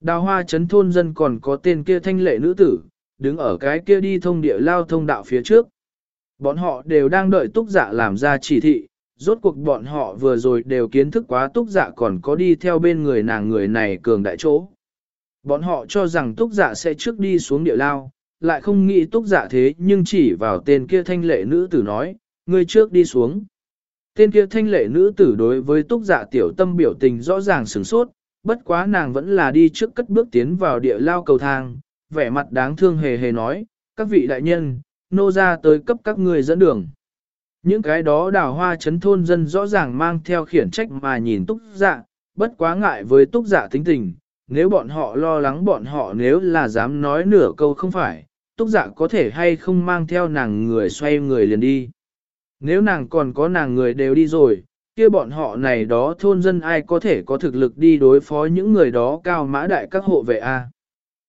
Đào hoa chấn thôn dân còn có tên kia thanh lệ nữ tử, đứng ở cái kia đi thông địa lao thông đạo phía trước. Bọn họ đều đang đợi túc giả làm ra chỉ thị, rốt cuộc bọn họ vừa rồi đều kiến thức quá túc giả còn có đi theo bên người nàng người này cường đại chỗ. Bọn họ cho rằng túc giả sẽ trước đi xuống địa lao, lại không nghĩ túc giả thế nhưng chỉ vào tên kia thanh lệ nữ tử nói, ngươi trước đi xuống. Tên kia thanh lệ nữ tử đối với túc giả tiểu tâm biểu tình rõ ràng sửng sốt, bất quá nàng vẫn là đi trước cất bước tiến vào địa lao cầu thang, vẻ mặt đáng thương hề hề nói, các vị đại nhân, nô ra tới cấp các người dẫn đường. Những cái đó đào hoa chấn thôn dân rõ ràng mang theo khiển trách mà nhìn túc dạ, bất quá ngại với túc dạ tính tình, nếu bọn họ lo lắng bọn họ nếu là dám nói nửa câu không phải, túc dạ có thể hay không mang theo nàng người xoay người liền đi. Nếu nàng còn có nàng người đều đi rồi, kia bọn họ này đó thôn dân ai có thể có thực lực đi đối phó những người đó cao mã đại các hộ vệ A.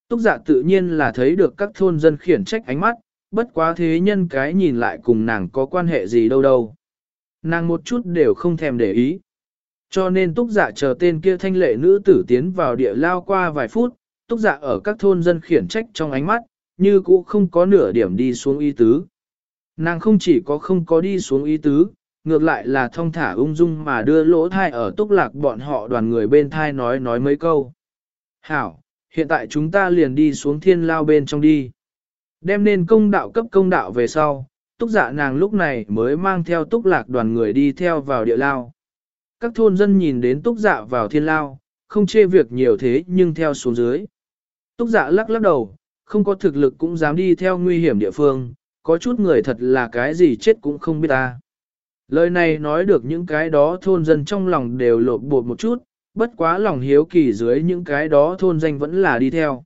Túc dạ tự nhiên là thấy được các thôn dân khiển trách ánh mắt, bất quá thế nhân cái nhìn lại cùng nàng có quan hệ gì đâu đâu. Nàng một chút đều không thèm để ý. Cho nên túc dạ chờ tên kia thanh lệ nữ tử tiến vào địa lao qua vài phút, túc dạ ở các thôn dân khiển trách trong ánh mắt, như cũ không có nửa điểm đi xuống y tứ. Nàng không chỉ có không có đi xuống y tứ, ngược lại là thông thả ung dung mà đưa lỗ thai ở túc lạc bọn họ đoàn người bên thai nói nói mấy câu. Hảo, hiện tại chúng ta liền đi xuống thiên lao bên trong đi. Đem nên công đạo cấp công đạo về sau, túc dạ nàng lúc này mới mang theo túc lạc đoàn người đi theo vào địa lao. Các thôn dân nhìn đến túc dạ vào thiên lao, không chê việc nhiều thế nhưng theo xuống dưới. Túc dạ lắc lắc đầu, không có thực lực cũng dám đi theo nguy hiểm địa phương, có chút người thật là cái gì chết cũng không biết ta. Lời này nói được những cái đó thôn dân trong lòng đều lột bột một chút, bất quá lòng hiếu kỳ dưới những cái đó thôn danh vẫn là đi theo.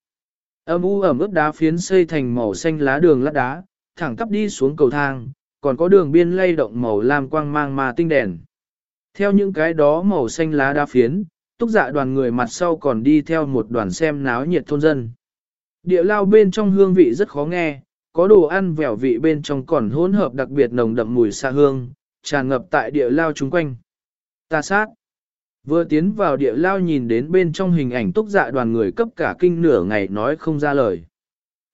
Âm u ẩm ướt đá phiến xây thành màu xanh lá đường lát đá, thẳng tắp đi xuống cầu thang, còn có đường biên lay động màu lam quang mang mà tinh đèn. Theo những cái đó màu xanh lá đá phiến, túc dạ đoàn người mặt sau còn đi theo một đoàn xem náo nhiệt thôn dân. Địa lao bên trong hương vị rất khó nghe, có đồ ăn vẻo vị bên trong còn hỗn hợp đặc biệt nồng đậm mùi xa hương, tràn ngập tại địa lao chúng quanh. Ta sát. Vừa tiến vào địa lao nhìn đến bên trong hình ảnh túc dạ đoàn người cấp cả kinh nửa ngày nói không ra lời.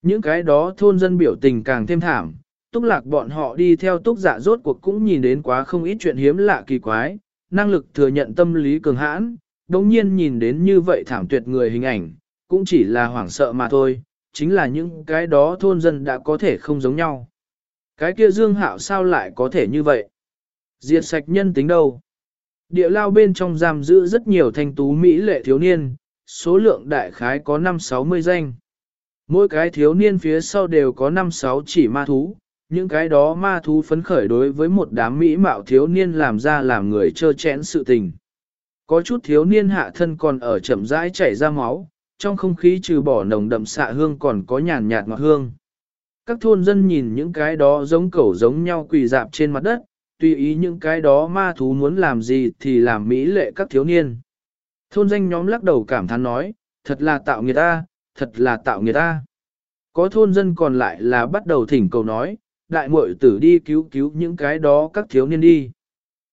Những cái đó thôn dân biểu tình càng thêm thảm, túc lạc bọn họ đi theo túc dạ rốt cuộc cũng nhìn đến quá không ít chuyện hiếm lạ kỳ quái, năng lực thừa nhận tâm lý cường hãn, đồng nhiên nhìn đến như vậy thảm tuyệt người hình ảnh, cũng chỉ là hoảng sợ mà thôi, chính là những cái đó thôn dân đã có thể không giống nhau. Cái kia dương hạo sao lại có thể như vậy? Diệt sạch nhân tính đâu? Địa lao bên trong giam giữ rất nhiều thanh tú Mỹ lệ thiếu niên, số lượng đại khái có 5-60 danh. Mỗi cái thiếu niên phía sau đều có 5-6 chỉ ma thú, những cái đó ma thú phấn khởi đối với một đám Mỹ mạo thiếu niên làm ra làm người trơ chẽn sự tình. Có chút thiếu niên hạ thân còn ở chậm rãi chảy ra máu, trong không khí trừ bỏ nồng đậm xạ hương còn có nhàn nhạt ngọt hương. Các thôn dân nhìn những cái đó giống cẩu giống nhau quỳ dạp trên mặt đất, tùy ý những cái đó ma thú muốn làm gì thì làm mỹ lệ các thiếu niên. Thôn danh nhóm lắc đầu cảm thán nói, thật là tạo người ta, thật là tạo người ta. Có thôn dân còn lại là bắt đầu thỉnh cầu nói, đại muội tử đi cứu cứu những cái đó các thiếu niên đi.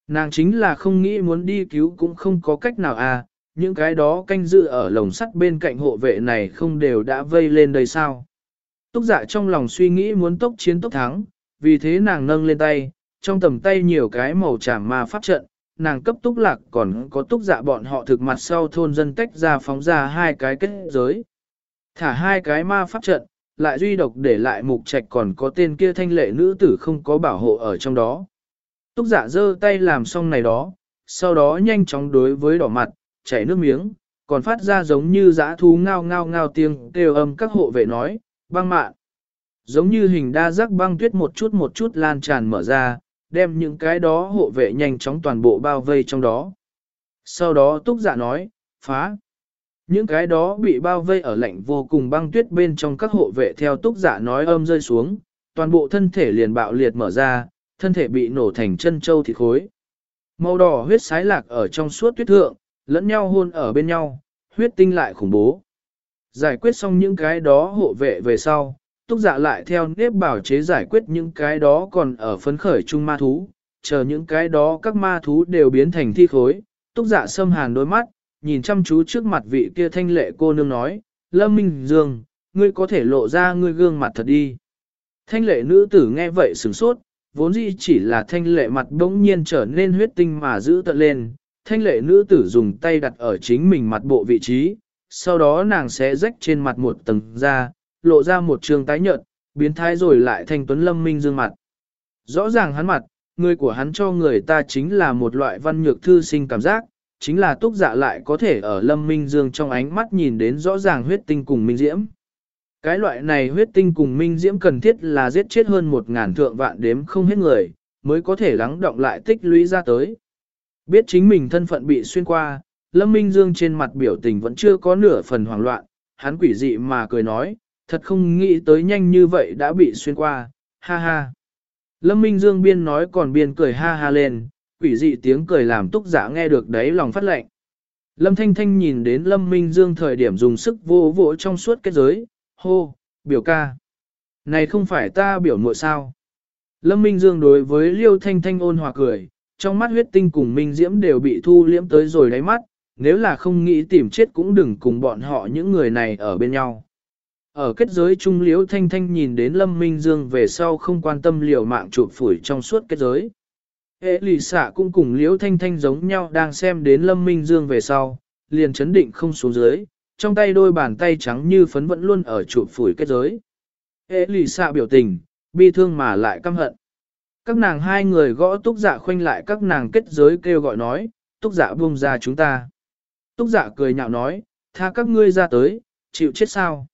Nàng chính là không nghĩ muốn đi cứu cũng không có cách nào à, những cái đó canh dự ở lồng sắt bên cạnh hộ vệ này không đều đã vây lên đây sao. Túc dạ trong lòng suy nghĩ muốn tốc chiến tốc thắng, vì thế nàng nâng lên tay, trong tầm tay nhiều cái màu tràm ma pháp trận, nàng cấp túc lạc còn có túc dạ bọn họ thực mặt sau thôn dân tách ra phóng ra hai cái kết giới. Thả hai cái ma pháp trận, lại duy độc để lại mục trạch còn có tên kia thanh lệ nữ tử không có bảo hộ ở trong đó. Túc giả giơ tay làm xong này đó, sau đó nhanh chóng đối với đỏ mặt, chảy nước miếng, còn phát ra giống như dã thú ngao ngao ngao tiếng kêu âm các hộ vệ nói, băng mạn. Giống như hình đa giác băng tuyết một chút một chút lan tràn mở ra, đem những cái đó hộ vệ nhanh chóng toàn bộ bao vây trong đó. Sau đó túc giả nói, phá. Những cái đó bị bao vây ở lạnh vô cùng băng tuyết bên trong các hộ vệ theo túc giả nói âm rơi xuống, toàn bộ thân thể liền bạo liệt mở ra, thân thể bị nổ thành chân châu thịt khối. Màu đỏ huyết sái lạc ở trong suốt tuyết thượng, lẫn nhau hôn ở bên nhau, huyết tinh lại khủng bố. Giải quyết xong những cái đó hộ vệ về sau, túc dạ lại theo nếp bảo chế giải quyết những cái đó còn ở phấn khởi chung ma thú, chờ những cái đó các ma thú đều biến thành thi khối, túc dạ xâm hàn đôi mắt, nhìn chăm chú trước mặt vị kia thanh lệ cô nương nói, Lâm Minh Dương, ngươi có thể lộ ra ngươi gương mặt thật đi. Thanh lệ nữ tử nghe vậy sửng sốt, vốn dĩ chỉ là thanh lệ mặt bỗng nhiên trở nên huyết tinh mà giữ tận lên. Thanh lệ nữ tử dùng tay đặt ở chính mình mặt bộ vị trí, sau đó nàng sẽ rách trên mặt một tầng da, lộ ra một trường tái nhợt, biến thái rồi lại thanh tuấn lâm minh dương mặt. Rõ ràng hắn mặt, người của hắn cho người ta chính là một loại văn nhược thư sinh cảm giác, chính là túc dạ lại có thể ở lâm minh dương trong ánh mắt nhìn đến rõ ràng huyết tinh cùng minh diễm. Cái loại này huyết tinh cùng minh diễm cần thiết là giết chết hơn một ngàn thượng vạn đếm không hết người, mới có thể lắng động lại tích lũy ra tới. Biết chính mình thân phận bị xuyên qua, Lâm Minh Dương trên mặt biểu tình vẫn chưa có nửa phần hoảng loạn, hắn quỷ dị mà cười nói, thật không nghĩ tới nhanh như vậy đã bị xuyên qua, ha ha. Lâm Minh Dương biên nói còn biên cười ha ha lên, quỷ dị tiếng cười làm túc giả nghe được đấy lòng phát lệnh. Lâm Thanh Thanh nhìn đến Lâm Minh Dương thời điểm dùng sức vô vỗ trong suốt kết giới, hô, biểu ca. Này không phải ta biểu muội sao. Lâm Minh Dương đối với Liêu Thanh Thanh ôn hòa cười, trong mắt huyết tinh cùng Minh Diễm đều bị thu liễm tới rồi đáy mắt, nếu là không nghĩ tìm chết cũng đừng cùng bọn họ những người này ở bên nhau. Ở kết giới trung liễu thanh thanh nhìn đến Lâm Minh Dương về sau không quan tâm liều mạng chụp phủi trong suốt kết giới. Hệ lì xạ cũng cùng liễu thanh thanh giống nhau đang xem đến Lâm Minh Dương về sau, liền chấn định không xuống dưới, trong tay đôi bàn tay trắng như phấn vẫn luôn ở chụp phủi kết giới. Hệ lì xạ biểu tình, bi thương mà lại căm hận. Các nàng hai người gõ túc dạ khoanh lại các nàng kết giới kêu gọi nói, túc dạ buông ra chúng ta. Túc dạ cười nhạo nói, tha các ngươi ra tới, chịu chết sao.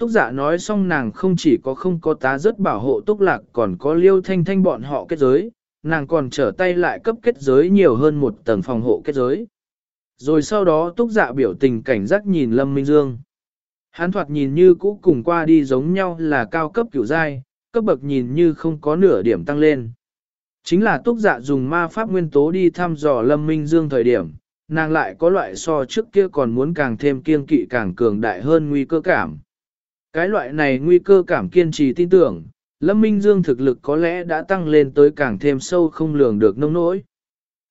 Túc giả nói xong nàng không chỉ có không có tá rất bảo hộ túc lạc còn có liêu thanh thanh bọn họ kết giới, nàng còn trở tay lại cấp kết giới nhiều hơn một tầng phòng hộ kết giới. Rồi sau đó túc dạ biểu tình cảnh giác nhìn Lâm Minh Dương. Hán thoạt nhìn như cũ cùng qua đi giống nhau là cao cấp kiểu giai, cấp bậc nhìn như không có nửa điểm tăng lên. Chính là túc dạ dùng ma pháp nguyên tố đi thăm dò Lâm Minh Dương thời điểm, nàng lại có loại so trước kia còn muốn càng thêm kiên kỵ càng cường đại hơn nguy cơ cảm. Cái loại này nguy cơ cảm kiên trì tin tưởng, Lâm Minh Dương thực lực có lẽ đã tăng lên tới càng thêm sâu không lường được nông nỗi.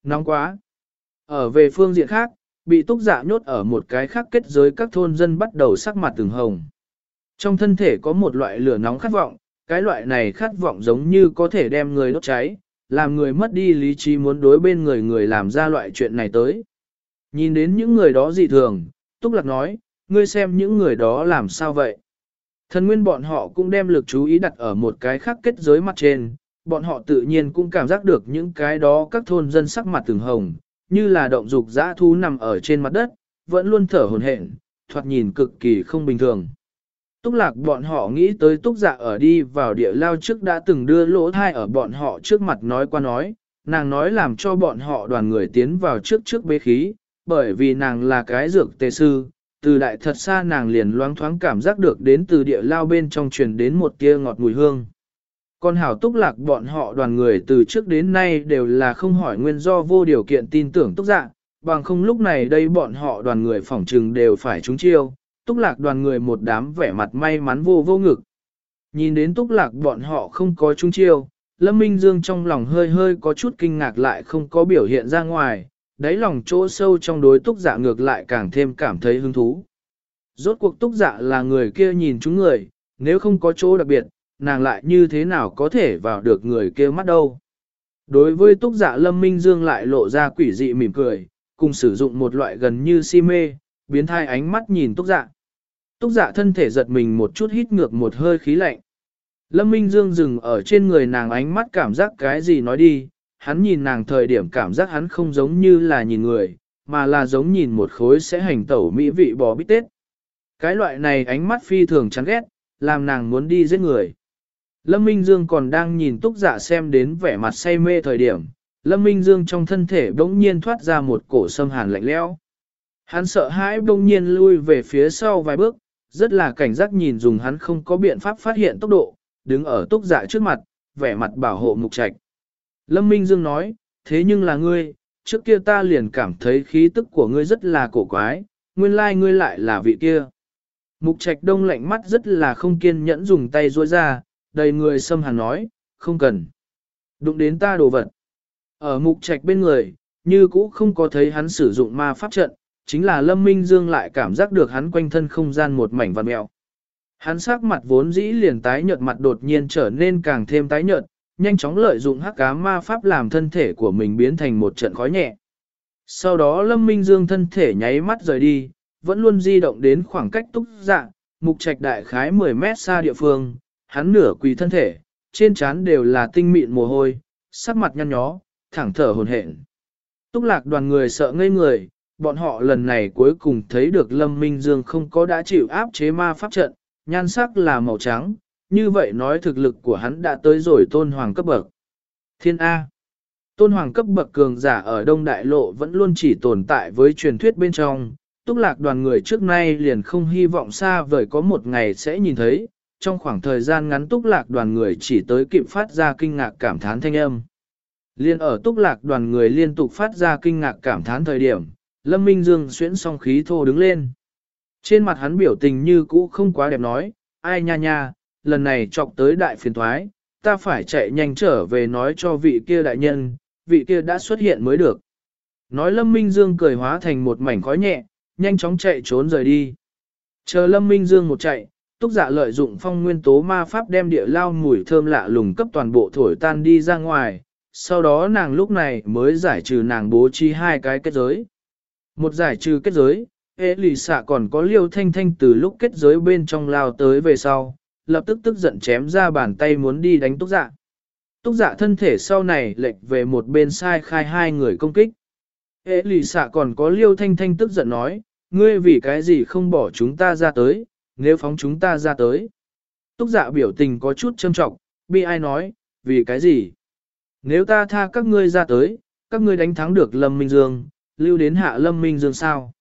Nóng quá. Ở về phương diện khác, bị túc giả nhốt ở một cái khác kết giới các thôn dân bắt đầu sắc mặt từng hồng. Trong thân thể có một loại lửa nóng khát vọng, cái loại này khát vọng giống như có thể đem người đốt cháy, làm người mất đi lý trí muốn đối bên người người làm ra loại chuyện này tới. Nhìn đến những người đó dị thường, Túc Lạc nói, ngươi xem những người đó làm sao vậy? Thần nguyên bọn họ cũng đem lực chú ý đặt ở một cái khác kết giới mặt trên, bọn họ tự nhiên cũng cảm giác được những cái đó các thôn dân sắc mặt từng hồng, như là động dục dã thú nằm ở trên mặt đất, vẫn luôn thở hồn hển, thoạt nhìn cực kỳ không bình thường. Túc lạc bọn họ nghĩ tới túc dạ ở đi vào địa lao trước đã từng đưa lỗ thai ở bọn họ trước mặt nói qua nói, nàng nói làm cho bọn họ đoàn người tiến vào trước trước bế khí, bởi vì nàng là cái dược tề sư, từ đại thật xa nàng liền loáng thoáng cảm giác được đến từ địa lao bên trong truyền đến một tia ngọt mùi hương. Còn hảo túc lạc bọn họ đoàn người từ trước đến nay đều là không hỏi nguyên do vô điều kiện tin tưởng túc dạ, bằng không lúc này đây bọn họ đoàn người phỏng trừng đều phải trúng chiêu, túc lạc đoàn người một đám vẻ mặt may mắn vô vô ngực. Nhìn đến túc lạc bọn họ không có trúng chiêu, Lâm Minh Dương trong lòng hơi hơi có chút kinh ngạc lại không có biểu hiện ra ngoài, đáy lòng chỗ sâu trong đối túc dạ ngược lại càng thêm cảm thấy hứng thú. Rốt cuộc túc dạ là người kia nhìn chúng người, nếu không có chỗ đặc biệt, nàng lại như thế nào có thể vào được người kia mắt đâu. Đối với túc dạ lâm minh dương lại lộ ra quỷ dị mỉm cười, cùng sử dụng một loại gần như si mê, biến thai ánh mắt nhìn túc dạ. Túc dạ thân thể giật mình một chút hít ngược một hơi khí lạnh. Lâm Minh Dương dừng ở trên người nàng ánh mắt cảm giác cái gì nói đi, hắn nhìn nàng thời điểm cảm giác hắn không giống như là nhìn người, mà là giống nhìn một khối sẽ hành tẩu mỹ vị bò bít tết. Cái loại này ánh mắt phi thường chán ghét, làm nàng muốn đi giết người. Lâm Minh Dương còn đang nhìn túc giả xem đến vẻ mặt say mê thời điểm, Lâm Minh Dương trong thân thể bỗng nhiên thoát ra một cổ sâm hàn lạnh lẽo. Hắn sợ hãi bỗng nhiên lui về phía sau vài bước, rất là cảnh giác nhìn dùng hắn không có biện pháp phát hiện tốc độ, đứng ở túc giả trước mặt, vẻ mặt bảo hộ mục trạch. Lâm Minh Dương nói, thế nhưng là ngươi, trước kia ta liền cảm thấy khí tức của ngươi rất là cổ quái, nguyên lai ngươi lại là vị kia. Mục trạch đông lạnh mắt rất là không kiên nhẫn dùng tay ruôi ra, đầy người xâm hàn nói, không cần. Đụng đến ta đồ vật. Ở mục trạch bên người, như cũ không có thấy hắn sử dụng ma pháp trận, chính là Lâm Minh Dương lại cảm giác được hắn quanh thân không gian một mảnh vằn mẹo. Hắn sắc mặt vốn dĩ liền tái nhợt mặt đột nhiên trở nên càng thêm tái nhợt, nhanh chóng lợi dụng hắc cá ma pháp làm thân thể của mình biến thành một trận khói nhẹ. Sau đó Lâm Minh Dương thân thể nháy mắt rời đi, vẫn luôn di động đến khoảng cách túc dạng mục trạch đại khái 10 mét xa địa phương, hắn nửa quỳ thân thể, trên trán đều là tinh mịn mồ hôi, sắc mặt nhăn nhó, thẳng thở hồn hển. Túc lạc đoàn người sợ ngây người, bọn họ lần này cuối cùng thấy được Lâm Minh Dương không có đã chịu áp chế ma pháp trận, nhan sắc là màu trắng, như vậy nói thực lực của hắn đã tới rồi tôn hoàng cấp bậc. Thiên A Tôn hoàng cấp bậc cường giả ở Đông Đại Lộ vẫn luôn chỉ tồn tại với truyền thuyết bên trong, túc lạc đoàn người trước nay liền không hy vọng xa vời có một ngày sẽ nhìn thấy, trong khoảng thời gian ngắn túc lạc đoàn người chỉ tới kịp phát ra kinh ngạc cảm thán thanh âm. Liên ở túc lạc đoàn người liên tục phát ra kinh ngạc cảm thán thời điểm, Lâm Minh Dương xuyễn song khí thô đứng lên. Trên mặt hắn biểu tình như cũ không quá đẹp nói, ai nha nha, lần này chọc tới đại phiền thoái, ta phải chạy nhanh trở về nói cho vị kia đại nhân, vị kia đã xuất hiện mới được. Nói Lâm Minh Dương cười hóa thành một mảnh khói nhẹ, nhanh chóng chạy trốn rời đi. Chờ Lâm Minh Dương một chạy, túc dạ lợi dụng phong nguyên tố ma pháp đem địa lao mùi thơm lạ lùng cấp toàn bộ thổi tan đi ra ngoài, sau đó nàng lúc này mới giải trừ nàng bố trí hai cái kết giới. Một giải trừ kết giới, ế lì xạ còn có liêu thanh thanh từ lúc kết giới bên trong lao tới về sau, lập tức tức giận chém ra bàn tay muốn đi đánh túc dạ. Túc dạ thân thể sau này lệch về một bên sai khai hai người công kích. Hệ lì xạ còn có liêu thanh thanh tức giận nói, ngươi vì cái gì không bỏ chúng ta ra tới, nếu phóng chúng ta ra tới. Túc dạ biểu tình có chút châm trọng, bi ai nói, vì cái gì? Nếu ta tha các ngươi ra tới, các ngươi đánh thắng được Lâm Minh Dương, lưu đến hạ Lâm Minh Dương sao?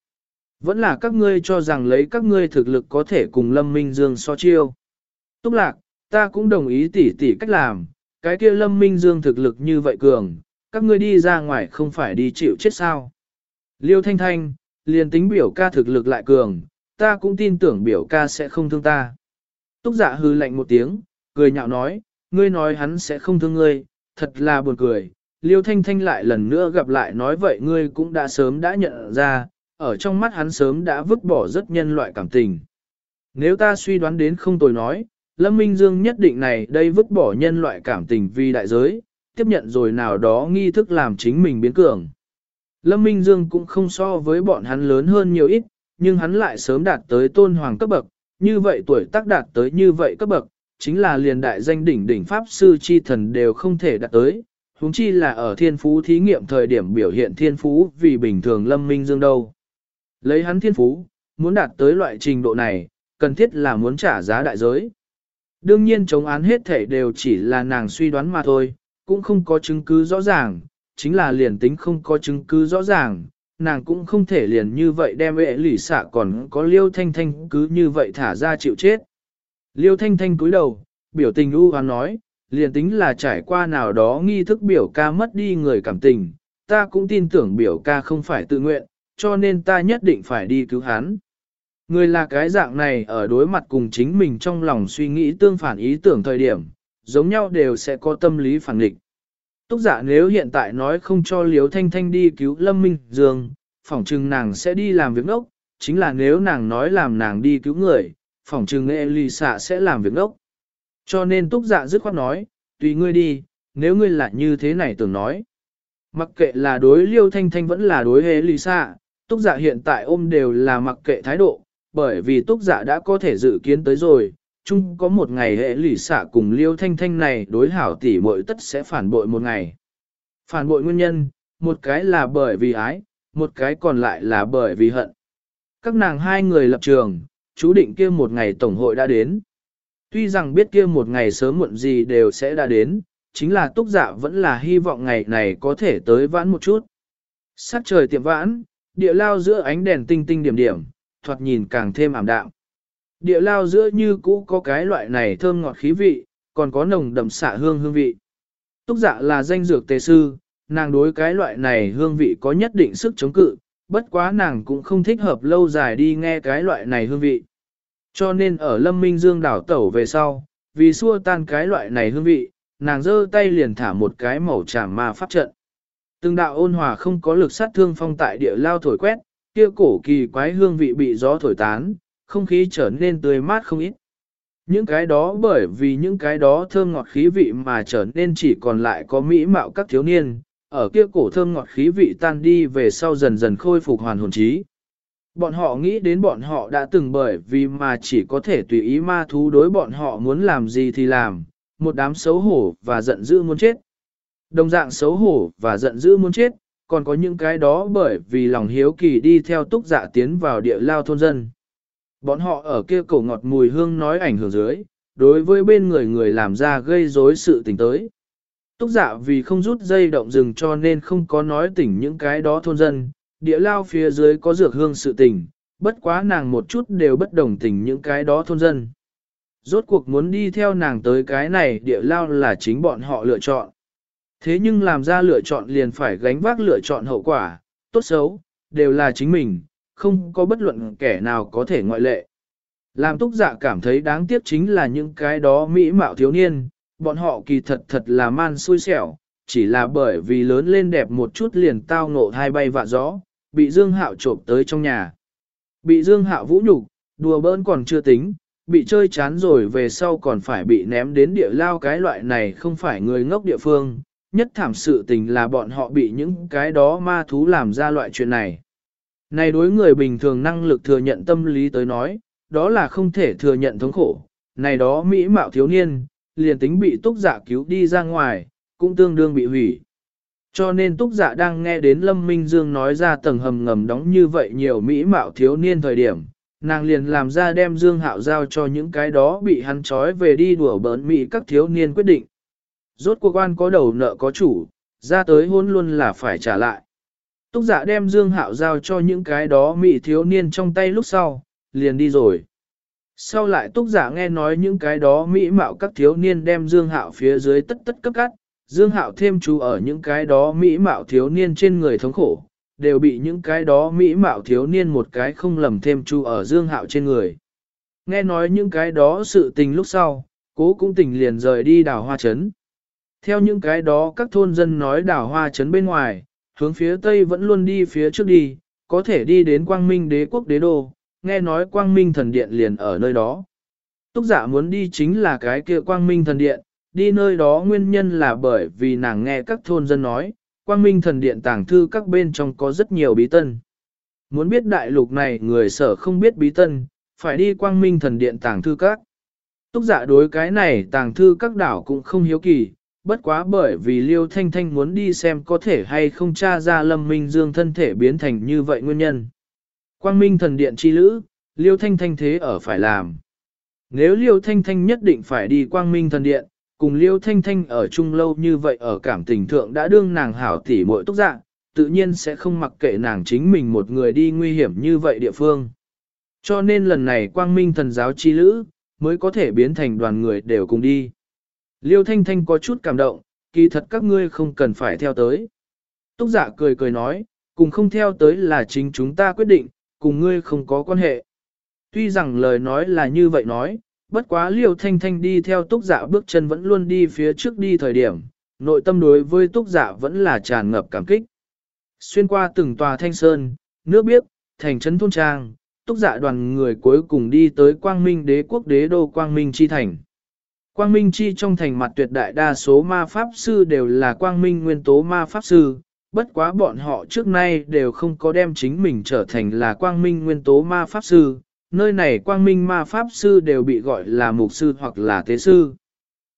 Vẫn là các ngươi cho rằng lấy các ngươi thực lực có thể cùng Lâm Minh Dương so chiêu. Túc lạc, ta cũng đồng ý tỉ tỉ cách làm, cái kia Lâm Minh Dương thực lực như vậy cường, các ngươi đi ra ngoài không phải đi chịu chết sao. Liêu Thanh Thanh, liền tính biểu ca thực lực lại cường, ta cũng tin tưởng biểu ca sẽ không thương ta. Túc dạ hư lạnh một tiếng, cười nhạo nói, ngươi nói hắn sẽ không thương ngươi, thật là buồn cười. Liêu Thanh Thanh lại lần nữa gặp lại nói vậy ngươi cũng đã sớm đã nhận ra, ở trong mắt hắn sớm đã vứt bỏ rất nhân loại cảm tình. Nếu ta suy đoán đến không tồi nói, Lâm Minh Dương nhất định này đây vứt bỏ nhân loại cảm tình vì đại giới, tiếp nhận rồi nào đó nghi thức làm chính mình biến cường. Lâm Minh Dương cũng không so với bọn hắn lớn hơn nhiều ít, nhưng hắn lại sớm đạt tới tôn hoàng cấp bậc, như vậy tuổi tác đạt tới như vậy cấp bậc, chính là liền đại danh đỉnh đỉnh Pháp Sư Chi Thần đều không thể đạt tới, huống chi là ở thiên phú thí nghiệm thời điểm biểu hiện thiên phú vì bình thường Lâm Minh Dương đâu. Lấy hắn thiên phú, muốn đạt tới loại trình độ này, cần thiết là muốn trả giá đại giới. Đương nhiên chống án hết thể đều chỉ là nàng suy đoán mà thôi, cũng không có chứng cứ rõ ràng, chính là liền tính không có chứng cứ rõ ràng, nàng cũng không thể liền như vậy đem vệ lỷ xạ còn có liêu thanh thanh cứ như vậy thả ra chịu chết. Liêu thanh thanh cúi đầu, biểu tình u hoán nói, liền tính là trải qua nào đó nghi thức biểu ca mất đi người cảm tình, ta cũng tin tưởng biểu ca không phải tự nguyện, cho nên ta nhất định phải đi cứu hắn. Người là cái dạng này ở đối mặt cùng chính mình trong lòng suy nghĩ tương phản ý tưởng thời điểm, giống nhau đều sẽ có tâm lý phản nghịch. Túc giả nếu hiện tại nói không cho Liếu Thanh Thanh đi cứu Lâm Minh Dương, phỏng chừng nàng sẽ đi làm việc ngốc, chính là nếu nàng nói làm nàng đi cứu người, phỏng chừng Elisa sẽ làm việc ngốc. Cho nên Túc dạ dứt khoát nói, tùy ngươi đi, nếu ngươi là như thế này tưởng nói. Mặc kệ là đối Liêu Thanh Thanh vẫn là đối Elisa, Túc dạ hiện tại ôm đều là mặc kệ thái độ, bởi vì Túc dạ đã có thể dự kiến tới rồi, chung có một ngày hệ lỷ xạ cùng liêu thanh thanh này đối hảo tỷ muội tất sẽ phản bội một ngày. Phản bội nguyên nhân, một cái là bởi vì ái, một cái còn lại là bởi vì hận. Các nàng hai người lập trường, chú định kia một ngày tổng hội đã đến. Tuy rằng biết kia một ngày sớm muộn gì đều sẽ đã đến, chính là túc dạ vẫn là hy vọng ngày này có thể tới vãn một chút. Sắc trời tiệm vãn, địa lao giữa ánh đèn tinh tinh điểm điểm, thoạt nhìn càng thêm ảm đạm. Địa lao giữa như cũ có cái loại này thơm ngọt khí vị, còn có nồng đậm xạ hương hương vị. Túc dạ là danh dược tề sư, nàng đối cái loại này hương vị có nhất định sức chống cự, bất quá nàng cũng không thích hợp lâu dài đi nghe cái loại này hương vị. Cho nên ở Lâm Minh Dương đảo tẩu về sau, vì xua tan cái loại này hương vị, nàng giơ tay liền thả một cái màu tràm ma pháp trận. Từng đạo ôn hòa không có lực sát thương phong tại địa lao thổi quét, kia cổ kỳ quái hương vị bị gió thổi tán, không khí trở nên tươi mát không ít. Những cái đó bởi vì những cái đó thơm ngọt khí vị mà trở nên chỉ còn lại có mỹ mạo các thiếu niên, ở kia cổ thơm ngọt khí vị tan đi về sau dần dần khôi phục hoàn hồn trí. Bọn họ nghĩ đến bọn họ đã từng bởi vì mà chỉ có thể tùy ý ma thú đối bọn họ muốn làm gì thì làm, một đám xấu hổ và giận dữ muốn chết. Đồng dạng xấu hổ và giận dữ muốn chết, còn có những cái đó bởi vì lòng hiếu kỳ đi theo túc dạ tiến vào địa lao thôn dân. Bọn họ ở kia cổ ngọt mùi hương nói ảnh hưởng dưới, đối với bên người người làm ra gây rối sự tình tới. Túc dạ vì không rút dây động rừng cho nên không có nói tỉnh những cái đó thôn dân, địa lao phía dưới có dược hương sự tình, bất quá nàng một chút đều bất đồng tình những cái đó thôn dân. Rốt cuộc muốn đi theo nàng tới cái này địa lao là chính bọn họ lựa chọn. Thế nhưng làm ra lựa chọn liền phải gánh vác lựa chọn hậu quả, tốt xấu, đều là chính mình, không có bất luận kẻ nào có thể ngoại lệ. Làm túc dạ cảm thấy đáng tiếc chính là những cái đó mỹ mạo thiếu niên, bọn họ kỳ thật thật là man xui xẻo, chỉ là bởi vì lớn lên đẹp một chút liền tao ngộ hai bay vạ gió, bị Dương Hạo trộm tới trong nhà. Bị Dương Hạo vũ nhục, đùa bỡn còn chưa tính, bị chơi chán rồi về sau còn phải bị ném đến địa lao cái loại này không phải người ngốc địa phương. Nhất thảm sự tình là bọn họ bị những cái đó ma thú làm ra loại chuyện này. Này đối người bình thường năng lực thừa nhận tâm lý tới nói, đó là không thể thừa nhận thống khổ. Này đó mỹ mạo thiếu niên, liền tính bị túc giả cứu đi ra ngoài, cũng tương đương bị hủy. Cho nên túc giả đang nghe đến Lâm Minh Dương nói ra tầng hầm ngầm đóng như vậy nhiều mỹ mạo thiếu niên thời điểm, nàng liền làm ra đem Dương Hạo giao cho những cái đó bị hắn trói về đi đùa bỡn mỹ các thiếu niên quyết định. Rốt cuộc quan có đầu nợ có chủ, ra tới hôn luôn là phải trả lại. Túc giả đem Dương Hạo giao cho những cái đó mỹ thiếu niên trong tay lúc sau, liền đi rồi. Sau lại túc giả nghe nói những cái đó mỹ mạo các thiếu niên đem Dương Hạo phía dưới tất tất cấp cắt, Dương Hạo thêm chú ở những cái đó mỹ mạo thiếu niên trên người thống khổ, đều bị những cái đó mỹ mạo thiếu niên một cái không lầm thêm chú ở Dương Hạo trên người. Nghe nói những cái đó sự tình lúc sau, cố cũng tình liền rời đi đào hoa chấn. Theo những cái đó các thôn dân nói đảo hoa trấn bên ngoài, hướng phía tây vẫn luôn đi phía trước đi, có thể đi đến quang minh đế quốc đế đô, nghe nói quang minh thần điện liền ở nơi đó. Túc giả muốn đi chính là cái kia quang minh thần điện, đi nơi đó nguyên nhân là bởi vì nàng nghe các thôn dân nói, quang minh thần điện tàng thư các bên trong có rất nhiều bí tân. Muốn biết đại lục này người sở không biết bí tân, phải đi quang minh thần điện tàng thư các. Túc giả đối cái này tàng thư các đảo cũng không hiếu kỳ, bất quá bởi vì Liêu Thanh Thanh muốn đi xem có thể hay không tra ra Lâm Minh Dương thân thể biến thành như vậy nguyên nhân. Quang Minh thần điện chi lữ, Liêu Thanh Thanh thế ở phải làm. Nếu Liêu Thanh Thanh nhất định phải đi Quang Minh thần điện, cùng Liêu Thanh Thanh ở chung lâu như vậy ở cảm tình thượng đã đương nàng hảo tỉ muội tốc dạng, tự nhiên sẽ không mặc kệ nàng chính mình một người đi nguy hiểm như vậy địa phương. Cho nên lần này Quang Minh thần giáo chi lữ, mới có thể biến thành đoàn người đều cùng đi. Liêu Thanh Thanh có chút cảm động, kỳ thật các ngươi không cần phải theo tới. Túc giả cười cười nói, cùng không theo tới là chính chúng ta quyết định, cùng ngươi không có quan hệ. Tuy rằng lời nói là như vậy nói, bất quá liêu thanh thanh đi theo túc giả bước chân vẫn luôn đi phía trước đi thời điểm, nội tâm đối với túc giả vẫn là tràn ngập cảm kích. Xuyên qua từng tòa thanh sơn, nước biếc, thành trấn thôn trang, túc giả đoàn người cuối cùng đi tới quang minh đế quốc đế đô quang minh chi thành. Quang Minh Chi trong thành mặt tuyệt đại đa số ma pháp sư đều là quang minh nguyên tố ma pháp sư, bất quá bọn họ trước nay đều không có đem chính mình trở thành là quang minh nguyên tố ma pháp sư, nơi này quang minh ma pháp sư đều bị gọi là mục sư hoặc là tế sư.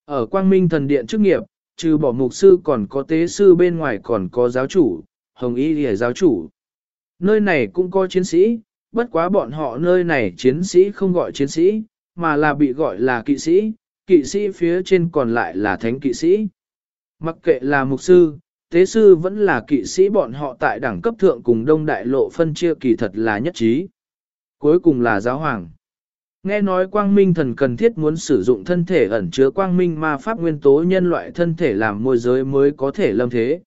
Ở quang minh thần điện chức nghiệp, trừ bỏ mục sư còn có tế sư bên ngoài còn có giáo chủ, hồng y lìa giáo chủ. Nơi này cũng có chiến sĩ, bất quá bọn họ nơi này chiến sĩ không gọi chiến sĩ, mà là bị gọi là kỵ sĩ, kỵ sĩ phía trên còn lại là thánh kỵ sĩ. Mặc kệ là mục sư, tế sư vẫn là kỵ sĩ bọn họ tại đẳng cấp thượng cùng đông đại lộ phân chia kỳ thật là nhất trí. Cuối cùng là giáo hoàng. Nghe nói quang minh thần cần thiết muốn sử dụng thân thể ẩn chứa quang minh ma pháp nguyên tố nhân loại thân thể làm môi giới mới có thể lâm thế.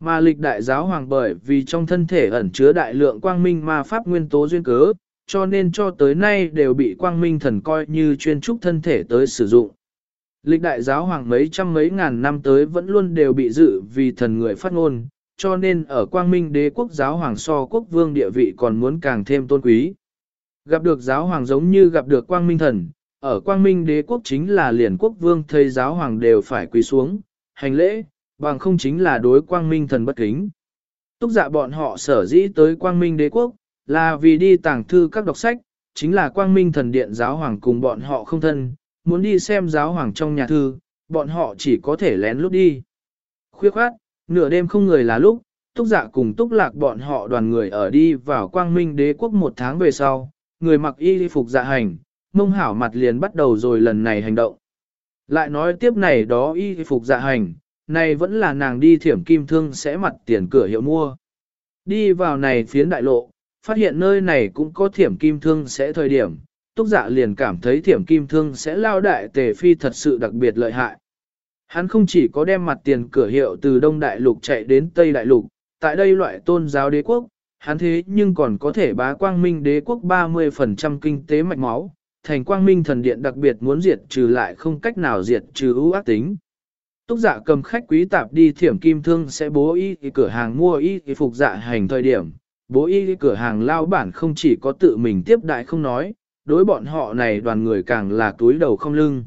Mà lịch đại giáo hoàng bởi vì trong thân thể ẩn chứa đại lượng quang minh ma pháp nguyên tố duyên cớ, cho nên cho tới nay đều bị quang minh thần coi như chuyên trúc thân thể tới sử dụng. Lịch đại giáo hoàng mấy trăm mấy ngàn năm tới vẫn luôn đều bị dự vì thần người phát ngôn, cho nên ở quang minh đế quốc giáo hoàng so quốc vương địa vị còn muốn càng thêm tôn quý. Gặp được giáo hoàng giống như gặp được quang minh thần, ở quang minh đế quốc chính là liền quốc vương thầy giáo hoàng đều phải quỳ xuống, hành lễ, bằng không chính là đối quang minh thần bất kính. Túc dạ bọn họ sở dĩ tới quang minh đế quốc, là vì đi tàng thư các đọc sách, chính là quang minh thần điện giáo hoàng cùng bọn họ không thân, muốn đi xem giáo hoàng trong nhà thư, bọn họ chỉ có thể lén lút đi. Khuya khoát, nửa đêm không người là lúc, túc dạ cùng túc lạc bọn họ đoàn người ở đi vào quang minh đế quốc một tháng về sau, người mặc y phục dạ hành, mông hảo mặt liền bắt đầu rồi lần này hành động. Lại nói tiếp này đó y phục dạ hành, này vẫn là nàng đi thiểm kim thương sẽ mặt tiền cửa hiệu mua. Đi vào này phiến đại lộ, phát hiện nơi này cũng có thiểm kim thương sẽ thời điểm, túc dạ liền cảm thấy thiểm kim thương sẽ lao đại tề phi thật sự đặc biệt lợi hại. Hắn không chỉ có đem mặt tiền cửa hiệu từ Đông Đại Lục chạy đến Tây Đại Lục, tại đây loại tôn giáo đế quốc, hắn thế nhưng còn có thể bá quang minh đế quốc 30% kinh tế mạch máu, thành quang minh thần điện đặc biệt muốn diệt trừ lại không cách nào diệt trừ ưu ác tính. Túc giả cầm khách quý tạp đi thiểm kim thương sẽ bố y cửa hàng mua y phục dạ hành thời điểm, bố y cửa hàng lao bản không chỉ có tự mình tiếp đại không nói, đối bọn họ này đoàn người càng là túi đầu không lưng.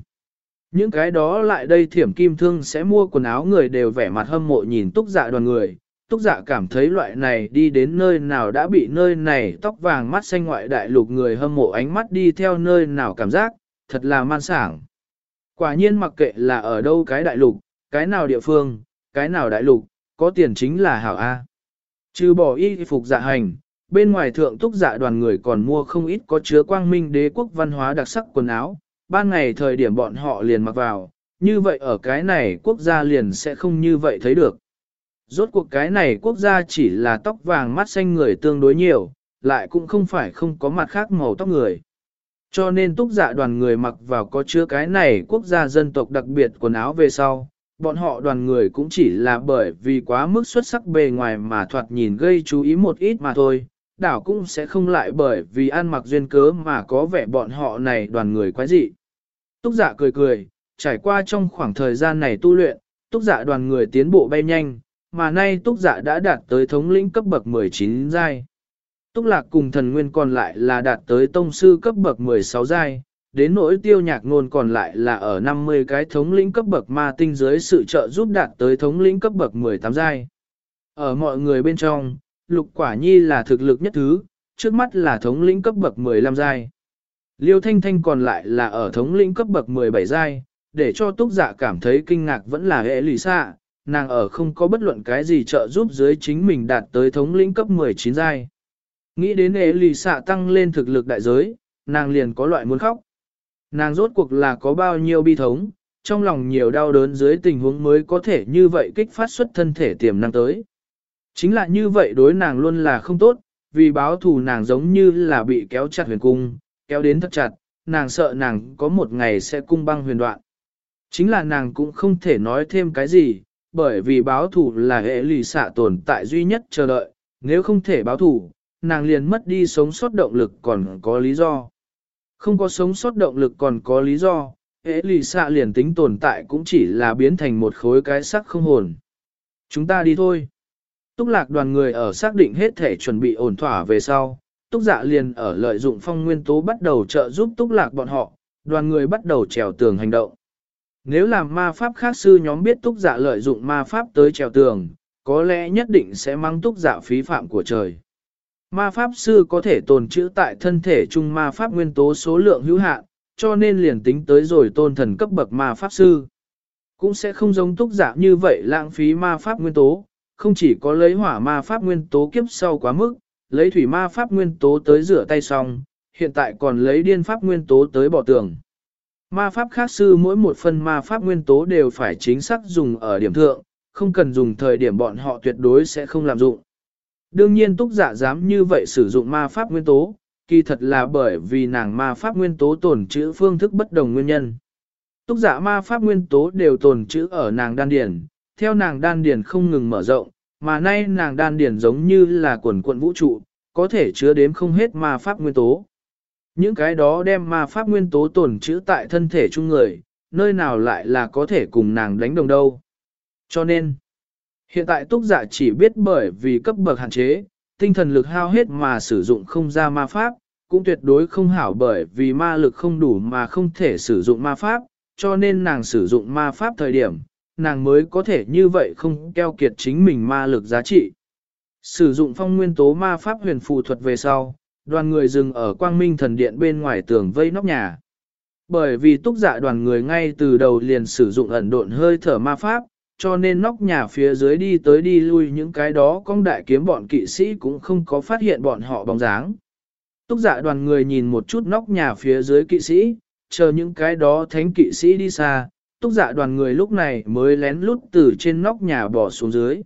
Những cái đó lại đây thiểm kim thương sẽ mua quần áo người đều vẻ mặt hâm mộ nhìn túc dạ đoàn người. Túc dạ cảm thấy loại này đi đến nơi nào đã bị nơi này tóc vàng mắt xanh ngoại đại lục người hâm mộ ánh mắt đi theo nơi nào cảm giác, thật là man sảng. Quả nhiên mặc kệ là ở đâu cái đại lục, cái nào địa phương, cái nào đại lục, có tiền chính là hảo A. Trừ bỏ y phục dạ hành, bên ngoài thượng túc dạ đoàn người còn mua không ít có chứa quang minh đế quốc văn hóa đặc sắc quần áo, ban ngày thời điểm bọn họ liền mặc vào, như vậy ở cái này quốc gia liền sẽ không như vậy thấy được. Rốt cuộc cái này quốc gia chỉ là tóc vàng mắt xanh người tương đối nhiều, lại cũng không phải không có mặt khác màu tóc người. Cho nên túc dạ đoàn người mặc vào có chứa cái này quốc gia dân tộc đặc biệt quần áo về sau, bọn họ đoàn người cũng chỉ là bởi vì quá mức xuất sắc bề ngoài mà thoạt nhìn gây chú ý một ít mà thôi, đảo cũng sẽ không lại bởi vì ăn mặc duyên cớ mà có vẻ bọn họ này đoàn người quái dị. Túc giả cười cười, trải qua trong khoảng thời gian này tu luyện, túc giả đoàn người tiến bộ bay nhanh, mà nay túc giả đã đạt tới thống lĩnh cấp bậc 19 giai. Túc lạc cùng thần nguyên còn lại là đạt tới tông sư cấp bậc 16 giai, đến nỗi tiêu nhạc ngôn còn lại là ở 50 cái thống lĩnh cấp bậc ma tinh dưới sự trợ giúp đạt tới thống lĩnh cấp bậc 18 giai. Ở mọi người bên trong, lục quả nhi là thực lực nhất thứ, trước mắt là thống lĩnh cấp bậc 15 giai. Liêu Thanh Thanh còn lại là ở thống lĩnh cấp bậc 17 giai, để cho túc giả cảm thấy kinh ngạc vẫn là hệ lì xạ, nàng ở không có bất luận cái gì trợ giúp dưới chính mình đạt tới thống lĩnh cấp 19 giai. Nghĩ đến hệ lì xạ tăng lên thực lực đại giới, nàng liền có loại muốn khóc. Nàng rốt cuộc là có bao nhiêu bi thống, trong lòng nhiều đau đớn dưới tình huống mới có thể như vậy kích phát xuất thân thể tiềm năng tới. Chính là như vậy đối nàng luôn là không tốt, vì báo thù nàng giống như là bị kéo chặt huyền cung, kéo đến thật chặt, nàng sợ nàng có một ngày sẽ cung băng huyền đoạn. Chính là nàng cũng không thể nói thêm cái gì, bởi vì báo thù là hệ lì xạ tồn tại duy nhất chờ đợi, nếu không thể báo thù, nàng liền mất đi sống sót động lực còn có lý do. Không có sống sót động lực còn có lý do, hệ lì xạ liền tính tồn tại cũng chỉ là biến thành một khối cái sắc không hồn. Chúng ta đi thôi. Túc lạc đoàn người ở xác định hết thể chuẩn bị ổn thỏa về sau, túc dạ liền ở lợi dụng phong nguyên tố bắt đầu trợ giúp túc lạc bọn họ, đoàn người bắt đầu trèo tường hành động. Nếu làm ma pháp khác sư nhóm biết túc dạ lợi dụng ma pháp tới trèo tường, có lẽ nhất định sẽ mang túc dạ phí phạm của trời. Ma pháp sư có thể tồn trữ tại thân thể chung ma pháp nguyên tố số lượng hữu hạn, cho nên liền tính tới rồi tôn thần cấp bậc ma pháp sư. Cũng sẽ không giống túc giả như vậy lãng phí ma pháp nguyên tố, không chỉ có lấy hỏa ma pháp nguyên tố kiếp sau quá mức, lấy thủy ma pháp nguyên tố tới rửa tay xong, hiện tại còn lấy điên pháp nguyên tố tới bỏ tường. Ma pháp khác sư mỗi một phần ma pháp nguyên tố đều phải chính xác dùng ở điểm thượng, không cần dùng thời điểm bọn họ tuyệt đối sẽ không làm dụng. Đương nhiên túc giả dám như vậy sử dụng ma pháp nguyên tố, kỳ thật là bởi vì nàng ma pháp nguyên tố tồn trữ phương thức bất đồng nguyên nhân. Túc giả ma pháp nguyên tố đều tồn trữ ở nàng đan điển, theo nàng đan điển không ngừng mở rộng, mà nay nàng đan điển giống như là quần quận vũ trụ, có thể chứa đếm không hết ma pháp nguyên tố. Những cái đó đem ma pháp nguyên tố tồn trữ tại thân thể chung người, nơi nào lại là có thể cùng nàng đánh đồng đâu. Cho nên, Hiện tại túc giả chỉ biết bởi vì cấp bậc hạn chế, tinh thần lực hao hết mà sử dụng không ra ma pháp, cũng tuyệt đối không hảo bởi vì ma lực không đủ mà không thể sử dụng ma pháp, cho nên nàng sử dụng ma pháp thời điểm, nàng mới có thể như vậy không keo kiệt chính mình ma lực giá trị. Sử dụng phong nguyên tố ma pháp huyền phù thuật về sau, đoàn người dừng ở quang minh thần điện bên ngoài tường vây nóc nhà. Bởi vì túc dạ đoàn người ngay từ đầu liền sử dụng ẩn độn hơi thở ma pháp, cho nên nóc nhà phía dưới đi tới đi lui những cái đó con đại kiếm bọn kỵ sĩ cũng không có phát hiện bọn họ bóng dáng. Túc dạ đoàn người nhìn một chút nóc nhà phía dưới kỵ sĩ, chờ những cái đó thánh kỵ sĩ đi xa, túc dạ đoàn người lúc này mới lén lút từ trên nóc nhà bỏ xuống dưới.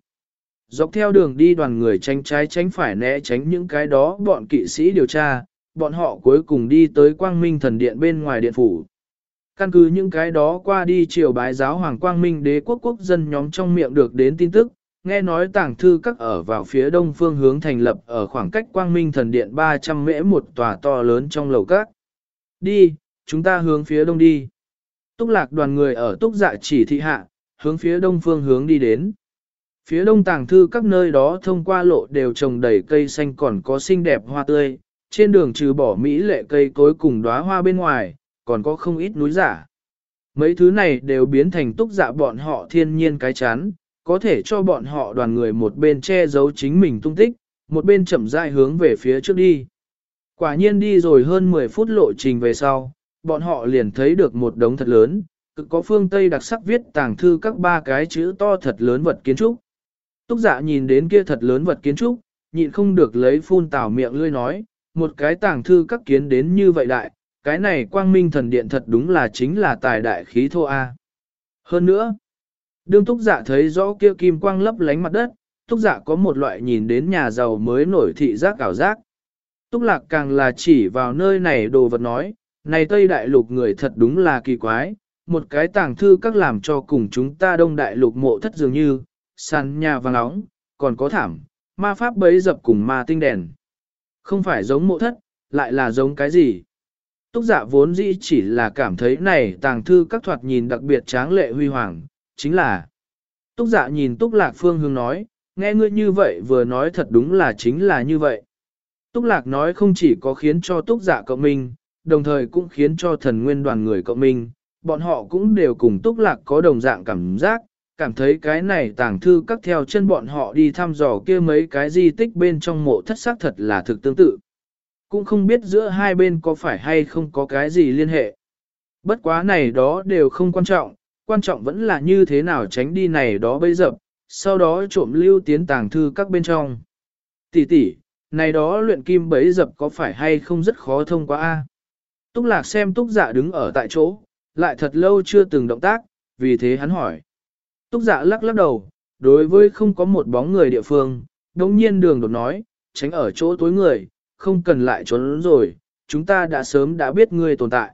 Dọc theo đường đi đoàn người tránh trái tránh phải né tránh những cái đó bọn kỵ sĩ điều tra, bọn họ cuối cùng đi tới quang minh thần điện bên ngoài điện phủ. Căn cứ những cái đó qua đi triều bái giáo hoàng quang minh đế quốc quốc dân nhóm trong miệng được đến tin tức, nghe nói tàng thư các ở vào phía đông phương hướng thành lập ở khoảng cách quang minh thần điện 300 mễ một tòa to lớn trong lầu các. Đi, chúng ta hướng phía đông đi. Túc lạc đoàn người ở túc dạ chỉ thị hạ, hướng phía đông phương hướng đi đến. Phía đông tàng thư các nơi đó thông qua lộ đều trồng đầy cây xanh còn có xinh đẹp hoa tươi, trên đường trừ bỏ mỹ lệ cây cối cùng đóa hoa bên ngoài, còn có không ít núi giả. Mấy thứ này đều biến thành túc dạ bọn họ thiên nhiên cái chán, có thể cho bọn họ đoàn người một bên che giấu chính mình tung tích, một bên chậm rãi hướng về phía trước đi. Quả nhiên đi rồi hơn 10 phút lộ trình về sau, bọn họ liền thấy được một đống thật lớn, cực có phương Tây đặc sắc viết tàng thư các ba cái chữ to thật lớn vật kiến trúc. Túc giả nhìn đến kia thật lớn vật kiến trúc, nhịn không được lấy phun tảo miệng lươi nói, một cái tàng thư các kiến đến như vậy đại, cái này quang minh thần điện thật đúng là chính là tài đại khí thô A. Hơn nữa, đương túc dạ thấy rõ kia kim quang lấp lánh mặt đất, túc dạ có một loại nhìn đến nhà giàu mới nổi thị giác ảo giác. Túc lạc càng là chỉ vào nơi này đồ vật nói, này Tây Đại Lục người thật đúng là kỳ quái, một cái tàng thư các làm cho cùng chúng ta Đông Đại Lục mộ thất dường như, sàn nhà vàng óng, còn có thảm, ma pháp bấy dập cùng ma tinh đèn. Không phải giống mộ thất, lại là giống cái gì? Túc giả dạ vốn dĩ chỉ là cảm thấy này tàng thư các thoạt nhìn đặc biệt tráng lệ huy hoàng, chính là. Túc giả dạ nhìn Túc Lạc Phương Hương nói, nghe ngươi như vậy vừa nói thật đúng là chính là như vậy. Túc Lạc nói không chỉ có khiến cho Túc giả dạ cộng minh, đồng thời cũng khiến cho thần nguyên đoàn người cộng minh, bọn họ cũng đều cùng Túc Lạc có đồng dạng cảm giác, cảm thấy cái này tàng thư các theo chân bọn họ đi thăm dò kia mấy cái di tích bên trong mộ thất xác thật là thực tương tự. Cũng không biết giữa hai bên có phải hay không có cái gì liên hệ. Bất quá này đó đều không quan trọng, quan trọng vẫn là như thế nào tránh đi này đó bây dập, sau đó trộm lưu tiến tàng thư các bên trong. Tỷ tỷ, này đó luyện kim bấy dập có phải hay không rất khó thông qua a? Túc lạc xem túc dạ đứng ở tại chỗ, lại thật lâu chưa từng động tác, vì thế hắn hỏi. Túc dạ lắc lắc đầu, đối với không có một bóng người địa phương, đồng nhiên đường đột nói, tránh ở chỗ tối người, không cần lại trốn rồi, chúng ta đã sớm đã biết ngươi tồn tại.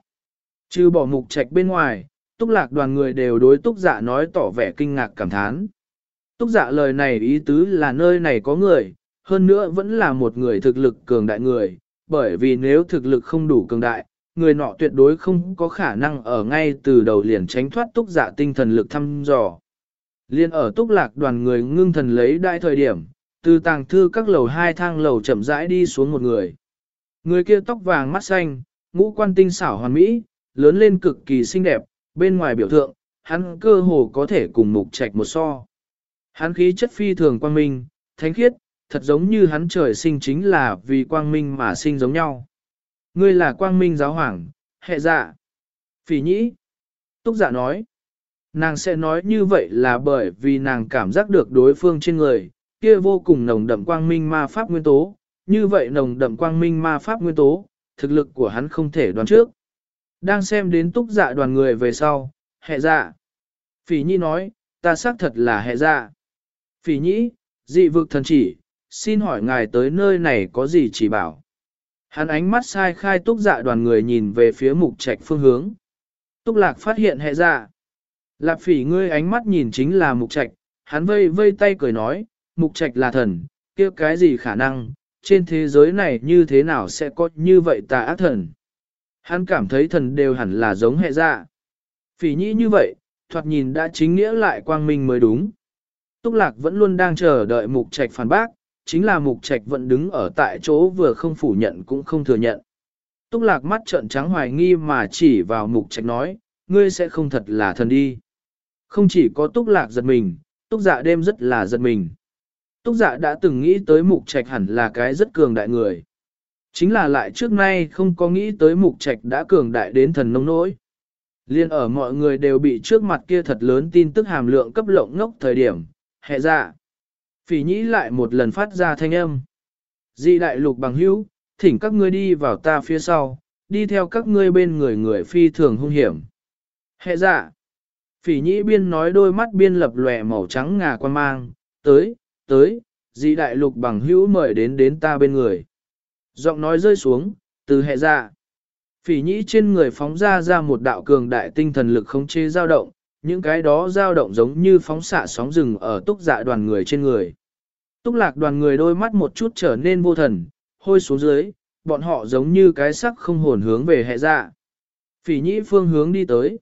Trừ bỏ mục trạch bên ngoài, túc lạc đoàn người đều đối túc dạ nói tỏ vẻ kinh ngạc cảm thán. Túc dạ lời này ý tứ là nơi này có người, hơn nữa vẫn là một người thực lực cường đại người, bởi vì nếu thực lực không đủ cường đại, người nọ tuyệt đối không có khả năng ở ngay từ đầu liền tránh thoát túc dạ tinh thần lực thăm dò. Liên ở túc lạc đoàn người ngưng thần lấy đại thời điểm, từ tàng thư các lầu hai thang lầu chậm rãi đi xuống một người. Người kia tóc vàng mắt xanh, ngũ quan tinh xảo hoàn mỹ, lớn lên cực kỳ xinh đẹp, bên ngoài biểu tượng, hắn cơ hồ có thể cùng mục trạch một so. Hắn khí chất phi thường quang minh, thánh khiết, thật giống như hắn trời sinh chính là vì quang minh mà sinh giống nhau. Ngươi là quang minh giáo hoàng, hệ dạ. Phỉ nhĩ. Túc dạ nói. Nàng sẽ nói như vậy là bởi vì nàng cảm giác được đối phương trên người, kia vô cùng nồng đậm quang minh ma pháp nguyên tố, như vậy nồng đậm quang minh ma pháp nguyên tố, thực lực của hắn không thể đoán trước. Đang xem đến túc dạ đoàn người về sau, hệ dạ. Phỉ nhi nói, ta xác thật là hệ dạ. Phỉ nhĩ, dị vực thần chỉ, xin hỏi ngài tới nơi này có gì chỉ bảo. Hắn ánh mắt sai khai túc dạ đoàn người nhìn về phía mục trạch phương hướng. Túc lạc phát hiện hệ dạ. Lạp phỉ ngươi ánh mắt nhìn chính là mục trạch, hắn vây vây tay cười nói, mục trạch là thần, kia cái gì khả năng, trên thế giới này như thế nào sẽ có như vậy tà ác thần. Hắn cảm thấy thần đều hẳn là giống hệ dạ. Phỉ nhĩ như vậy, thoạt nhìn đã chính nghĩa lại quang minh mới đúng. Túc Lạc vẫn luôn đang chờ đợi Mục Trạch phản bác, chính là Mục Trạch vẫn đứng ở tại chỗ vừa không phủ nhận cũng không thừa nhận. Túc Lạc mắt trợn trắng hoài nghi mà chỉ vào Mục Trạch nói, ngươi sẽ không thật là thần đi. Không chỉ có Túc Lạc giật mình, Túc Dạ đêm rất là giật mình. Túc Dạ đã từng nghĩ tới Mục Trạch hẳn là cái rất cường đại người. Chính là lại trước nay không có nghĩ tới Mục Trạch đã cường đại đến thần nông nỗi. Liên ở mọi người đều bị trước mặt kia thật lớn tin tức hàm lượng cấp lộng ngốc thời điểm, hệ dạ. Phỉ nhĩ lại một lần phát ra thanh âm. Di đại lục bằng hữu, thỉnh các ngươi đi vào ta phía sau, đi theo các ngươi bên người người phi thường hung hiểm. Hệ dạ. Phỉ nhĩ biên nói đôi mắt biên lập lòe màu trắng ngà quan mang, tới, tới, dị đại lục bằng hữu mời đến đến ta bên người. Giọng nói rơi xuống, từ hệ dạ. Phỉ nhĩ trên người phóng ra ra một đạo cường đại tinh thần lực khống chế dao động, những cái đó dao động giống như phóng xạ sóng rừng ở túc dạ đoàn người trên người. Túc lạc đoàn người đôi mắt một chút trở nên vô thần, hôi xuống dưới, bọn họ giống như cái sắc không hồn hướng về hệ dạ. Phỉ nhĩ phương hướng đi tới.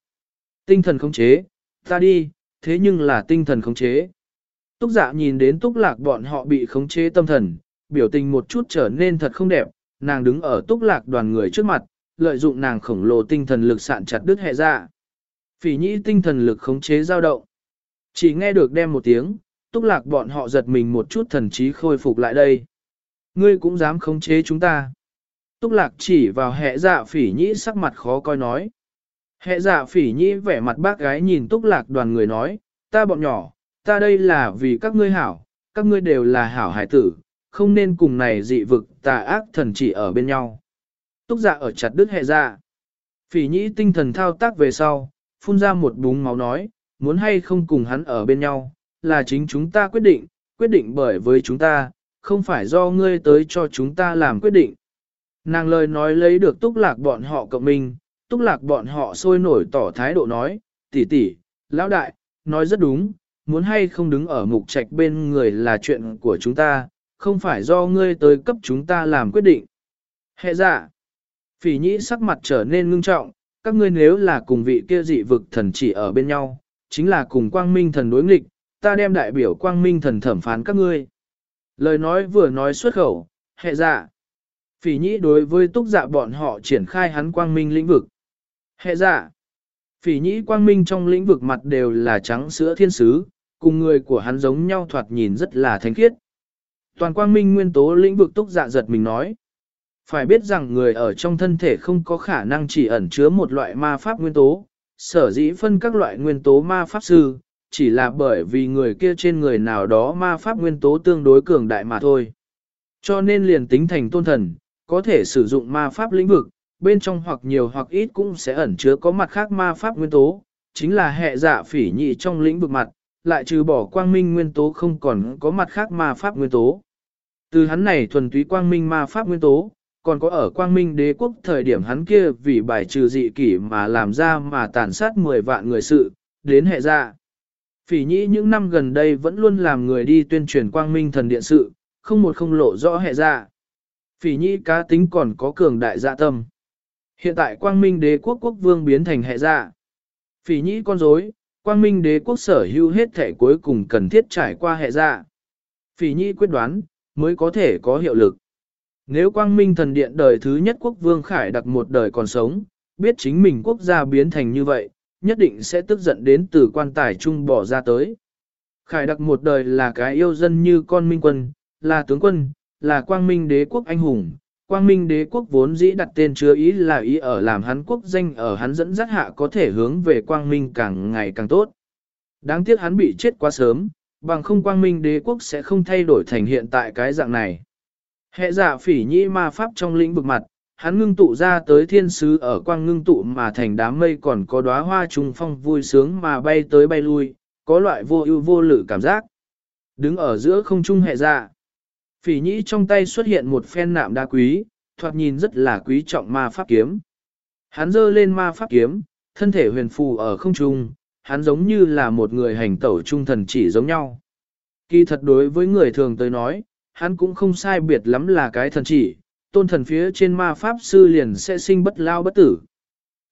Tinh thần khống chế, ta đi, thế nhưng là tinh thần khống chế. Túc dạ nhìn đến túc lạc bọn họ bị khống chế tâm thần, biểu tình một chút trở nên thật không đẹp, nàng đứng ở túc lạc đoàn người trước mặt, lợi dụng nàng khổng lồ tinh thần lực sạn chặt đứt hệ ra. Phỉ nhĩ tinh thần lực khống chế dao động. Chỉ nghe được đem một tiếng, túc lạc bọn họ giật mình một chút thần trí khôi phục lại đây. Ngươi cũng dám khống chế chúng ta. Túc lạc chỉ vào hệ dạ phỉ nhĩ sắc mặt khó coi nói. Hệ dạ phỉ nhĩ vẻ mặt bác gái nhìn túc lạc đoàn người nói, ta bọn nhỏ, ta đây là vì các ngươi hảo, các ngươi đều là hảo hải tử, không nên cùng này dị vực tà ác thần chỉ ở bên nhau. Túc dạ ở chặt đứt hệ dạ. Phỉ nhĩ tinh thần thao tác về sau, phun ra một búng máu nói, muốn hay không cùng hắn ở bên nhau, là chính chúng ta quyết định, quyết định bởi với chúng ta, không phải do ngươi tới cho chúng ta làm quyết định. Nàng lời nói lấy được túc lạc bọn họ cộng minh, túc lạc bọn họ sôi nổi tỏ thái độ nói, tỷ tỷ, lão đại, nói rất đúng, muốn hay không đứng ở mục trạch bên người là chuyện của chúng ta, không phải do ngươi tới cấp chúng ta làm quyết định. Hệ dạ, phỉ nhĩ sắc mặt trở nên ngưng trọng, các ngươi nếu là cùng vị kia dị vực thần chỉ ở bên nhau, chính là cùng quang minh thần đối nghịch, ta đem đại biểu quang minh thần thẩm phán các ngươi. Lời nói vừa nói xuất khẩu, hệ dạ. Phỉ nhĩ đối với túc dạ bọn họ triển khai hắn quang minh lĩnh vực. Hệ dạ. Phỉ nhĩ quang minh trong lĩnh vực mặt đều là trắng sữa thiên sứ, cùng người của hắn giống nhau thoạt nhìn rất là thánh khiết. Toàn quang minh nguyên tố lĩnh vực túc dạ giật mình nói. Phải biết rằng người ở trong thân thể không có khả năng chỉ ẩn chứa một loại ma pháp nguyên tố, sở dĩ phân các loại nguyên tố ma pháp sư, chỉ là bởi vì người kia trên người nào đó ma pháp nguyên tố tương đối cường đại mà thôi. Cho nên liền tính thành tôn thần, có thể sử dụng ma pháp lĩnh vực, bên trong hoặc nhiều hoặc ít cũng sẽ ẩn chứa có mặt khác ma pháp nguyên tố, chính là hệ dạ phỉ nhị trong lĩnh vực mặt, lại trừ bỏ quang minh nguyên tố không còn có mặt khác ma pháp nguyên tố. Từ hắn này thuần túy quang minh ma pháp nguyên tố, còn có ở quang minh đế quốc thời điểm hắn kia vì bài trừ dị kỷ mà làm ra mà tàn sát 10 vạn người sự, đến hệ ra. Phỉ nhĩ những năm gần đây vẫn luôn làm người đi tuyên truyền quang minh thần điện sự, không một không lộ rõ hệ ra. Phỉ nhĩ cá tính còn có cường đại dạ tâm. Hiện tại quang minh đế quốc quốc vương biến thành hệ dạ. Phỉ nhĩ con rối, quang minh đế quốc sở hữu hết thể cuối cùng cần thiết trải qua hệ dạ. Phỉ nhi quyết đoán, mới có thể có hiệu lực. Nếu quang minh thần điện đời thứ nhất quốc vương khải đặc một đời còn sống, biết chính mình quốc gia biến thành như vậy, nhất định sẽ tức giận đến từ quan tài trung bỏ ra tới. Khải đặc một đời là cái yêu dân như con minh quân, là tướng quân, là quang minh đế quốc anh hùng. Quang minh đế quốc vốn dĩ đặt tên chứa ý là ý ở làm hắn quốc danh ở hắn dẫn dắt hạ có thể hướng về quang minh càng ngày càng tốt. Đáng tiếc hắn bị chết quá sớm, bằng không quang minh đế quốc sẽ không thay đổi thành hiện tại cái dạng này. Hệ giả phỉ nhĩ ma pháp trong lĩnh vực mặt, hắn ngưng tụ ra tới thiên sứ ở quang ngưng tụ mà thành đám mây còn có đóa hoa trùng phong vui sướng mà bay tới bay lui, có loại vô ưu vô lự cảm giác. Đứng ở giữa không trung hệ dạ. Phỉ nhĩ trong tay xuất hiện một phen nạm đá quý, thoạt nhìn rất là quý trọng ma pháp kiếm. Hắn giơ lên ma pháp kiếm, thân thể huyền phù ở không trung, hắn giống như là một người hành tẩu trung thần chỉ giống nhau. Kỳ thật đối với người thường tới nói, hắn cũng không sai biệt lắm là cái thần chỉ, tôn thần phía trên ma pháp sư liền sẽ sinh bất lao bất tử.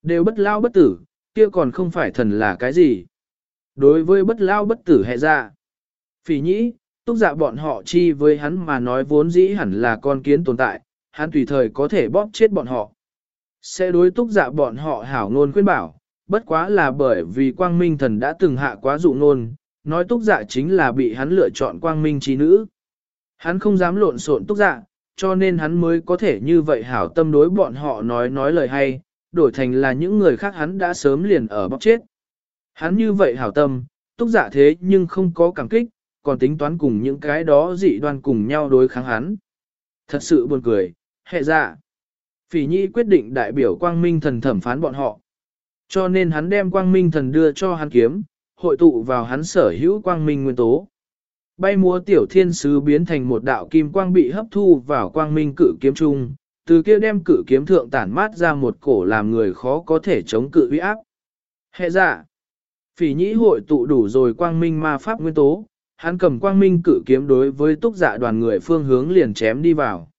Đều bất lao bất tử, kia còn không phải thần là cái gì. Đối với bất lao bất tử hệ ra, Phỉ nhĩ, túc dạ bọn họ chi với hắn mà nói vốn dĩ hẳn là con kiến tồn tại, hắn tùy thời có thể bóp chết bọn họ. Sẽ đối túc dạ bọn họ hảo ngôn khuyên bảo, bất quá là bởi vì quang minh thần đã từng hạ quá dụ ngôn, nói túc dạ chính là bị hắn lựa chọn quang minh trí nữ. Hắn không dám lộn xộn túc dạ, cho nên hắn mới có thể như vậy hảo tâm đối bọn họ nói nói lời hay, đổi thành là những người khác hắn đã sớm liền ở bóc chết. Hắn như vậy hảo tâm, túc dạ thế nhưng không có cảm kích, còn tính toán cùng những cái đó dị đoan cùng nhau đối kháng hắn. Thật sự buồn cười, hệ dạ. Phỉ nhi quyết định đại biểu quang minh thần thẩm phán bọn họ. Cho nên hắn đem quang minh thần đưa cho hắn kiếm, hội tụ vào hắn sở hữu quang minh nguyên tố. Bay múa tiểu thiên sứ biến thành một đạo kim quang bị hấp thu vào quang minh cử kiếm trung, từ kia đem cử kiếm thượng tản mát ra một cổ làm người khó có thể chống cự uy áp. Hệ dạ, phỉ nhĩ hội tụ đủ rồi quang minh ma pháp nguyên tố, hắn cầm quang minh cử kiếm đối với túc dạ đoàn người phương hướng liền chém đi vào.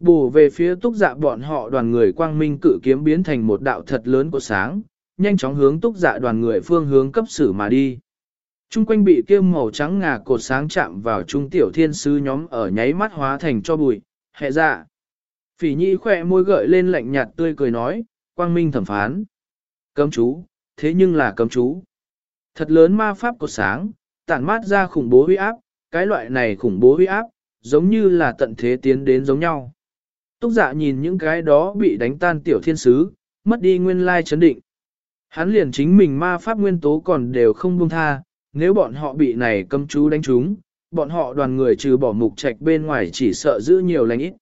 Bù về phía túc dạ bọn họ đoàn người quang minh cử kiếm biến thành một đạo thật lớn của sáng, nhanh chóng hướng túc dạ đoàn người phương hướng cấp xử mà đi. Trung quanh bị kia màu trắng ngà cột sáng chạm vào trung tiểu thiên sứ nhóm ở nháy mắt hóa thành cho bụi, hệ dạ. Phỉ nhi khỏe môi gợi lên lạnh nhạt tươi cười nói, quang minh thẩm phán. Cấm chú, thế nhưng là cấm chú. Thật lớn ma pháp cột sáng, tản mát ra khủng bố huy áp, cái loại này khủng bố huy áp, giống như là tận thế tiến đến giống nhau. Túc dạ nhìn những cái đó bị đánh tan tiểu thiên sứ, mất đi nguyên lai chấn định. Hắn liền chính mình ma pháp nguyên tố còn đều không buông tha, nếu bọn họ bị này cấm chú đánh trúng, bọn họ đoàn người trừ bỏ mục trạch bên ngoài chỉ sợ giữ nhiều lành ít.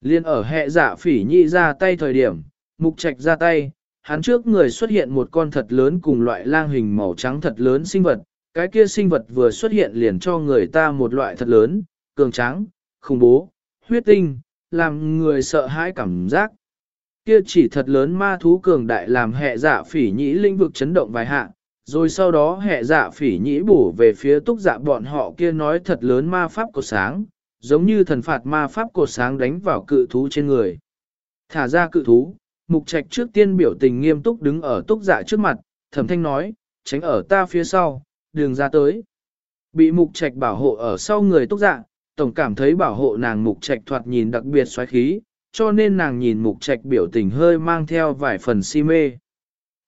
Liên ở hệ giả phỉ nhị ra tay thời điểm, mục trạch ra tay, hắn trước người xuất hiện một con thật lớn cùng loại lang hình màu trắng thật lớn sinh vật, cái kia sinh vật vừa xuất hiện liền cho người ta một loại thật lớn, cường tráng, khủng bố, huyết tinh, làm người sợ hãi cảm giác. Kia chỉ thật lớn ma thú cường đại làm hệ giả phỉ nhĩ linh vực chấn động vài hạ, rồi sau đó hệ giả phỉ nhĩ bổ về phía túc dạ bọn họ kia nói thật lớn ma pháp cột sáng, giống như thần phạt ma pháp cột sáng đánh vào cự thú trên người. Thả ra cự thú, mục trạch trước tiên biểu tình nghiêm túc đứng ở túc dạ trước mặt, thẩm thanh nói, tránh ở ta phía sau, đường ra tới. Bị mục trạch bảo hộ ở sau người túc dạ, tổng cảm thấy bảo hộ nàng mục trạch thoạt nhìn đặc biệt xoáy khí, cho nên nàng nhìn mục trạch biểu tình hơi mang theo vài phần si mê.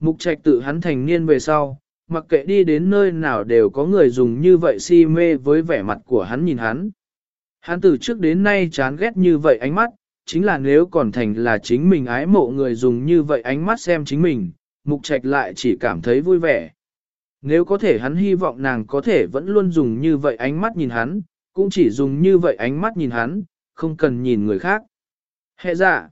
Mục trạch tự hắn thành niên về sau, mặc kệ đi đến nơi nào đều có người dùng như vậy si mê với vẻ mặt của hắn nhìn hắn. Hắn từ trước đến nay chán ghét như vậy ánh mắt, chính là nếu còn thành là chính mình ái mộ người dùng như vậy ánh mắt xem chính mình, mục trạch lại chỉ cảm thấy vui vẻ. Nếu có thể hắn hy vọng nàng có thể vẫn luôn dùng như vậy ánh mắt nhìn hắn, cũng chỉ dùng như vậy ánh mắt nhìn hắn, không cần nhìn người khác. Hệ dạ.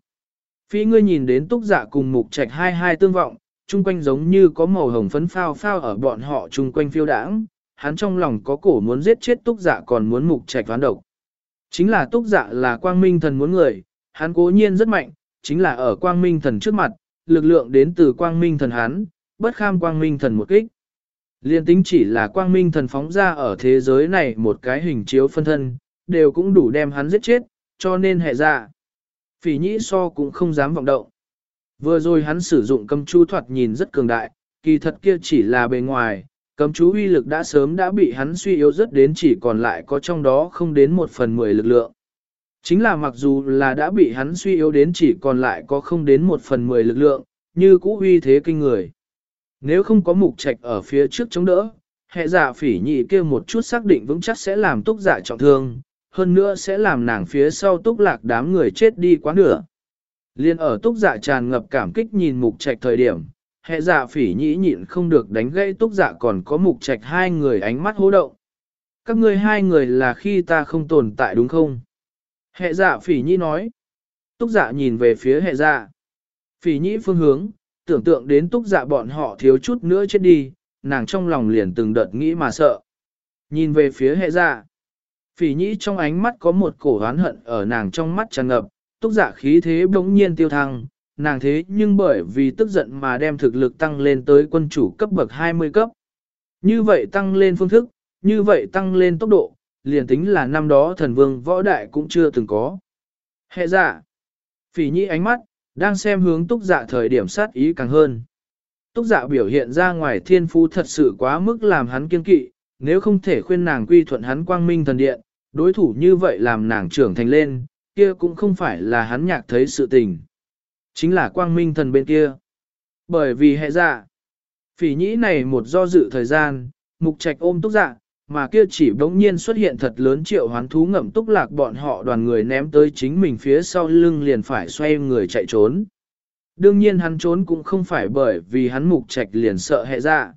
Phi ngươi nhìn đến túc giả cùng mục trạch hai hai tương vọng, chung quanh giống như có màu hồng phấn phao phao ở bọn họ chung quanh phiêu đãng, hắn trong lòng có cổ muốn giết chết túc giả còn muốn mục trạch ván độc. Chính là túc giả là quang minh thần muốn người, hắn cố nhiên rất mạnh, chính là ở quang minh thần trước mặt, lực lượng đến từ quang minh thần hắn, bất kham quang minh thần một kích. Liên tính chỉ là quang minh thần phóng ra ở thế giới này một cái hình chiếu phân thân, đều cũng đủ đem hắn giết chết, cho nên hệ ra. Dạ. Phỉ nhĩ so cũng không dám vọng động. Vừa rồi hắn sử dụng cấm chú thoạt nhìn rất cường đại, kỳ thật kia chỉ là bề ngoài, cấm chú uy lực đã sớm đã bị hắn suy yếu rất đến chỉ còn lại có trong đó không đến một phần mười lực lượng. Chính là mặc dù là đã bị hắn suy yếu đến chỉ còn lại có không đến một phần mười lực lượng, như cũ uy thế kinh người. Nếu không có mục trạch ở phía trước chống đỡ, hệ giả phỉ nhị kia một chút xác định vững chắc sẽ làm túc giả trọng thương, hơn nữa sẽ làm nàng phía sau túc lạc đám người chết đi quá nửa. Liên ở túc giả tràn ngập cảm kích nhìn mục trạch thời điểm, hệ dạ phỉ nhị nhịn không được đánh gãy túc giả còn có mục trạch hai người ánh mắt hố động. Các ngươi hai người là khi ta không tồn tại đúng không? Hệ dạ phỉ nhị nói. Túc giả nhìn về phía hệ dạ. Phỉ nhị phương hướng, tưởng tượng đến túc dạ bọn họ thiếu chút nữa chết đi, nàng trong lòng liền từng đợt nghĩ mà sợ. Nhìn về phía hệ dạ. Phỉ nhĩ trong ánh mắt có một cổ oán hận ở nàng trong mắt tràn ngập, túc dạ khí thế bỗng nhiên tiêu thăng, nàng thế nhưng bởi vì tức giận mà đem thực lực tăng lên tới quân chủ cấp bậc 20 cấp. Như vậy tăng lên phương thức, như vậy tăng lên tốc độ, liền tính là năm đó thần vương võ đại cũng chưa từng có. Hệ dạ, phỉ nhĩ ánh mắt, đang xem hướng túc dạ thời điểm sát ý càng hơn. Túc dạ biểu hiện ra ngoài thiên phú thật sự quá mức làm hắn kiên kỵ, nếu không thể khuyên nàng quy thuận hắn quang minh thần điện, đối thủ như vậy làm nàng trưởng thành lên, kia cũng không phải là hắn nhạc thấy sự tình. Chính là quang minh thần bên kia. Bởi vì hệ dạ, phỉ nhĩ này một do dự thời gian, mục trạch ôm túc dạ, mà kia chỉ bỗng nhiên xuất hiện thật lớn triệu hoán thú ngậm túc lạc bọn họ đoàn người ném tới chính mình phía sau lưng liền phải xoay người chạy trốn. Đương nhiên hắn trốn cũng không phải bởi vì hắn mục trạch liền sợ hệ ra. Dạ.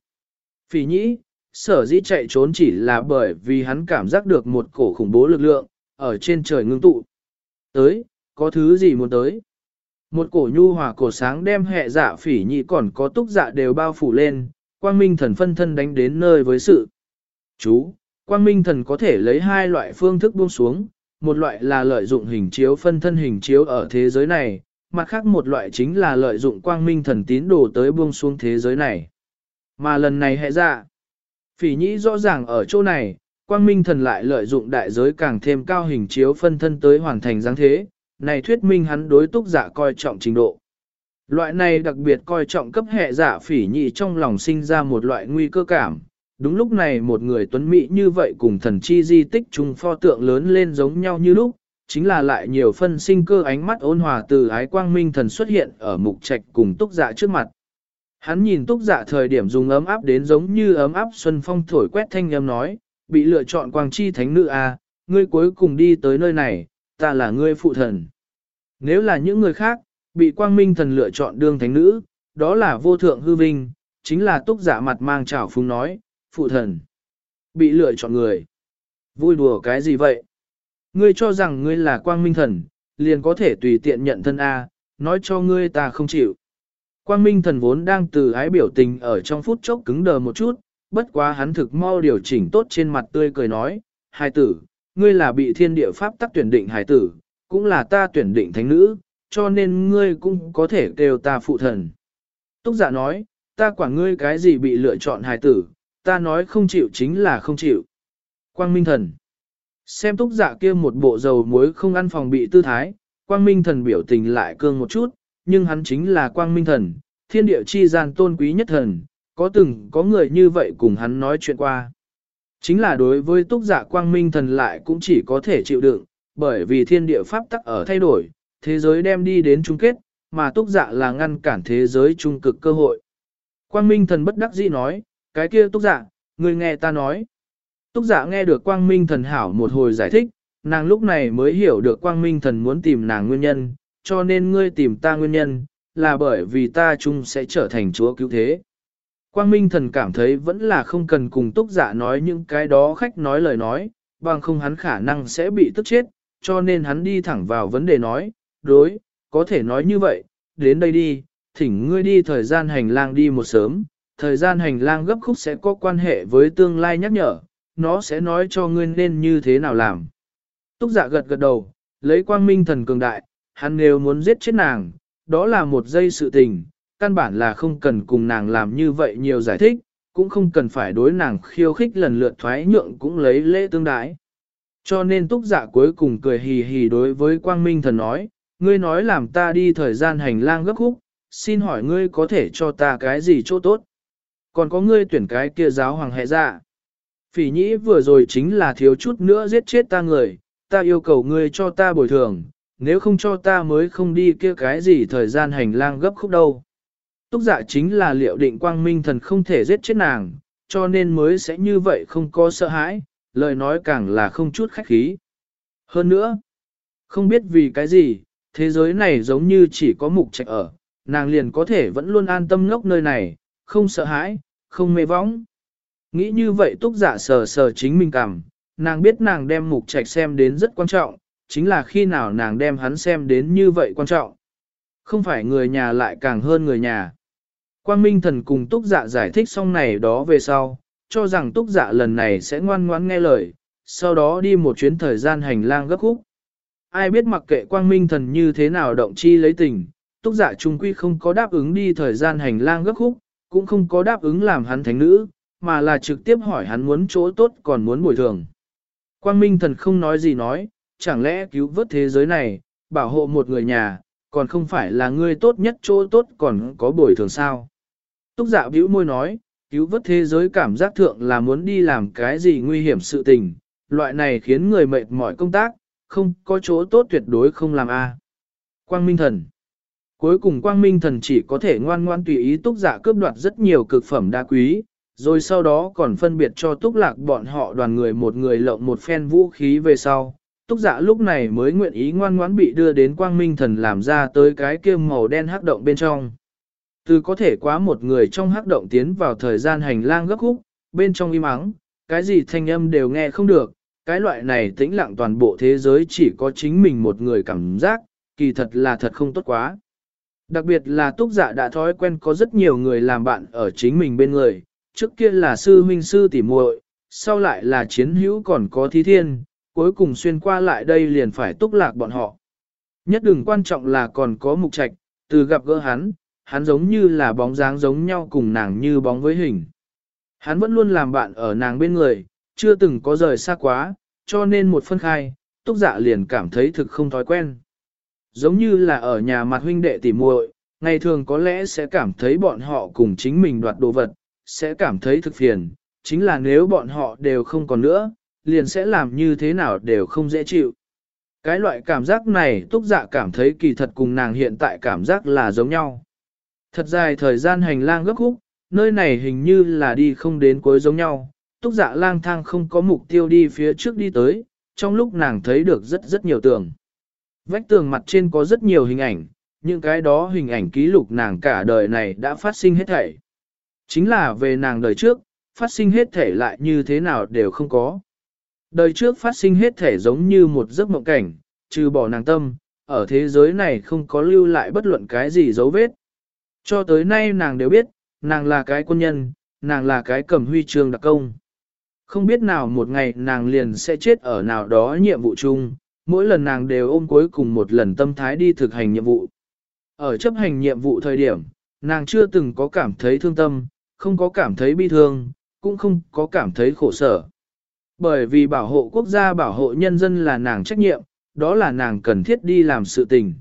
Phỉ nhĩ, sở dĩ chạy trốn chỉ là bởi vì hắn cảm giác được một cổ khủng bố lực lượng, ở trên trời ngưng tụ. Tới, có thứ gì muốn tới? Một cổ nhu hòa cổ sáng đem hệ dạ phỉ nhị còn có túc dạ đều bao phủ lên, quang minh thần phân thân đánh đến nơi với sự. Chú, quang minh thần có thể lấy hai loại phương thức buông xuống, một loại là lợi dụng hình chiếu phân thân hình chiếu ở thế giới này, mặt khác một loại chính là lợi dụng quang minh thần tín đồ tới buông xuống thế giới này. Mà lần này hệ ra, dạ, phỉ nhĩ rõ ràng ở chỗ này, quang minh thần lại lợi dụng đại giới càng thêm cao hình chiếu phân thân tới hoàn thành dáng thế, này thuyết minh hắn đối túc giả coi trọng trình độ. Loại này đặc biệt coi trọng cấp hệ giả dạ phỉ nhị trong lòng sinh ra một loại nguy cơ cảm. Đúng lúc này một người tuấn mỹ như vậy cùng thần chi di tích trùng pho tượng lớn lên giống nhau như lúc, chính là lại nhiều phân sinh cơ ánh mắt ôn hòa từ ái quang minh thần xuất hiện ở mục trạch cùng túc dạ trước mặt. Hắn nhìn túc dạ thời điểm dùng ấm áp đến giống như ấm áp xuân phong thổi quét thanh âm nói, bị lựa chọn quang chi thánh nữ a, à, ngươi cuối cùng đi tới nơi này, ta là ngươi phụ thần. Nếu là những người khác, bị quang minh thần lựa chọn đương thánh nữ, đó là vô thượng hư vinh, chính là túc giả mặt mang trào phúng nói, phụ thần. Bị lựa chọn người. Vui đùa cái gì vậy? Ngươi cho rằng ngươi là quang minh thần, liền có thể tùy tiện nhận thân A, nói cho ngươi ta không chịu. Quang minh thần vốn đang từ ái biểu tình ở trong phút chốc cứng đờ một chút, bất quá hắn thực mau điều chỉnh tốt trên mặt tươi cười nói, hài tử, ngươi là bị thiên địa pháp tắc tuyển định hài tử, cũng là ta tuyển định thánh nữ, cho nên ngươi cũng có thể kêu ta phụ thần. Túc giả nói, ta quản ngươi cái gì bị lựa chọn hài tử, ta nói không chịu chính là không chịu. Quang Minh Thần Xem túc giả kia một bộ dầu muối không ăn phòng bị tư thái, Quang Minh Thần biểu tình lại cương một chút, nhưng hắn chính là Quang Minh Thần, thiên địa chi gian tôn quý nhất thần, có từng có người như vậy cùng hắn nói chuyện qua. Chính là đối với túc giả Quang Minh Thần lại cũng chỉ có thể chịu đựng, bởi vì thiên địa pháp tắc ở thay đổi, thế giới đem đi đến chung kết, mà túc giả là ngăn cản thế giới trung cực cơ hội. Quang Minh thần bất đắc dĩ nói, cái kia túc dạ, người nghe ta nói. Túc dạ nghe được Quang Minh thần hảo một hồi giải thích, nàng lúc này mới hiểu được Quang Minh thần muốn tìm nàng nguyên nhân, cho nên ngươi tìm ta nguyên nhân, là bởi vì ta chung sẽ trở thành chúa cứu thế. Quang Minh thần cảm thấy vẫn là không cần cùng túc dạ nói những cái đó khách nói lời nói, bằng không hắn khả năng sẽ bị tức chết, cho nên hắn đi thẳng vào vấn đề nói, đối, có thể nói như vậy, đến đây đi, thỉnh ngươi đi thời gian hành lang đi một sớm, thời gian hành lang gấp khúc sẽ có quan hệ với tương lai nhắc nhở, nó sẽ nói cho ngươi nên như thế nào làm. Túc dạ gật gật đầu, lấy quang minh thần cường đại, hắn nếu muốn giết chết nàng, đó là một giây sự tình, căn bản là không cần cùng nàng làm như vậy nhiều giải thích, cũng không cần phải đối nàng khiêu khích lần lượt thoái nhượng cũng lấy lễ tương đái. Cho nên túc giả dạ cuối cùng cười hì hì đối với quang minh thần nói, ngươi nói làm ta đi thời gian hành lang gấp khúc, xin hỏi ngươi có thể cho ta cái gì chỗ tốt? Còn có ngươi tuyển cái kia giáo hoàng hệ dạ. Phỉ nhĩ vừa rồi chính là thiếu chút nữa giết chết ta người, ta yêu cầu ngươi cho ta bồi thường, nếu không cho ta mới không đi kia cái gì thời gian hành lang gấp khúc đâu. Túc dạ chính là liệu định quang minh thần không thể giết chết nàng, cho nên mới sẽ như vậy không có sợ hãi, lời nói càng là không chút khách khí. Hơn nữa, không biết vì cái gì, thế giới này giống như chỉ có mục trạch ở, nàng liền có thể vẫn luôn an tâm ngốc nơi này, không sợ hãi, không mê võng. Nghĩ như vậy túc giả sờ sờ chính mình cảm, nàng biết nàng đem mục trạch xem đến rất quan trọng, chính là khi nào nàng đem hắn xem đến như vậy quan trọng. Không phải người nhà lại càng hơn người nhà. Quang Minh Thần cùng Túc Dạ giải thích xong này đó về sau, cho rằng túc dạ lần này sẽ ngoan ngoãn nghe lời, sau đó đi một chuyến thời gian hành lang gấp khúc. Ai biết mặc kệ quang minh thần như thế nào động chi lấy tình, túc dạ trung quy không có đáp ứng đi thời gian hành lang gấp khúc, cũng không có đáp ứng làm hắn thánh nữ, mà là trực tiếp hỏi hắn muốn chỗ tốt còn muốn bồi thường. Quang minh thần không nói gì nói, chẳng lẽ cứu vớt thế giới này, bảo hộ một người nhà, còn không phải là ngươi tốt nhất chỗ tốt còn có bồi thường sao. Túc dạ bĩu môi nói, cứu vớt thế giới cảm giác thượng là muốn đi làm cái gì nguy hiểm sự tình, loại này khiến người mệt mỏi công tác, không có chỗ tốt tuyệt đối không làm a. Quang Minh Thần Cuối cùng Quang Minh Thần chỉ có thể ngoan ngoan tùy ý túc giả cướp đoạt rất nhiều cực phẩm đa quý, rồi sau đó còn phân biệt cho túc lạc bọn họ đoàn người một người lộng một phen vũ khí về sau. Túc giả lúc này mới nguyện ý ngoan ngoãn bị đưa đến Quang Minh Thần làm ra tới cái kia màu đen hắc động bên trong. Từ có thể quá một người trong hắc động tiến vào thời gian hành lang gấp khúc, bên trong im ắng, cái gì thanh âm đều nghe không được, cái loại này tĩnh lặng toàn bộ thế giới chỉ có chính mình một người cảm giác, kỳ thật là thật không tốt quá. Đặc biệt là túc dạ đã thói quen có rất nhiều người làm bạn ở chính mình bên người, trước kia là sư huynh sư tỉ muội, sau lại là chiến hữu còn có thí thiên, cuối cùng xuyên qua lại đây liền phải túc lạc bọn họ. Nhất đừng quan trọng là còn có mục trạch, từ gặp gỡ hắn, hắn giống như là bóng dáng giống nhau cùng nàng như bóng với hình. Hắn vẫn luôn làm bạn ở nàng bên người, chưa từng có rời xa quá, cho nên một phân khai, túc dạ liền cảm thấy thực không thói quen. Giống như là ở nhà mặt huynh đệ tỉ muội, ngày thường có lẽ sẽ cảm thấy bọn họ cùng chính mình đoạt đồ vật, sẽ cảm thấy thực phiền, chính là nếu bọn họ đều không còn nữa, liền sẽ làm như thế nào đều không dễ chịu. Cái loại cảm giác này túc dạ cảm thấy kỳ thật cùng nàng hiện tại cảm giác là giống nhau. Thật dài thời gian hành lang gấp khúc, nơi này hình như là đi không đến cuối giống nhau, túc dạ lang thang không có mục tiêu đi phía trước đi tới, trong lúc nàng thấy được rất rất nhiều tường. Vách tường mặt trên có rất nhiều hình ảnh, những cái đó hình ảnh ký lục nàng cả đời này đã phát sinh hết thảy. Chính là về nàng đời trước, phát sinh hết thể lại như thế nào đều không có. Đời trước phát sinh hết thể giống như một giấc mộng cảnh, trừ bỏ nàng tâm, ở thế giới này không có lưu lại bất luận cái gì dấu vết. Cho tới nay nàng đều biết, nàng là cái quân nhân, nàng là cái cầm huy chương đặc công. Không biết nào một ngày nàng liền sẽ chết ở nào đó nhiệm vụ chung, mỗi lần nàng đều ôm cuối cùng một lần tâm thái đi thực hành nhiệm vụ. Ở chấp hành nhiệm vụ thời điểm, nàng chưa từng có cảm thấy thương tâm, không có cảm thấy bi thương, cũng không có cảm thấy khổ sở. Bởi vì bảo hộ quốc gia bảo hộ nhân dân là nàng trách nhiệm, đó là nàng cần thiết đi làm sự tình.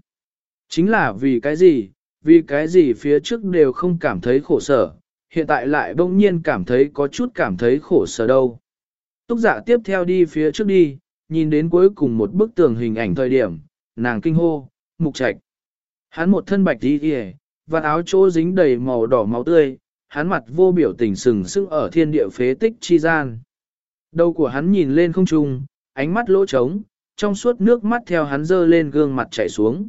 Chính là vì cái gì, vì cái gì phía trước đều không cảm thấy khổ sở, hiện tại lại bỗng nhiên cảm thấy có chút cảm thấy khổ sở đâu. Túc giả dạ tiếp theo đi phía trước đi, nhìn đến cuối cùng một bức tường hình ảnh thời điểm, nàng kinh hô, mục trạch. Hắn một thân bạch đi kìa, và áo chỗ dính đầy màu đỏ máu tươi, hắn mặt vô biểu tình sừng sững ở thiên địa phế tích chi gian. Đầu của hắn nhìn lên không trung, ánh mắt lỗ trống, trong suốt nước mắt theo hắn dơ lên gương mặt chảy xuống.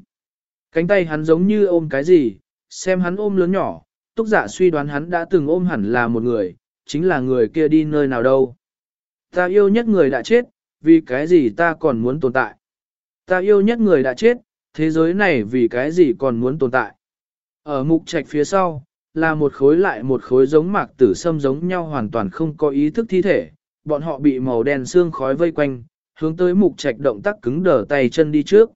Cánh tay hắn giống như ôm cái gì, xem hắn ôm lớn nhỏ, túc giả suy đoán hắn đã từng ôm hẳn là một người, chính là người kia đi nơi nào đâu. Ta yêu nhất người đã chết, vì cái gì ta còn muốn tồn tại. Ta yêu nhất người đã chết, thế giới này vì cái gì còn muốn tồn tại. Ở mục trạch phía sau, là một khối lại một khối giống mạc tử sâm giống nhau hoàn toàn không có ý thức thi thể, bọn họ bị màu đen xương khói vây quanh, hướng tới mục trạch động tác cứng đờ tay chân đi trước.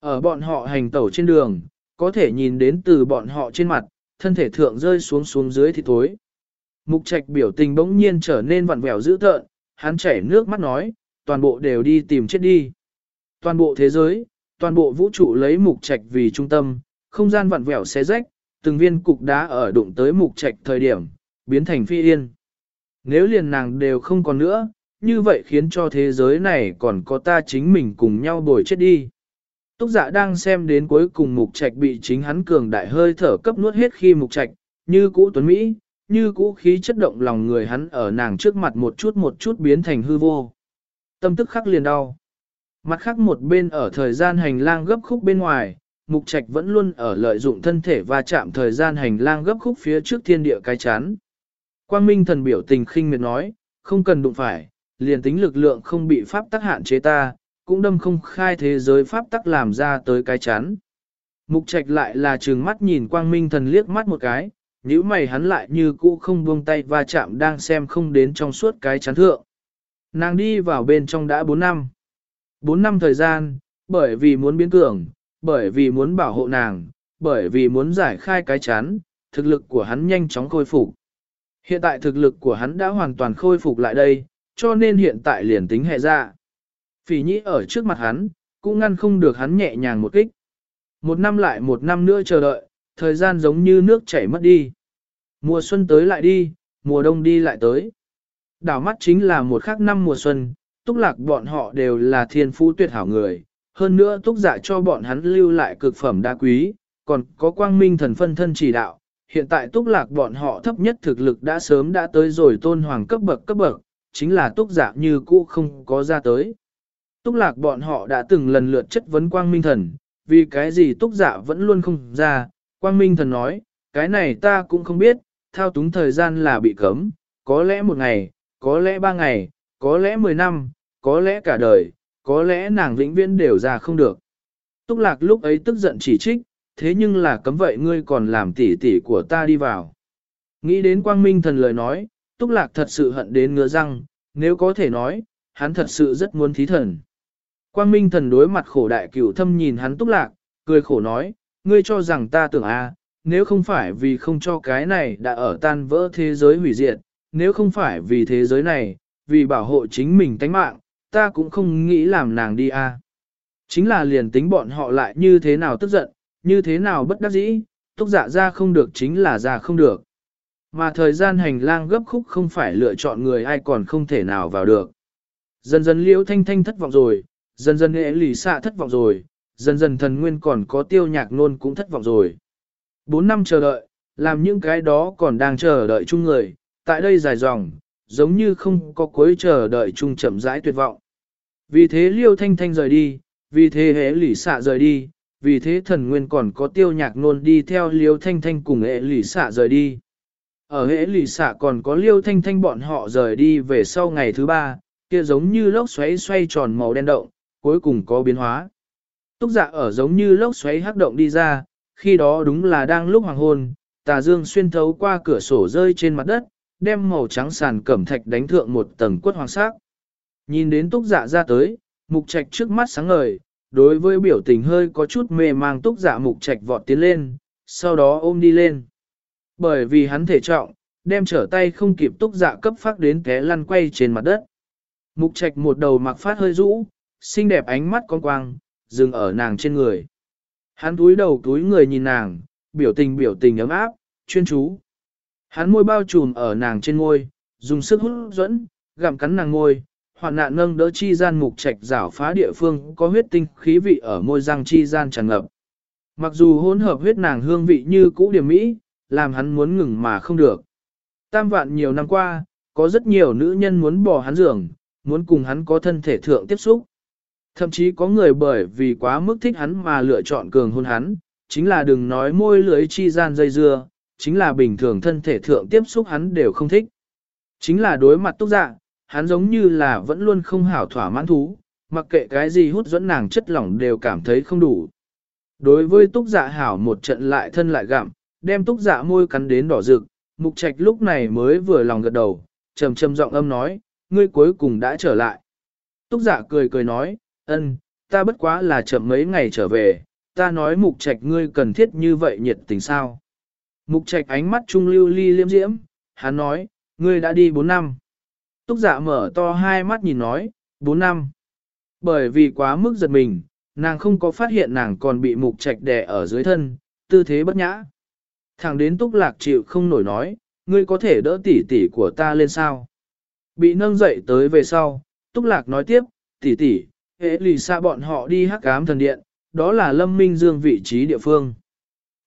Ở bọn họ hành tẩu trên đường, có thể nhìn đến từ bọn họ trên mặt, thân thể thượng rơi xuống xuống dưới thì tối. Mục trạch biểu tình bỗng nhiên trở nên vặn vẹo dữ tợn, hắn chảy nước mắt nói, toàn bộ đều đi tìm chết đi. Toàn bộ thế giới, toàn bộ vũ trụ lấy mục trạch vì trung tâm, không gian vặn vẹo xé rách, từng viên cục đá ở đụng tới mục trạch thời điểm, biến thành phi yên. Nếu liền nàng đều không còn nữa, như vậy khiến cho thế giới này còn có ta chính mình cùng nhau bồi chết đi. Túc dạ đang xem đến cuối cùng mục trạch bị chính hắn cường đại hơi thở cấp nuốt hết khi mục trạch, như cũ tuấn Mỹ, như cũ khí chất động lòng người hắn ở nàng trước mặt một chút một chút biến thành hư vô. Tâm tức khắc liền đau. Mặt khác một bên ở thời gian hành lang gấp khúc bên ngoài, mục trạch vẫn luôn ở lợi dụng thân thể và chạm thời gian hành lang gấp khúc phía trước thiên địa cái chán. Quang Minh thần biểu tình khinh miệt nói, không cần đụng phải, liền tính lực lượng không bị pháp tắc hạn chế ta, cũng đâm không khai thế giới pháp tắc làm ra tới cái chán. Mục trạch lại là trừng mắt nhìn Quang Minh thần liếc mắt một cái, nếu mày hắn lại như cũ không buông tay va chạm đang xem không đến trong suốt cái chán thượng. Nàng đi vào bên trong đã 4 năm. 4 năm thời gian, bởi vì muốn biến cường, bởi vì muốn bảo hộ nàng, bởi vì muốn giải khai cái chán, thực lực của hắn nhanh chóng khôi phục. Hiện tại thực lực của hắn đã hoàn toàn khôi phục lại đây, cho nên hiện tại liền tính hệ ra. Phỉ nhĩ ở trước mặt hắn, cũng ngăn không được hắn nhẹ nhàng một kích. Một năm lại một năm nữa chờ đợi, thời gian giống như nước chảy mất đi. Mùa xuân tới lại đi, mùa đông đi lại tới. Đảo mắt chính là một khắc năm mùa xuân, túc lạc bọn họ đều là thiên phú tuyệt hảo người, hơn nữa túc dạ cho bọn hắn lưu lại cực phẩm đa quý, còn có quang minh thần phân thân chỉ đạo. Hiện tại túc lạc bọn họ thấp nhất thực lực đã sớm đã tới rồi tôn hoàng cấp bậc cấp bậc, chính là túc dạ như cũ không có ra tới. Túc lạc bọn họ đã từng lần lượt chất vấn quang minh thần, vì cái gì túc dạ vẫn luôn không ra, quang minh thần nói, cái này ta cũng không biết, thao túng thời gian là bị cấm, có lẽ một ngày, có lẽ ba ngày, có lẽ mười năm, có lẽ cả đời, có lẽ nàng vĩnh viễn đều ra không được. Túc lạc lúc ấy tức giận chỉ trích, thế nhưng là cấm vậy ngươi còn làm tỉ tỉ của ta đi vào. Nghĩ đến quang minh thần lời nói, túc lạc thật sự hận đến ngứa răng, nếu có thể nói, hắn thật sự rất muốn thí thần. Quang minh thần đối mặt khổ đại cửu thâm nhìn hắn túc lạc, cười khổ nói, ngươi cho rằng ta tưởng a, nếu không phải vì không cho cái này đã ở tan vỡ thế giới hủy diệt, nếu không phải vì thế giới này, vì bảo hộ chính mình tánh mạng, ta cũng không nghĩ làm nàng đi a. Chính là liền tính bọn họ lại như thế nào tức giận, như thế nào bất đắc dĩ, túc dạ ra không được chính là ra không được. Mà thời gian hành lang gấp khúc không phải lựa chọn người ai còn không thể nào vào được. Dần dần liễu thanh thanh thất vọng rồi, dần dần nghệ lì xạ thất vọng rồi, dần dần thần nguyên còn có tiêu nhạc nôn cũng thất vọng rồi. Bốn năm chờ đợi, làm những cái đó còn đang chờ đợi chung người, tại đây dài dòng, giống như không có cuối chờ đợi chung chậm rãi tuyệt vọng. Vì thế liêu thanh thanh rời đi, vì thế hệ lỷ xạ rời đi, vì thế thần nguyên còn có tiêu nhạc nôn đi theo liêu thanh thanh cùng hệ lỷ xạ rời đi. Ở hệ lỷ xạ còn có liêu thanh thanh bọn họ rời đi về sau ngày thứ ba, kia giống như lốc xoáy xoay tròn màu đen động, cuối cùng có biến hóa. Túc dạ ở giống như lốc xoáy hắc động đi ra, khi đó đúng là đang lúc hoàng hôn, tà dương xuyên thấu qua cửa sổ rơi trên mặt đất, đem màu trắng sàn cẩm thạch đánh thượng một tầng quất hoàng sắc. Nhìn đến túc dạ ra tới, mục trạch trước mắt sáng ngời, đối với biểu tình hơi có chút mê mang túc dạ mục trạch vọt tiến lên, sau đó ôm đi lên. Bởi vì hắn thể trọng, đem trở tay không kịp túc dạ cấp phát đến té lăn quay trên mặt đất. Mục trạch một đầu mặc phát hơi rũ, xinh đẹp ánh mắt con quang, dừng ở nàng trên người. Hắn túi đầu túi người nhìn nàng, biểu tình biểu tình ấm áp, chuyên chú. Hắn môi bao trùm ở nàng trên môi, dùng sức hút dẫn, gặm cắn nàng môi, hoạn nạn nâng đỡ chi gian mục trạch rảo phá địa phương có huyết tinh khí vị ở môi răng chi gian tràn ngập. Mặc dù hỗn hợp huyết nàng hương vị như cũ điểm mỹ, làm hắn muốn ngừng mà không được. Tam vạn nhiều năm qua, có rất nhiều nữ nhân muốn bỏ hắn giường, muốn cùng hắn có thân thể thượng tiếp xúc. Thậm chí có người bởi vì quá mức thích hắn mà lựa chọn cường hôn hắn, chính là đừng nói môi lưới chi gian dây dưa, chính là bình thường thân thể thượng tiếp xúc hắn đều không thích. Chính là đối mặt túc dạ, hắn giống như là vẫn luôn không hảo thỏa mãn thú, mặc kệ cái gì hút dẫn nàng chất lỏng đều cảm thấy không đủ. Đối với túc dạ hảo một trận lại thân lại gặm, đem túc dạ môi cắn đến đỏ rực, mục trạch lúc này mới vừa lòng gật đầu, trầm trầm giọng âm nói, ngươi cuối cùng đã trở lại. Túc dạ cười cười nói, ân, ta bất quá là chậm mấy ngày trở về, ta nói mục trạch ngươi cần thiết như vậy nhiệt tình sao. Mục trạch ánh mắt trung lưu ly liêm diễm, hắn nói, ngươi đã đi 4 năm. Túc dạ mở to hai mắt nhìn nói, 4 năm. Bởi vì quá mức giật mình, nàng không có phát hiện nàng còn bị mục trạch đè ở dưới thân, tư thế bất nhã. Thẳng đến túc lạc chịu không nổi nói, ngươi có thể đỡ tỉ tỉ của ta lên sao. Bị nâng dậy tới về sau, túc lạc nói tiếp, tỉ tỉ, hệ lì xa bọn họ đi hắc ám thần điện, đó là Lâm Minh Dương vị trí địa phương.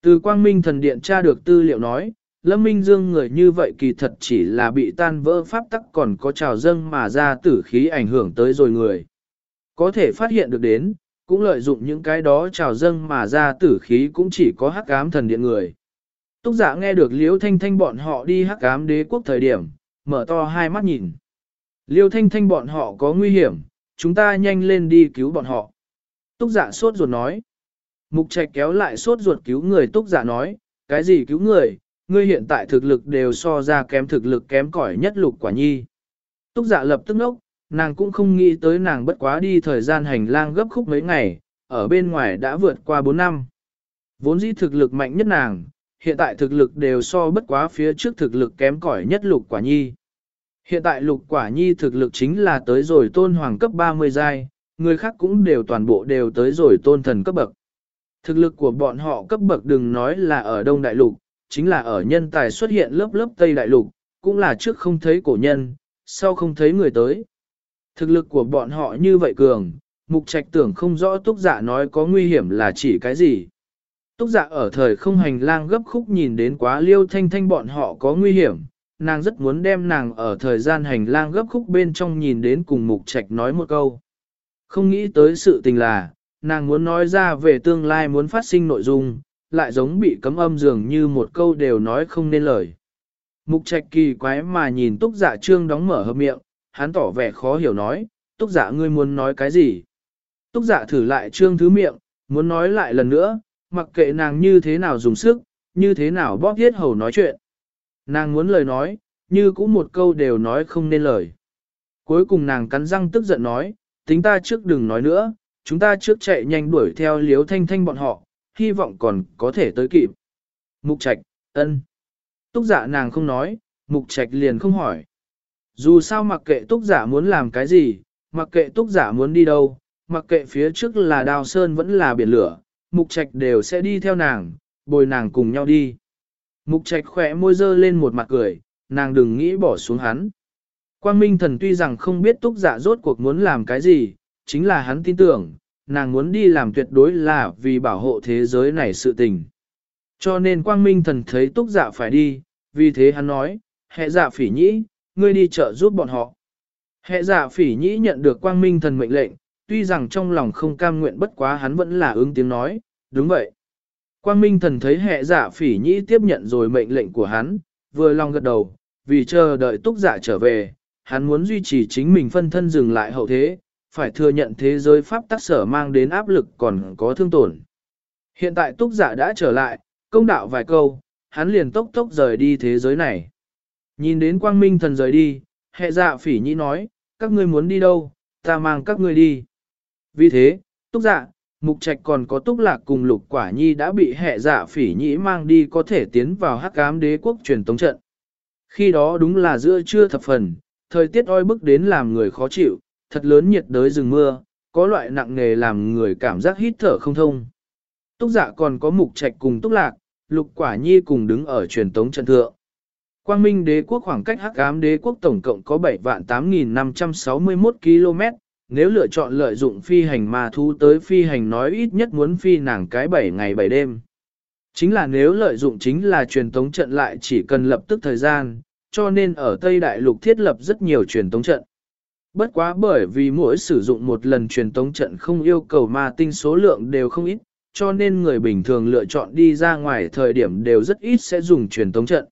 Từ Quang Minh thần điện tra được tư liệu nói, Lâm Minh Dương người như vậy kỳ thật chỉ là bị tan vỡ pháp tắc còn có trào dâng mà ra tử khí ảnh hưởng tới rồi người. Có thể phát hiện được đến, cũng lợi dụng những cái đó trào dâng mà ra tử khí cũng chỉ có hắc ám thần điện người. Túc giả nghe được Liễu Thanh Thanh bọn họ đi hắc ám đế quốc thời điểm, mở to hai mắt nhìn. Liêu Thanh Thanh bọn họ có nguy hiểm, chúng ta nhanh lên đi cứu bọn họ. Túc giả sốt ruột nói. Mục trạch kéo lại sốt ruột cứu người túc giả nói, cái gì cứu người, ngươi hiện tại thực lực đều so ra kém thực lực kém cỏi nhất lục quả nhi. Túc giả lập tức nốc, nàng cũng không nghĩ tới nàng bất quá đi thời gian hành lang gấp khúc mấy ngày, ở bên ngoài đã vượt qua 4 năm. Vốn dĩ thực lực mạnh nhất nàng, hiện tại thực lực đều so bất quá phía trước thực lực kém cỏi nhất lục quả nhi. Hiện tại lục quả nhi thực lực chính là tới rồi tôn hoàng cấp 30 giai, người khác cũng đều toàn bộ đều tới rồi tôn thần cấp bậc. Thực lực của bọn họ cấp bậc đừng nói là ở Đông Đại Lục, chính là ở nhân tài xuất hiện lớp lớp Tây Đại Lục, cũng là trước không thấy cổ nhân, sau không thấy người tới. Thực lực của bọn họ như vậy cường, mục trạch tưởng không rõ túc giả nói có nguy hiểm là chỉ cái gì. Túc giả ở thời không hành lang gấp khúc nhìn đến quá liêu thanh thanh bọn họ có nguy hiểm, nàng rất muốn đem nàng ở thời gian hành lang gấp khúc bên trong nhìn đến cùng mục trạch nói một câu. Không nghĩ tới sự tình là, nàng muốn nói ra về tương lai muốn phát sinh nội dung, lại giống bị cấm âm dường như một câu đều nói không nên lời. Mục trạch kỳ quái mà nhìn túc dạ trương đóng mở hợp miệng, hắn tỏ vẻ khó hiểu nói, túc dạ ngươi muốn nói cái gì? Túc dạ thử lại trương thứ miệng, muốn nói lại lần nữa, mặc kệ nàng như thế nào dùng sức, như thế nào bóp thiết hầu nói chuyện. Nàng muốn lời nói, như cũng một câu đều nói không nên lời. Cuối cùng nàng cắn răng tức giận nói, tính ta trước đừng nói nữa, chúng ta trước chạy nhanh đuổi theo liếu thanh thanh bọn họ, hy vọng còn có thể tới kịp. Mục trạch, ân. Túc giả nàng không nói, mục trạch liền không hỏi. Dù sao mặc kệ túc giả muốn làm cái gì, mặc kệ túc giả muốn đi đâu, mặc kệ phía trước là đào sơn vẫn là biển lửa, mục trạch đều sẽ đi theo nàng, bồi nàng cùng nhau đi. Mục trạch khỏe môi dơ lên một mặt cười, nàng đừng nghĩ bỏ xuống hắn. Quang Minh thần tuy rằng không biết túc giả rốt cuộc muốn làm cái gì, chính là hắn tin tưởng, nàng muốn đi làm tuyệt đối là vì bảo hộ thế giới này sự tình. Cho nên Quang Minh thần thấy túc giả phải đi, vì thế hắn nói, hệ dạ phỉ nhĩ, ngươi đi chợ giúp bọn họ. Hệ dạ phỉ nhĩ nhận được Quang Minh thần mệnh lệnh, tuy rằng trong lòng không cam nguyện bất quá hắn vẫn là ứng tiếng nói, đúng vậy. Quang Minh thần thấy hệ dạ phỉ nhĩ tiếp nhận rồi mệnh lệnh của hắn, vừa lòng gật đầu, vì chờ đợi túc giả trở về, hắn muốn duy trì chính mình phân thân dừng lại hậu thế, phải thừa nhận thế giới pháp tác sở mang đến áp lực còn có thương tổn. Hiện tại túc giả đã trở lại, công đạo vài câu, hắn liền tốc tốc rời đi thế giới này. Nhìn đến quang minh thần rời đi, hệ dạ phỉ nhĩ nói, các ngươi muốn đi đâu, ta mang các ngươi đi. Vì thế, túc dạ, mục trạch còn có túc lạc cùng lục quả nhi đã bị hệ dạ phỉ nhĩ mang đi có thể tiến vào hắc cám đế quốc truyền tống trận. Khi đó đúng là giữa trưa thập phần, thời tiết oi bức đến làm người khó chịu, thật lớn nhiệt đới rừng mưa, có loại nặng nề làm người cảm giác hít thở không thông. Túc dạ còn có mục trạch cùng túc lạc, lục quả nhi cùng đứng ở truyền tống trận thượng. Quang Minh đế quốc khoảng cách hắc ám đế quốc tổng cộng có 7 vạn 8.561 km, nếu lựa chọn lợi dụng phi hành ma thú tới phi hành nói ít nhất muốn phi nàng cái 7 ngày 7 đêm. Chính là nếu lợi dụng chính là truyền tống trận lại chỉ cần lập tức thời gian, cho nên ở Tây Đại Lục thiết lập rất nhiều truyền tống trận. Bất quá bởi vì mỗi sử dụng một lần truyền tống trận không yêu cầu ma tinh số lượng đều không ít, cho nên người bình thường lựa chọn đi ra ngoài thời điểm đều rất ít sẽ dùng truyền tống trận.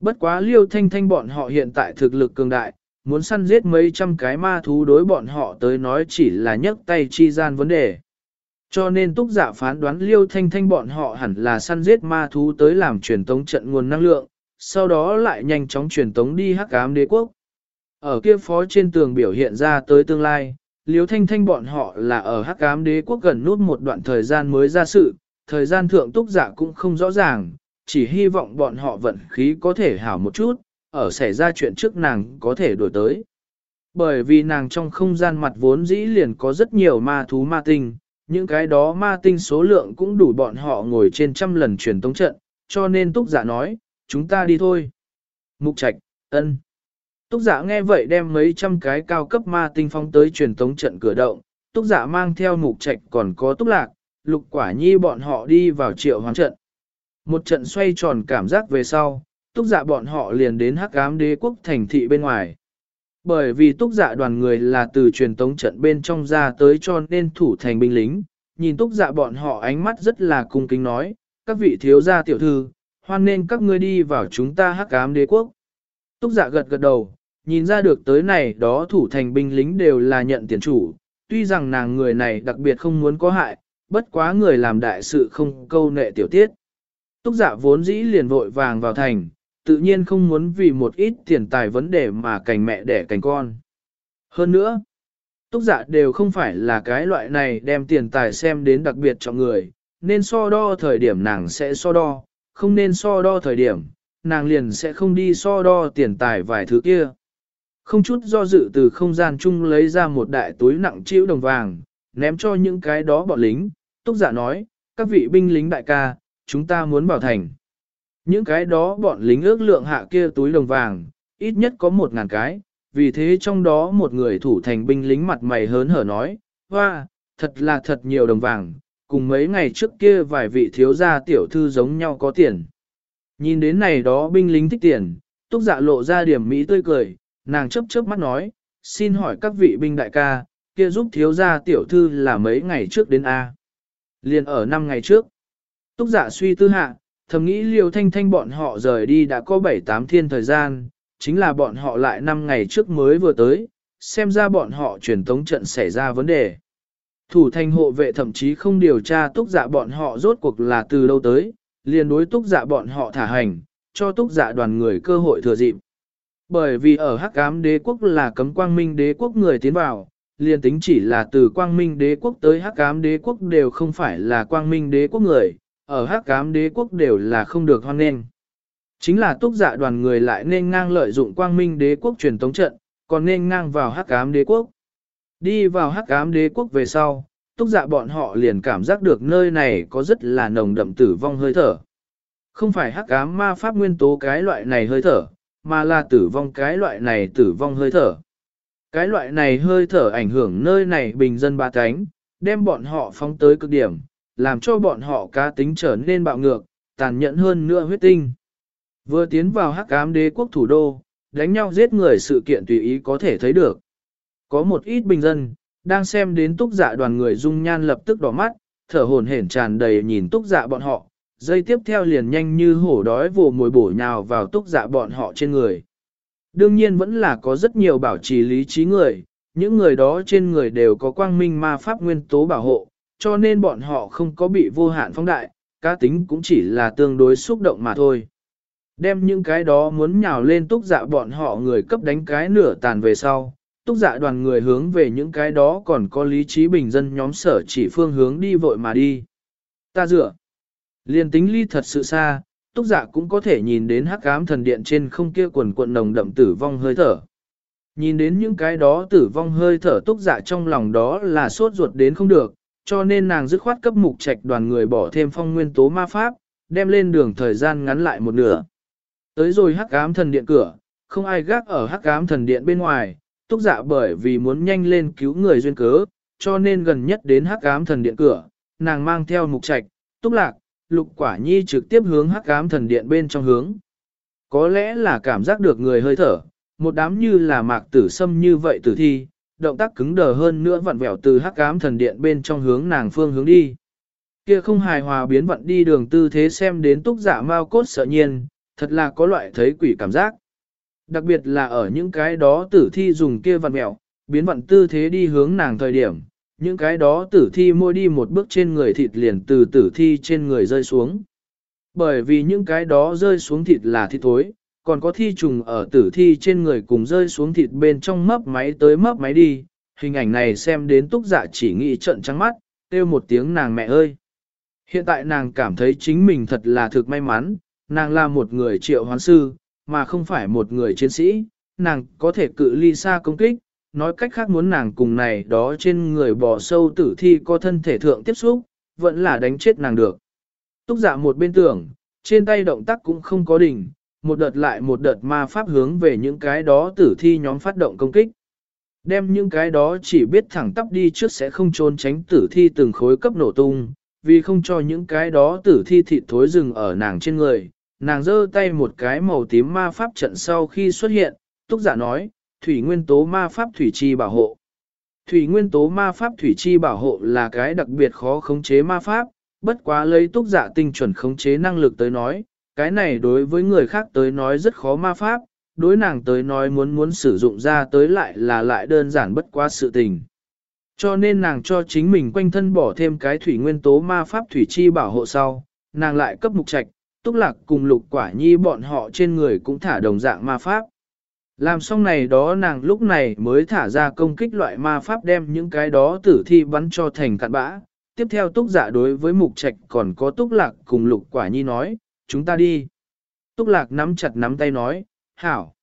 Bất quá liêu thanh thanh bọn họ hiện tại thực lực cường đại, muốn săn giết mấy trăm cái ma thú đối bọn họ tới nói chỉ là nhấc tay chi gian vấn đề. Cho nên túc giả phán đoán liêu thanh thanh bọn họ hẳn là săn giết ma thú tới làm truyền tống trận nguồn năng lượng, sau đó lại nhanh chóng truyền tống đi hắc ám đế quốc. Ở kia phó trên tường biểu hiện ra tới tương lai, liêu thanh thanh bọn họ là ở hắc ám đế quốc gần nút một đoạn thời gian mới ra sự, thời gian thượng túc giả cũng không rõ ràng, chỉ hy vọng bọn họ vận khí có thể hảo một chút, ở xảy ra chuyện trước nàng có thể đổi tới. Bởi vì nàng trong không gian mặt vốn dĩ liền có rất nhiều ma thú ma tinh, những cái đó ma tinh số lượng cũng đủ bọn họ ngồi trên trăm lần truyền tống trận, cho nên túc giả nói, chúng ta đi thôi. Mục trạch, ân. Túc giả nghe vậy đem mấy trăm cái cao cấp ma tinh phong tới truyền tống trận cửa động, túc giả mang theo mục trạch còn có túc lạc, lục quả nhi bọn họ đi vào triệu hoán trận. Một trận xoay tròn cảm giác về sau, túc dạ bọn họ liền đến hắc ám đế quốc thành thị bên ngoài. Bởi vì túc dạ đoàn người là từ truyền tống trận bên trong ra tới cho nên thủ thành binh lính, nhìn túc dạ bọn họ ánh mắt rất là cung kính nói, các vị thiếu gia tiểu thư, hoan nên các ngươi đi vào chúng ta hắc ám đế quốc. Túc dạ gật gật đầu, nhìn ra được tới này đó thủ thành binh lính đều là nhận tiền chủ, tuy rằng nàng người này đặc biệt không muốn có hại, bất quá người làm đại sự không câu nệ tiểu tiết. Túc dạ vốn dĩ liền vội vàng vào thành, tự nhiên không muốn vì một ít tiền tài vấn đề mà cành mẹ đẻ cành con. Hơn nữa, túc dạ đều không phải là cái loại này đem tiền tài xem đến đặc biệt cho người, nên so đo thời điểm nàng sẽ so đo, không nên so đo thời điểm, nàng liền sẽ không đi so đo tiền tài vài thứ kia. Không chút do dự từ không gian chung lấy ra một đại túi nặng chịu đồng vàng, ném cho những cái đó bọn lính, túc giả nói, các vị binh lính đại ca, chúng ta muốn bảo thành. Những cái đó bọn lính ước lượng hạ kia túi đồng vàng, ít nhất có một ngàn cái, vì thế trong đó một người thủ thành binh lính mặt mày hớn hở nói, hoa, thật là thật nhiều đồng vàng, cùng mấy ngày trước kia vài vị thiếu gia tiểu thư giống nhau có tiền. Nhìn đến này đó binh lính thích tiền, túc dạ lộ ra điểm mỹ tươi cười, nàng chấp chớp mắt nói, xin hỏi các vị binh đại ca, kia giúp thiếu gia tiểu thư là mấy ngày trước đến A. Liền ở năm ngày trước. Túc giả suy tư hạ, thầm nghĩ liều thanh thanh bọn họ rời đi đã có 7-8 thiên thời gian, chính là bọn họ lại 5 ngày trước mới vừa tới, xem ra bọn họ truyền tống trận xảy ra vấn đề. Thủ thành hộ vệ thậm chí không điều tra túc giả bọn họ rốt cuộc là từ đâu tới, liền đối túc giả bọn họ thả hành, cho túc giả đoàn người cơ hội thừa dịp. Bởi vì ở Hắc Ám Đế quốc là cấm Quang Minh Đế quốc người tiến vào, liền tính chỉ là từ Quang Minh Đế quốc tới Hắc Ám Đế quốc đều không phải là Quang Minh Đế quốc người, ở Hắc Ám Đế quốc đều là không được hoan nghênh. Chính là túc dạ đoàn người lại nên ngang lợi dụng Quang Minh Đế quốc truyền tống trận, còn nên ngang vào Hắc Ám Đế quốc. Đi vào Hắc Ám Đế quốc về sau, túc dạ bọn họ liền cảm giác được nơi này có rất là nồng đậm tử vong hơi thở. Không phải hắc ám ma pháp nguyên tố cái loại này hơi thở, mà là tử vong cái loại này tử vong hơi thở. Cái loại này hơi thở ảnh hưởng nơi này bình dân ba cánh, đem bọn họ phóng tới cực điểm, làm cho bọn họ cá tính trở nên bạo ngược, tàn nhẫn hơn nữa huyết tinh. Vừa tiến vào hắc ám đế quốc thủ đô, đánh nhau giết người sự kiện tùy ý có thể thấy được. Có một ít bình dân, đang xem đến túc dạ đoàn người dung nhan lập tức đỏ mắt, thở hồn hển tràn đầy nhìn túc dạ bọn họ, dây tiếp theo liền nhanh như hổ đói vồ mồi bổ nhào vào túc dạ bọn họ trên người. Đương nhiên vẫn là có rất nhiều bảo trì lý trí người, những người đó trên người đều có quang minh ma pháp nguyên tố bảo hộ, cho nên bọn họ không có bị vô hạn phóng đại, cá tính cũng chỉ là tương đối xúc động mà thôi. Đem những cái đó muốn nhào lên túc dạ bọn họ người cấp đánh cái nửa tàn về sau, túc dạ đoàn người hướng về những cái đó còn có lý trí bình dân nhóm sở chỉ phương hướng đi vội mà đi. Ta dựa. Liên tính ly thật sự xa, túc dạ cũng có thể nhìn đến hắc ám thần điện trên không kia quần cuộn nồng đậm tử vong hơi thở. Nhìn đến những cái đó tử vong hơi thở túc dạ trong lòng đó là sốt ruột đến không được, cho nên nàng dứt khoát cấp mục trạch đoàn người bỏ thêm phong nguyên tố ma pháp, đem lên đường thời gian ngắn lại một nửa. Tới rồi hắc ám thần điện cửa, không ai gác ở hắc ám thần điện bên ngoài, túc dạ bởi vì muốn nhanh lên cứu người duyên cớ, cho nên gần nhất đến hắc ám thần điện cửa, nàng mang theo mục trạch, túc lạc, lục quả nhi trực tiếp hướng hắc ám thần điện bên trong hướng. Có lẽ là cảm giác được người hơi thở, một đám như là mạc tử sâm như vậy tử thi, động tác cứng đờ hơn nữa vặn vẹo từ hắc ám thần điện bên trong hướng nàng phương hướng đi. Kia không hài hòa biến vận đi đường tư thế xem đến túc giả mau cốt sợ nhiên, thật là có loại thấy quỷ cảm giác. Đặc biệt là ở những cái đó tử thi dùng kia vặn vẹo, biến vận tư thế đi hướng nàng thời điểm, những cái đó tử thi môi đi một bước trên người thịt liền từ tử thi trên người rơi xuống. Bởi vì những cái đó rơi xuống thịt là thịt thối, còn có thi trùng ở tử thi trên người cùng rơi xuống thịt bên trong mấp máy tới mấp máy đi, hình ảnh này xem đến túc dạ chỉ nghĩ trận trắng mắt, kêu một tiếng nàng mẹ ơi. Hiện tại nàng cảm thấy chính mình thật là thực may mắn, nàng là một người triệu hoán sư, mà không phải một người chiến sĩ, nàng có thể cự ly xa công kích, nói cách khác muốn nàng cùng này đó trên người bò sâu tử thi có thân thể thượng tiếp xúc, vẫn là đánh chết nàng được. Túc giả một bên tưởng, trên tay động tác cũng không có đỉnh, một đợt lại một đợt ma pháp hướng về những cái đó tử thi nhóm phát động công kích. Đem những cái đó chỉ biết thẳng tắp đi trước sẽ không trốn tránh tử thi từng khối cấp nổ tung, vì không cho những cái đó tử thi thịt thối rừng ở nàng trên người. Nàng giơ tay một cái màu tím ma pháp trận sau khi xuất hiện, túc giả nói, thủy nguyên tố ma pháp thủy chi bảo hộ. Thủy nguyên tố ma pháp thủy chi bảo hộ là cái đặc biệt khó khống chế ma pháp, bất quá lấy túc giả tinh chuẩn khống chế năng lực tới nói, cái này đối với người khác tới nói rất khó ma pháp, đối nàng tới nói muốn muốn sử dụng ra tới lại là lại đơn giản bất quá sự tình. Cho nên nàng cho chính mình quanh thân bỏ thêm cái thủy nguyên tố ma pháp thủy chi bảo hộ sau, nàng lại cấp mục trạch, túc lạc cùng lục quả nhi bọn họ trên người cũng thả đồng dạng ma pháp. Làm xong này đó nàng lúc này mới thả ra công kích loại ma pháp đem những cái đó tử thi bắn cho thành cạn bã. Tiếp theo túc giả đối với mục trạch còn có túc lạc cùng lục quả nhi nói, chúng ta đi. Túc lạc nắm chặt nắm tay nói, hảo.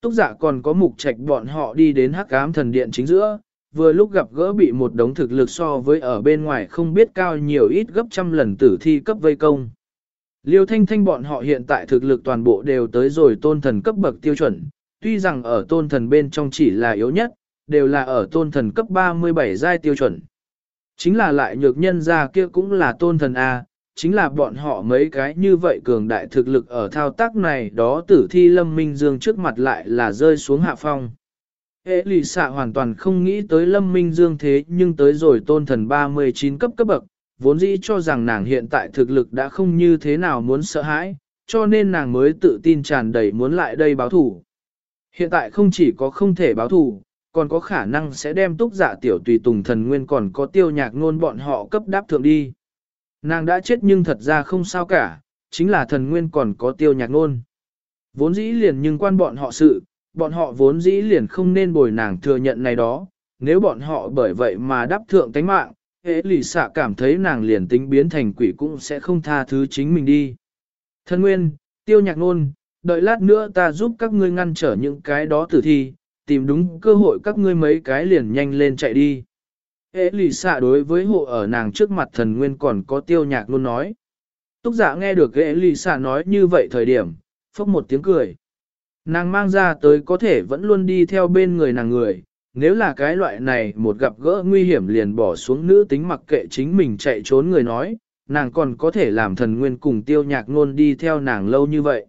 Túc giả còn có mục trạch bọn họ đi đến hắc ám thần điện chính giữa, vừa lúc gặp gỡ bị một đống thực lực so với ở bên ngoài không biết cao nhiều ít gấp trăm lần tử thi cấp vây công. Liêu thanh thanh bọn họ hiện tại thực lực toàn bộ đều tới rồi tôn thần cấp bậc tiêu chuẩn, tuy rằng ở tôn thần bên trong chỉ là yếu nhất, đều là ở tôn thần cấp 37 giai tiêu chuẩn. Chính là lại nhược nhân ra kia cũng là tôn thần A, chính là bọn họ mấy cái như vậy cường đại thực lực ở thao tác này đó tử thi lâm minh dương trước mặt lại là rơi xuống hạ phong. Hệ lì xạ hoàn toàn không nghĩ tới lâm minh dương thế nhưng tới rồi tôn thần 39 cấp cấp bậc, vốn dĩ cho rằng nàng hiện tại thực lực đã không như thế nào muốn sợ hãi, cho nên nàng mới tự tin tràn đầy muốn lại đây báo thủ. Hiện tại không chỉ có không thể báo thù, còn có khả năng sẽ đem túc giả tiểu tùy tùng thần nguyên còn có tiêu nhạc ngôn bọn họ cấp đáp thượng đi. Nàng đã chết nhưng thật ra không sao cả, chính là thần nguyên còn có tiêu nhạc ngôn. Vốn dĩ liền nhưng quan bọn họ sự, bọn họ vốn dĩ liền không nên bồi nàng thừa nhận này đó, nếu bọn họ bởi vậy mà đáp thượng tánh mạng, hệ lì xạ cảm thấy nàng liền tính biến thành quỷ cũng sẽ không tha thứ chính mình đi. Thân nguyên, tiêu nhạc nôn, đợi lát nữa ta giúp các ngươi ngăn trở những cái đó tử thi, tìm đúng cơ hội các ngươi mấy cái liền nhanh lên chạy đi. Ế lì xạ đối với hộ ở nàng trước mặt thần nguyên còn có tiêu nhạc luôn nói. Túc giả dạ nghe được ế lì xạ nói như vậy thời điểm, phốc một tiếng cười. Nàng mang ra tới có thể vẫn luôn đi theo bên người nàng người, nếu là cái loại này một gặp gỡ nguy hiểm liền bỏ xuống nữ tính mặc kệ chính mình chạy trốn người nói, nàng còn có thể làm thần nguyên cùng tiêu nhạc ngôn đi theo nàng lâu như vậy.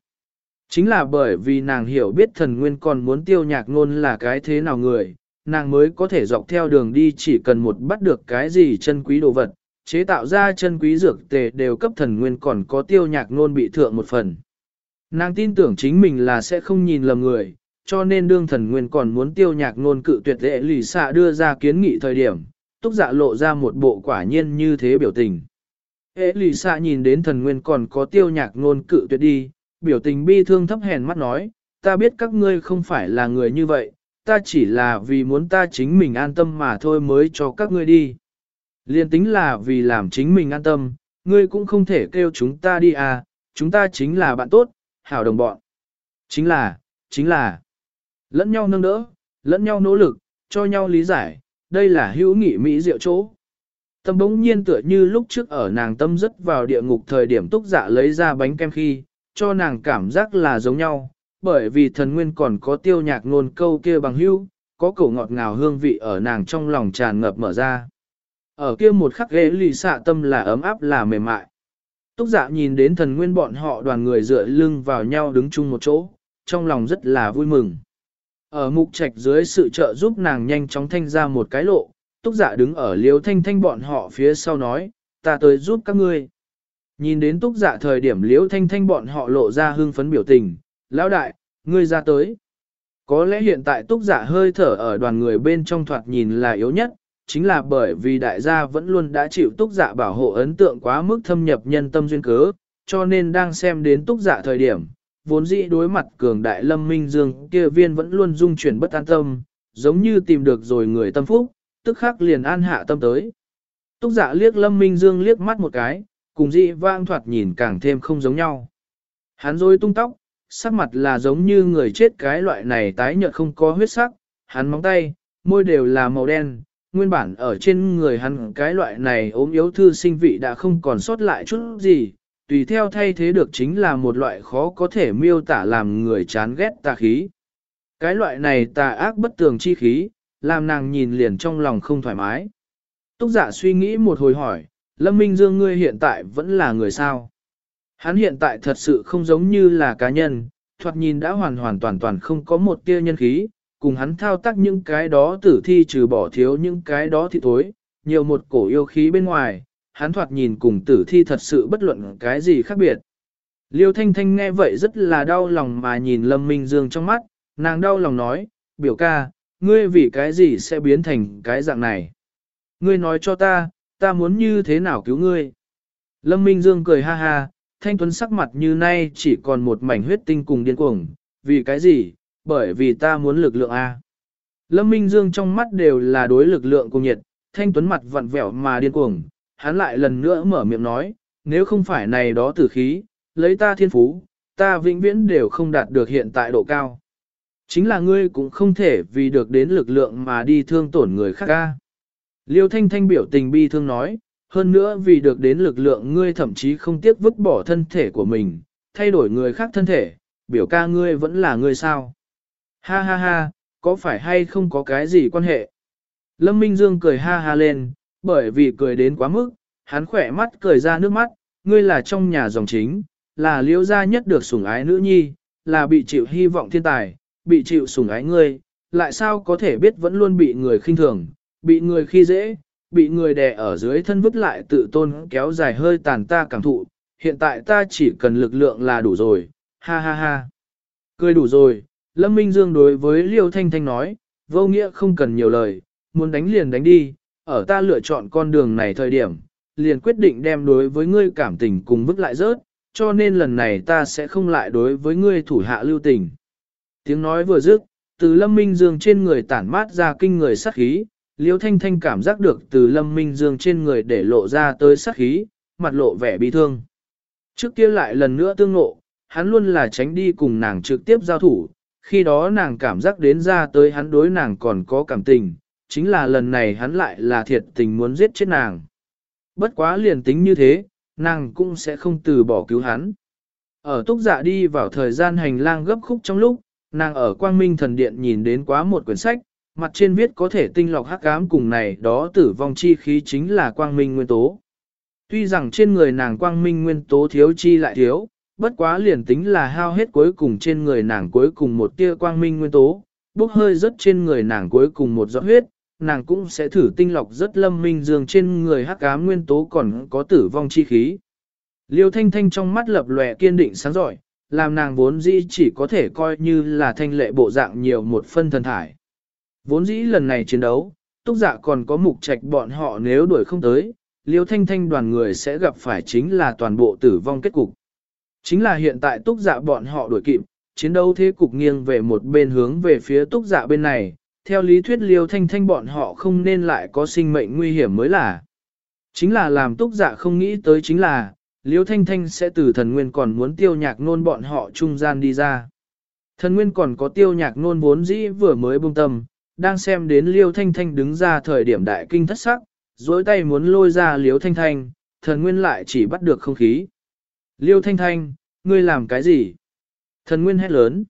Chính là bởi vì nàng hiểu biết thần nguyên còn muốn tiêu nhạc ngôn là cái thế nào người, nàng mới có thể dọc theo đường đi chỉ cần một bắt được cái gì chân quý đồ vật, chế tạo ra chân quý dược tề đều cấp thần nguyên còn có tiêu nhạc ngôn bị thượng một phần. Nàng tin tưởng chính mình là sẽ không nhìn lầm người, cho nên đương thần nguyên còn muốn tiêu nhạc ngôn cự tuyệt lệ lì xạ đưa ra kiến nghị thời điểm, túc dạ lộ ra một bộ quả nhiên như thế biểu tình. Ế lì xạ nhìn đến thần nguyên còn có tiêu nhạc ngôn cự tuyệt đi, biểu tình bi thương thấp hèn mắt nói, ta biết các ngươi không phải là người như vậy, ta chỉ là vì muốn ta chính mình an tâm mà thôi mới cho các ngươi đi. Liên tính là vì làm chính mình an tâm, ngươi cũng không thể kêu chúng ta đi à, chúng ta chính là bạn tốt, hảo đồng bọn. Chính là, chính là, lẫn nhau nâng đỡ, lẫn nhau nỗ lực, cho nhau lý giải, đây là hữu nghị mỹ diệu chỗ. Tâm bỗng nhiên tựa như lúc trước ở nàng tâm rất vào địa ngục thời điểm túc dạ lấy ra bánh kem khi, cho nàng cảm giác là giống nhau, bởi vì thần nguyên còn có tiêu nhạc ngôn câu kia bằng hữu, có cổ ngọt ngào hương vị ở nàng trong lòng tràn ngập mở ra. Ở kia một khắc ghế lì xạ tâm là ấm áp là mềm mại. Túc dạ nhìn đến thần nguyên bọn họ đoàn người dựa lưng vào nhau đứng chung một chỗ, trong lòng rất là vui mừng. Ở mục trạch dưới sự trợ giúp nàng nhanh chóng thanh ra một cái lộ, túc dạ đứng ở liếu thanh thanh bọn họ phía sau nói, ta tới giúp các ngươi. Nhìn đến túc dạ thời điểm liễu thanh thanh bọn họ lộ ra hưng phấn biểu tình, lão đại, ngươi ra tới. Có lẽ hiện tại túc dạ hơi thở ở đoàn người bên trong thoạt nhìn là yếu nhất, chính là bởi vì đại gia vẫn luôn đã chịu túc dạ bảo hộ ấn tượng quá mức thâm nhập nhân tâm duyên cớ, cho nên đang xem đến túc dạ thời điểm, vốn dĩ đối mặt cường đại lâm minh dương kia viên vẫn luôn dung chuyển bất an tâm, giống như tìm được rồi người tâm phúc, tức khắc liền an hạ tâm tới. Túc dạ liếc lâm minh dương liếc mắt một cái, cùng dị vang thoạt nhìn càng thêm không giống nhau. Hắn rối tung tóc, sắc mặt là giống như người chết cái loại này tái nhợt không có huyết sắc, hắn móng tay, môi đều là màu đen, nguyên bản ở trên người hắn cái loại này ốm yếu thư sinh vị đã không còn sót lại chút gì, tùy theo thay thế được chính là một loại khó có thể miêu tả làm người chán ghét tà khí. Cái loại này tà ác bất tường chi khí, làm nàng nhìn liền trong lòng không thoải mái. Túc giả suy nghĩ một hồi hỏi, Lâm Minh Dương ngươi hiện tại vẫn là người sao? Hắn hiện tại thật sự không giống như là cá nhân, thoạt nhìn đã hoàn hoàn toàn toàn không có một tia nhân khí, cùng hắn thao tác những cái đó tử thi trừ bỏ thiếu những cái đó thì tối, nhiều một cổ yêu khí bên ngoài, hắn thoạt nhìn cùng tử thi thật sự bất luận cái gì khác biệt. Liêu Thanh Thanh nghe vậy rất là đau lòng mà nhìn Lâm Minh Dương trong mắt, nàng đau lòng nói, biểu ca, ngươi vì cái gì sẽ biến thành cái dạng này? Ngươi nói cho ta, ta muốn như thế nào cứu ngươi? Lâm Minh Dương cười ha ha, Thanh Tuấn sắc mặt như nay chỉ còn một mảnh huyết tinh cùng điên cuồng, vì cái gì? Bởi vì ta muốn lực lượng A. Lâm Minh Dương trong mắt đều là đối lực lượng cùng nhiệt, Thanh Tuấn mặt vặn vẹo mà điên cuồng, hắn lại lần nữa mở miệng nói, nếu không phải này đó tử khí, lấy ta thiên phú, ta vĩnh viễn đều không đạt được hiện tại độ cao. Chính là ngươi cũng không thể vì được đến lực lượng mà đi thương tổn người khác ca. Liêu Thanh Thanh biểu tình bi thương nói, hơn nữa vì được đến lực lượng ngươi thậm chí không tiếc vứt bỏ thân thể của mình, thay đổi người khác thân thể, biểu ca ngươi vẫn là ngươi sao. Ha ha ha, có phải hay không có cái gì quan hệ? Lâm Minh Dương cười ha ha lên, bởi vì cười đến quá mức, hắn khỏe mắt cười ra nước mắt, ngươi là trong nhà dòng chính, là liễu gia nhất được sủng ái nữ nhi, là bị chịu hy vọng thiên tài, bị chịu sủng ái ngươi, lại sao có thể biết vẫn luôn bị người khinh thường, bị người khi dễ, bị người đè ở dưới thân vứt lại tự tôn kéo dài hơi tàn ta cảm thụ, hiện tại ta chỉ cần lực lượng là đủ rồi, ha ha ha. Cười đủ rồi, Lâm Minh Dương đối với Liêu Thanh Thanh nói, vô nghĩa không cần nhiều lời, muốn đánh liền đánh đi, ở ta lựa chọn con đường này thời điểm, liền quyết định đem đối với ngươi cảm tình cùng vứt lại rớt, cho nên lần này ta sẽ không lại đối với ngươi thủ hạ lưu tình. Tiếng nói vừa dứt, từ Lâm Minh Dương trên người tản mát ra kinh người sát khí, Liêu Thanh Thanh cảm giác được từ Lâm Minh Dương trên người để lộ ra tới sát khí, mặt lộ vẻ bi thương. Trước kia lại lần nữa tương ngộ, hắn luôn là tránh đi cùng nàng trực tiếp giao thủ, khi đó nàng cảm giác đến ra tới hắn đối nàng còn có cảm tình, chính là lần này hắn lại là thiệt tình muốn giết chết nàng. Bất quá liền tính như thế, nàng cũng sẽ không từ bỏ cứu hắn. Ở túc dạ đi vào thời gian hành lang gấp khúc trong lúc, nàng ở quang minh thần điện nhìn đến quá một quyển sách, mặt trên viết có thể tinh lọc hắc ám cùng này đó tử vong chi khí chính là quang minh nguyên tố. Tuy rằng trên người nàng quang minh nguyên tố thiếu chi lại thiếu, bất quá liền tính là hao hết cuối cùng trên người nàng cuối cùng một tia quang minh nguyên tố, bốc hơi rất trên người nàng cuối cùng một giọt huyết, nàng cũng sẽ thử tinh lọc rất lâm minh dương trên người hắc ám nguyên tố còn có tử vong chi khí. Liêu thanh thanh trong mắt lập lòe kiên định sáng giỏi, làm nàng vốn dĩ chỉ có thể coi như là thanh lệ bộ dạng nhiều một phân thần thải. Vốn dĩ lần này chiến đấu, túc dạ còn có mục trạch bọn họ nếu đuổi không tới, liêu thanh thanh đoàn người sẽ gặp phải chính là toàn bộ tử vong kết cục. Chính là hiện tại túc dạ bọn họ đuổi kịp, chiến đấu thế cục nghiêng về một bên hướng về phía túc dạ bên này, theo lý thuyết liêu thanh thanh bọn họ không nên lại có sinh mệnh nguy hiểm mới là. Chính là làm túc dạ không nghĩ tới chính là, liêu thanh thanh sẽ từ thần nguyên còn muốn tiêu nhạc nôn bọn họ trung gian đi ra. Thần nguyên còn có tiêu nhạc nôn vốn dĩ vừa mới bông tâm, đang xem đến liêu thanh thanh đứng ra thời điểm đại kinh thất sắc, dối tay muốn lôi ra liêu thanh thanh, thần nguyên lại chỉ bắt được không khí. Liêu thanh thanh, ngươi làm cái gì? Thần nguyên hét lớn.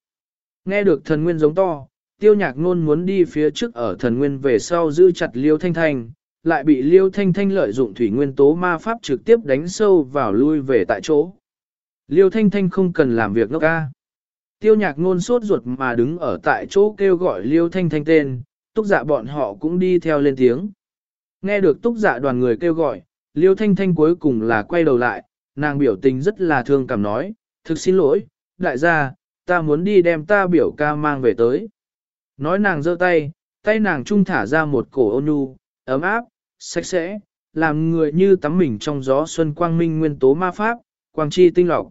Nghe được thần nguyên giống to, tiêu nhạc nôn muốn đi phía trước ở thần nguyên về sau giữ chặt liêu thanh thanh, lại bị liêu thanh thanh lợi dụng thủy nguyên tố ma pháp trực tiếp đánh sâu vào lui về tại chỗ. Liêu thanh thanh không cần làm việc ngốc ca. Tiêu nhạc nôn sốt ruột mà đứng ở tại chỗ kêu gọi liêu thanh thanh tên, túc dạ bọn họ cũng đi theo lên tiếng. Nghe được túc dạ đoàn người kêu gọi, liêu thanh thanh cuối cùng là quay đầu lại, nàng biểu tình rất là thương cảm nói, thực xin lỗi, đại gia, ta muốn đi đem ta biểu ca mang về tới. Nói nàng giơ tay, tay nàng trung thả ra một cổ ôn nhu, ấm áp, sạch sẽ, làm người như tắm mình trong gió xuân quang minh nguyên tố ma pháp, quang chi tinh lọc.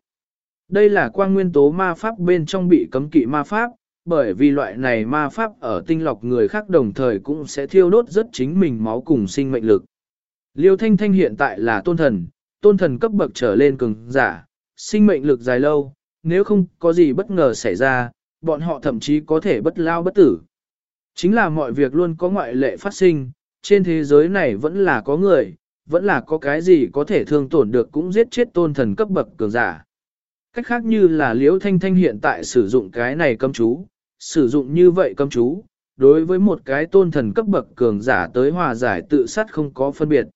Đây là quang nguyên tố ma pháp bên trong bị cấm kỵ ma pháp, bởi vì loại này ma pháp ở tinh lọc người khác đồng thời cũng sẽ thiêu đốt rất chính mình máu cùng sinh mệnh lực. Liêu Thanh Thanh hiện tại là tôn thần, tôn thần cấp bậc trở lên cường giả, sinh mệnh lực dài lâu, nếu không có gì bất ngờ xảy ra, bọn họ thậm chí có thể bất lao bất tử. Chính là mọi việc luôn có ngoại lệ phát sinh, trên thế giới này vẫn là có người, vẫn là có cái gì có thể thương tổn được cũng giết chết tôn thần cấp bậc cường giả. Cách khác như là Liễu Thanh Thanh hiện tại sử dụng cái này cấm chú, sử dụng như vậy cấm chú, đối với một cái tôn thần cấp bậc cường giả tới hòa giải tự sát không có phân biệt.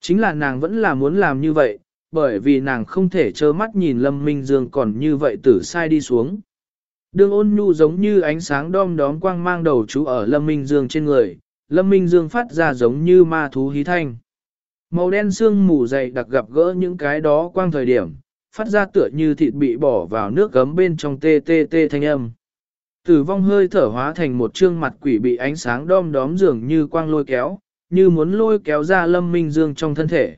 Chính là nàng vẫn là muốn làm như vậy, bởi vì nàng không thể trơ mắt nhìn Lâm Minh Dương còn như vậy tử sai đi xuống. Đường ôn nhu giống như ánh sáng đom đóm quang mang đầu chú ở Lâm Minh Dương trên người, Lâm Minh Dương phát ra giống như ma thú hí thanh. Màu đen xương mù dày đặc gặp gỡ những cái đó quang thời điểm, phát ra tựa như thịt bị bỏ vào nước gấm bên trong tê tê tê thanh âm. Tử vong hơi thở hóa thành một trương mặt quỷ bị ánh sáng đom đóm dường như quang lôi kéo, như muốn lôi kéo ra Lâm Minh Dương trong thân thể.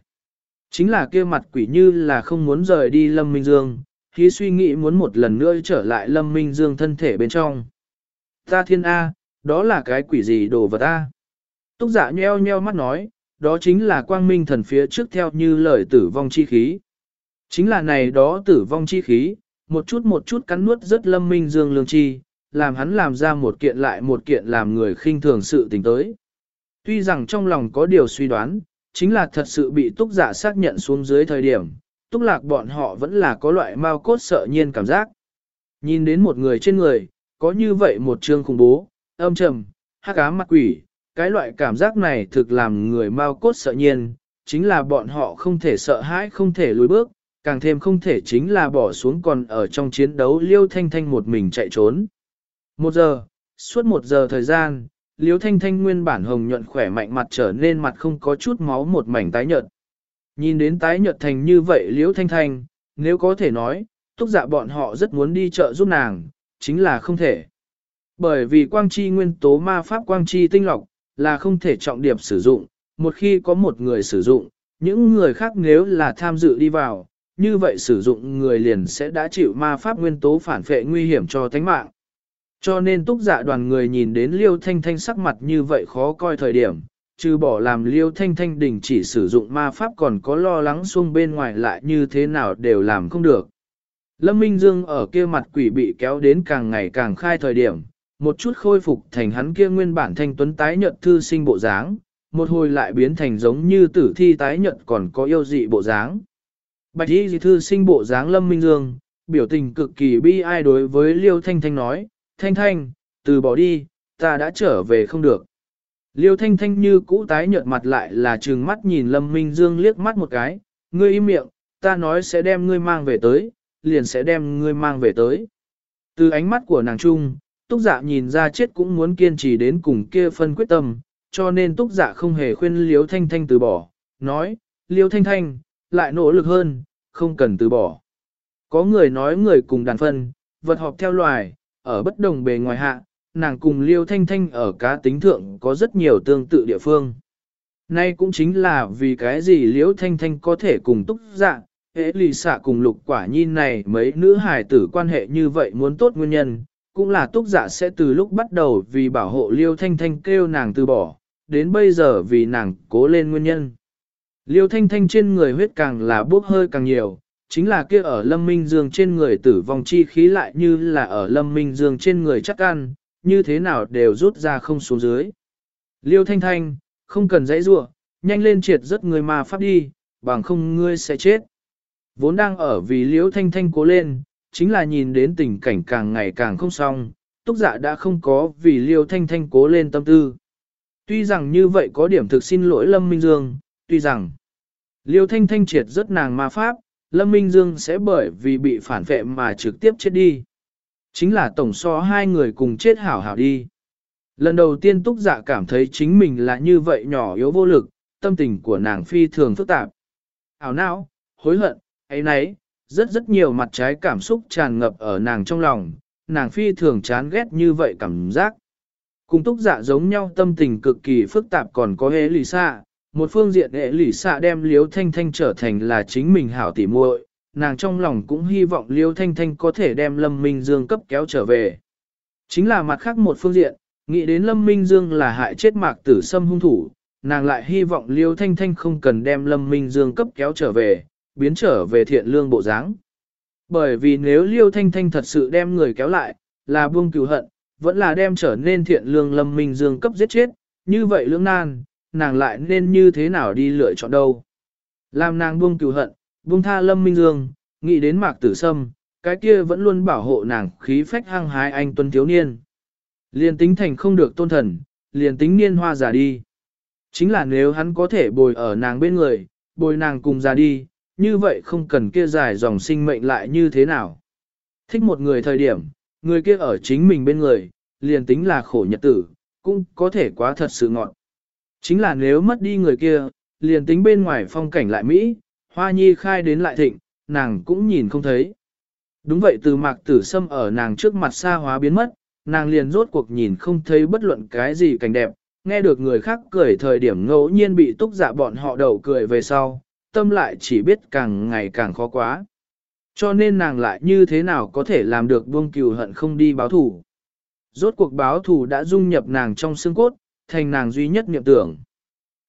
Chính là kia mặt quỷ như là không muốn rời đi Lâm Minh Dương, khi suy nghĩ muốn một lần nữa trở lại Lâm Minh Dương thân thể bên trong. Ta thiên A, đó là cái quỷ gì đồ vật A? Túc giả dạ nheo nheo mắt nói, đó chính là quang minh thần phía trước theo như lời tử vong chi khí. Chính là này đó tử vong chi khí, một chút một chút cắn nuốt rất Lâm Minh Dương lương chi, làm hắn làm ra một kiện lại một kiện làm người khinh thường sự tình tới. Tuy rằng trong lòng có điều suy đoán, chính là thật sự bị túc giả xác nhận xuống dưới thời điểm, túc lạc bọn họ vẫn là có loại mau cốt sợ nhiên cảm giác. Nhìn đến một người trên người, có như vậy một chương khủng bố, âm trầm, hắc ám mặt quỷ, cái loại cảm giác này thực làm người mau cốt sợ nhiên, chính là bọn họ không thể sợ hãi không thể lùi bước, càng thêm không thể chính là bỏ xuống còn ở trong chiến đấu liêu thanh thanh một mình chạy trốn. Một giờ, suốt một giờ thời gian, liêu thanh thanh nguyên bản hồng nhuận khỏe mạnh mặt trở nên mặt không có chút máu một mảnh tái nhợt. Nhìn đến tái nhợt thành như vậy liêu thanh thanh, nếu có thể nói, túc dạ bọn họ rất muốn đi chợ giúp nàng, chính là không thể. Bởi vì quang chi nguyên tố ma pháp quang chi tinh lọc, là không thể trọng điểm sử dụng, một khi có một người sử dụng, những người khác nếu là tham dự đi vào, như vậy sử dụng người liền sẽ đã chịu ma pháp nguyên tố phản phệ nguy hiểm cho tánh mạng. Cho nên túc dạ đoàn người nhìn đến liêu thanh thanh sắc mặt như vậy khó coi thời điểm, trừ bỏ làm liêu thanh thanh đình chỉ sử dụng ma pháp còn có lo lắng xung bên ngoài lại như thế nào đều làm không được. Lâm Minh Dương ở kia mặt quỷ bị kéo đến càng ngày càng khai thời điểm, một chút khôi phục thành hắn kia nguyên bản thanh tuấn tái nhợt thư sinh bộ dáng, một hồi lại biến thành giống như tử thi tái nhợt còn có yêu dị bộ dáng. Bạch y thư sinh bộ dáng Lâm Minh Dương, biểu tình cực kỳ bi ai đối với Liêu Thanh Thanh nói, Thanh Thanh, từ bỏ đi, ta đã trở về không được. Liêu Thanh Thanh như cũ tái nhợt mặt lại là trừng mắt nhìn Lâm Minh Dương liếc mắt một cái, ngươi im miệng, ta nói sẽ đem ngươi mang về tới, liền sẽ đem ngươi mang về tới. Từ ánh mắt của nàng trung, túc dạ nhìn ra chết cũng muốn kiên trì đến cùng kia phân quyết tâm, cho nên túc dạ không hề khuyên Liêu Thanh Thanh từ bỏ, nói, Liêu Thanh Thanh, lại nỗ lực hơn, không cần từ bỏ. Có người nói người cùng đàn phân, vật họp theo loài, ở bất đồng bề ngoài hạ, nàng cùng Liêu Thanh Thanh ở cá tính thượng có rất nhiều tương tự địa phương. Nay cũng chính là vì cái gì Liêu Thanh Thanh có thể cùng túc dạ, hệ lì xạ cùng lục quả nhìn này mấy nữ hài tử quan hệ như vậy muốn tốt nguyên nhân, cũng là túc dạ sẽ từ lúc bắt đầu vì bảo hộ Liêu Thanh Thanh kêu nàng từ bỏ, đến bây giờ vì nàng cố lên nguyên nhân. Liêu thanh thanh trên người huyết càng là bốc hơi càng nhiều, chính là kia ở lâm minh dương trên người tử vong chi khí lại như là ở lâm minh dương trên người chắc ăn, như thế nào đều rút ra không xuống dưới. Liêu thanh thanh, không cần dãy rua, nhanh lên triệt rất người mà pháp đi, bằng không ngươi sẽ chết. Vốn đang ở vì liêu thanh thanh cố lên, chính là nhìn đến tình cảnh càng ngày càng không xong, túc giả đã không có vì liêu thanh thanh cố lên tâm tư. Tuy rằng như vậy có điểm thực xin lỗi Lâm Minh Dương, tuy rằng Liêu Thanh Thanh triệt rất nàng ma pháp, Lâm Minh Dương sẽ bởi vì bị phản vệ mà trực tiếp chết đi. Chính là tổng so hai người cùng chết hảo hảo đi. Lần đầu tiên túc dạ cảm thấy chính mình là như vậy nhỏ yếu vô lực, tâm tình của nàng phi thường phức tạp. Ảo não, hối hận, ấy nấy, rất rất nhiều mặt trái cảm xúc tràn ngập ở nàng trong lòng, nàng phi thường chán ghét như vậy cảm giác. Cùng túc dạ giống nhau tâm tình cực kỳ phức tạp còn có hế lì xa, một phương diện nghệ lỷ xạ đem liếu thanh thanh trở thành là chính mình hảo tỉ muội, nàng trong lòng cũng hy vọng liêu thanh thanh có thể đem lâm minh dương cấp kéo trở về. Chính là mặt khác một phương diện, nghĩ đến lâm minh dương là hại chết mạc tử sâm hung thủ, nàng lại hy vọng liêu thanh thanh không cần đem lâm minh dương cấp kéo trở về, biến trở về thiện lương bộ dáng. Bởi vì nếu liêu thanh thanh thật sự đem người kéo lại, là buông cừu hận, vẫn là đem trở nên thiện lương lâm minh dương cấp giết chết, như vậy lưỡng nan, nàng lại nên như thế nào đi lựa chọn đâu. Làm nàng buông cựu hận, buông tha lâm minh dương, nghĩ đến mạc tử sâm, cái kia vẫn luôn bảo hộ nàng khí phách hăng hái anh tuân thiếu niên. Liền tính thành không được tôn thần, liền tính niên hoa già đi. Chính là nếu hắn có thể bồi ở nàng bên người, bồi nàng cùng già đi, như vậy không cần kia dài dòng sinh mệnh lại như thế nào. Thích một người thời điểm, người kia ở chính mình bên người, liền tính là khổ nhật tử, cũng có thể quá thật sự ngọn. Chính là nếu mất đi người kia, liền tính bên ngoài phong cảnh lại Mỹ, hoa nhi khai đến lại thịnh, nàng cũng nhìn không thấy. Đúng vậy từ mạc tử sâm ở nàng trước mặt xa hóa biến mất, nàng liền rốt cuộc nhìn không thấy bất luận cái gì cảnh đẹp, nghe được người khác cười thời điểm ngẫu nhiên bị túc dạ bọn họ đầu cười về sau, tâm lại chỉ biết càng ngày càng khó quá. Cho nên nàng lại như thế nào có thể làm được buông cừu hận không đi báo thủ. Rốt cuộc báo thủ đã dung nhập nàng trong xương cốt, thành nàng duy nhất niệm tưởng.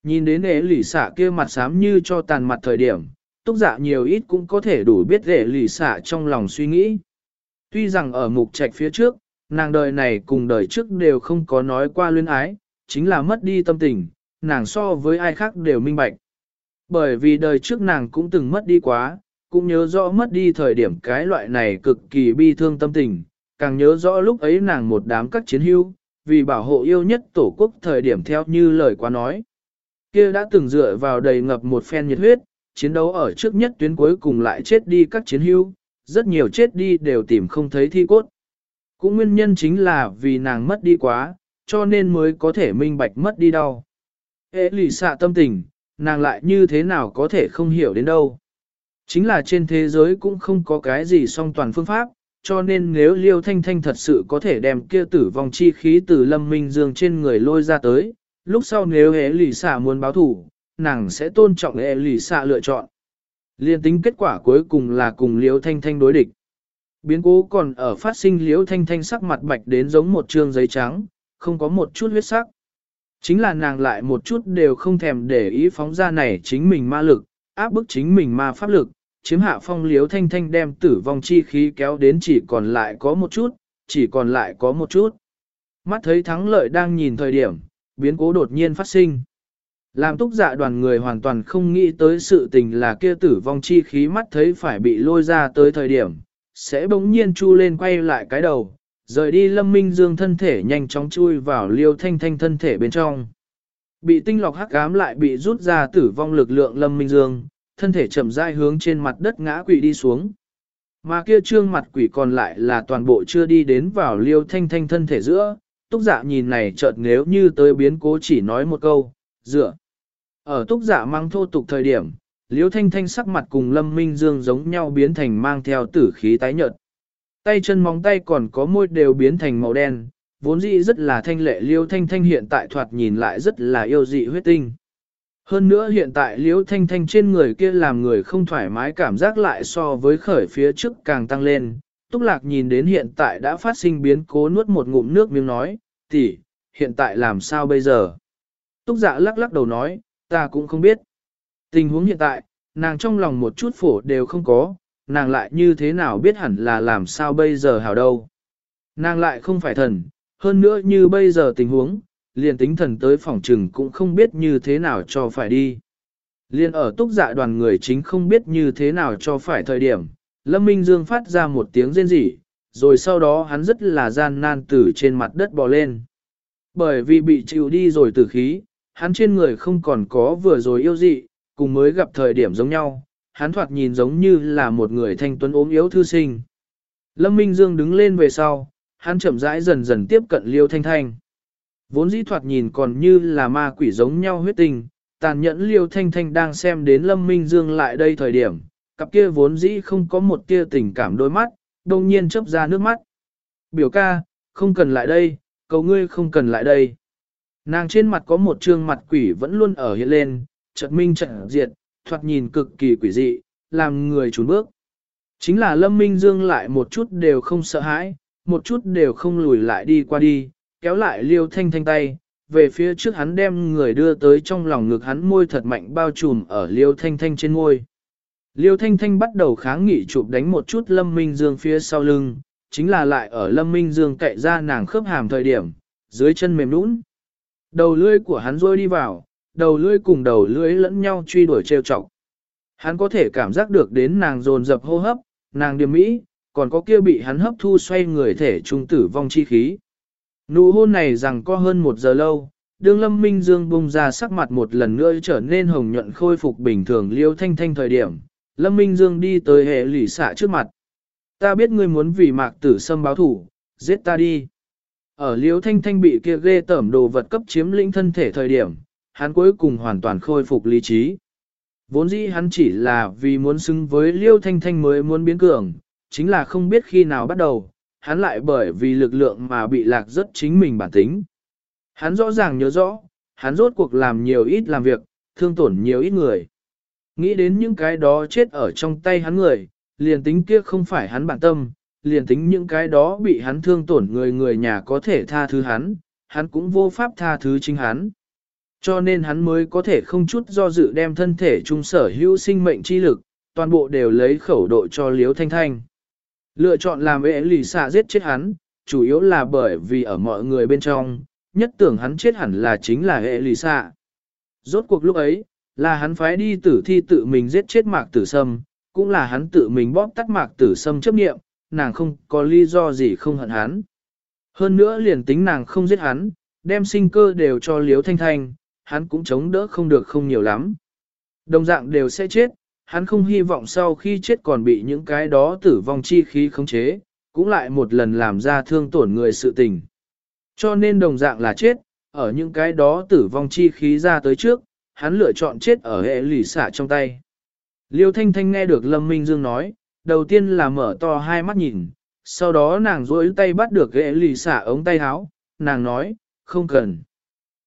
Nhìn đến ế lì xạ kia mặt xám như cho tàn mặt thời điểm, túc giả nhiều ít cũng có thể đủ biết ế lì xạ trong lòng suy nghĩ. Tuy rằng ở mục trạch phía trước, nàng đời này cùng đời trước đều không có nói qua luyến ái, chính là mất đi tâm tình, nàng so với ai khác đều minh bạch. Bởi vì đời trước nàng cũng từng mất đi quá, cũng nhớ rõ mất đi thời điểm cái loại này cực kỳ bi thương tâm tình, càng nhớ rõ lúc ấy nàng một đám các chiến hưu vì bảo hộ yêu nhất tổ quốc thời điểm theo như lời quá nói. Kia đã từng dựa vào đầy ngập một phen nhiệt huyết, chiến đấu ở trước nhất tuyến cuối cùng lại chết đi các chiến hữu, rất nhiều chết đi đều tìm không thấy thi cốt. Cũng nguyên nhân chính là vì nàng mất đi quá, cho nên mới có thể minh bạch mất đi đau. Hệ lì xạ tâm tình, nàng lại như thế nào có thể không hiểu đến đâu. Chính là trên thế giới cũng không có cái gì song toàn phương pháp, cho nên nếu Liêu Thanh Thanh thật sự có thể đem kia tử vong chi khí từ Lâm Minh Dương trên người lôi ra tới, lúc sau nếu hệ lì xạ muốn báo thủ, nàng sẽ tôn trọng hệ lì xạ lựa chọn. Liên tính kết quả cuối cùng là cùng Liêu Thanh Thanh đối địch. Biến cố còn ở phát sinh Liêu Thanh Thanh sắc mặt bạch đến giống một trương giấy trắng, không có một chút huyết sắc. Chính là nàng lại một chút đều không thèm để ý phóng ra này chính mình ma lực, áp bức chính mình ma pháp lực, chiếm hạ phong liếu thanh thanh đem tử vong chi khí kéo đến chỉ còn lại có một chút, chỉ còn lại có một chút. Mắt thấy thắng lợi đang nhìn thời điểm, biến cố đột nhiên phát sinh. Làm túc dạ đoàn người hoàn toàn không nghĩ tới sự tình là kia tử vong chi khí mắt thấy phải bị lôi ra tới thời điểm, sẽ bỗng nhiên chu lên quay lại cái đầu, rời đi lâm minh dương thân thể nhanh chóng chui vào liêu thanh thanh thân thể bên trong. Bị tinh lọc hắc ám lại bị rút ra tử vong lực lượng lâm minh dương, thân thể chậm rãi hướng trên mặt đất ngã quỵ đi xuống. Mà kia trương mặt quỷ còn lại là toàn bộ chưa đi đến vào liêu thanh thanh thân thể giữa, túc dạ nhìn này chợt nếu như tới biến cố chỉ nói một câu, dựa. Ở túc dạ mang thô tục thời điểm, liêu thanh thanh sắc mặt cùng lâm minh dương giống nhau biến thành mang theo tử khí tái nhợt. Tay chân móng tay còn có môi đều biến thành màu đen, vốn dĩ rất là thanh lệ liêu thanh thanh hiện tại thoạt nhìn lại rất là yêu dị huyết tinh. Hơn nữa hiện tại liễu thanh thanh trên người kia làm người không thoải mái cảm giác lại so với khởi phía trước càng tăng lên. Túc lạc nhìn đến hiện tại đã phát sinh biến cố nuốt một ngụm nước miếng nói, tỷ, hiện tại làm sao bây giờ? Túc dạ lắc lắc đầu nói, ta cũng không biết. Tình huống hiện tại, nàng trong lòng một chút phổ đều không có, nàng lại như thế nào biết hẳn là làm sao bây giờ hảo đâu. Nàng lại không phải thần, hơn nữa như bây giờ tình huống, liền tính thần tới phòng trừng cũng không biết như thế nào cho phải đi. Liên ở túc dạ đoàn người chính không biết như thế nào cho phải thời điểm, Lâm Minh Dương phát ra một tiếng rên rỉ, rồi sau đó hắn rất là gian nan từ trên mặt đất bò lên. Bởi vì bị chịu đi rồi tử khí, hắn trên người không còn có vừa rồi yêu dị, cùng mới gặp thời điểm giống nhau, hắn thoạt nhìn giống như là một người thanh tuấn ốm yếu thư sinh. Lâm Minh Dương đứng lên về sau, hắn chậm rãi dần dần tiếp cận Liêu Thanh Thanh. Vốn dĩ thoạt nhìn còn như là ma quỷ giống nhau huyết tình, tàn nhẫn liêu thanh thanh đang xem đến lâm minh dương lại đây thời điểm, cặp kia vốn dĩ không có một tia tình cảm đôi mắt, đồng nhiên chớp ra nước mắt. Biểu ca, không cần lại đây, cầu ngươi không cần lại đây. Nàng trên mặt có một trương mặt quỷ vẫn luôn ở hiện lên, chợt minh chợt diệt, thoạt nhìn cực kỳ quỷ dị, làm người trốn bước. Chính là Lâm Minh Dương lại một chút đều không sợ hãi, một chút đều không lùi lại đi qua đi, kéo lại liêu thanh thanh tay, về phía trước hắn đem người đưa tới trong lòng ngực hắn môi thật mạnh bao trùm ở liêu thanh thanh trên môi. Liêu thanh thanh bắt đầu kháng nghị chụp đánh một chút lâm minh dương phía sau lưng, chính là lại ở lâm minh dương cậy ra nàng khớp hàm thời điểm, dưới chân mềm nũng. Đầu lưỡi của hắn rôi đi vào, đầu lưỡi cùng đầu lưỡi lẫn nhau truy đuổi trêu chọc. Hắn có thể cảm giác được đến nàng dồn dập hô hấp, nàng điềm mỹ, còn có kia bị hắn hấp thu xoay người thể trung tử vong chi khí. Nụ hôn này rằng có hơn một giờ lâu, đương lâm minh dương bung ra sắc mặt một lần nữa trở nên hồng nhuận khôi phục bình thường liêu thanh thanh thời điểm. Lâm minh dương đi tới hệ lỷ xạ trước mặt. Ta biết ngươi muốn vì mạc tử Sâm báo thủ, giết ta đi. Ở liêu thanh thanh bị kia ghê tẩm đồ vật cấp chiếm lĩnh thân thể thời điểm, hắn cuối cùng hoàn toàn khôi phục lý trí. Vốn dĩ hắn chỉ là vì muốn xứng với liêu thanh thanh mới muốn biến cường, chính là không biết khi nào bắt đầu, hắn lại bởi vì lực lượng mà bị lạc rất chính mình bản tính. Hắn rõ ràng nhớ rõ, hắn rốt cuộc làm nhiều ít làm việc, thương tổn nhiều ít người. Nghĩ đến những cái đó chết ở trong tay hắn người, liền tính kia không phải hắn bản tâm, liền tính những cái đó bị hắn thương tổn người người nhà có thể tha thứ hắn, hắn cũng vô pháp tha thứ chính hắn. Cho nên hắn mới có thể không chút do dự đem thân thể trung sở hữu sinh mệnh chi lực, toàn bộ đều lấy khẩu độ cho Liếu Thanh Thanh. Lựa chọn làm ế lì xạ giết chết hắn, chủ yếu là bởi vì ở mọi người bên trong, nhất tưởng hắn chết hẳn là chính là ế lì xạ. Rốt cuộc lúc ấy, là hắn phái đi tử thi tự mình giết chết mạc tử sâm, cũng là hắn tự mình bóp tắt mạc tử sâm chấp nghiệm, nàng không có lý do gì không hận hắn. Hơn nữa liền tính nàng không giết hắn, đem sinh cơ đều cho liếu thanh thanh, hắn cũng chống đỡ không được không nhiều lắm. Đồng dạng đều sẽ chết, hắn không hy vọng sau khi chết còn bị những cái đó tử vong chi khí khống chế, cũng lại một lần làm ra thương tổn người sự tình. Cho nên đồng dạng là chết, ở những cái đó tử vong chi khí ra tới trước, hắn lựa chọn chết ở hệ lì xả trong tay. Liêu Thanh Thanh nghe được Lâm Minh Dương nói, đầu tiên là mở to hai mắt nhìn, sau đó nàng rối tay bắt được hệ lì xả ống tay áo, nàng nói, không cần.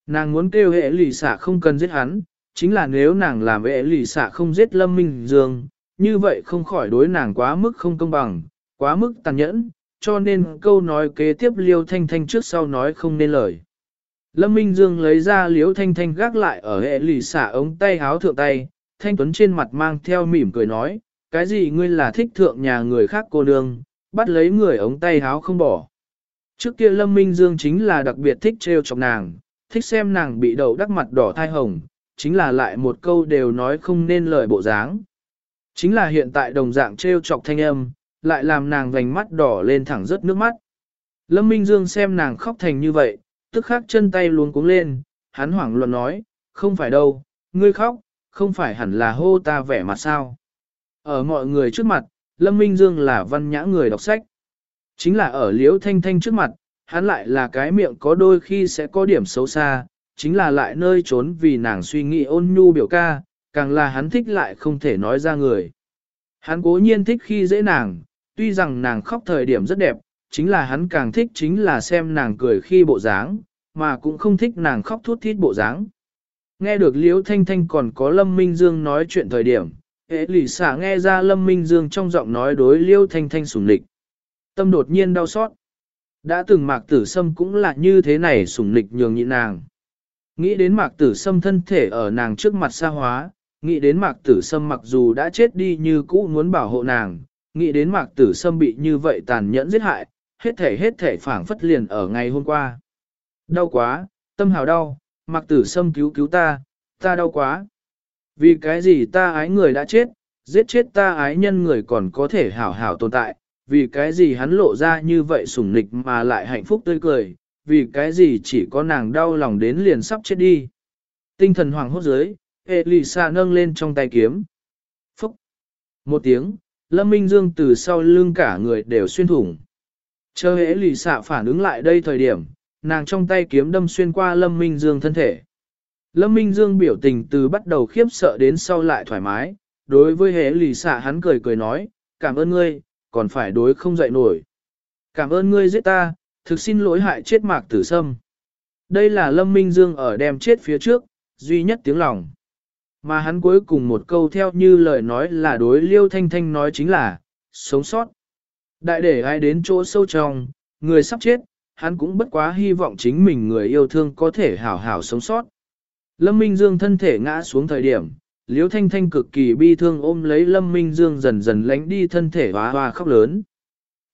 Nàng muốn kêu hệ lì xả không cần giết hắn, chính là nếu nàng làm vệ lì xạ không giết Lâm Minh Dương, như vậy không khỏi đối nàng quá mức không công bằng, quá mức tàn nhẫn, cho nên câu nói kế tiếp Liêu Thanh Thanh trước sau nói không nên lời. Lâm Minh Dương lấy ra Liêu Thanh Thanh gác lại ở hệ lì xả ống tay háo thượng tay, Thanh Tuấn trên mặt mang theo mỉm cười nói, cái gì ngươi là thích thượng nhà người khác cô nương, bắt lấy người ống tay háo không bỏ. Trước kia Lâm Minh Dương chính là đặc biệt thích trêu chọc nàng, thích xem nàng bị đầu đắc mặt đỏ thai hồng, chính là lại một câu đều nói không nên lời bộ dáng. Chính là hiện tại đồng dạng treo chọc thanh âm, lại làm nàng vành mắt đỏ lên thẳng rớt nước mắt. Lâm Minh Dương xem nàng khóc thành như vậy, tức khắc chân tay luống cuống lên, hắn hoảng loạn nói, không phải đâu, ngươi khóc, không phải hẳn là hô ta vẻ mặt sao. Ở mọi người trước mặt, Lâm Minh Dương là văn nhã người đọc sách. Chính là ở Liễu Thanh Thanh trước mặt, hắn lại là cái miệng có đôi khi sẽ có điểm xấu xa, chính là lại nơi trốn vì nàng suy nghĩ ôn nhu biểu ca, càng là hắn thích lại không thể nói ra người. Hắn cố nhiên thích khi dễ nàng, tuy rằng nàng khóc thời điểm rất đẹp, chính là hắn càng thích chính là xem nàng cười khi bộ dáng, mà cũng không thích nàng khóc thút thít bộ dáng. Nghe được Liễu Thanh Thanh còn có Lâm Minh Dương nói chuyện thời điểm, hệ lì xả nghe ra Lâm Minh Dương trong giọng nói đối Liễu Thanh Thanh sủng lịch. Tâm đột nhiên đau xót. Đã từng mạc tử sâm cũng là như thế này sủng lịch nhường nhịn nàng. Nghĩ đến mạc tử sâm thân thể ở nàng trước mặt xa hóa, nghĩ đến mạc tử sâm mặc dù đã chết đi như cũ muốn bảo hộ nàng, nghĩ đến mạc tử sâm bị như vậy tàn nhẫn giết hại, hết thể hết thể phảng phất liền ở ngày hôm qua. Đau quá, tâm hào đau, mạc tử sâm cứu cứu ta, ta đau quá. Vì cái gì ta ái người đã chết, giết chết ta ái nhân người còn có thể hảo hảo tồn tại, vì cái gì hắn lộ ra như vậy sủng nịch mà lại hạnh phúc tươi cười, vì cái gì chỉ có nàng đau lòng đến liền sắp chết đi. Tinh thần hoàng hốt dưới, Elisa nâng lên trong tay kiếm. Phúc! Một tiếng, Lâm Minh Dương từ sau lưng cả người đều xuyên thủng. Chờ Elisa phản ứng lại đây thời điểm, nàng trong tay kiếm đâm xuyên qua Lâm Minh Dương thân thể. Lâm Minh Dương biểu tình từ bắt đầu khiếp sợ đến sau lại thoải mái, đối với hệ lì xạ hắn cười cười nói, cảm ơn ngươi, còn phải đối không dậy nổi. Cảm ơn ngươi giết ta, thực xin lỗi hại chết mạc tử sâm. Đây là Lâm Minh Dương ở đem chết phía trước, duy nhất tiếng lòng. Mà hắn cuối cùng một câu theo như lời nói là đối Liêu Thanh Thanh nói chính là, sống sót. Đại để ai đến chỗ sâu trong, người sắp chết, hắn cũng bất quá hy vọng chính mình người yêu thương có thể hảo hảo sống sót. Lâm Minh Dương thân thể ngã xuống thời điểm, Liêu Thanh Thanh cực kỳ bi thương ôm lấy Lâm Minh Dương dần dần lánh đi thân thể hóa hoa khóc lớn.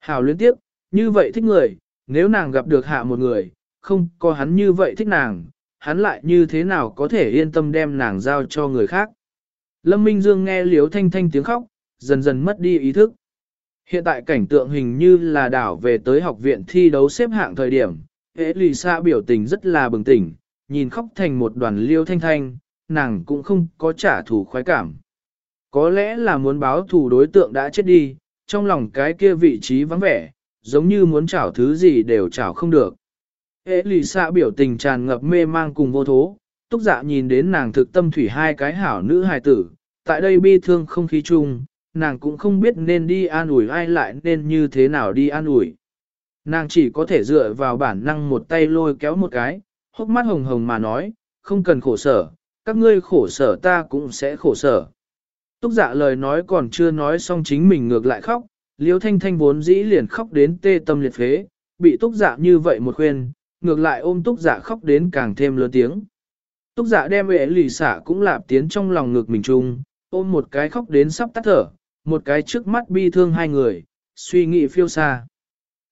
Hảo liên tiếp, như vậy thích người, nếu nàng gặp được hạ một người, không có hắn như vậy thích nàng, hắn lại như thế nào có thể yên tâm đem nàng giao cho người khác. Lâm Minh Dương nghe Liếu Thanh Thanh tiếng khóc, dần dần mất đi ý thức. Hiện tại cảnh tượng hình như là đảo về tới học viện thi đấu xếp hạng thời điểm, hệ lì xa biểu tình rất là bừng tỉnh, nhìn khóc thành một đoàn liêu thanh thanh, nàng cũng không có trả thù khoái cảm. Có lẽ là muốn báo thù đối tượng đã chết đi, trong lòng cái kia vị trí vắng vẻ, giống như muốn chảo thứ gì đều chảo không được. Ế lì xạ biểu tình tràn ngập mê mang cùng vô thố, túc dạ nhìn đến nàng thực tâm thủy hai cái hảo nữ hài tử, tại đây bi thương không khí chung, nàng cũng không biết nên đi an ủi ai lại nên như thế nào đi an ủi. Nàng chỉ có thể dựa vào bản năng một tay lôi kéo một cái, hốc mắt hồng hồng mà nói, không cần khổ sở, các ngươi khổ sở ta cũng sẽ khổ sở. Túc dạ lời nói còn chưa nói xong chính mình ngược lại khóc, liêu thanh thanh vốn dĩ liền khóc đến tê tâm liệt phế, bị túc dạ như vậy một khuyên, ngược lại ôm túc dạ khóc đến càng thêm lớn tiếng. Túc dạ đem vệ lì xả cũng lạp tiến trong lòng ngực mình chung, ôm một cái khóc đến sắp tắt thở, một cái trước mắt bi thương hai người, suy nghĩ phiêu xa.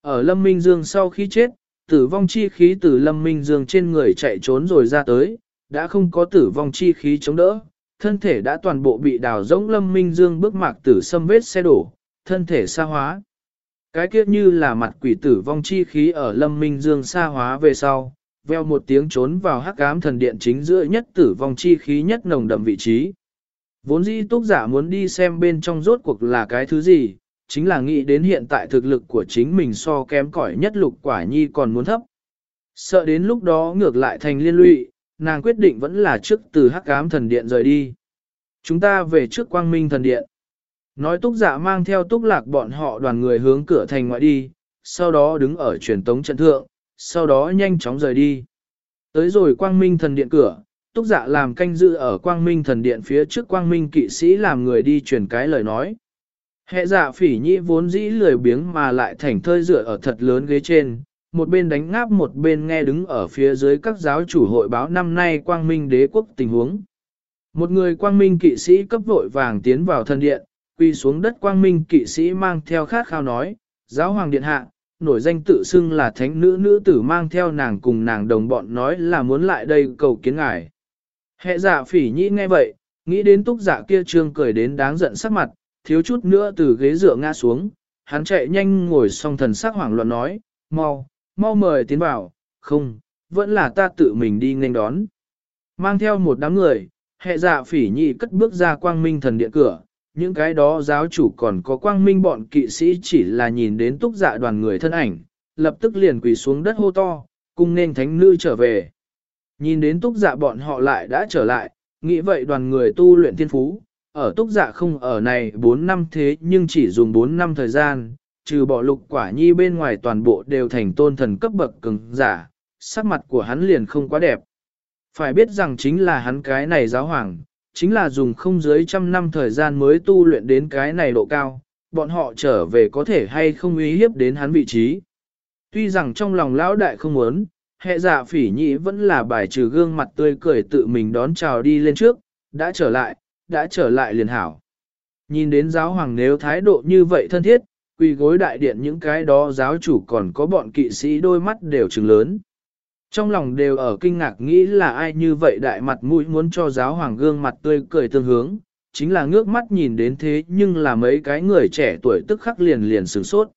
Ở Lâm Minh Dương sau khi chết, tử vong chi khí từ Lâm Minh Dương trên người chạy trốn rồi ra tới, đã không có tử vong chi khí chống đỡ, thân thể đã toàn bộ bị đào rỗng lâm minh dương bước mạc tử xâm vết xe đổ, thân thể xa hóa. Cái kiếp như là mặt quỷ tử vong chi khí ở lâm minh dương xa hóa về sau, veo một tiếng trốn vào hắc ám thần điện chính giữa nhất tử vong chi khí nhất nồng đậm vị trí. Vốn dĩ túc giả muốn đi xem bên trong rốt cuộc là cái thứ gì, chính là nghĩ đến hiện tại thực lực của chính mình so kém cỏi nhất lục quả nhi còn muốn thấp. Sợ đến lúc đó ngược lại thành liên lụy, nàng quyết định vẫn là trước từ hắc ám thần điện rời đi. Chúng ta về trước quang minh thần điện. Nói túc giả mang theo túc lạc bọn họ đoàn người hướng cửa thành ngoại đi, sau đó đứng ở truyền tống trận thượng, sau đó nhanh chóng rời đi. Tới rồi quang minh thần điện cửa, túc dạ làm canh giữ ở quang minh thần điện phía trước quang minh kỵ sĩ làm người đi truyền cái lời nói. Hệ dạ phỉ nhĩ vốn dĩ lười biếng mà lại thành thơi dựa ở thật lớn ghế trên, một bên đánh ngáp một bên nghe đứng ở phía dưới các giáo chủ hội báo năm nay quang minh đế quốc tình huống. Một người quang minh kỵ sĩ cấp vội vàng tiến vào thần điện, quy xuống đất quang minh kỵ sĩ mang theo khát khao nói, giáo hoàng điện hạ, nổi danh tự xưng là thánh nữ nữ tử mang theo nàng cùng nàng đồng bọn nói là muốn lại đây cầu kiến ngài. Hệ dạ phỉ nhĩ nghe vậy, nghĩ đến túc giả kia trương cười đến đáng giận sắc mặt, thiếu chút nữa từ ghế dựa ngã xuống, hắn chạy nhanh ngồi song thần sắc hoảng loạn nói, mau, mau mời tiến vào, không, vẫn là ta tự mình đi nghênh đón. Mang theo một đám người, hệ dạ phỉ nhị cất bước ra quang minh thần điện cửa, những cái đó giáo chủ còn có quang minh bọn kỵ sĩ chỉ là nhìn đến túc dạ đoàn người thân ảnh, lập tức liền quỳ xuống đất hô to, cùng nên thánh nữ trở về. Nhìn đến túc dạ bọn họ lại đã trở lại, nghĩ vậy đoàn người tu luyện thiên phú, ở túc dạ không ở này 4 năm thế nhưng chỉ dùng 4 năm thời gian, trừ bỏ lục quả nhi bên ngoài toàn bộ đều thành tôn thần cấp bậc cứng giả, sắc mặt của hắn liền không quá đẹp. Phải biết rằng chính là hắn cái này giáo hoàng, chính là dùng không dưới trăm năm thời gian mới tu luyện đến cái này độ cao, bọn họ trở về có thể hay không uy hiếp đến hắn vị trí. Tuy rằng trong lòng lão đại không muốn, hệ giả phỉ nhị vẫn là bài trừ gương mặt tươi cười tự mình đón chào đi lên trước, đã trở lại, đã trở lại liền hảo. Nhìn đến giáo hoàng nếu thái độ như vậy thân thiết, quỳ gối đại điện những cái đó giáo chủ còn có bọn kỵ sĩ đôi mắt đều trừng lớn. Trong lòng đều ở kinh ngạc nghĩ là ai như vậy đại mặt mũi muốn cho giáo hoàng gương mặt tươi cười tương hướng, chính là ngước mắt nhìn đến thế nhưng là mấy cái người trẻ tuổi tức khắc liền liền sửng sốt.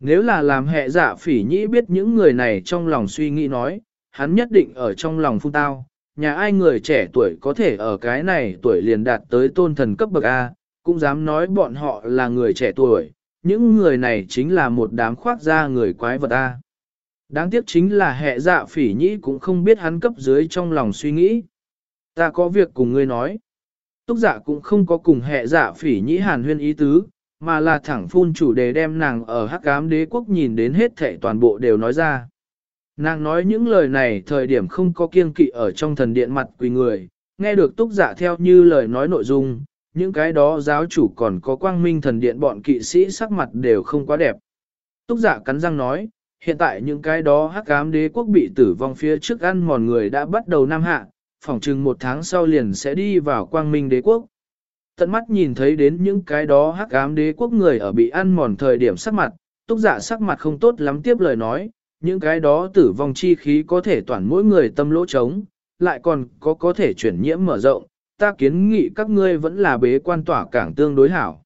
Nếu là làm hệ giả phỉ nhĩ biết những người này trong lòng suy nghĩ nói, hắn nhất định ở trong lòng phung tao, nhà ai người trẻ tuổi có thể ở cái này tuổi liền đạt tới tôn thần cấp bậc A, cũng dám nói bọn họ là người trẻ tuổi, những người này chính là một đám khoác da người quái vật A. Đáng tiếc chính là hệ dạ phỉ nhĩ cũng không biết hắn cấp dưới trong lòng suy nghĩ. Ta có việc cùng ngươi nói. Túc dạ cũng không có cùng hệ dạ phỉ nhĩ hàn huyên ý tứ, mà là thẳng phun chủ đề đem nàng ở hắc ám đế quốc nhìn đến hết thệ toàn bộ đều nói ra. Nàng nói những lời này thời điểm không có kiêng kỵ ở trong thần điện mặt quỳ người, nghe được túc giả dạ theo như lời nói nội dung, những cái đó giáo chủ còn có quang minh thần điện bọn kỵ sĩ sắc mặt đều không quá đẹp. Túc giả dạ cắn răng nói, hiện tại những cái đó hắc ám đế quốc bị tử vong phía trước ăn mòn người đã bắt đầu nam hạ, phỏng chừng một tháng sau liền sẽ đi vào quang minh đế quốc. Tận mắt nhìn thấy đến những cái đó hắc ám đế quốc người ở bị ăn mòn thời điểm sắc mặt, túc giả sắc mặt không tốt lắm tiếp lời nói, những cái đó tử vong chi khí có thể toàn mỗi người tâm lỗ trống, lại còn có có thể chuyển nhiễm mở rộng, ta kiến nghị các ngươi vẫn là bế quan tỏa cảng tương đối hảo.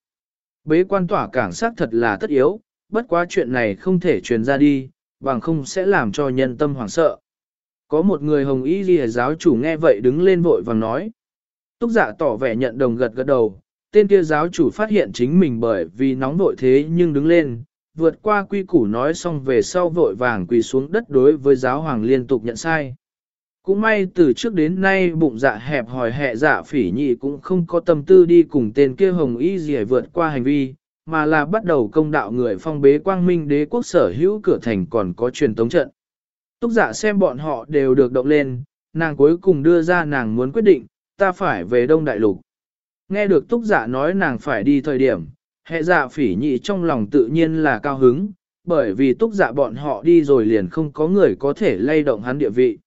Bế quan tỏa cảng xác thật là tất yếu, bất quá chuyện này không thể truyền ra đi, bằng không sẽ làm cho nhân tâm hoảng sợ. Có một người hồng y ghi giáo chủ nghe vậy đứng lên vội vàng nói. Túc giả dạ tỏ vẻ nhận đồng gật gật đầu, tên kia giáo chủ phát hiện chính mình bởi vì nóng vội thế nhưng đứng lên, vượt qua quy củ nói xong về sau vội vàng quỳ xuống đất đối với giáo hoàng liên tục nhận sai. Cũng may từ trước đến nay bụng dạ hẹp hòi hẹ dạ phỉ nhị cũng không có tâm tư đi cùng tên kia hồng y gì vượt qua hành vi, mà là bắt đầu công đạo người phong bế quang minh đế quốc sở hữu cửa thành còn có truyền tống trận. Túc dạ xem bọn họ đều được động lên, nàng cuối cùng đưa ra nàng muốn quyết định, ta phải về Đông Đại Lục. Nghe được túc dạ nói nàng phải đi thời điểm, hệ dạ phỉ nhị trong lòng tự nhiên là cao hứng, bởi vì túc dạ bọn họ đi rồi liền không có người có thể lay động hắn địa vị.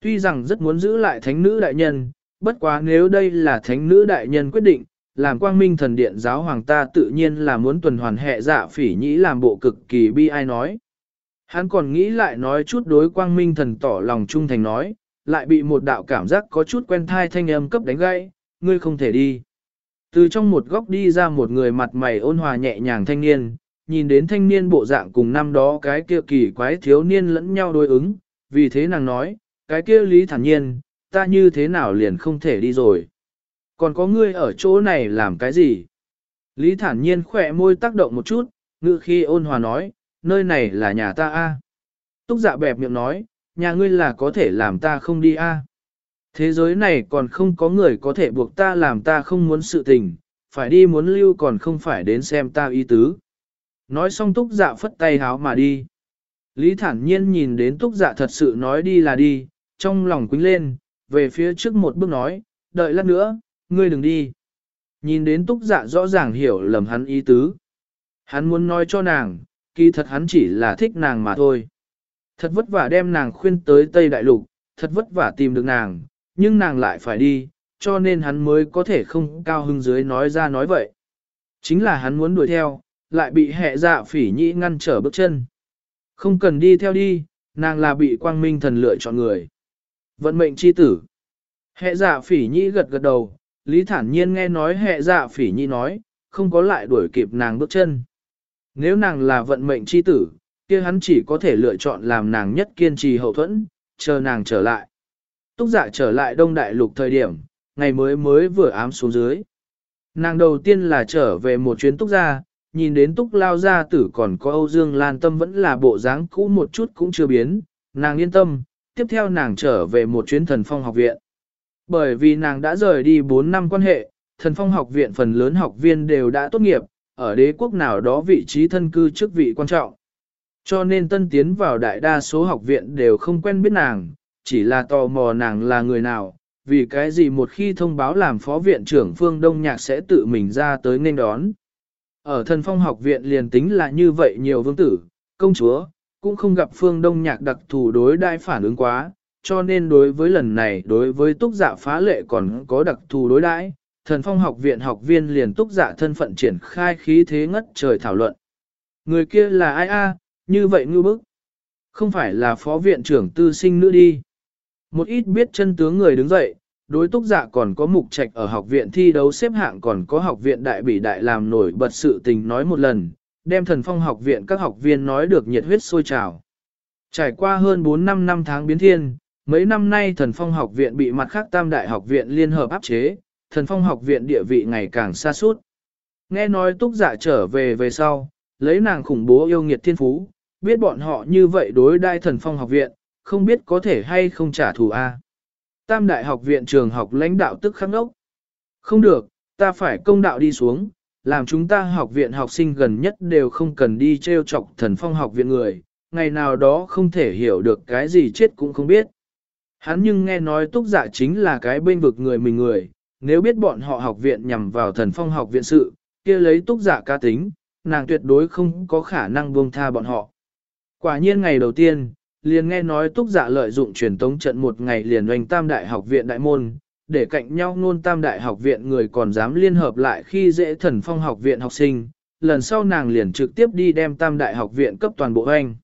Tuy rằng rất muốn giữ lại thánh nữ đại nhân, bất quá nếu đây là thánh nữ đại nhân quyết định, làm quang minh thần điện giáo hoàng ta tự nhiên là muốn tuần hoàn hệ dạ phỉ nhĩ làm bộ cực kỳ bi ai nói. Hắn còn nghĩ lại nói chút đối quang minh thần tỏ lòng trung thành nói, lại bị một đạo cảm giác có chút quen thai thanh âm cấp đánh gãy, ngươi không thể đi. Từ trong một góc đi ra một người mặt mày ôn hòa nhẹ nhàng thanh niên, nhìn đến thanh niên bộ dạng cùng năm đó cái kia kỳ quái thiếu niên lẫn nhau đối ứng, vì thế nàng nói, cái kia lý thản nhiên, ta như thế nào liền không thể đi rồi. Còn có ngươi ở chỗ này làm cái gì? Lý thản nhiên khỏe môi tác động một chút, ngự khi ôn hòa nói, nơi này là nhà ta a. Túc dạ bẹp miệng nói, nhà ngươi là có thể làm ta không đi a. Thế giới này còn không có người có thể buộc ta làm ta không muốn sự tình, phải đi muốn lưu còn không phải đến xem ta ý tứ. Nói xong túc dạ phất tay háo mà đi. Lý thản nhiên nhìn đến túc dạ thật sự nói đi là đi, trong lòng quính lên, về phía trước một bước nói, đợi lát nữa, ngươi đừng đi. Nhìn đến túc dạ rõ ràng hiểu lầm hắn ý tứ. Hắn muốn nói cho nàng, kỳ thật hắn chỉ là thích nàng mà thôi. Thật vất vả đem nàng khuyên tới Tây Đại Lục, thật vất vả tìm được nàng, nhưng nàng lại phải đi, cho nên hắn mới có thể không cao hưng dưới nói ra nói vậy. Chính là hắn muốn đuổi theo, lại bị hệ dạ phỉ nhĩ ngăn trở bước chân. Không cần đi theo đi, nàng là bị quang minh thần lựa chọn người. Vận mệnh chi tử. Hệ dạ phỉ nhĩ gật gật đầu, Lý thản nhiên nghe nói hệ dạ phỉ nhi nói, không có lại đuổi kịp nàng bước chân. Nếu nàng là vận mệnh chi tử, kia hắn chỉ có thể lựa chọn làm nàng nhất kiên trì hậu thuẫn, chờ nàng trở lại. Túc dạ trở lại Đông Đại Lục thời điểm, ngày mới mới vừa ám xuống dưới. Nàng đầu tiên là trở về một chuyến Túc gia, nhìn đến Túc lao gia tử còn có Âu Dương Lan Tâm vẫn là bộ dáng cũ một chút cũng chưa biến, nàng yên tâm, tiếp theo nàng trở về một chuyến thần phong học viện. Bởi vì nàng đã rời đi 4 năm quan hệ, thần phong học viện phần lớn học viên đều đã tốt nghiệp, ở đế quốc nào đó vị trí thân cư chức vị quan trọng. Cho nên tân tiến vào đại đa số học viện đều không quen biết nàng, chỉ là tò mò nàng là người nào, vì cái gì một khi thông báo làm phó viện trưởng Phương Đông Nhạc sẽ tự mình ra tới nên đón. Ở thần phong học viện liền tính là như vậy nhiều vương tử, công chúa, cũng không gặp Phương Đông Nhạc đặc thù đối đai phản ứng quá, cho nên đối với lần này đối với túc giả phá lệ còn có đặc thù đối đãi thần phong học viện học viên liền túc giả thân phận triển khai khí thế ngất trời thảo luận. Người kia là ai a? như vậy ngư bức. Không phải là phó viện trưởng tư sinh nữ đi. Một ít biết chân tướng người đứng dậy, đối túc giả còn có mục trạch ở học viện thi đấu xếp hạng còn có học viện đại bỉ đại làm nổi bật sự tình nói một lần, đem thần phong học viện các học viên nói được nhiệt huyết sôi trào. Trải qua hơn 4 năm năm tháng biến thiên, mấy năm nay thần phong học viện bị mặt khác tam đại học viện liên hợp áp chế, thần phong học viện địa vị ngày càng xa suốt. Nghe nói túc giả trở về về sau, lấy nàng khủng bố yêu nghiệt thiên phú, biết bọn họ như vậy đối đai thần phong học viện, không biết có thể hay không trả thù A. Tam đại học viện trường học lãnh đạo tức khắc ốc. Không được, ta phải công đạo đi xuống, làm chúng ta học viện học sinh gần nhất đều không cần đi treo chọc thần phong học viện người, ngày nào đó không thể hiểu được cái gì chết cũng không biết. Hắn nhưng nghe nói túc giả chính là cái bên vực người mình người, nếu biết bọn họ học viện nhằm vào thần phong học viện sự, kia lấy túc dạ giả ca tính, nàng tuyệt đối không có khả năng buông tha bọn họ. Quả nhiên ngày đầu tiên, liền nghe nói túc giả lợi dụng truyền tống trận một ngày liền doanh tam đại học viện đại môn, để cạnh nhau nôn tam đại học viện người còn dám liên hợp lại khi dễ thần phong học viện học sinh, lần sau nàng liền trực tiếp đi đem tam đại học viện cấp toàn bộ anh.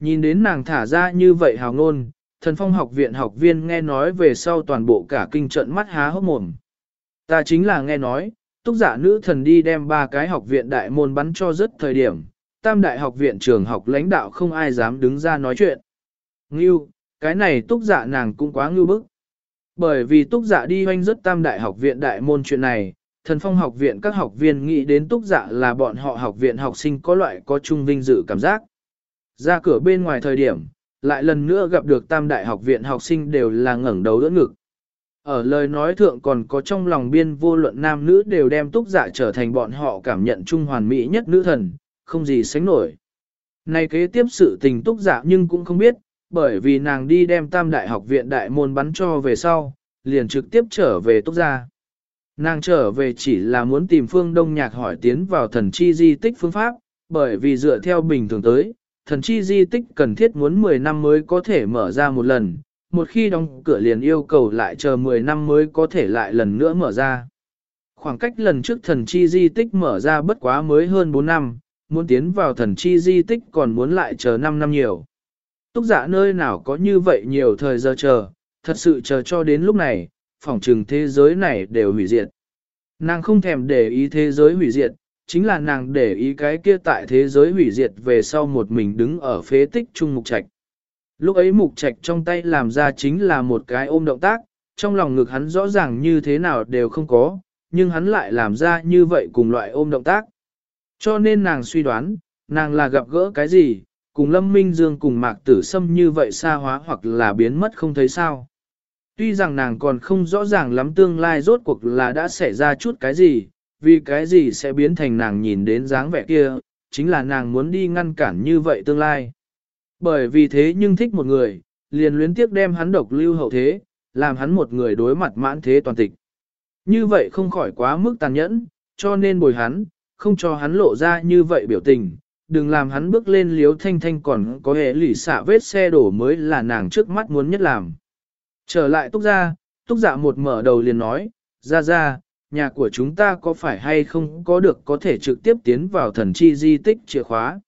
Nhìn đến nàng thả ra như vậy hào ngôn, thần phong học viện học viên nghe nói về sau toàn bộ cả kinh trận mắt há hốc mồm. Ta chính là nghe nói, túc giả nữ thần đi đem ba cái học viện đại môn bắn cho rất thời điểm, tam đại học viện trường học lãnh đạo không ai dám đứng ra nói chuyện. Ngưu, cái này túc dạ nàng cũng quá ngưu bức. Bởi vì túc dạ đi hoanh rất tam đại học viện đại môn chuyện này, thần phong học viện các học viên nghĩ đến túc dạ là bọn họ học viện học sinh có loại có chung vinh dự cảm giác. Ra cửa bên ngoài thời điểm, lại lần nữa gặp được tam đại học viện học sinh đều là ngẩng đầu đỡ ngực. Ở lời nói thượng còn có trong lòng biên vô luận nam nữ đều đem túc giả trở thành bọn họ cảm nhận trung hoàn mỹ nhất nữ thần, không gì sánh nổi. Này kế tiếp sự tình túc giả nhưng cũng không biết, bởi vì nàng đi đem tam đại học viện đại môn bắn cho về sau, liền trực tiếp trở về túc gia. Nàng trở về chỉ là muốn tìm phương đông nhạc hỏi tiến vào thần chi di tích phương pháp, bởi vì dựa theo bình thường tới, thần chi di tích cần thiết muốn 10 năm mới có thể mở ra một lần, một khi đóng cửa liền yêu cầu lại chờ 10 năm mới có thể lại lần nữa mở ra. Khoảng cách lần trước thần chi di tích mở ra bất quá mới hơn 4 năm, muốn tiến vào thần chi di tích còn muốn lại chờ 5 năm nhiều. Túc giả nơi nào có như vậy nhiều thời giờ chờ, thật sự chờ cho đến lúc này, phỏng trừng thế giới này đều hủy diệt. Nàng không thèm để ý thế giới hủy diệt, chính là nàng để ý cái kia tại thế giới hủy diệt về sau một mình đứng ở phế tích trung mục trạch. Lúc ấy mục trạch trong tay làm ra chính là một cái ôm động tác, trong lòng ngực hắn rõ ràng như thế nào đều không có, nhưng hắn lại làm ra như vậy cùng loại ôm động tác. Cho nên nàng suy đoán, nàng là gặp gỡ cái gì, cùng Lâm Minh Dương cùng Mạc Tử Sâm như vậy xa hóa hoặc là biến mất không thấy sao. Tuy rằng nàng còn không rõ ràng lắm tương lai rốt cuộc là đã xảy ra chút cái gì, vì cái gì sẽ biến thành nàng nhìn đến dáng vẻ kia, chính là nàng muốn đi ngăn cản như vậy tương lai. Bởi vì thế nhưng thích một người, liền luyến tiếc đem hắn độc lưu hậu thế, làm hắn một người đối mặt mãn thế toàn tịch. Như vậy không khỏi quá mức tàn nhẫn, cho nên bồi hắn, không cho hắn lộ ra như vậy biểu tình, đừng làm hắn bước lên liếu thanh thanh còn có hệ lỉ xạ vết xe đổ mới là nàng trước mắt muốn nhất làm. Trở lại túc ra, túc dạ một mở đầu liền nói, ra ra, nhà của chúng ta có phải hay không có được có thể trực tiếp tiến vào thần chi di tích chìa khóa.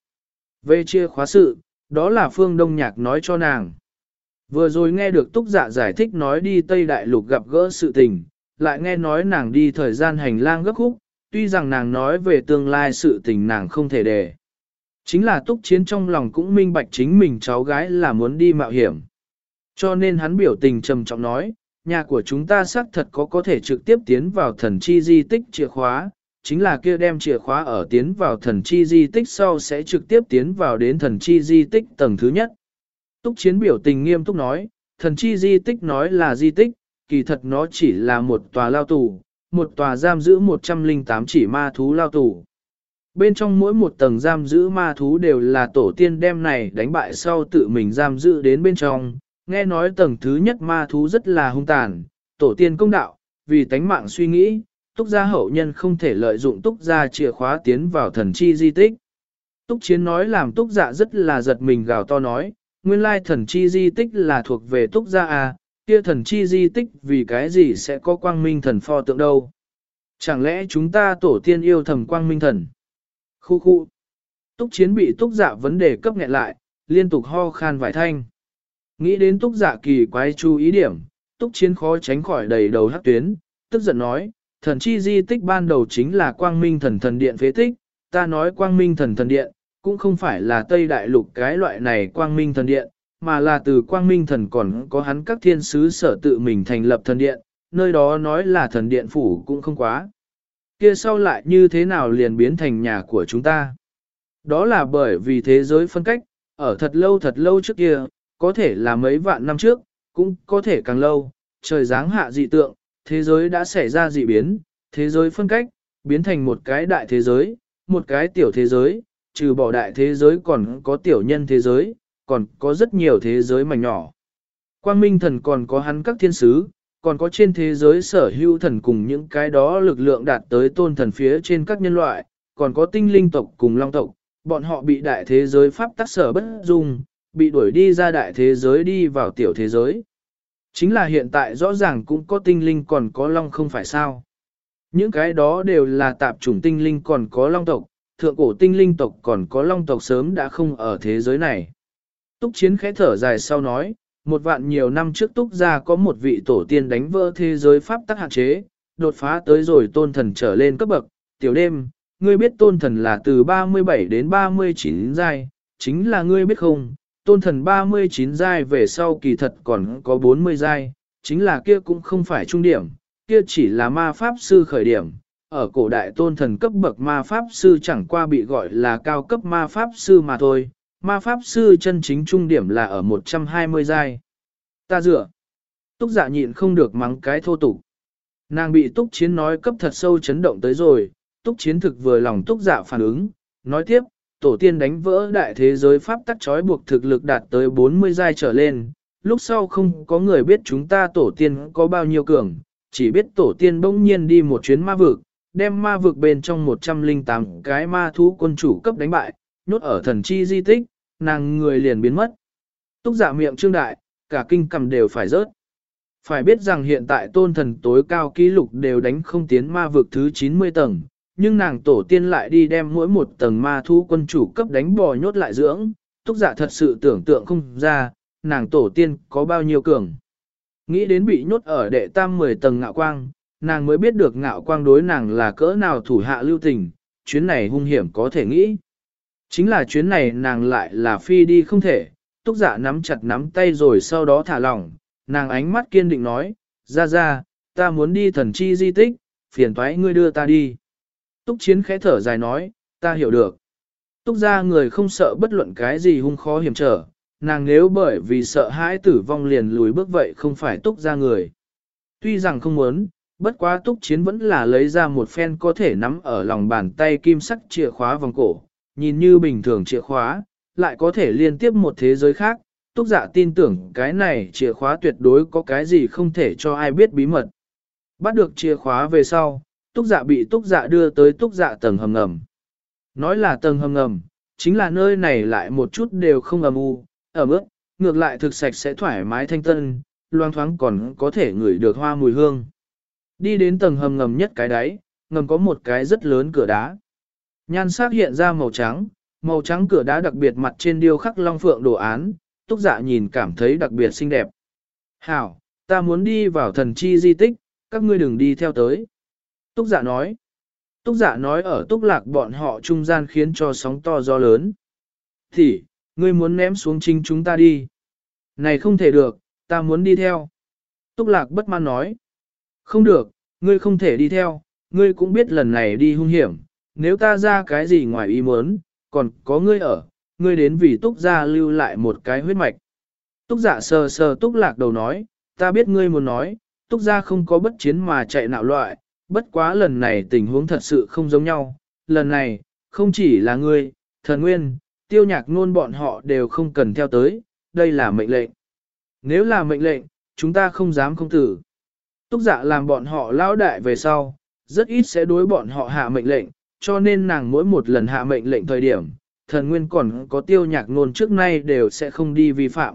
Về chìa khóa sự, đó là phương đông nhạc nói cho nàng. Vừa rồi nghe được túc dạ giải thích nói đi Tây Đại Lục gặp gỡ sự tình, lại nghe nói nàng đi thời gian hành lang gấp khúc, tuy rằng nàng nói về tương lai sự tình nàng không thể để. Chính là túc chiến trong lòng cũng minh bạch chính mình cháu gái là muốn đi mạo hiểm. Cho nên hắn biểu tình trầm trọng nói, nhà của chúng ta xác thật có có thể trực tiếp tiến vào thần chi di tích chìa khóa, chính là kia đem chìa khóa ở tiến vào thần chi di tích sau sẽ trực tiếp tiến vào đến thần chi di tích tầng thứ nhất. Túc chiến biểu tình nghiêm túc nói, thần chi di tích nói là di tích, kỳ thật nó chỉ là một tòa lao tù, một tòa giam giữ 108 chỉ ma thú lao tù. Bên trong mỗi một tầng giam giữ ma thú đều là tổ tiên đem này đánh bại sau tự mình giam giữ đến bên trong, nghe nói tầng thứ nhất ma thú rất là hung tàn, tổ tiên công đạo, vì tánh mạng suy nghĩ, túc gia hậu nhân không thể lợi dụng túc gia chìa khóa tiến vào thần chi di tích. Túc chiến nói làm túc dạ rất là giật mình gào to nói, nguyên lai thần chi di tích là thuộc về túc gia à, kia thần chi di tích vì cái gì sẽ có quang minh thần pho tượng đâu. Chẳng lẽ chúng ta tổ tiên yêu thầm quang minh thần? Khu khu. Túc chiến bị túc dạ vấn đề cấp nghẹn lại, liên tục ho khan vài thanh. Nghĩ đến túc dạ kỳ quái chú ý điểm, túc chiến khó tránh khỏi đầy đầu hắc tuyến, tức giận nói, thần chi di tích ban đầu chính là quang minh thần thần điện phế tích, ta nói quang minh thần thần điện, cũng không phải là Tây Đại Lục cái loại này quang minh thần điện, mà là từ quang minh thần còn có hắn các thiên sứ sở tự mình thành lập thần điện, nơi đó nói là thần điện phủ cũng không quá. Kia sau lại như thế nào liền biến thành nhà của chúng ta? Đó là bởi vì thế giới phân cách, ở thật lâu thật lâu trước kia, có thể là mấy vạn năm trước, cũng có thể càng lâu, trời giáng hạ dị tượng, thế giới đã xảy ra dị biến, thế giới phân cách, biến thành một cái đại thế giới, một cái tiểu thế giới, trừ bỏ đại thế giới còn có tiểu nhân thế giới, còn có rất nhiều thế giới mảnh nhỏ. Quang Minh thần còn có hắn các thiên sứ, còn có trên thế giới sở hữu thần cùng những cái đó lực lượng đạt tới tôn thần phía trên các nhân loại, còn có tinh linh tộc cùng long tộc, bọn họ bị đại thế giới pháp tác sở bất dung, bị đuổi đi ra đại thế giới đi vào tiểu thế giới. Chính là hiện tại rõ ràng cũng có tinh linh còn có long không phải sao. Những cái đó đều là tạp chủng tinh linh còn có long tộc, thượng cổ tinh linh tộc còn có long tộc sớm đã không ở thế giới này. Túc chiến khẽ thở dài sau nói, một vạn nhiều năm trước túc gia có một vị tổ tiên đánh vỡ thế giới pháp tắc hạn chế, đột phá tới rồi tôn thần trở lên cấp bậc, tiểu đêm, ngươi biết tôn thần là từ 37 đến 39 giai, chính là ngươi biết không, tôn thần 39 giai về sau kỳ thật còn có 40 giai, chính là kia cũng không phải trung điểm, kia chỉ là ma pháp sư khởi điểm. Ở cổ đại tôn thần cấp bậc ma pháp sư chẳng qua bị gọi là cao cấp ma pháp sư mà thôi, ma pháp sư chân chính trung điểm là ở 120 giai. Ta dựa. Túc dạ nhịn không được mắng cái thô tục. Nàng bị túc chiến nói cấp thật sâu chấn động tới rồi, túc chiến thực vừa lòng túc dạ phản ứng, nói tiếp, tổ tiên đánh vỡ đại thế giới pháp tắc trói buộc thực lực đạt tới 40 giai trở lên, lúc sau không có người biết chúng ta tổ tiên có bao nhiêu cường, chỉ biết tổ tiên bỗng nhiên đi một chuyến ma vực, đem ma vực bên trong 108 cái ma thú quân chủ cấp đánh bại, nhốt ở thần chi di tích, nàng người liền biến mất. Túc dạ miệng trương đại, cả kinh cầm đều phải rớt. Phải biết rằng hiện tại tôn thần tối cao ký lục đều đánh không tiến ma vực thứ 90 tầng, nhưng nàng tổ tiên lại đi đem mỗi một tầng ma thú quân chủ cấp đánh bò nhốt lại dưỡng, túc dạ thật sự tưởng tượng không ra, nàng tổ tiên có bao nhiêu cường. Nghĩ đến bị nhốt ở đệ tam 10 tầng ngạo quang, nàng mới biết được ngạo quang đối nàng là cỡ nào thủ hạ lưu tình, chuyến này hung hiểm có thể nghĩ. Chính là chuyến này nàng lại là phi đi không thể, túc dạ nắm chặt nắm tay rồi sau đó thả lỏng, nàng ánh mắt kiên định nói, ra ra, ta muốn đi thần chi di tích, phiền toái ngươi đưa ta đi. Túc chiến khẽ thở dài nói, ta hiểu được. Túc ra người không sợ bất luận cái gì hung khó hiểm trở, nàng nếu bởi vì sợ hãi tử vong liền lùi bước vậy không phải túc ra người. Tuy rằng không muốn, bất quá túc chiến vẫn là lấy ra một phen có thể nắm ở lòng bàn tay kim sắc chìa khóa vòng cổ, nhìn như bình thường chìa khóa, lại có thể liên tiếp một thế giới khác. Túc dạ tin tưởng cái này chìa khóa tuyệt đối có cái gì không thể cho ai biết bí mật. Bắt được chìa khóa về sau, túc dạ bị túc dạ đưa tới túc dạ tầng hầm ngầm. Nói là tầng hầm ngầm, chính là nơi này lại một chút đều không ầm u, ẩm ướt, ngược lại thực sạch sẽ thoải mái thanh tân, loang thoáng còn có thể ngửi được hoa mùi hương. Đi đến tầng hầm ngầm nhất cái đáy, ngầm có một cái rất lớn cửa đá. Nhan sắc hiện ra màu trắng, màu trắng cửa đá đặc biệt mặt trên điêu khắc long phượng đồ án, túc dạ nhìn cảm thấy đặc biệt xinh đẹp. Hảo, ta muốn đi vào thần chi di tích, các ngươi đừng đi theo tới. Túc dạ nói. Túc dạ nói ở túc lạc bọn họ trung gian khiến cho sóng to gió lớn. Thì, ngươi muốn ném xuống chính chúng ta đi. Này không thể được, ta muốn đi theo. Túc lạc bất mãn nói. Không được, ngươi không thể đi theo, ngươi cũng biết lần này đi hung hiểm. Nếu ta ra cái gì ngoài ý muốn, còn có ngươi ở, ngươi đến vì túc gia lưu lại một cái huyết mạch. Túc dạ sờ sờ túc lạc đầu nói, ta biết ngươi muốn nói, túc gia không có bất chiến mà chạy nạo loại, bất quá lần này tình huống thật sự không giống nhau, lần này, không chỉ là ngươi, thần nguyên, tiêu nhạc nôn bọn họ đều không cần theo tới, đây là mệnh lệnh. Nếu là mệnh lệnh, chúng ta không dám không tử. Túc giả làm bọn họ lao đại về sau, rất ít sẽ đối bọn họ hạ mệnh lệnh, cho nên nàng mỗi một lần hạ mệnh lệnh thời điểm, thần nguyên còn có tiêu nhạc nôn trước nay đều sẽ không đi vi phạm.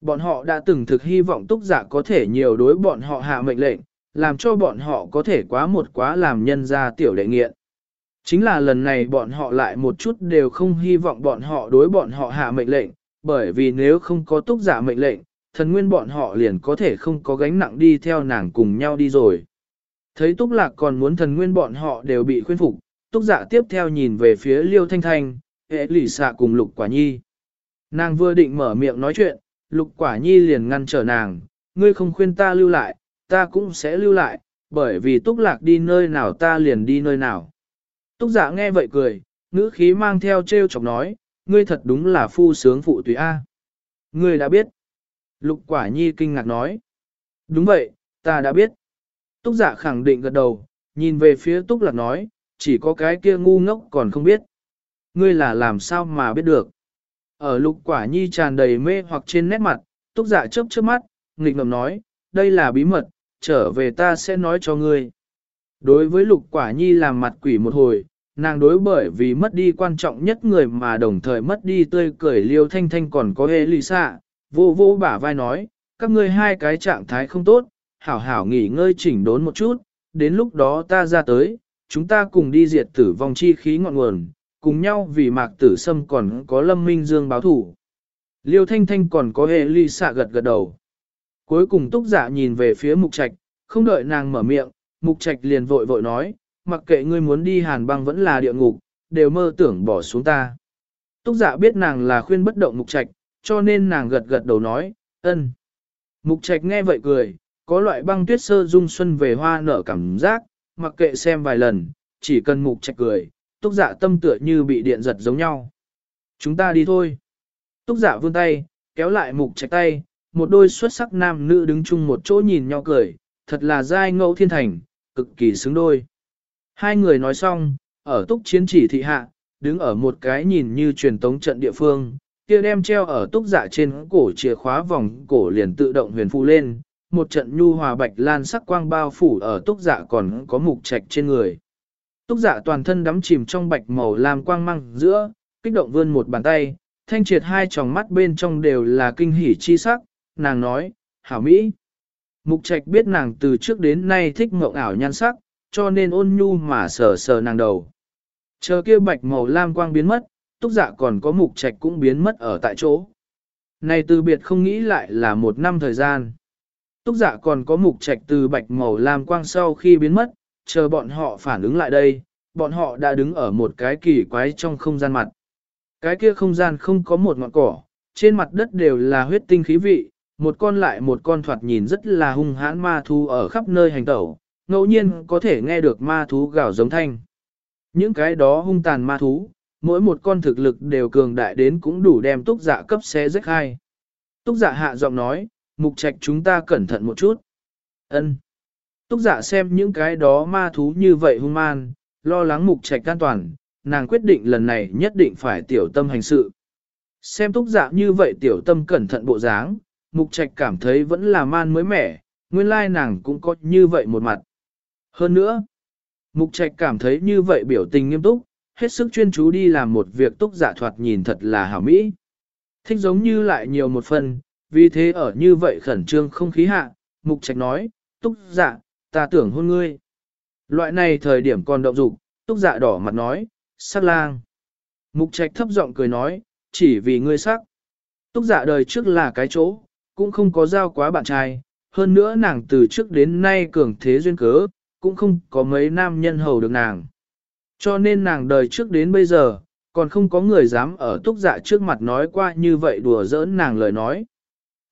Bọn họ đã từng thực hy vọng túc giả có thể nhiều đối bọn họ hạ mệnh lệnh, làm cho bọn họ có thể quá một quá làm nhân ra tiểu đệ nghiện. Chính là lần này bọn họ lại một chút đều không hy vọng bọn họ đối bọn họ hạ mệnh lệnh, bởi vì nếu không có túc giả mệnh lệnh, thần nguyên bọn họ liền có thể không có gánh nặng đi theo nàng cùng nhau đi rồi. Thấy túc lạc còn muốn thần nguyên bọn họ đều bị khuyên phục, túc giả tiếp theo nhìn về phía liêu thanh thanh, hệ lỷ xạ cùng lục quả nhi. Nàng vừa định mở miệng nói chuyện, lục quả nhi liền ngăn trở nàng, ngươi không khuyên ta lưu lại, ta cũng sẽ lưu lại, bởi vì túc lạc đi nơi nào ta liền đi nơi nào. Túc giả nghe vậy cười, ngữ khí mang theo trêu chọc nói, ngươi thật đúng là phu sướng phụ tùy A. Ngươi đã biết. Lục quả nhi kinh ngạc nói. Đúng vậy, ta đã biết. Túc giả khẳng định gật đầu, nhìn về phía túc lạc nói, chỉ có cái kia ngu ngốc còn không biết. Ngươi là làm sao mà biết được. Ở lục quả nhi tràn đầy mê hoặc trên nét mặt, túc giả chớp chớp mắt, nghịch ngầm nói, đây là bí mật, trở về ta sẽ nói cho ngươi. Đối với lục quả nhi làm mặt quỷ một hồi, nàng đối bởi vì mất đi quan trọng nhất người mà đồng thời mất đi tươi cười liêu thanh thanh còn có hê lì xạ, vô vô bả vai nói, các ngươi hai cái trạng thái không tốt, hảo hảo nghỉ ngơi chỉnh đốn một chút, đến lúc đó ta ra tới, chúng ta cùng đi diệt tử vong chi khí ngọn nguồn, cùng nhau vì mạc tử sâm còn có lâm minh dương báo thủ. Liêu thanh thanh còn có hê ly xạ gật gật đầu. Cuối cùng túc giả dạ nhìn về phía mục trạch, không đợi nàng mở miệng, mục trạch liền vội vội nói, mặc kệ ngươi muốn đi hàn băng vẫn là địa ngục, đều mơ tưởng bỏ xuống ta. Túc giả dạ biết nàng là khuyên bất động mục trạch, cho nên nàng gật gật đầu nói, ân. Mục trạch nghe vậy cười, có loại băng tuyết sơ dung xuân về hoa nở cảm giác, mặc kệ xem vài lần, chỉ cần mục trạch cười, túc giả dạ tâm tựa như bị điện giật giống nhau. Chúng ta đi thôi. Túc giả vươn tay, kéo lại mục trạch tay, một đôi xuất sắc nam nữ đứng chung một chỗ nhìn nhau cười, thật là giai ngẫu thiên thành, cực kỳ xứng đôi. Hai người nói xong, ở túc chiến chỉ thị hạ, đứng ở một cái nhìn như truyền tống trận địa phương, kia đem treo ở túc dạ trên cổ chìa khóa vòng cổ liền tự động huyền phù lên, một trận nhu hòa bạch lan sắc quang bao phủ ở túc dạ còn có mục trạch trên người. Túc dạ toàn thân đắm chìm trong bạch màu làm quang măng giữa, kích động vươn một bàn tay, thanh triệt hai tròng mắt bên trong đều là kinh hỉ chi sắc, nàng nói, hảo Mỹ. Mục trạch biết nàng từ trước đến nay thích mộng ảo nhan sắc, cho nên ôn nhu mà sờ sờ nàng đầu. Chờ kia bạch màu lam quang biến mất, túc dạ còn có mục trạch cũng biến mất ở tại chỗ. Này từ biệt không nghĩ lại là một năm thời gian. Túc dạ còn có mục trạch từ bạch màu lam quang sau khi biến mất, chờ bọn họ phản ứng lại đây, bọn họ đã đứng ở một cái kỳ quái trong không gian mặt. Cái kia không gian không có một ngọn cỏ, trên mặt đất đều là huyết tinh khí vị, một con lại một con thoạt nhìn rất là hung hãn ma thú ở khắp nơi hành tẩu, ngẫu nhiên có thể nghe được ma thú gào giống thanh. Những cái đó hung tàn ma thú, mỗi một con thực lực đều cường đại đến cũng đủ đem túc dạ cấp xé rách hai. Túc dạ hạ giọng nói, mục trạch chúng ta cẩn thận một chút. ân Túc dạ xem những cái đó ma thú như vậy hung man, lo lắng mục trạch an toàn, nàng quyết định lần này nhất định phải tiểu tâm hành sự. Xem túc dạ như vậy tiểu tâm cẩn thận bộ dáng, mục trạch cảm thấy vẫn là man mới mẻ, nguyên lai nàng cũng có như vậy một mặt. Hơn nữa, mục trạch cảm thấy như vậy biểu tình nghiêm túc, hết sức chuyên chú đi làm một việc túc dạ thoạt nhìn thật là hảo mỹ. Thích giống như lại nhiều một phần, vì thế ở như vậy khẩn trương không khí hạ, mục trạch nói, túc dạ, ta tưởng hôn ngươi. Loại này thời điểm còn động dục, túc dạ đỏ mặt nói, sắc lang. Mục trạch thấp giọng cười nói, chỉ vì ngươi sắc. Túc dạ đời trước là cái chỗ, cũng không có giao quá bạn trai, hơn nữa nàng từ trước đến nay cường thế duyên cớ, cũng không có mấy nam nhân hầu được nàng. Cho nên nàng đời trước đến bây giờ, còn không có người dám ở túc dạ trước mặt nói qua như vậy đùa giỡn nàng lời nói.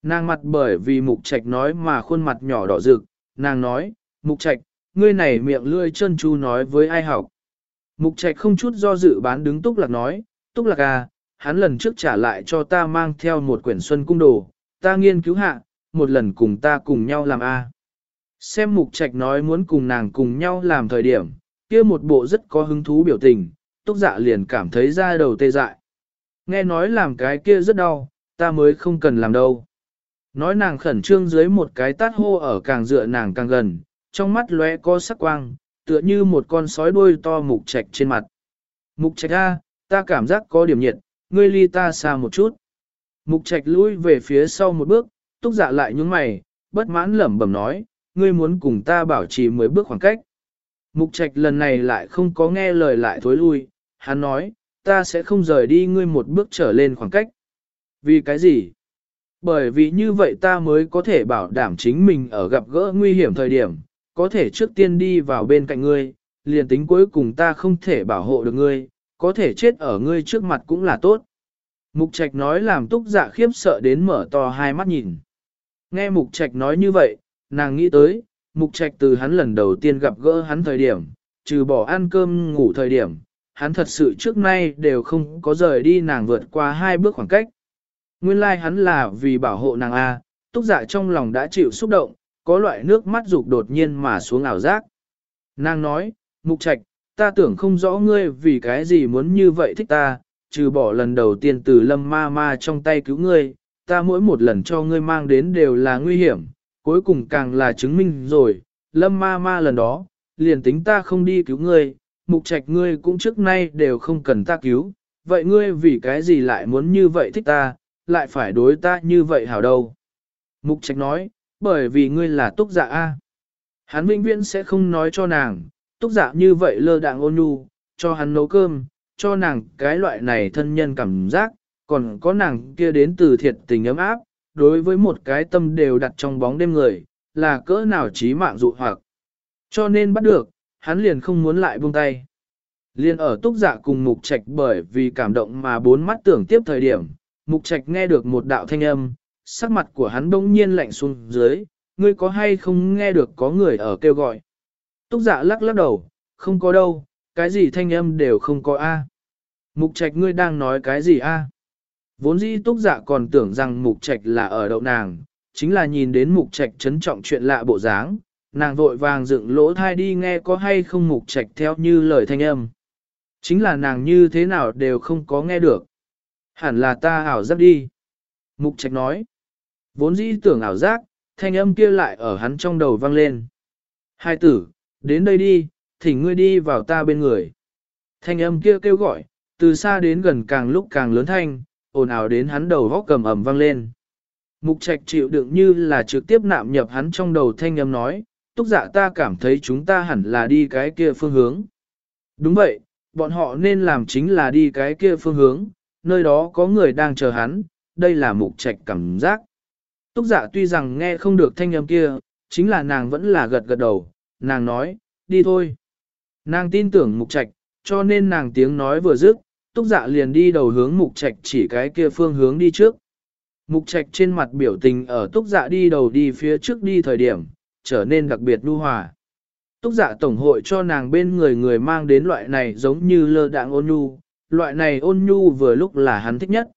Nàng mặt bởi vì mục trạch nói mà khuôn mặt nhỏ đỏ rực, nàng nói, mục trạch, ngươi này miệng lươi chân chu nói với ai học. Mục trạch không chút do dự bán đứng túc lạc nói, túc lạc à, hắn lần trước trả lại cho ta mang theo một quyển xuân cung đồ, ta nghiên cứu hạ, một lần cùng ta cùng nhau làm a. Xem mục trạch nói muốn cùng nàng cùng nhau làm thời điểm, kia một bộ rất có hứng thú biểu tình, túc dạ liền cảm thấy da đầu tê dại. Nghe nói làm cái kia rất đau, ta mới không cần làm đâu. Nói nàng khẩn trương dưới một cái tát hô ở càng dựa nàng càng gần, trong mắt lóe có sắc quang, tựa như một con sói đuôi to mục trạch trên mặt. Mục trạch a, ta cảm giác có điểm nhiệt, ngươi ly ta xa một chút. Mục trạch lui về phía sau một bước, túc dạ lại nhướng mày, bất mãn lẩm bẩm nói, ngươi muốn cùng ta bảo trì mới bước khoảng cách. Mục trạch lần này lại không có nghe lời lại thối lui, hắn nói, ta sẽ không rời đi ngươi một bước trở lên khoảng cách. Vì cái gì? Bởi vì như vậy ta mới có thể bảo đảm chính mình ở gặp gỡ nguy hiểm thời điểm, có thể trước tiên đi vào bên cạnh ngươi, liền tính cuối cùng ta không thể bảo hộ được ngươi, có thể chết ở ngươi trước mặt cũng là tốt. Mục trạch nói làm túc dạ khiếp sợ đến mở to hai mắt nhìn. Nghe mục trạch nói như vậy, nàng nghĩ tới, mục trạch từ hắn lần đầu tiên gặp gỡ hắn thời điểm, trừ bỏ ăn cơm ngủ thời điểm, hắn thật sự trước nay đều không có rời đi nàng vượt qua hai bước khoảng cách. Nguyên lai like hắn là vì bảo hộ nàng A, túc dạ trong lòng đã chịu xúc động, có loại nước mắt dục đột nhiên mà xuống ảo giác. Nàng nói, mục trạch, ta tưởng không rõ ngươi vì cái gì muốn như vậy thích ta, trừ bỏ lần đầu tiên từ lâm ma ma trong tay cứu ngươi, ta mỗi một lần cho ngươi mang đến đều là nguy hiểm, cuối cùng càng là chứng minh rồi, lâm ma ma lần đó, liền tính ta không đi cứu ngươi, mục trạch ngươi cũng trước nay đều không cần ta cứu, vậy ngươi vì cái gì lại muốn như vậy thích ta, lại phải đối ta như vậy hảo đâu. Mục trạch nói, bởi vì ngươi là túc dạ A. Hắn vĩnh viễn sẽ không nói cho nàng, túc dạ như vậy lơ đạng ôn nhu, cho hắn nấu cơm, cho nàng cái loại này thân nhân cảm giác, còn có nàng kia đến từ thiệt tình ấm áp, đối với một cái tâm đều đặt trong bóng đêm người, là cỡ nào trí mạng dụ hoặc. Cho nên bắt được, hắn liền không muốn lại buông tay. Liên ở túc dạ cùng mục trạch bởi vì cảm động mà bốn mắt tưởng tiếp thời điểm, mục trạch nghe được một đạo thanh âm, sắc mặt của hắn bỗng nhiên lạnh xuống dưới, ngươi có hay không nghe được có người ở kêu gọi. Túc dạ lắc lắc đầu, không có đâu, cái gì thanh âm đều không có a. Mục trạch ngươi đang nói cái gì a? Vốn dĩ túc dạ còn tưởng rằng mục trạch là ở đậu nàng, chính là nhìn đến mục trạch trấn trọng chuyện lạ bộ dáng, nàng vội vàng dựng lỗ thai đi nghe có hay không mục trạch theo như lời thanh âm. Chính là nàng như thế nào đều không có nghe được. Hẳn là ta ảo giác đi. Mục trạch nói. Vốn dĩ tưởng ảo giác, thanh âm kia lại ở hắn trong đầu vang lên. Hai tử, đến đây đi, thỉnh ngươi đi vào ta bên người. Thanh âm kia kêu gọi, từ xa đến gần càng lúc càng lớn thanh, ồn ào đến hắn đầu góc cầm ẩm vang lên. Mục trạch chịu đựng như là trực tiếp nạm nhập hắn trong đầu thanh âm nói, túc dạ ta cảm thấy chúng ta hẳn là đi cái kia phương hướng. Đúng vậy, bọn họ nên làm chính là đi cái kia phương hướng, nơi đó có người đang chờ hắn, đây là mục trạch cảm giác. Túc dạ tuy rằng nghe không được thanh âm kia, chính là nàng vẫn là gật gật đầu, nàng nói, đi thôi. Nàng tin tưởng mục trạch, cho nên nàng tiếng nói vừa dứt, túc dạ liền đi đầu hướng mục trạch chỉ cái kia phương hướng đi trước. Mục trạch trên mặt biểu tình ở túc dạ đi đầu đi phía trước đi thời điểm, trở nên đặc biệt lưu hòa. Túc dạ tổng hội cho nàng bên người người mang đến loại này giống như lơ đạng ôn nhu, loại này ôn nhu vừa lúc là hắn thích nhất.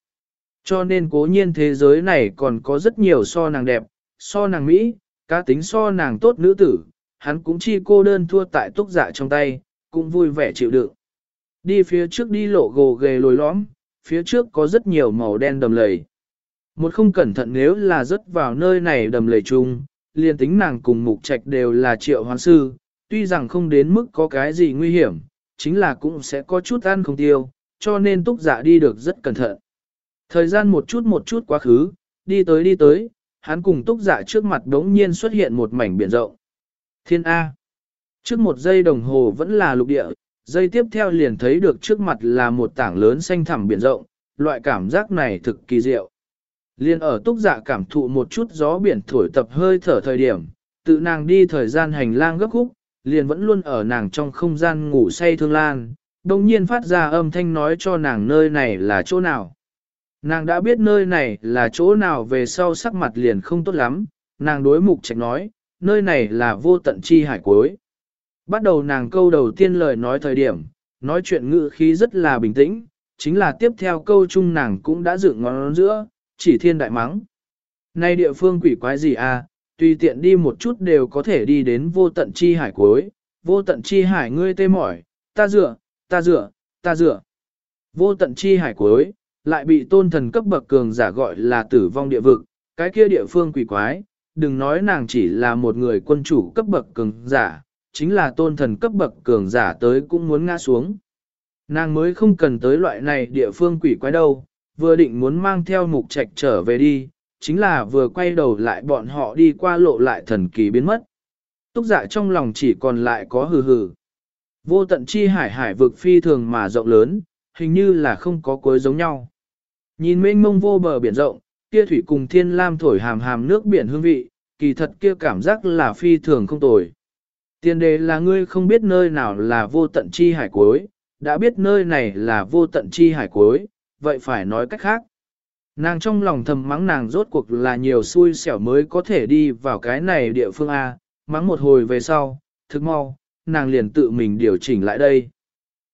Cho nên cố nhiên thế giới này còn có rất nhiều so nàng đẹp, so nàng Mỹ, cá tính so nàng tốt nữ tử, hắn cũng chi cô đơn thua tại túc dạ trong tay, cũng vui vẻ chịu đựng. Đi phía trước đi lộ gồ ghề lồi lõm, phía trước có rất nhiều màu đen đầm lầy. Một không cẩn thận nếu là rớt vào nơi này đầm lầy chung, liền tính nàng cùng mục trạch đều là triệu hoán sư, tuy rằng không đến mức có cái gì nguy hiểm, chính là cũng sẽ có chút ăn không tiêu, cho nên túc dạ đi được rất cẩn thận. Thời gian một chút một chút quá khứ, đi tới đi tới, hắn cùng túc dạ trước mặt đống nhiên xuất hiện một mảnh biển rộng. Thiên A. Trước một giây đồng hồ vẫn là lục địa, giây tiếp theo liền thấy được trước mặt là một tảng lớn xanh thẳm biển rộng, loại cảm giác này thực kỳ diệu. Liên ở túc dạ cảm thụ một chút gió biển thổi tập hơi thở thời điểm, tự nàng đi thời gian hành lang gấp khúc, liền vẫn luôn ở nàng trong không gian ngủ say thương lan, đồng nhiên phát ra âm thanh nói cho nàng nơi này là chỗ nào. Nàng đã biết nơi này là chỗ nào về sau sắc mặt liền không tốt lắm, nàng đối mục trạch nói, nơi này là vô tận chi hải cuối. Bắt đầu nàng câu đầu tiên lời nói thời điểm, nói chuyện ngữ khí rất là bình tĩnh, chính là tiếp theo câu chung nàng cũng đã dựng ngón giữa, chỉ thiên đại mắng. Nay địa phương quỷ quái gì à, tùy tiện đi một chút đều có thể đi đến vô tận chi hải cuối, vô tận chi hải ngươi tê mỏi, ta dựa, ta dựa, ta dựa. Vô tận chi hải cuối, lại bị tôn thần cấp bậc cường giả gọi là tử vong địa vực, cái kia địa phương quỷ quái, đừng nói nàng chỉ là một người quân chủ cấp bậc cường giả, chính là tôn thần cấp bậc cường giả tới cũng muốn ngã xuống. Nàng mới không cần tới loại này địa phương quỷ quái đâu, vừa định muốn mang theo mục trạch trở về đi, chính là vừa quay đầu lại bọn họ đi qua lộ lại thần kỳ biến mất. Túc giả trong lòng chỉ còn lại có hừ hừ. Vô tận chi hải hải vực phi thường mà rộng lớn, hình như là không có cuối giống nhau. Nhìn mênh mông vô bờ biển rộng, kia thủy cùng thiên lam thổi hàm hàm nước biển hương vị, kỳ thật kia cảm giác là phi thường không tồi. Tiền đề là ngươi không biết nơi nào là vô tận chi hải cuối, đã biết nơi này là vô tận chi hải cuối, vậy phải nói cách khác. Nàng trong lòng thầm mắng nàng rốt cuộc là nhiều xui xẻo mới có thể đi vào cái này địa phương A, mắng một hồi về sau, thức mau, nàng liền tự mình điều chỉnh lại đây.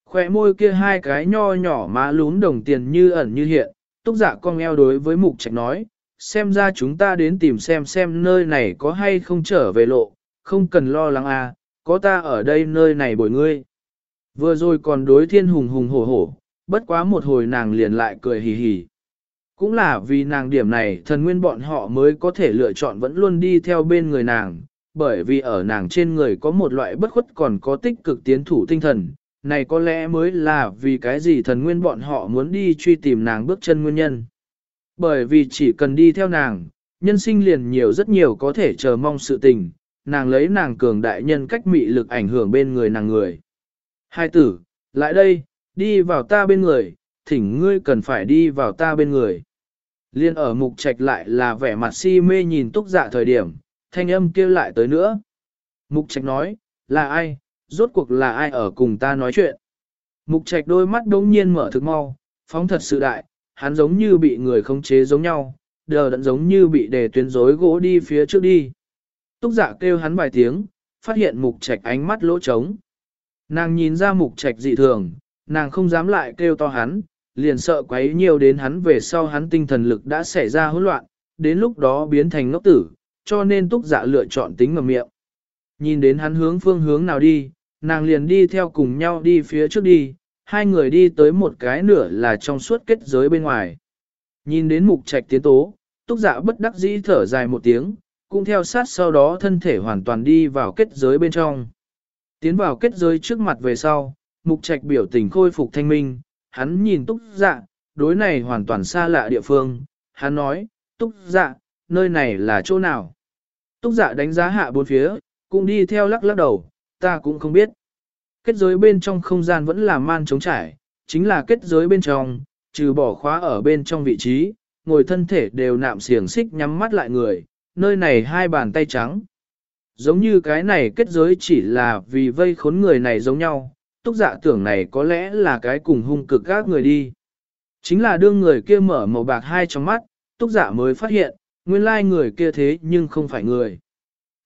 Khoe môi kia hai cái nho nhỏ má lún đồng tiền như ẩn như hiện, túc dạ con eo đối với mục trạch nói, xem ra chúng ta đến tìm xem xem nơi này có hay không trở về lộ, không cần lo lắng a, có ta ở đây nơi này bồi ngươi. Vừa rồi còn đối thiên hùng hùng hổ hổ, bất quá một hồi nàng liền lại cười hì hì. Cũng là vì nàng điểm này thần nguyên bọn họ mới có thể lựa chọn vẫn luôn đi theo bên người nàng, bởi vì ở nàng trên người có một loại bất khuất còn có tích cực tiến thủ tinh thần, này có lẽ mới là vì cái gì thần nguyên bọn họ muốn đi truy tìm nàng bước chân nguyên nhân. Bởi vì chỉ cần đi theo nàng, nhân sinh liền nhiều rất nhiều có thể chờ mong sự tình, nàng lấy nàng cường đại nhân cách mị lực ảnh hưởng bên người nàng người. Hai tử, lại đây, đi vào ta bên người, thỉnh ngươi cần phải đi vào ta bên người. Liên ở mục trạch lại là vẻ mặt si mê nhìn túc dạ thời điểm, thanh âm kêu lại tới nữa. Mục trạch nói, là ai, rốt cuộc là ai ở cùng ta nói chuyện. Mục trạch đôi mắt đống nhiên mở thực mau, phóng thật sự đại, hắn giống như bị người khống chế giống nhau, đờ đẫn giống như bị đề tuyến rối gỗ đi phía trước đi. Túc giả dạ kêu hắn vài tiếng, phát hiện mục trạch ánh mắt lỗ trống. Nàng nhìn ra mục trạch dị thường, nàng không dám lại kêu to hắn, liền sợ quấy nhiều đến hắn về sau hắn tinh thần lực đã xảy ra hỗn loạn, đến lúc đó biến thành ngốc tử, cho nên túc giả dạ lựa chọn tính ngầm miệng. Nhìn đến hắn hướng phương hướng nào đi, nàng liền đi theo cùng nhau đi phía trước đi, hai người đi tới một cái nửa là trong suốt kết giới bên ngoài. Nhìn đến mục trạch tiến tố, túc dạ bất đắc dĩ thở dài một tiếng, cũng theo sát sau đó thân thể hoàn toàn đi vào kết giới bên trong. Tiến vào kết giới trước mặt về sau, mục trạch biểu tình khôi phục thanh minh, hắn nhìn túc dạ, đối này hoàn toàn xa lạ địa phương, hắn nói, túc dạ, nơi này là chỗ nào? Túc dạ đánh giá hạ bốn phía, cũng đi theo lắc lắc đầu, ta cũng không biết. Kết giới bên trong không gian vẫn là man trống trải, chính là kết giới bên trong, trừ bỏ khóa ở bên trong vị trí, ngồi thân thể đều nạm xiềng xích nhắm mắt lại người, nơi này hai bàn tay trắng. Giống như cái này kết giới chỉ là vì vây khốn người này giống nhau, túc dạ tưởng này có lẽ là cái cùng hung cực các người đi. Chính là đương người kia mở màu bạc hai trong mắt, túc dạ mới phát hiện, nguyên lai người kia thế nhưng không phải người.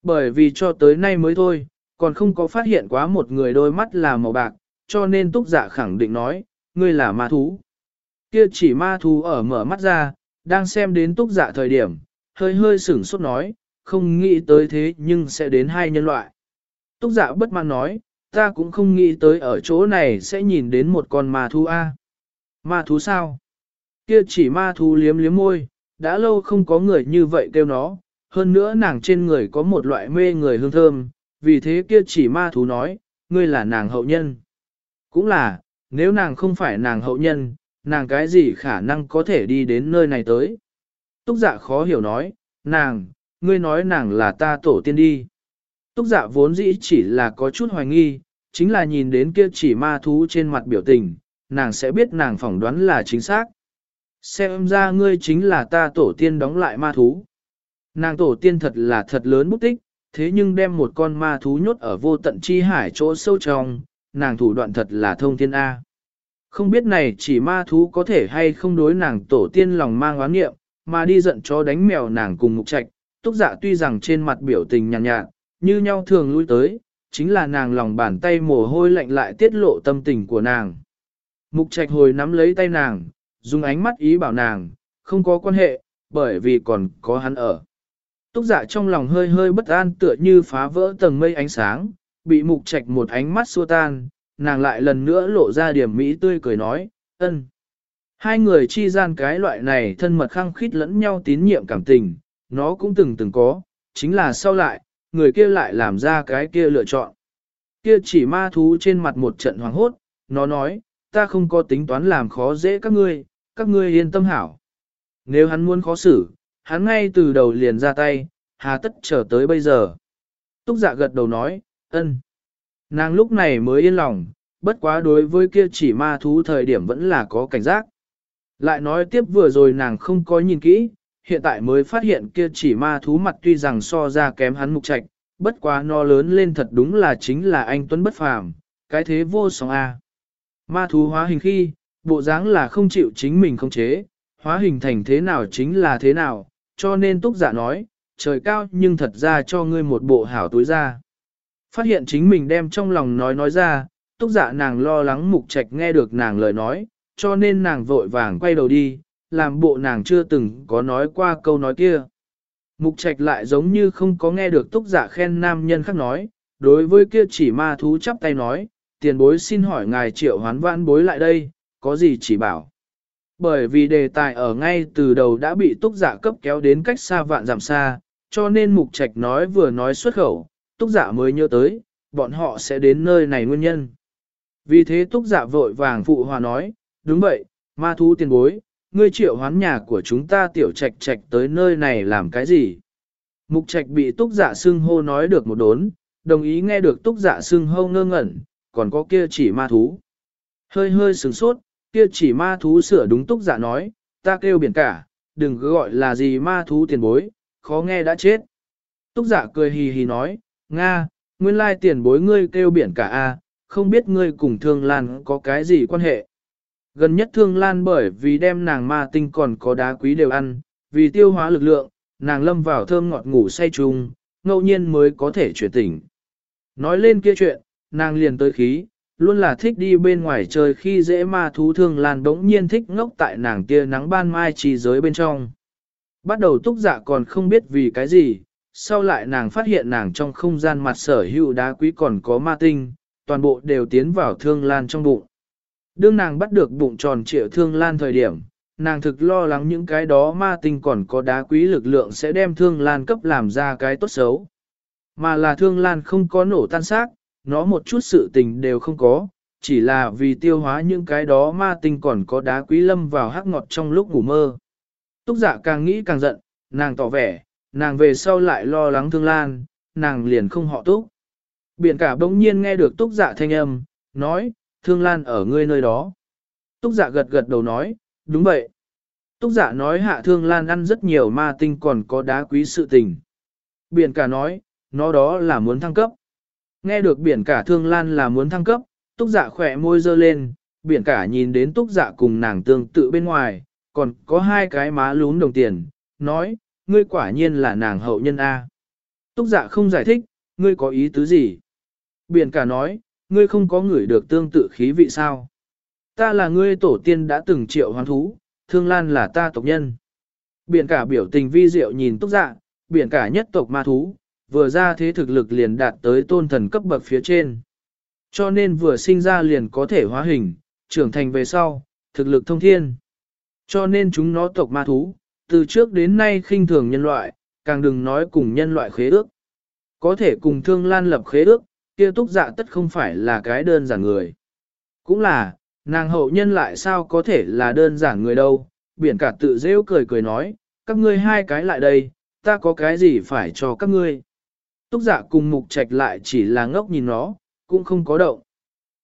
Bởi vì cho tới nay mới thôi, còn không có phát hiện quá một người đôi mắt là màu bạc, cho nên túc giả khẳng định nói, ngươi là ma thú. Kia chỉ ma thú ở mở mắt ra, đang xem đến túc giả thời điểm, hơi hơi sửng sốt nói, không nghĩ tới thế nhưng sẽ đến hai nhân loại. Túc giả bất mãn nói, ta cũng không nghĩ tới ở chỗ này sẽ nhìn đến một con ma thú A. Ma thú sao? Kia chỉ ma thú liếm liếm môi, đã lâu không có người như vậy kêu nó, hơn nữa nàng trên người có một loại mê người hương thơm, vì thế kia chỉ ma thú nói, ngươi là nàng hậu nhân. Cũng là, nếu nàng không phải nàng hậu nhân, nàng cái gì khả năng có thể đi đến nơi này tới. Túc dạ khó hiểu nói, nàng, ngươi nói nàng là ta tổ tiên đi. Túc dạ vốn dĩ chỉ là có chút hoài nghi, chính là nhìn đến kia chỉ ma thú trên mặt biểu tình, nàng sẽ biết nàng phỏng đoán là chính xác. Xem ra ngươi chính là ta tổ tiên đóng lại ma thú. Nàng tổ tiên thật là thật lớn bút tích, thế nhưng đem một con ma thú nhốt ở vô tận chi hải chỗ sâu trong, nàng thủ đoạn thật là thông thiên A. Không biết này chỉ ma thú có thể hay không đối nàng tổ tiên lòng mang oán nghiệm, mà đi giận cho đánh mèo nàng cùng mục trạch, túc dạ tuy rằng trên mặt biểu tình nhàn nhạt, nhạt, như nhau thường lui tới, chính là nàng lòng bàn tay mồ hôi lạnh lại tiết lộ tâm tình của nàng. Mục trạch hồi nắm lấy tay nàng, dùng ánh mắt ý bảo nàng, không có quan hệ, bởi vì còn có hắn ở. Túc dạ trong lòng hơi hơi bất an tựa như phá vỡ tầng mây ánh sáng, bị mục trạch một ánh mắt xua tan, nàng lại lần nữa lộ ra điểm mỹ tươi cười nói, ân. Hai người chi gian cái loại này thân mật khăng khít lẫn nhau tín nhiệm cảm tình, nó cũng từng từng có, chính là sau lại, người kia lại làm ra cái kia lựa chọn. Kia chỉ ma thú trên mặt một trận hoàng hốt, nó nói, ta không có tính toán làm khó dễ các ngươi, các ngươi yên tâm hảo. Nếu hắn muốn khó xử, hắn ngay từ đầu liền ra tay, hà tất chờ tới bây giờ. Túc dạ gật đầu nói, ân. Nàng lúc này mới yên lòng, bất quá đối với kia chỉ ma thú thời điểm vẫn là có cảnh giác. Lại nói tiếp vừa rồi nàng không có nhìn kỹ, hiện tại mới phát hiện kia chỉ ma thú mặt tuy rằng so ra kém hắn mục trạch, bất quá no lớn lên thật đúng là chính là anh Tuấn bất phàm, cái thế vô song A. Ma thú hóa hình khi, bộ dáng là không chịu chính mình không chế, hóa hình thành thế nào chính là thế nào, cho nên túc giả nói, trời cao nhưng thật ra cho ngươi một bộ hảo túi ra. Phát hiện chính mình đem trong lòng nói nói ra, túc giả nàng lo lắng mục trạch nghe được nàng lời nói, cho nên nàng vội vàng quay đầu đi, làm bộ nàng chưa từng có nói qua câu nói kia. Mục trạch lại giống như không có nghe được túc giả khen nam nhân khác nói, đối với kia chỉ ma thú chắp tay nói, tiền bối xin hỏi ngài triệu hoán vãn bối lại đây, có gì chỉ bảo. Bởi vì đề tài ở ngay từ đầu đã bị túc giả cấp kéo đến cách xa vạn dặm xa, cho nên mục trạch nói vừa nói xuất khẩu, túc giả mới nhớ tới, bọn họ sẽ đến nơi này nguyên nhân. Vì thế túc giả vội vàng phụ hòa nói, đúng vậy, ma thú tiền bối, ngươi triệu hoán nhà của chúng ta tiểu trạch trạch tới nơi này làm cái gì? Mục trạch bị túc giả xưng hô nói được một đốn, đồng ý nghe được túc giả xưng hô ngơ ngẩn, còn có kia chỉ ma thú. Hơi hơi sửng sốt, kia chỉ ma thú sửa đúng túc giả nói, ta kêu biển cả, đừng cứ gọi là gì ma thú tiền bối, khó nghe đã chết. Túc giả cười hì hì nói, Nga, nguyên lai tiền bối ngươi kêu biển cả a, không biết ngươi cùng thương lan có cái gì quan hệ. Gần nhất thương lan bởi vì đem nàng ma tinh còn có đá quý đều ăn, vì tiêu hóa lực lượng, nàng lâm vào thơm ngọt ngủ say chung, ngẫu nhiên mới có thể chuyển tỉnh. Nói lên kia chuyện, nàng liền tới khí, luôn là thích đi bên ngoài chơi khi dễ ma thú thương lan bỗng nhiên thích ngốc tại nàng tia nắng ban mai trì giới bên trong. Bắt đầu túc dạ còn không biết vì cái gì, sau lại nàng phát hiện nàng trong không gian mặt sở hữu đá quý còn có ma tinh, toàn bộ đều tiến vào thương lan trong bụng. Đương nàng bắt được bụng tròn triệu thương lan thời điểm, nàng thực lo lắng những cái đó ma tinh còn có đá quý lực lượng sẽ đem thương lan cấp làm ra cái tốt xấu. Mà là thương lan không có nổ tan xác, nó một chút sự tình đều không có, chỉ là vì tiêu hóa những cái đó ma tinh còn có đá quý lâm vào hắc ngọt trong lúc ngủ mơ. Túc giả dạ càng nghĩ càng giận, nàng tỏ vẻ, nàng về sau lại lo lắng thương lan, nàng liền không họ túc. Biển cả bỗng nhiên nghe được túc dạ thanh âm, nói, thương lan ở ngươi nơi đó. Túc dạ gật gật đầu nói, đúng vậy. Túc giả nói hạ thương lan ăn rất nhiều ma tinh còn có đá quý sự tình. Biển cả nói, nó đó là muốn thăng cấp. Nghe được biển cả thương lan là muốn thăng cấp, túc dạ khỏe môi dơ lên, biển cả nhìn đến túc dạ cùng nàng tương tự bên ngoài, còn có hai cái má lún đồng tiền, nói, ngươi quả nhiên là nàng hậu nhân A. Túc dạ không giải thích, ngươi có ý tứ gì? Biển cả nói, ngươi không có ngửi được tương tự khí vị sao? Ta là ngươi tổ tiên đã từng triệu hoán thú, thương lan là ta tộc nhân. Biển cả biểu tình vi diệu nhìn túc dạ, biển cả nhất tộc ma thú, vừa ra thế thực lực liền đạt tới tôn thần cấp bậc phía trên. Cho nên vừa sinh ra liền có thể hóa hình, trưởng thành về sau, thực lực thông thiên. Cho nên chúng nó tộc ma thú, từ trước đến nay khinh thường nhân loại, càng đừng nói cùng nhân loại khế ước. Có thể cùng thương lan lập khế ước, kia túc dạ tất không phải là cái đơn giản người. Cũng là, nàng hậu nhân lại sao có thể là đơn giản người đâu, biển cả tự rêu cười cười nói, các ngươi hai cái lại đây, ta có cái gì phải cho các ngươi. Túc dạ cùng mục trạch lại chỉ là ngốc nhìn nó, cũng không có động.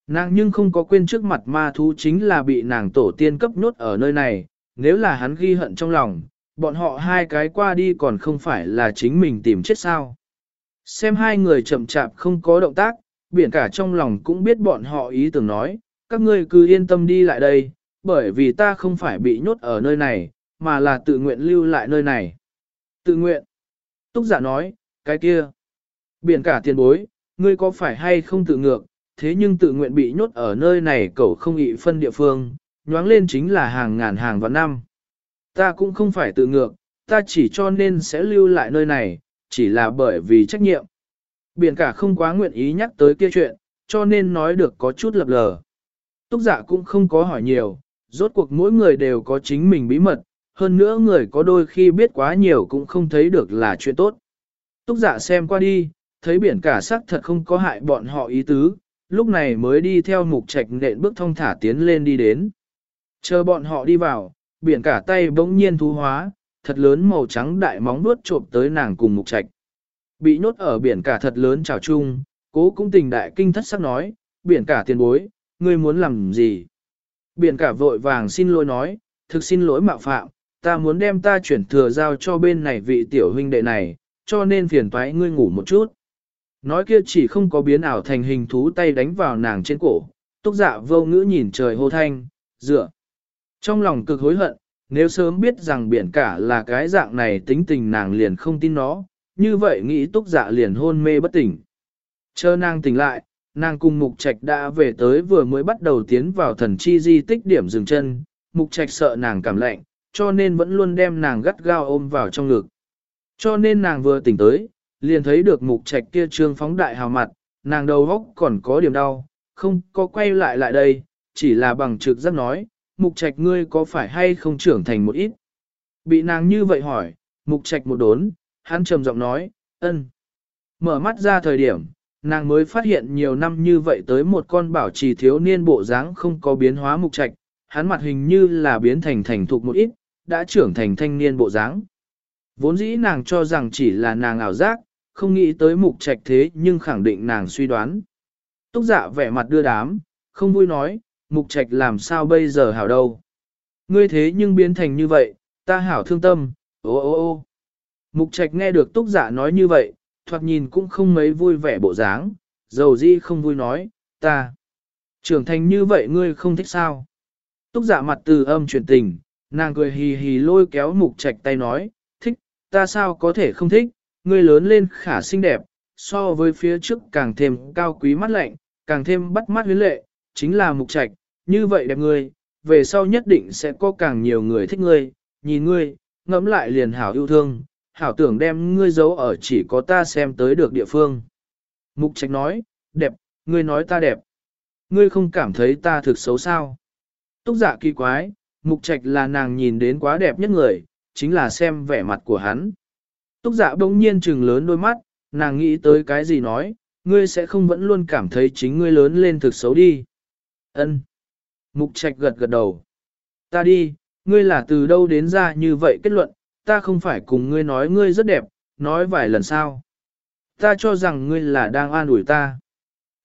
Nàng nhưng không có quên trước mặt ma thú chính là bị nàng tổ tiên cấp nhốt ở nơi này, nếu là hắn ghi hận trong lòng, bọn họ hai cái qua đi còn không phải là chính mình tìm chết sao. Xem hai người chậm chạp không có động tác, biển cả trong lòng cũng biết bọn họ ý tưởng nói, các ngươi cứ yên tâm đi lại đây, bởi vì ta không phải bị nhốt ở nơi này, mà là tự nguyện lưu lại nơi này. Tự nguyện. Túc giả nói, cái kia. Biển cả tiền bối, ngươi có phải hay không tự ngược, thế nhưng tự nguyện bị nhốt ở nơi này cậu không ị phân địa phương, nhoáng lên chính là hàng ngàn hàng vạn năm. Ta cũng không phải tự ngược, ta chỉ cho nên sẽ lưu lại nơi này, chỉ là bởi vì trách nhiệm. Biển cả không quá nguyện ý nhắc tới kia chuyện, cho nên nói được có chút lập lờ. Túc giả cũng không có hỏi nhiều, rốt cuộc mỗi người đều có chính mình bí mật, hơn nữa người có đôi khi biết quá nhiều cũng không thấy được là chuyện tốt. Túc giả xem qua đi, thấy biển cả sắc thật không có hại bọn họ ý tứ, lúc này mới đi theo mục trạch nện bước thông thả tiến lên đi đến. Chờ bọn họ đi vào, biển cả tay bỗng nhiên thú hóa, thật lớn màu trắng đại móng vuốt trộm tới nàng cùng mục trạch. Bị nhốt ở biển cả thật lớn trào chung, cố cũng tình đại kinh thất sắc nói, biển cả tiền bối, ngươi muốn làm gì? Biển cả vội vàng xin lỗi nói, thực xin lỗi mạo phạm, ta muốn đem ta chuyển thừa giao cho bên này vị tiểu huynh đệ này, cho nên phiền toái ngươi ngủ một chút. Nói kia chỉ không có biến ảo thành hình thú tay đánh vào nàng trên cổ, túc dạ vô ngữ nhìn trời hô thanh, dựa. Trong lòng cực hối hận, nếu sớm biết rằng biển cả là cái dạng này tính tình nàng liền không tin nó, như vậy nghĩ túc dạ liền hôn mê bất tỉnh. Chờ nàng tỉnh lại, nàng cùng mục trạch đã về tới vừa mới bắt đầu tiến vào thần chi di tích điểm dừng chân, mục trạch sợ nàng cảm lạnh, cho nên vẫn luôn đem nàng gắt gao ôm vào trong ngực. Cho nên nàng vừa tỉnh tới, liền thấy được mục trạch kia trương phóng đại hào mặt, nàng đầu góc còn có điểm đau, không có quay lại lại đây, chỉ là bằng trực giác nói, mục trạch ngươi có phải hay không trưởng thành một ít. Bị nàng như vậy hỏi, mục trạch một đốn, hắn trầm giọng nói, ân. Mở mắt ra thời điểm, nàng mới phát hiện nhiều năm như vậy tới một con bảo trì thiếu niên bộ dáng không có biến hóa mục trạch, hắn mặt hình như là biến thành thành thục một ít, đã trưởng thành thanh niên bộ dáng. Vốn dĩ nàng cho rằng chỉ là nàng ảo giác, không nghĩ tới mục trạch thế nhưng khẳng định nàng suy đoán. Túc dạ vẻ mặt đưa đám, không vui nói, mục trạch làm sao bây giờ hảo đâu. Ngươi thế nhưng biến thành như vậy, ta hảo thương tâm, ô ô ô. Mục trạch nghe được túc dạ nói như vậy, thoạt nhìn cũng không mấy vui vẻ bộ dáng, dầu di không vui nói, ta. Trưởng thành như vậy ngươi không thích sao. Túc dạ mặt từ âm chuyển tình, nàng cười hì hì lôi kéo mục trạch tay nói, thích, ta sao có thể không thích, ngươi lớn lên khả xinh đẹp, so với phía trước càng thêm cao quý mắt lạnh, càng thêm bắt mắt huyến lệ, chính là mục trạch, như vậy đẹp ngươi, về sau nhất định sẽ có càng nhiều người thích ngươi, nhìn ngươi, ngẫm lại liền hảo yêu thương, hảo tưởng đem ngươi giấu ở chỉ có ta xem tới được địa phương. Mục trạch nói, đẹp, ngươi nói ta đẹp. Ngươi không cảm thấy ta thực xấu sao? Túc giả kỳ quái, mục trạch là nàng nhìn đến quá đẹp nhất người, chính là xem vẻ mặt của hắn. Túc dạ bỗng nhiên trừng lớn đôi mắt, nàng nghĩ tới cái gì nói, ngươi sẽ không vẫn luôn cảm thấy chính ngươi lớn lên thực xấu đi. Ân. Mục trạch gật gật đầu. Ta đi, ngươi là từ đâu đến ra như vậy kết luận, ta không phải cùng ngươi nói ngươi rất đẹp, nói vài lần sao. Ta cho rằng ngươi là đang an ủi ta.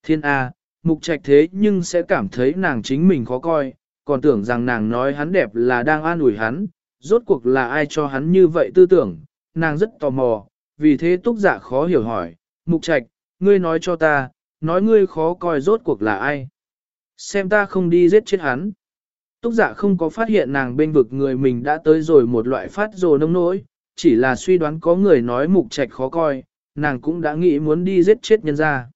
Thiên A, mục trạch thế nhưng sẽ cảm thấy nàng chính mình khó coi, còn tưởng rằng nàng nói hắn đẹp là đang an ủi hắn, rốt cuộc là ai cho hắn như vậy tư tưởng, nàng rất tò mò, vì thế túc giả khó hiểu hỏi, mục trạch, ngươi nói cho ta, nói ngươi khó coi rốt cuộc là ai. Xem ta không đi giết chết hắn. Túc giả không có phát hiện nàng bên vực người mình đã tới rồi một loại phát rồ nông nỗi, chỉ là suy đoán có người nói mục trạch khó coi, nàng cũng đã nghĩ muốn đi giết chết nhân ra.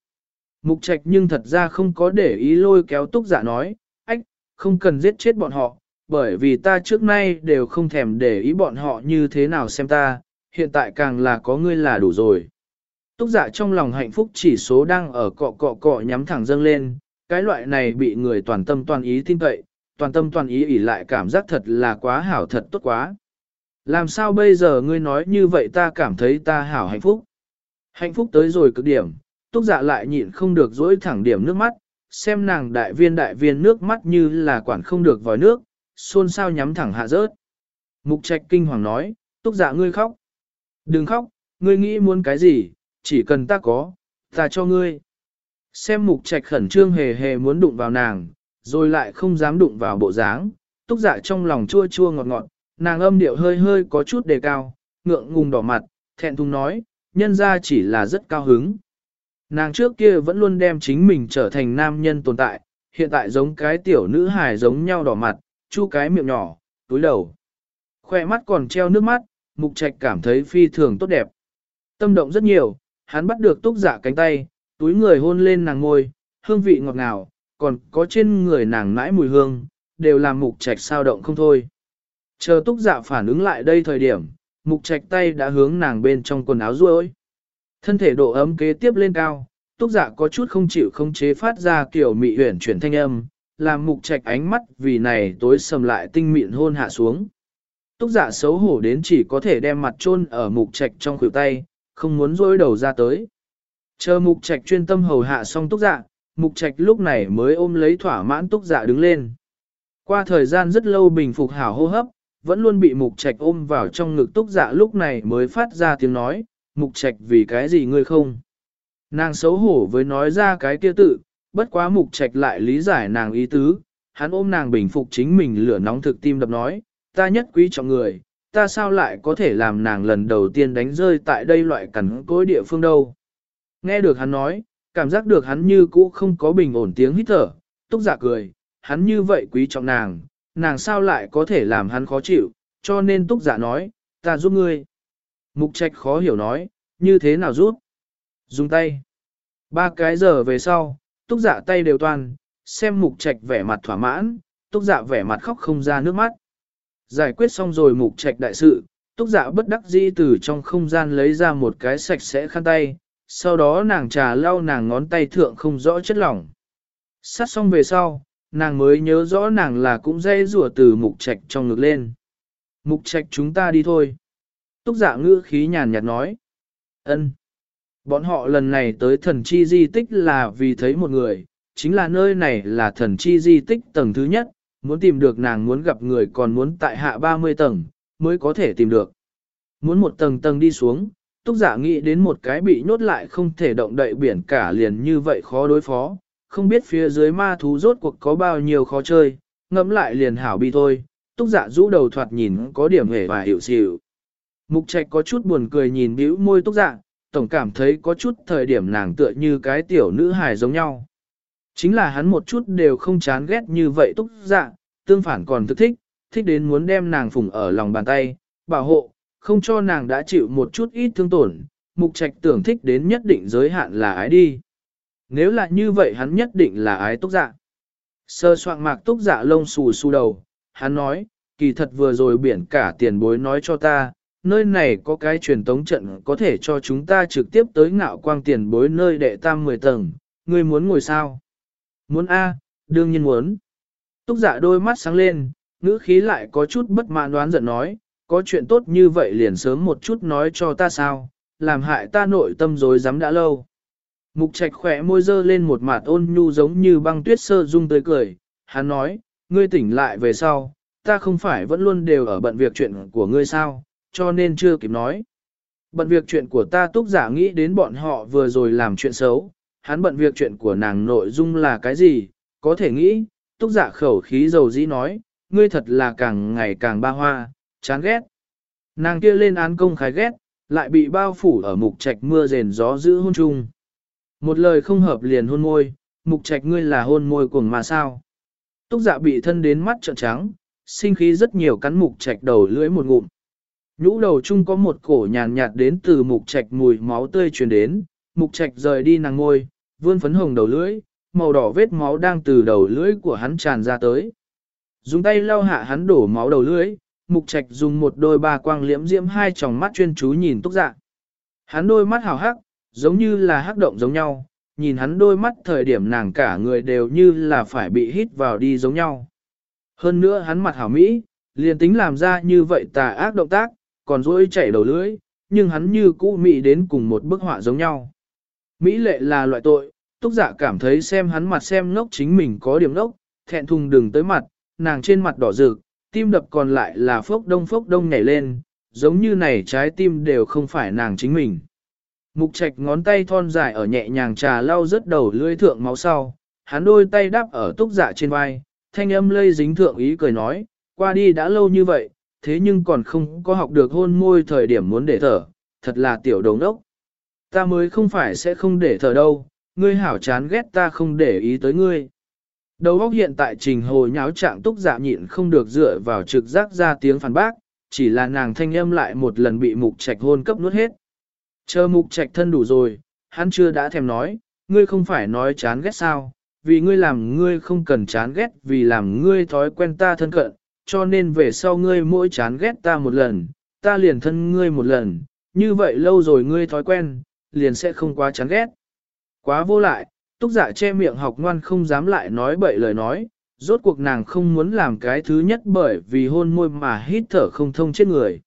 Mục trạch nhưng thật ra không có để ý lôi kéo túc giả nói, ách, không cần giết chết bọn họ, bởi vì ta trước nay đều không thèm để ý bọn họ như thế nào xem ta, hiện tại càng là có ngươi là đủ rồi. Túc dạ trong lòng hạnh phúc chỉ số đang ở cọ cọ cọ nhắm thẳng dâng lên, cái loại này bị người toàn tâm toàn ý tin cậy, toàn tâm toàn ý ỉ lại cảm giác thật là quá hảo thật tốt quá. Làm sao bây giờ ngươi nói như vậy ta cảm thấy ta hảo hạnh phúc. Hạnh phúc tới rồi cực điểm, túc dạ lại nhịn không được dỗi thẳng điểm nước mắt, xem nàng đại viên đại viên nước mắt như là quản không được vòi nước, xôn xao nhắm thẳng hạ rớt. Mục trạch kinh hoàng nói, túc dạ ngươi khóc. Đừng khóc, ngươi nghĩ muốn cái gì, chỉ cần ta có, ta cho ngươi. Xem mục trạch khẩn trương hề hề muốn đụng vào nàng, rồi lại không dám đụng vào bộ dáng, túc dạ trong lòng chua chua ngọt ngọt, nàng âm điệu hơi hơi có chút đề cao, ngượng ngùng đỏ mặt, thẹn thùng nói, nhân ra chỉ là rất cao hứng. Nàng trước kia vẫn luôn đem chính mình trở thành nam nhân tồn tại, hiện tại giống cái tiểu nữ hài giống nhau đỏ mặt, chu cái miệng nhỏ, túi đầu. Khoe mắt còn treo nước mắt, mục trạch cảm thấy phi thường tốt đẹp. Tâm động rất nhiều, hắn bắt được túc giả cánh tay, túi người hôn lên nàng ngôi, hương vị ngọt ngào, còn có trên người nàng mãi mùi hương, đều làm mục trạch sao động không thôi. Chờ túc giả phản ứng lại đây thời điểm, mục trạch tay đã hướng nàng bên trong quần áo ruôi. Thân thể độ ấm kế tiếp lên cao, túc giả có chút không chịu không chế phát ra kiểu mị huyển chuyển thanh âm, làm mục trạch ánh mắt vì này tối sầm lại tinh mịn hôn hạ xuống. Túc dạ xấu hổ đến chỉ có thể đem mặt chôn ở mục trạch trong khuỷu tay, không muốn rối đầu ra tới. Chờ mục trạch chuyên tâm hầu hạ xong túc dạ, mục trạch lúc này mới ôm lấy thỏa mãn túc dạ đứng lên. Qua thời gian rất lâu bình phục hảo hô hấp, vẫn luôn bị mục trạch ôm vào trong ngực túc dạ lúc này mới phát ra tiếng nói, mục trạch vì cái gì ngươi không. Nàng xấu hổ với nói ra cái kia tự, bất quá mục trạch lại lý giải nàng ý tứ, hắn ôm nàng bình phục chính mình lửa nóng thực tim đập nói, ta nhất quý trọng người, ta sao lại có thể làm nàng lần đầu tiên đánh rơi tại đây loại cắn cối địa phương đâu. Nghe được hắn nói, cảm giác được hắn như cũ không có bình ổn tiếng hít thở, túc giả cười, hắn như vậy quý trọng nàng, nàng sao lại có thể làm hắn khó chịu, cho nên túc giả nói, ta giúp ngươi. Mục trạch khó hiểu nói, như thế nào giúp? Dùng tay. Ba cái giờ về sau, túc giả tay đều toàn, xem mục trạch vẻ mặt thỏa mãn, túc giả vẻ mặt khóc không ra nước mắt. Giải quyết xong rồi mục trạch đại sự, túc giả bất đắc dĩ từ trong không gian lấy ra một cái sạch sẽ khăn tay, sau đó nàng trà lau nàng ngón tay thượng không rõ chất lỏng. Sát xong về sau, nàng mới nhớ rõ nàng là cũng dây rùa từ mục trạch trong ngực lên. Mục trạch chúng ta đi thôi. Túc giả ngữ khí nhàn nhạt nói. ân. Bọn họ lần này tới thần chi di tích là vì thấy một người, chính là nơi này là thần chi di tích tầng thứ nhất, muốn tìm được nàng muốn gặp người còn muốn tại hạ 30 tầng, mới có thể tìm được. Muốn một tầng tầng đi xuống, túc giả nghĩ đến một cái bị nhốt lại không thể động đậy biển cả liền như vậy khó đối phó, không biết phía dưới ma thú rốt cuộc có bao nhiêu khó chơi, ngẫm lại liền hảo bi thôi, túc giả rũ đầu thoạt nhìn có điểm hề và hiểu xỉu. Mục trạch có chút buồn cười nhìn bĩu môi túc giả, tổng cảm thấy có chút thời điểm nàng tựa như cái tiểu nữ hài giống nhau. Chính là hắn một chút đều không chán ghét như vậy túc dạ, tương phản còn thức thích, thích đến muốn đem nàng phùng ở lòng bàn tay, bảo hộ, không cho nàng đã chịu một chút ít thương tổn, mục trạch tưởng thích đến nhất định giới hạn là ái đi. Nếu là như vậy hắn nhất định là ái túc dạ. Sơ soạn mạc túc dạ lông xù xù đầu, hắn nói, kỳ thật vừa rồi biển cả tiền bối nói cho ta, nơi này có cái truyền tống trận có thể cho chúng ta trực tiếp tới ngạo quang tiền bối nơi đệ tam 10 tầng, ngươi muốn ngồi sao? Muốn A, đương nhiên muốn. Túc giả đôi mắt sáng lên, ngữ khí lại có chút bất mãn đoán giận nói, có chuyện tốt như vậy liền sớm một chút nói cho ta sao, làm hại ta nội tâm dối dám đã lâu. Mục trạch khỏe môi dơ lên một mặt ôn nhu giống như băng tuyết sơ dung tới cười, hắn nói, ngươi tỉnh lại về sau, ta không phải vẫn luôn đều ở bận việc chuyện của ngươi sao, cho nên chưa kịp nói. Bận việc chuyện của ta túc giả nghĩ đến bọn họ vừa rồi làm chuyện xấu, hắn bận việc chuyện của nàng nội dung là cái gì, có thể nghĩ, túc giả khẩu khí dầu dĩ nói, ngươi thật là càng ngày càng ba hoa, chán ghét. Nàng kia lên án công khái ghét, lại bị bao phủ ở mục trạch mưa rền gió giữ hôn chung. Một lời không hợp liền hôn môi, mục trạch ngươi là hôn môi cuồng mà sao. Túc dạ bị thân đến mắt trợn trắng, sinh khí rất nhiều cắn mục trạch đầu lưỡi một ngụm. Nhũ đầu chung có một cổ nhàn nhạt đến từ mục trạch mùi máu tươi truyền đến, mục trạch rời đi nàng ngôi, vươn phấn hồng đầu lưỡi, màu đỏ vết máu đang từ đầu lưỡi của hắn tràn ra tới. Dùng tay lau hạ hắn đổ máu đầu lưỡi, mục trạch dùng một đôi ba quang liễm diễm hai tròng mắt chuyên chú nhìn túc dạ. Hắn đôi mắt hào hắc, giống như là hắc động giống nhau, nhìn hắn đôi mắt thời điểm nàng cả người đều như là phải bị hít vào đi giống nhau. Hơn nữa hắn mặt hảo mỹ, liền tính làm ra như vậy tà ác động tác, còn rỗi chảy đầu lưỡi, nhưng hắn như cũ mỹ đến cùng một bức họa giống nhau. Mỹ lệ là loại tội, túc giả dạ cảm thấy xem hắn mặt xem ngốc chính mình có điểm ngốc, thẹn thùng đừng tới mặt, nàng trên mặt đỏ rực, tim đập còn lại là phốc đông phốc đông nhảy lên, giống như này trái tim đều không phải nàng chính mình. Mục trạch ngón tay thon dài ở nhẹ nhàng trà lau rớt đầu lưỡi thượng máu sau, hắn đôi tay đắp ở túc dạ trên vai, thanh âm lây dính thượng ý cười nói, qua đi đã lâu như vậy, thế nhưng còn không có học được hôn môi thời điểm muốn để thở, thật là tiểu đồng đốc. Ta mới không phải sẽ không để thở đâu, ngươi hảo chán ghét ta không để ý tới ngươi. Đầu óc hiện tại trình hồ nháo trạng túc dạ nhịn không được dựa vào trực giác ra tiếng phản bác, chỉ là nàng thanh âm lại một lần bị mục trạch hôn cấp nuốt hết. Chờ mục trạch thân đủ rồi, hắn chưa đã thèm nói, ngươi không phải nói chán ghét sao, vì ngươi làm ngươi không cần chán ghét vì làm ngươi thói quen ta thân cận, cho nên về sau ngươi mỗi chán ghét ta một lần, ta liền thân ngươi một lần, như vậy lâu rồi ngươi thói quen, liền sẽ không quá chán ghét. Quá vô lại, túc giả dạ che miệng học ngoan không dám lại nói bậy lời nói, rốt cuộc nàng không muốn làm cái thứ nhất bởi vì hôn môi mà hít thở không thông chết người.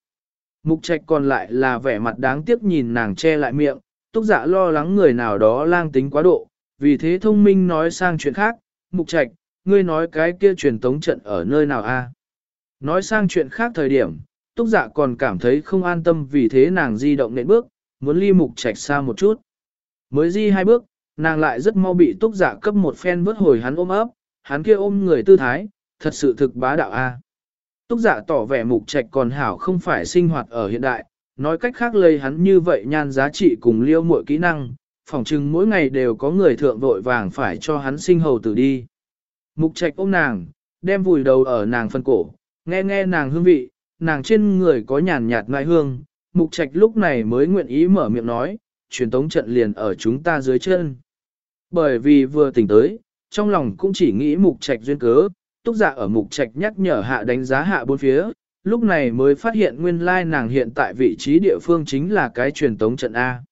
Mục trạch còn lại là vẻ mặt đáng tiếc nhìn nàng che lại miệng, túc dạ lo lắng người nào đó lang tính quá độ, vì thế thông minh nói sang chuyện khác, mục trạch, ngươi nói cái kia truyền tống trận ở nơi nào a? Nói sang chuyện khác thời điểm, túc dạ còn cảm thấy không an tâm vì thế nàng di động nện bước, muốn ly mục trạch xa một chút. Mới di hai bước, nàng lại rất mau bị túc giả cấp một phen vớt hồi hắn ôm ấp, hắn kia ôm người tư thái, thật sự thực bá đạo a. Túc giả tỏ vẻ mục trạch còn hảo không phải sinh hoạt ở hiện đại, nói cách khác lây hắn như vậy nhan giá trị cùng liêu muội kỹ năng, phỏng chừng mỗi ngày đều có người thượng vội vàng phải cho hắn sinh hầu tử đi. Mục trạch ôm nàng, đem vùi đầu ở nàng phân cổ, nghe nghe nàng hương vị, nàng trên người có nhàn nhạt ngai hương, mục trạch lúc này mới nguyện ý mở miệng nói, truyền tống trận liền ở chúng ta dưới chân. Bởi vì vừa tỉnh tới, trong lòng cũng chỉ nghĩ mục trạch duyên cớ, túc dạ ở mục trạch nhắc nhở hạ đánh giá hạ bốn phía, lúc này mới phát hiện nguyên lai nàng hiện tại vị trí địa phương chính là cái truyền tống trận A.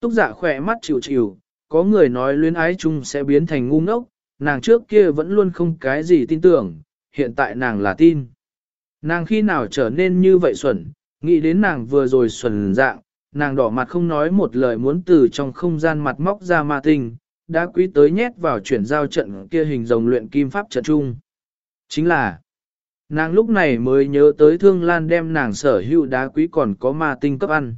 Túc dạ khỏe mắt chịu chịu, có người nói luyến ái chung sẽ biến thành ngu ngốc, nàng trước kia vẫn luôn không cái gì tin tưởng, hiện tại nàng là tin. Nàng khi nào trở nên như vậy xuẩn, nghĩ đến nàng vừa rồi xuẩn dạng, nàng đỏ mặt không nói một lời muốn từ trong không gian mặt móc ra ma tinh, đã quý tới nhét vào chuyển giao trận kia hình rồng luyện kim pháp trận chung, Chính là, nàng lúc này mới nhớ tới thương lan đem nàng sở hữu đá quý còn có ma tinh cấp ăn.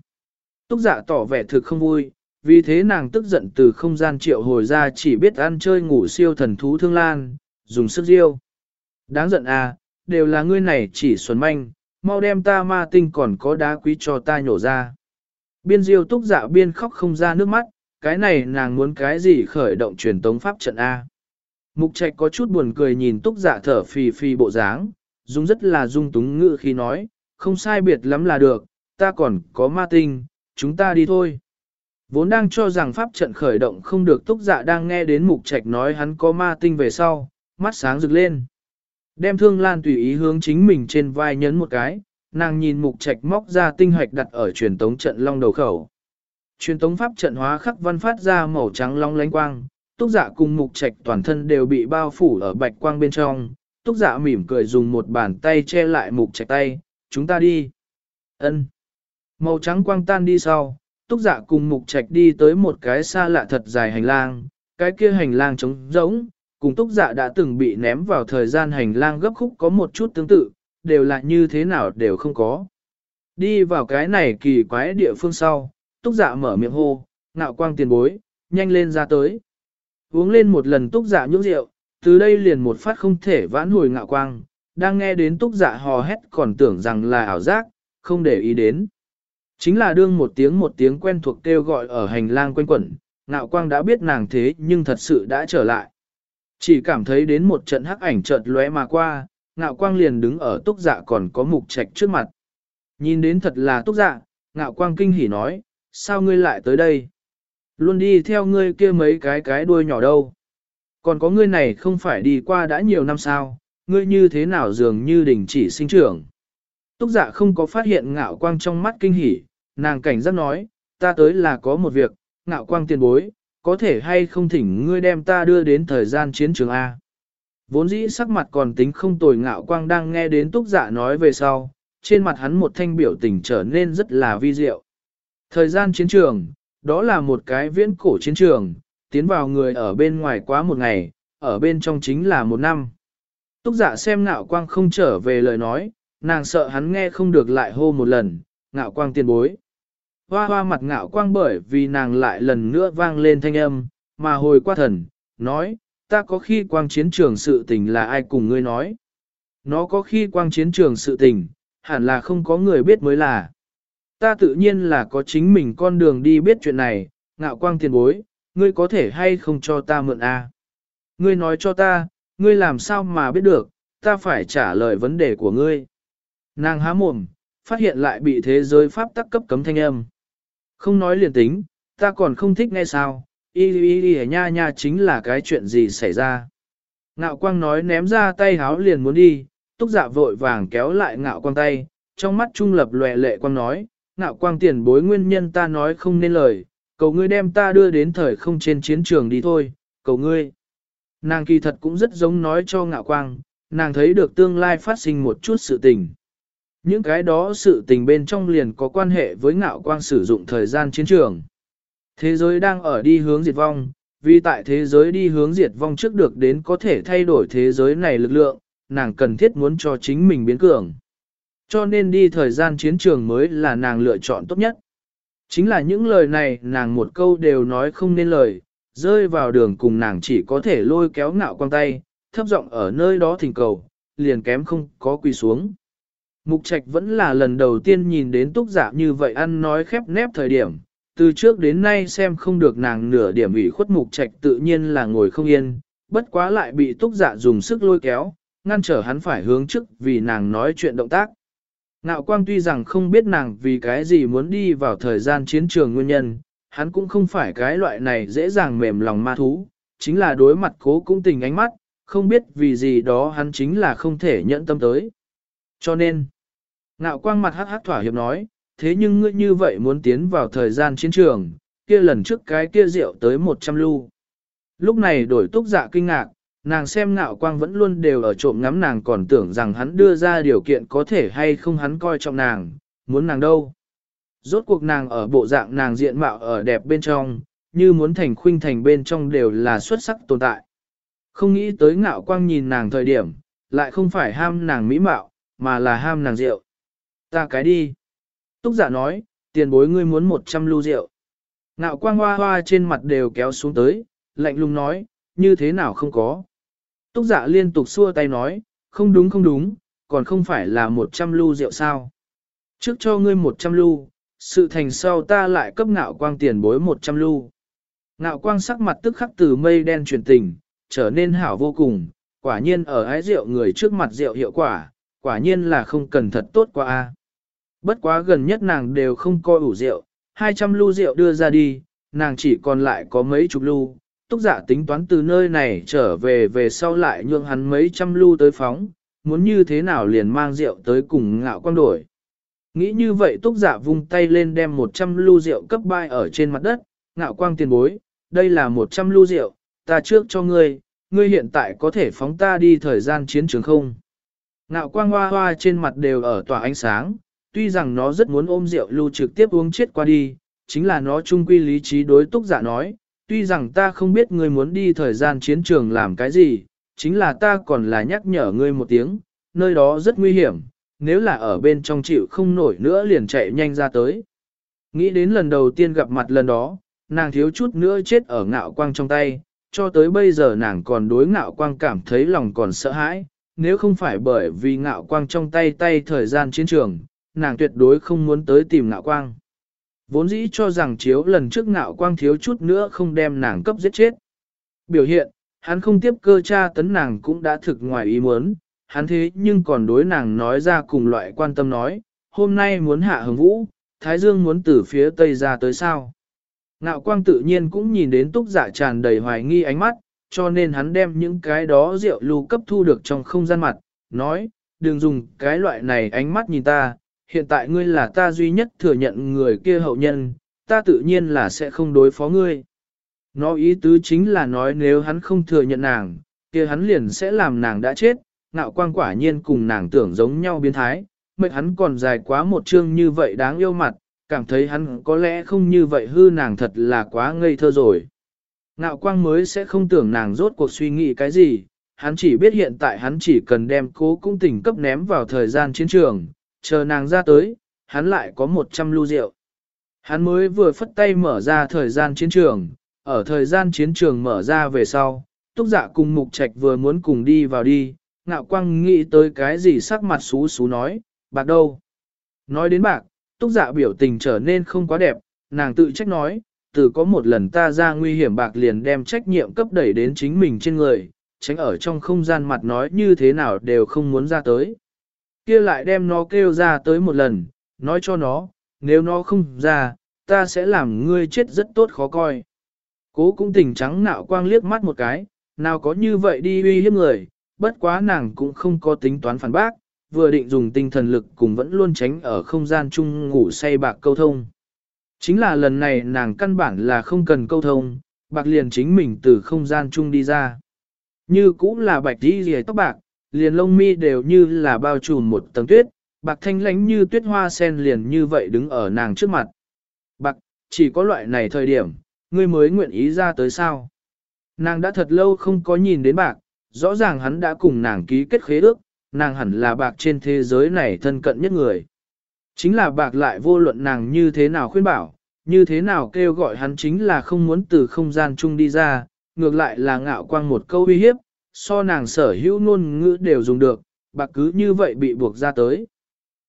Túc giả tỏ vẻ thực không vui, vì thế nàng tức giận từ không gian triệu hồi ra chỉ biết ăn chơi ngủ siêu thần thú thương lan, dùng sức diêu. Đáng giận à, đều là ngươi này chỉ xuân manh, mau đem ta ma tinh còn có đá quý cho ta nhổ ra. Biên diêu túc dạ biên khóc không ra nước mắt, cái này nàng muốn cái gì khởi động truyền tống pháp trận A. Mục trạch có chút buồn cười nhìn túc dạ thở phì phì bộ dáng, dung rất là dung túng ngự khi nói, không sai biệt lắm là được, ta còn có ma tinh, chúng ta đi thôi. Vốn đang cho rằng pháp trận khởi động không được túc dạ đang nghe đến mục trạch nói hắn có ma tinh về sau, mắt sáng rực lên. Đem thương lan tùy ý hướng chính mình trên vai nhấn một cái, nàng nhìn mục trạch móc ra tinh hoạch đặt ở truyền tống trận long đầu khẩu. Truyền tống pháp trận hóa khắc văn phát ra màu trắng long lánh quang, túc dạ cùng mục trạch toàn thân đều bị bao phủ ở bạch quang bên trong. Túc dạ mỉm cười dùng một bàn tay che lại mục trạch tay, chúng ta đi. ân Màu trắng quang tan đi sau, túc dạ cùng mục trạch đi tới một cái xa lạ thật dài hành lang, cái kia hành lang trống rỗng, cùng túc dạ đã từng bị ném vào thời gian hành lang gấp khúc có một chút tương tự, đều là như thế nào đều không có. Đi vào cái này kỳ quái địa phương sau, túc dạ mở miệng hô, ngạo quang tiền bối, nhanh lên ra tới. Uống lên một lần túc dạ nhưỡng rượu, từ đây liền một phát không thể vãn hồi ngạo quang, đang nghe đến túc dạ hò hét còn tưởng rằng là ảo giác, không để ý đến. Chính là đương một tiếng một tiếng quen thuộc kêu gọi ở hành lang quanh quẩn, ngạo quang đã biết nàng thế nhưng thật sự đã trở lại. Chỉ cảm thấy đến một trận hắc ảnh chợt lóe mà qua, ngạo quang liền đứng ở túc dạ còn có mục trạch trước mặt. Nhìn đến thật là túc dạ, ngạo quang kinh hỉ nói, sao ngươi lại tới đây? Luôn đi theo ngươi kia mấy cái cái đuôi nhỏ đâu. Còn có ngươi này không phải đi qua đã nhiều năm sao, ngươi như thế nào dường như đình chỉ sinh trưởng. Túc dạ không có phát hiện ngạo quang trong mắt kinh hỉ, nàng cảnh giác nói, ta tới là có một việc, ngạo quang tiền bối, có thể hay không thỉnh ngươi đem ta đưa đến thời gian chiến trường A. Vốn dĩ sắc mặt còn tính không tồi ngạo quang đang nghe đến túc dạ nói về sau, trên mặt hắn một thanh biểu tình trở nên rất là vi diệu. Thời gian chiến trường, đó là một cái viễn cổ chiến trường, tiến vào người ở bên ngoài quá một ngày, ở bên trong chính là một năm. Túc dạ xem ngạo quang không trở về lời nói, nàng sợ hắn nghe không được lại hô một lần, ngạo quang tiền bối. Hoa hoa mặt ngạo quang bởi vì nàng lại lần nữa vang lên thanh âm, mà hồi qua thần, nói, ta có khi quang chiến trường sự tình là ai cùng ngươi nói. Nó có khi quang chiến trường sự tình, hẳn là không có người biết mới là. Ta tự nhiên là có chính mình con đường đi biết chuyện này, ngạo quang tiền bối, ngươi có thể hay không cho ta mượn a? Ngươi nói cho ta, ngươi làm sao mà biết được, ta phải trả lời vấn đề của ngươi. Nàng há mồm, phát hiện lại bị thế giới pháp tắc cấp cấm thanh âm. Không nói liền tính, ta còn không thích nghe sao, y y y nha nha chính là cái chuyện gì xảy ra. Ngạo quang nói ném ra tay háo liền muốn đi, túc dạ vội vàng kéo lại ngạo quang tay, trong mắt trung lập lòe lệ quang nói, ngạo quang tiền bối nguyên nhân ta nói không nên lời, cầu ngươi đem ta đưa đến thời không trên chiến trường đi thôi, cầu ngươi. Nàng kỳ thật cũng rất giống nói cho ngạo quang, nàng thấy được tương lai phát sinh một chút sự tình. Những cái đó sự tình bên trong liền có quan hệ với ngạo quang sử dụng thời gian chiến trường. Thế giới đang ở đi hướng diệt vong, vì tại thế giới đi hướng diệt vong trước được đến có thể thay đổi thế giới này lực lượng, nàng cần thiết muốn cho chính mình biến cường. Cho nên đi thời gian chiến trường mới là nàng lựa chọn tốt nhất. Chính là những lời này nàng một câu đều nói không nên lời, rơi vào đường cùng nàng chỉ có thể lôi kéo ngạo quang tay, thấp giọng ở nơi đó thỉnh cầu, liền kém không có quỳ xuống. Mục trạch vẫn là lần đầu tiên nhìn đến túc giả như vậy ăn nói khép nép thời điểm, từ trước đến nay xem không được nàng nửa điểm ủy khuất mục trạch tự nhiên là ngồi không yên, bất quá lại bị túc giả dùng sức lôi kéo, ngăn trở hắn phải hướng trước vì nàng nói chuyện động tác. Ngạo quang tuy rằng không biết nàng vì cái gì muốn đi vào thời gian chiến trường nguyên nhân, hắn cũng không phải cái loại này dễ dàng mềm lòng ma thú, chính là đối mặt cố cũng tình ánh mắt, không biết vì gì đó hắn chính là không thể nhận tâm tới. Cho nên, ngạo quang mặt hắc hắc thỏa hiệp nói, thế nhưng ngươi như vậy muốn tiến vào thời gian chiến trường, kia lần trước cái kia rượu tới 100 lưu. Lúc này đổi túc dạ kinh ngạc, nàng xem ngạo quang vẫn luôn đều ở trộm ngắm nàng còn tưởng rằng hắn đưa ra điều kiện có thể hay không hắn coi trọng nàng, muốn nàng đâu. Rốt cuộc nàng ở bộ dạng nàng diện mạo ở đẹp bên trong, như muốn thành khuynh thành bên trong đều là xuất sắc tồn tại. Không nghĩ tới ngạo quang nhìn nàng thời điểm, lại không phải ham nàng mỹ mạo, mà là ham nàng rượu. Ta cái đi. Túc giả nói, tiền bối ngươi muốn 100 lưu rượu. Ngạo quang hoa hoa trên mặt đều kéo xuống tới, lạnh lùng nói, như thế nào không có. Túc giả liên tục xua tay nói, không đúng không đúng, còn không phải là 100 lưu rượu sao. Trước cho ngươi 100 lưu, sự thành sau ta lại cấp ngạo quang tiền bối 100 lưu. Ngạo quang sắc mặt tức khắc từ mây đen chuyển tình, trở nên hảo vô cùng, quả nhiên ở ái rượu người trước mặt rượu hiệu quả, quả nhiên là không cần thật tốt qua a. Bất quá gần nhất nàng đều không coi ủ rượu, 200 lu rượu đưa ra đi, nàng chỉ còn lại có mấy chục lu, túc giả dạ tính toán từ nơi này trở về về sau lại nhượng hắn mấy trăm lu tới phóng, muốn như thế nào liền mang rượu tới cùng ngạo quang đổi. Nghĩ như vậy túc giả dạ vung tay lên đem 100 lu rượu cấp bai ở trên mặt đất, ngạo quang tiền bối, đây là 100 lu rượu, ta trước cho ngươi, ngươi hiện tại có thể phóng ta đi thời gian chiến trường không? Ngạo quang hoa hoa trên mặt đều ở tỏa ánh sáng, tuy rằng nó rất muốn ôm rượu lưu trực tiếp uống chết qua đi, chính là nó trung quy lý trí đối túc giả nói, tuy rằng ta không biết ngươi muốn đi thời gian chiến trường làm cái gì, chính là ta còn là nhắc nhở ngươi một tiếng, nơi đó rất nguy hiểm, nếu là ở bên trong chịu không nổi nữa liền chạy nhanh ra tới. Nghĩ đến lần đầu tiên gặp mặt lần đó, nàng thiếu chút nữa chết ở ngạo quang trong tay, cho tới bây giờ nàng còn đối ngạo quang cảm thấy lòng còn sợ hãi, nếu không phải bởi vì ngạo quang trong tay tay thời gian chiến trường, nàng tuyệt đối không muốn tới tìm ngạo quang. Vốn dĩ cho rằng chiếu lần trước ngạo quang thiếu chút nữa không đem nàng cấp giết chết. Biểu hiện, hắn không tiếp cơ cha tấn nàng cũng đã thực ngoài ý muốn, hắn thế nhưng còn đối nàng nói ra cùng loại quan tâm nói, hôm nay muốn hạ hồng vũ, Thái Dương muốn từ phía tây ra tới sao. Ngạo quang tự nhiên cũng nhìn đến túc giả tràn đầy hoài nghi ánh mắt, cho nên hắn đem những cái đó rượu lưu cấp thu được trong không gian mặt, nói, đừng dùng cái loại này ánh mắt nhìn ta, hiện tại ngươi là ta duy nhất thừa nhận người kia hậu nhân, ta tự nhiên là sẽ không đối phó ngươi. Nó ý tứ chính là nói nếu hắn không thừa nhận nàng, kia hắn liền sẽ làm nàng đã chết, ngạo quang quả nhiên cùng nàng tưởng giống nhau biến thái, mệnh hắn còn dài quá một chương như vậy đáng yêu mặt, cảm thấy hắn có lẽ không như vậy hư nàng thật là quá ngây thơ rồi. Ngạo quang mới sẽ không tưởng nàng rốt cuộc suy nghĩ cái gì, hắn chỉ biết hiện tại hắn chỉ cần đem cố cung tình cấp ném vào thời gian chiến trường, chờ nàng ra tới, hắn lại có 100 lưu rượu. Hắn mới vừa phất tay mở ra thời gian chiến trường, ở thời gian chiến trường mở ra về sau, túc dạ cùng mục trạch vừa muốn cùng đi vào đi, ngạo quang nghĩ tới cái gì sắc mặt xú xú nói, bạc đâu. Nói đến bạc, túc dạ biểu tình trở nên không quá đẹp, nàng tự trách nói, từ có một lần ta ra nguy hiểm bạc liền đem trách nhiệm cấp đẩy đến chính mình trên người, tránh ở trong không gian mặt nói như thế nào đều không muốn ra tới kia lại đem nó kêu ra tới một lần, nói cho nó, nếu nó không ra, ta sẽ làm ngươi chết rất tốt khó coi. Cố cũng tỉnh trắng nạo quang liếc mắt một cái, nào có như vậy đi uy hiếp người, bất quá nàng cũng không có tính toán phản bác, vừa định dùng tinh thần lực cùng vẫn luôn tránh ở không gian chung ngủ say bạc câu thông. Chính là lần này nàng căn bản là không cần câu thông, bạc liền chính mình từ không gian chung đi ra. Như cũng là bạch đi rìa tóc bạc, liền lông mi đều như là bao trùm một tầng tuyết, bạc thanh lánh như tuyết hoa sen liền như vậy đứng ở nàng trước mặt. Bạc, chỉ có loại này thời điểm, ngươi mới nguyện ý ra tới sao. Nàng đã thật lâu không có nhìn đến bạc, rõ ràng hắn đã cùng nàng ký kết khế ước, nàng hẳn là bạc trên thế giới này thân cận nhất người. Chính là bạc lại vô luận nàng như thế nào khuyên bảo, như thế nào kêu gọi hắn chính là không muốn từ không gian chung đi ra, ngược lại là ngạo quang một câu uy hiếp, so nàng sở hữu ngôn ngữ đều dùng được, bạc cứ như vậy bị buộc ra tới.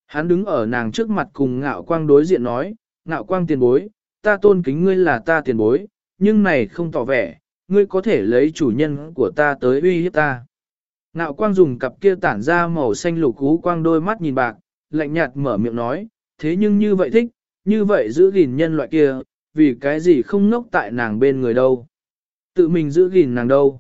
Hắn đứng ở nàng trước mặt cùng ngạo quang đối diện nói, ngạo quang tiền bối, ta tôn kính ngươi là ta tiền bối, nhưng này không tỏ vẻ, ngươi có thể lấy chủ nhân của ta tới uy hiếp ta. Ngạo quang dùng cặp kia tản ra màu xanh lục cú quang đôi mắt nhìn bạc, lạnh nhạt mở miệng nói, thế nhưng như vậy thích, như vậy giữ gìn nhân loại kia, vì cái gì không nốc tại nàng bên người đâu. Tự mình giữ gìn nàng đâu.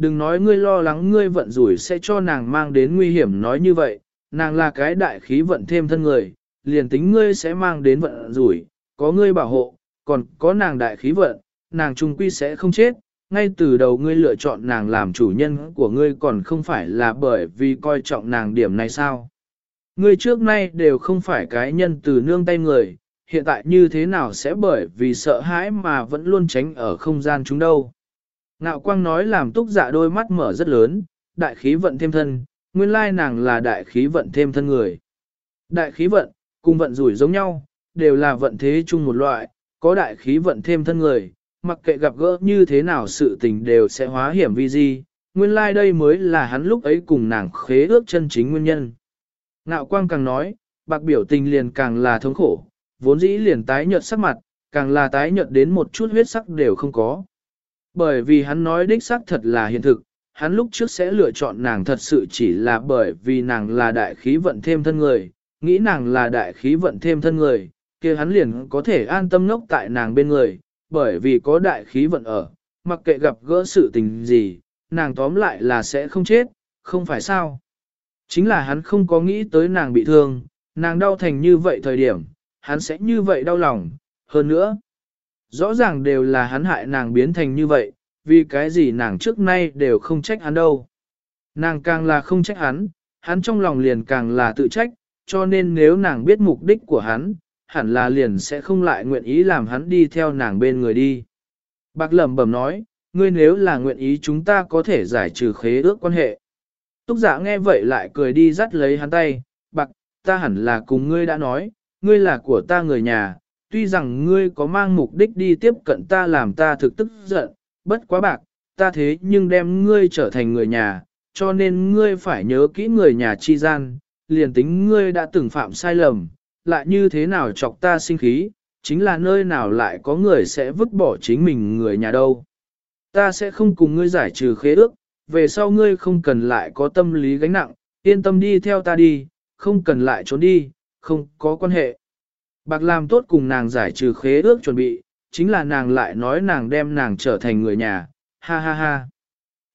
Đừng nói ngươi lo lắng ngươi vận rủi sẽ cho nàng mang đến nguy hiểm nói như vậy, nàng là cái đại khí vận thêm thân người, liền tính ngươi sẽ mang đến vận rủi, có ngươi bảo hộ, còn có nàng đại khí vận, nàng trung quy sẽ không chết, ngay từ đầu ngươi lựa chọn nàng làm chủ nhân của ngươi còn không phải là bởi vì coi trọng nàng điểm này sao. Ngươi trước nay đều không phải cái nhân từ nương tay người, hiện tại như thế nào sẽ bởi vì sợ hãi mà vẫn luôn tránh ở không gian chúng đâu. Ngạo quang nói làm túc dạ đôi mắt mở rất lớn, đại khí vận thêm thân, nguyên lai nàng là đại khí vận thêm thân người. Đại khí vận, cùng vận rủi giống nhau, đều là vận thế chung một loại, có đại khí vận thêm thân người, mặc kệ gặp gỡ như thế nào sự tình đều sẽ hóa hiểm vi di, nguyên lai đây mới là hắn lúc ấy cùng nàng khế ước chân chính nguyên nhân. Ngạo quang càng nói, bạc biểu tình liền càng là thống khổ, vốn dĩ liền tái nhợt sắc mặt, càng là tái nhợt đến một chút huyết sắc đều không có. Bởi vì hắn nói đích xác thật là hiện thực, hắn lúc trước sẽ lựa chọn nàng thật sự chỉ là bởi vì nàng là đại khí vận thêm thân người, nghĩ nàng là đại khí vận thêm thân người, kia hắn liền có thể an tâm ngốc tại nàng bên người, bởi vì có đại khí vận ở, mặc kệ gặp gỡ sự tình gì, nàng tóm lại là sẽ không chết, không phải sao. Chính là hắn không có nghĩ tới nàng bị thương, nàng đau thành như vậy thời điểm, hắn sẽ như vậy đau lòng, hơn nữa. Rõ ràng đều là hắn hại nàng biến thành như vậy, vì cái gì nàng trước nay đều không trách hắn đâu. Nàng càng là không trách hắn, hắn trong lòng liền càng là tự trách, cho nên nếu nàng biết mục đích của hắn, hẳn là liền sẽ không lại nguyện ý làm hắn đi theo nàng bên người đi. Bạc lẩm bẩm nói, ngươi nếu là nguyện ý chúng ta có thể giải trừ khế ước quan hệ. Túc giả nghe vậy lại cười đi dắt lấy hắn tay, bạc, ta hẳn là cùng ngươi đã nói, ngươi là của ta người nhà, tuy rằng ngươi có mang mục đích đi tiếp cận ta làm ta thực tức giận, bất quá bạc, ta thế nhưng đem ngươi trở thành người nhà, cho nên ngươi phải nhớ kỹ người nhà chi gian, liền tính ngươi đã từng phạm sai lầm, lại như thế nào chọc ta sinh khí, chính là nơi nào lại có người sẽ vứt bỏ chính mình người nhà đâu. Ta sẽ không cùng ngươi giải trừ khế ước, về sau ngươi không cần lại có tâm lý gánh nặng, yên tâm đi theo ta đi, không cần lại trốn đi, không có quan hệ. Bạc làm tốt cùng nàng giải trừ khế ước chuẩn bị, chính là nàng lại nói nàng đem nàng trở thành người nhà, ha ha ha.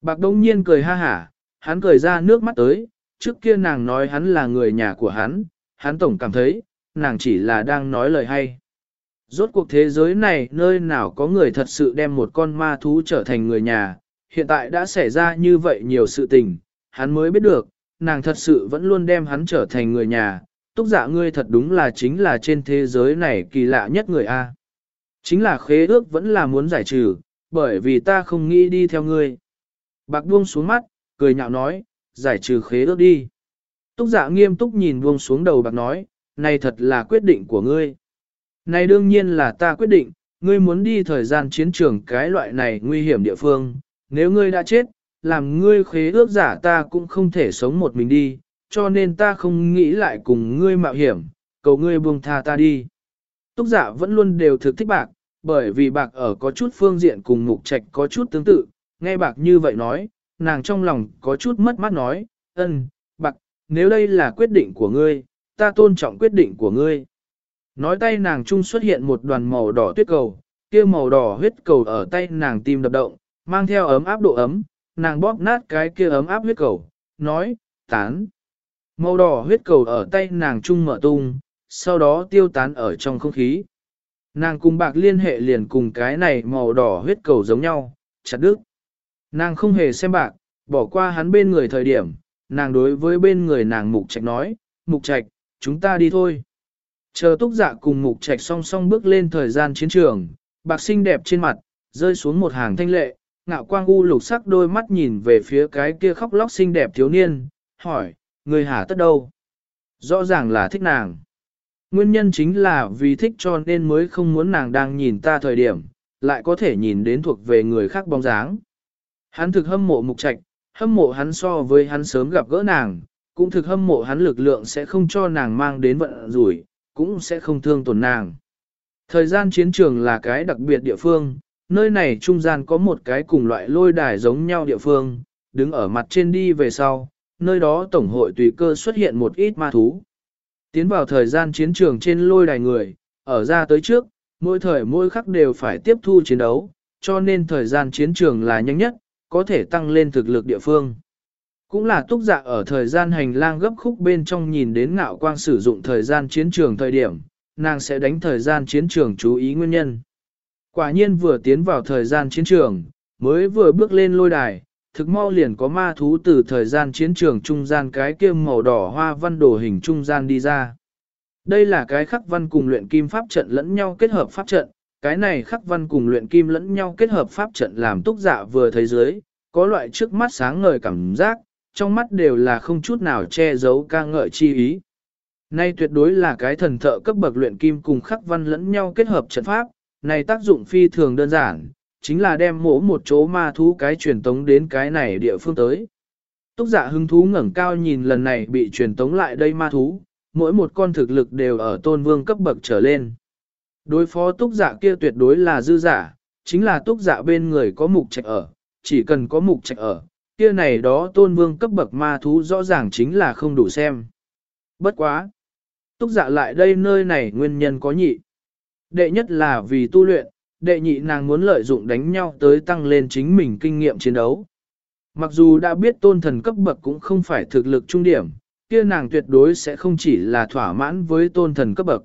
Bạc đông nhiên cười ha hả, hắn cười ra nước mắt tới, trước kia nàng nói hắn là người nhà của hắn, hắn tổng cảm thấy, nàng chỉ là đang nói lời hay. Rốt cuộc thế giới này nơi nào có người thật sự đem một con ma thú trở thành người nhà, hiện tại đã xảy ra như vậy nhiều sự tình, hắn mới biết được, nàng thật sự vẫn luôn đem hắn trở thành người nhà, túc dạ ngươi thật đúng là chính là trên thế giới này kỳ lạ nhất người A. Chính là khế ước vẫn là muốn giải trừ, bởi vì ta không nghĩ đi theo ngươi. Bạc buông xuống mắt, cười nhạo nói, giải trừ khế ước đi. Túc dạ nghiêm túc nhìn buông xuống đầu bạc nói, này thật là quyết định của ngươi. Này đương nhiên là ta quyết định, ngươi muốn đi thời gian chiến trường cái loại này nguy hiểm địa phương, nếu ngươi đã chết, làm ngươi khế ước giả ta cũng không thể sống một mình đi, cho nên ta không nghĩ lại cùng ngươi mạo hiểm, cầu ngươi buông tha ta đi. Túc giả vẫn luôn đều thực thích bạc, bởi vì bạc ở có chút phương diện cùng mục trạch có chút tương tự, nghe bạc như vậy nói, nàng trong lòng có chút mất mát nói, ân, bạc, nếu đây là quyết định của ngươi, ta tôn trọng quyết định của ngươi. Nói tay nàng trung xuất hiện một đoàn màu đỏ tuyết cầu, kia màu đỏ huyết cầu ở tay nàng tim đập động, mang theo ấm áp độ ấm, nàng bóp nát cái kia ấm áp huyết cầu, nói, tán. Màu đỏ huyết cầu ở tay nàng trung mở tung, sau đó tiêu tán ở trong không khí. Nàng cùng bạc liên hệ liền cùng cái này màu đỏ huyết cầu giống nhau, chặt đứt. Nàng không hề xem bạc, bỏ qua hắn bên người thời điểm, nàng đối với bên người nàng mục trạch nói, mục trạch, chúng ta đi thôi. Chờ túc dạ cùng mục trạch song song bước lên thời gian chiến trường, bạc xinh đẹp trên mặt, rơi xuống một hàng thanh lệ, ngạo quang u lục sắc đôi mắt nhìn về phía cái kia khóc lóc xinh đẹp thiếu niên, hỏi, người hả tất đâu? Rõ ràng là thích nàng. Nguyên nhân chính là vì thích cho nên mới không muốn nàng đang nhìn ta thời điểm, lại có thể nhìn đến thuộc về người khác bóng dáng. Hắn thực hâm mộ mục trạch, hâm mộ hắn so với hắn sớm gặp gỡ nàng, cũng thực hâm mộ hắn lực lượng sẽ không cho nàng mang đến vận rủi, cũng sẽ không thương tổn nàng. Thời gian chiến trường là cái đặc biệt địa phương, nơi này trung gian có một cái cùng loại lôi đài giống nhau địa phương, đứng ở mặt trên đi về sau, nơi đó tổng hội tùy cơ xuất hiện một ít ma thú. Tiến vào thời gian chiến trường trên lôi đài người, ở ra tới trước, mỗi thời mỗi khắc đều phải tiếp thu chiến đấu, cho nên thời gian chiến trường là nhanh nhất, có thể tăng lên thực lực địa phương. Cũng là túc dạ ở thời gian hành lang gấp khúc bên trong nhìn đến ngạo quang sử dụng thời gian chiến trường thời điểm, nàng sẽ đánh thời gian chiến trường chú ý nguyên nhân. Quả nhiên vừa tiến vào thời gian chiến trường, mới vừa bước lên lôi đài, thực mau liền có ma thú từ thời gian chiến trường trung gian cái kia màu đỏ hoa văn đồ hình trung gian đi ra. Đây là cái khắc văn cùng luyện kim pháp trận lẫn nhau kết hợp pháp trận, cái này khắc văn cùng luyện kim lẫn nhau kết hợp pháp trận làm túc dạ vừa thấy dưới, có loại trước mắt sáng ngời cảm giác, trong mắt đều là không chút nào che giấu ca ngợi chi ý. Nay tuyệt đối là cái thần thợ cấp bậc luyện kim cùng khắc văn lẫn nhau kết hợp trận pháp, này tác dụng phi thường đơn giản, chính là đem mổ một chỗ ma thú cái truyền tống đến cái này địa phương tới. Túc giả dạ hứng thú ngẩng cao nhìn lần này bị truyền tống lại đây ma thú, mỗi một con thực lực đều ở tôn vương cấp bậc trở lên. Đối phó túc giả dạ kia tuyệt đối là dư giả, chính là túc giả dạ bên người có mục trạch ở, chỉ cần có mục trạch ở, kia này đó tôn vương cấp bậc ma thú rõ ràng chính là không đủ xem. Bất quá! Túc giả lại đây nơi này nguyên nhân có nhị. Đệ nhất là vì tu luyện, đệ nhị nàng muốn lợi dụng đánh nhau tới tăng lên chính mình kinh nghiệm chiến đấu. Mặc dù đã biết tôn thần cấp bậc cũng không phải thực lực trung điểm, kia nàng tuyệt đối sẽ không chỉ là thỏa mãn với tôn thần cấp bậc.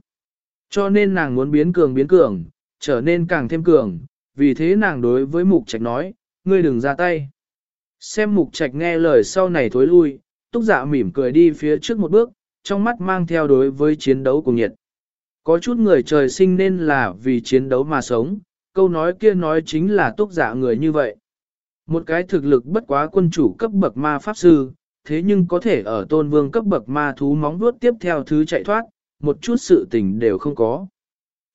Cho nên nàng muốn biến cường biến cường, trở nên càng thêm cường, vì thế nàng đối với mục trạch nói, ngươi đừng ra tay. Xem mục trạch nghe lời sau này thối lui, túc dạ mỉm cười đi phía trước một bước, trong mắt mang theo đối với chiến đấu cùng nhiệt. Có chút người trời sinh nên là vì chiến đấu mà sống, câu nói kia nói chính là túc giả người như vậy. Một cái thực lực bất quá quân chủ cấp bậc ma pháp sư, thế nhưng có thể ở tôn vương cấp bậc ma thú móng vuốt tiếp theo thứ chạy thoát, một chút sự tình đều không có.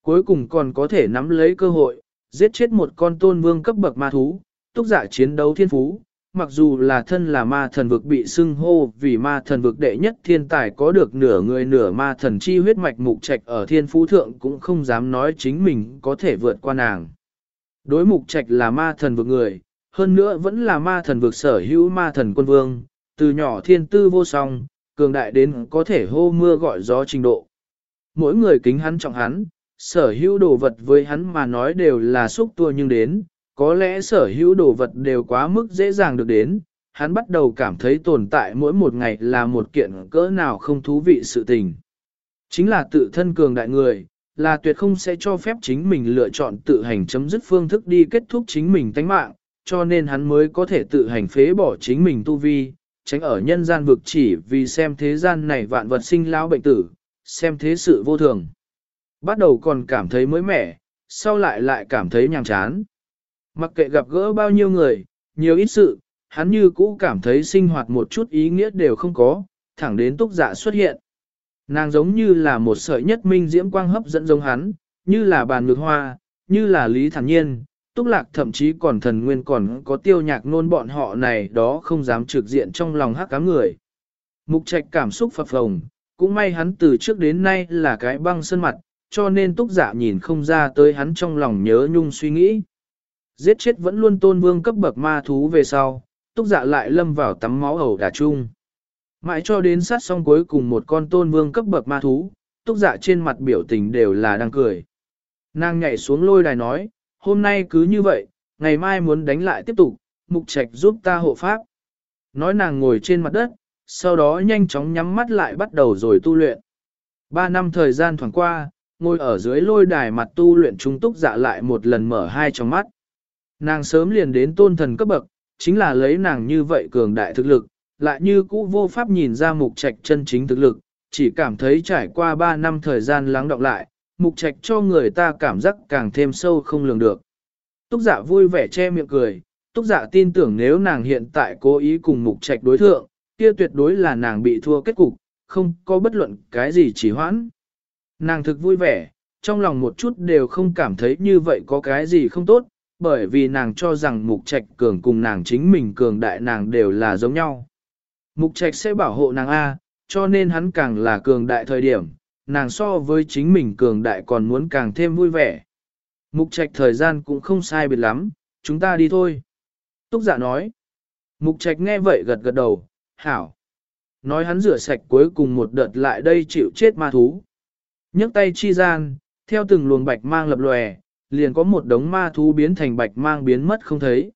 Cuối cùng còn có thể nắm lấy cơ hội, giết chết một con tôn vương cấp bậc ma thú, túc giả chiến đấu thiên phú, mặc dù là thân là ma thần vực bị xưng hô vì ma thần vực đệ nhất thiên tài có được nửa người nửa ma thần chi huyết mạch mục trạch ở thiên phú thượng cũng không dám nói chính mình có thể vượt qua nàng. Đối mục trạch là ma thần vực người, hơn nữa vẫn là ma thần vực sở hữu ma thần quân vương, từ nhỏ thiên tư vô song, cường đại đến có thể hô mưa gọi gió trình độ. Mỗi người kính hắn trọng hắn, sở hữu đồ vật với hắn mà nói đều là xúc tua nhưng đến, có lẽ sở hữu đồ vật đều quá mức dễ dàng được đến, hắn bắt đầu cảm thấy tồn tại mỗi một ngày là một kiện cỡ nào không thú vị sự tình. Chính là tự thân cường đại người, là tuyệt không sẽ cho phép chính mình lựa chọn tự hành chấm dứt phương thức đi kết thúc chính mình tánh mạng, cho nên hắn mới có thể tự hành phế bỏ chính mình tu vi, tránh ở nhân gian vực chỉ vì xem thế gian này vạn vật sinh lão bệnh tử, xem thế sự vô thường. Bắt đầu còn cảm thấy mới mẻ, sau lại lại cảm thấy nhàm chán. Mặc kệ gặp gỡ bao nhiêu người, nhiều ít sự, hắn như cũ cảm thấy sinh hoạt một chút ý nghĩa đều không có, thẳng đến túc dạ xuất hiện. Nàng giống như là một sợi nhất minh diễm quang hấp dẫn giống hắn, như là bàn ngược hoa, như là lý thản nhiên, túc lạc thậm chí còn thần nguyên còn có tiêu nhạc nôn bọn họ này đó không dám trực diện trong lòng hắc cám người. Mục trạch cảm xúc phập phồng, cũng may hắn từ trước đến nay là cái băng sân mặt, cho nên túc giả dạ nhìn không ra tới hắn trong lòng nhớ nhung suy nghĩ. Giết chết vẫn luôn tôn vương cấp bậc ma thú về sau, túc dạ lại lâm vào tắm máu ẩu đả chung. Mãi cho đến sát xong cuối cùng một con tôn vương cấp bậc ma thú, túc dạ trên mặt biểu tình đều là đang cười. Nàng nhảy xuống lôi đài nói, hôm nay cứ như vậy, ngày mai muốn đánh lại tiếp tục, mục trạch giúp ta hộ pháp. Nói nàng ngồi trên mặt đất, sau đó nhanh chóng nhắm mắt lại bắt đầu rồi tu luyện. Ba năm thời gian thoảng qua, ngồi ở dưới lôi đài mặt tu luyện trung túc dạ lại một lần mở hai trong mắt. Nàng sớm liền đến tôn thần cấp bậc, chính là lấy nàng như vậy cường đại thực lực, lại như cũ vô pháp nhìn ra mục trạch chân chính thực lực, chỉ cảm thấy trải qua 3 năm thời gian lắng đọng lại, mục trạch cho người ta cảm giác càng thêm sâu không lường được. Túc giả vui vẻ che miệng cười, túc giả tin tưởng nếu nàng hiện tại cố ý cùng mục trạch đối thượng, kia tuyệt đối là nàng bị thua kết cục, không có bất luận cái gì chỉ hoãn. Nàng thực vui vẻ, trong lòng một chút đều không cảm thấy như vậy có cái gì không tốt, bởi vì nàng cho rằng mục trạch cường cùng nàng chính mình cường đại nàng đều là giống nhau. Mục trạch sẽ bảo hộ nàng A, cho nên hắn càng là cường đại thời điểm, nàng so với chính mình cường đại còn muốn càng thêm vui vẻ. Mục trạch thời gian cũng không sai biệt lắm, chúng ta đi thôi. Túc giả nói. Mục trạch nghe vậy gật gật đầu, hảo. Nói hắn rửa sạch cuối cùng một đợt lại đây chịu chết ma thú. nhấc tay chi gian, theo từng luồng bạch mang lập lòe, liền có một đống ma thú biến thành bạch mang biến mất không thấy.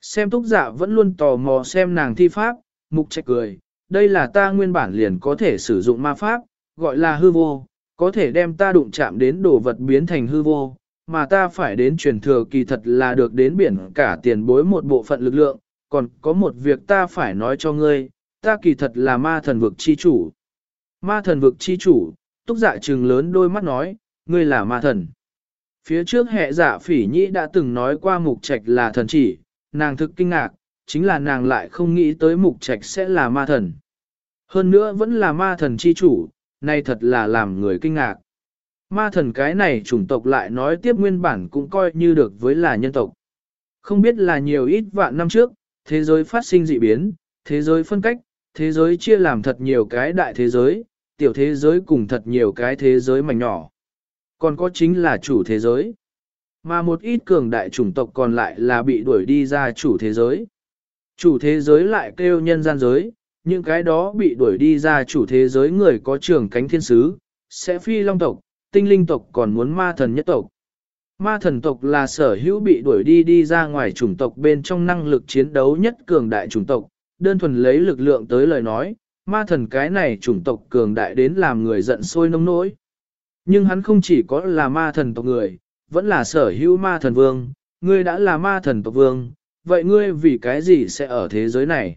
Xem túc dạ vẫn luôn tò mò xem nàng thi pháp, mục trạch cười, đây là ta nguyên bản liền có thể sử dụng ma pháp, gọi là hư vô, có thể đem ta đụng chạm đến đồ vật biến thành hư vô, mà ta phải đến truyền thừa kỳ thật là được đến biển cả tiền bối một bộ phận lực lượng, còn có một việc ta phải nói cho ngươi, ta kỳ thật là ma thần vực chi chủ. Ma thần vực chi chủ, túc dạ trừng lớn đôi mắt nói, ngươi là ma thần. Phía trước hệ giả phỉ nhĩ đã từng nói qua mục trạch là thần chỉ, nàng thực kinh ngạc, chính là nàng lại không nghĩ tới mục trạch sẽ là ma thần. Hơn nữa vẫn là ma thần chi chủ, nay thật là làm người kinh ngạc. Ma thần cái này chủng tộc lại nói tiếp nguyên bản cũng coi như được với là nhân tộc. Không biết là nhiều ít vạn năm trước, thế giới phát sinh dị biến, thế giới phân cách, thế giới chia làm thật nhiều cái đại thế giới, tiểu thế giới cùng thật nhiều cái thế giới mảnh nhỏ còn có chính là chủ thế giới. Mà một ít cường đại chủng tộc còn lại là bị đuổi đi ra chủ thế giới. Chủ thế giới lại kêu nhân gian giới, những cái đó bị đuổi đi ra chủ thế giới người có trường cánh thiên sứ, sẽ phi long tộc, tinh linh tộc còn muốn ma thần nhất tộc. Ma thần tộc là sở hữu bị đuổi đi đi ra ngoài chủng tộc bên trong năng lực chiến đấu nhất cường đại chủng tộc, đơn thuần lấy lực lượng tới lời nói, ma thần cái này chủng tộc cường đại đến làm người giận sôi nông nỗi. Nhưng hắn không chỉ có là ma thần tộc người, vẫn là sở hữu ma thần vương, ngươi đã là ma thần tộc vương, vậy ngươi vì cái gì sẽ ở thế giới này?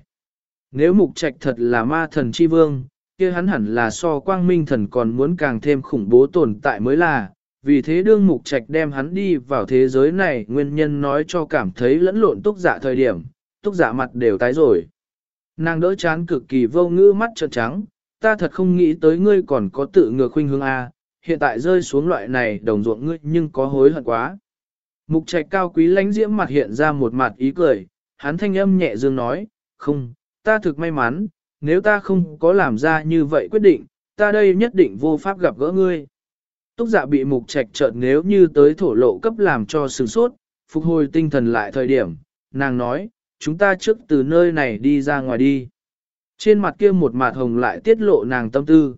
Nếu mục trạch thật là ma thần chi vương, kia hắn hẳn là so quang minh thần còn muốn càng thêm khủng bố tồn tại mới là, vì thế đương mục trạch đem hắn đi vào thế giới này nguyên nhân nói cho cảm thấy lẫn lộn túc dạ thời điểm, túc dạ mặt đều tái rồi. Nàng đỡ chán cực kỳ vô ngữ mắt trợn trắng, ta thật không nghĩ tới ngươi còn có tự ngược khuynh hướng A, hiện tại rơi xuống loại này đồng ruộng ngươi nhưng có hối hận quá. Mục trạch cao quý lánh diễm mặt hiện ra một mặt ý cười, hắn thanh âm nhẹ dương nói, không, ta thực may mắn, nếu ta không có làm ra như vậy quyết định, ta đây nhất định vô pháp gặp gỡ ngươi. Túc dạ bị mục trạch chợt nếu như tới thổ lộ cấp làm cho sừng sốt, phục hồi tinh thần lại thời điểm, nàng nói, chúng ta trước từ nơi này đi ra ngoài đi. Trên mặt kia một mặt hồng lại tiết lộ nàng tâm tư.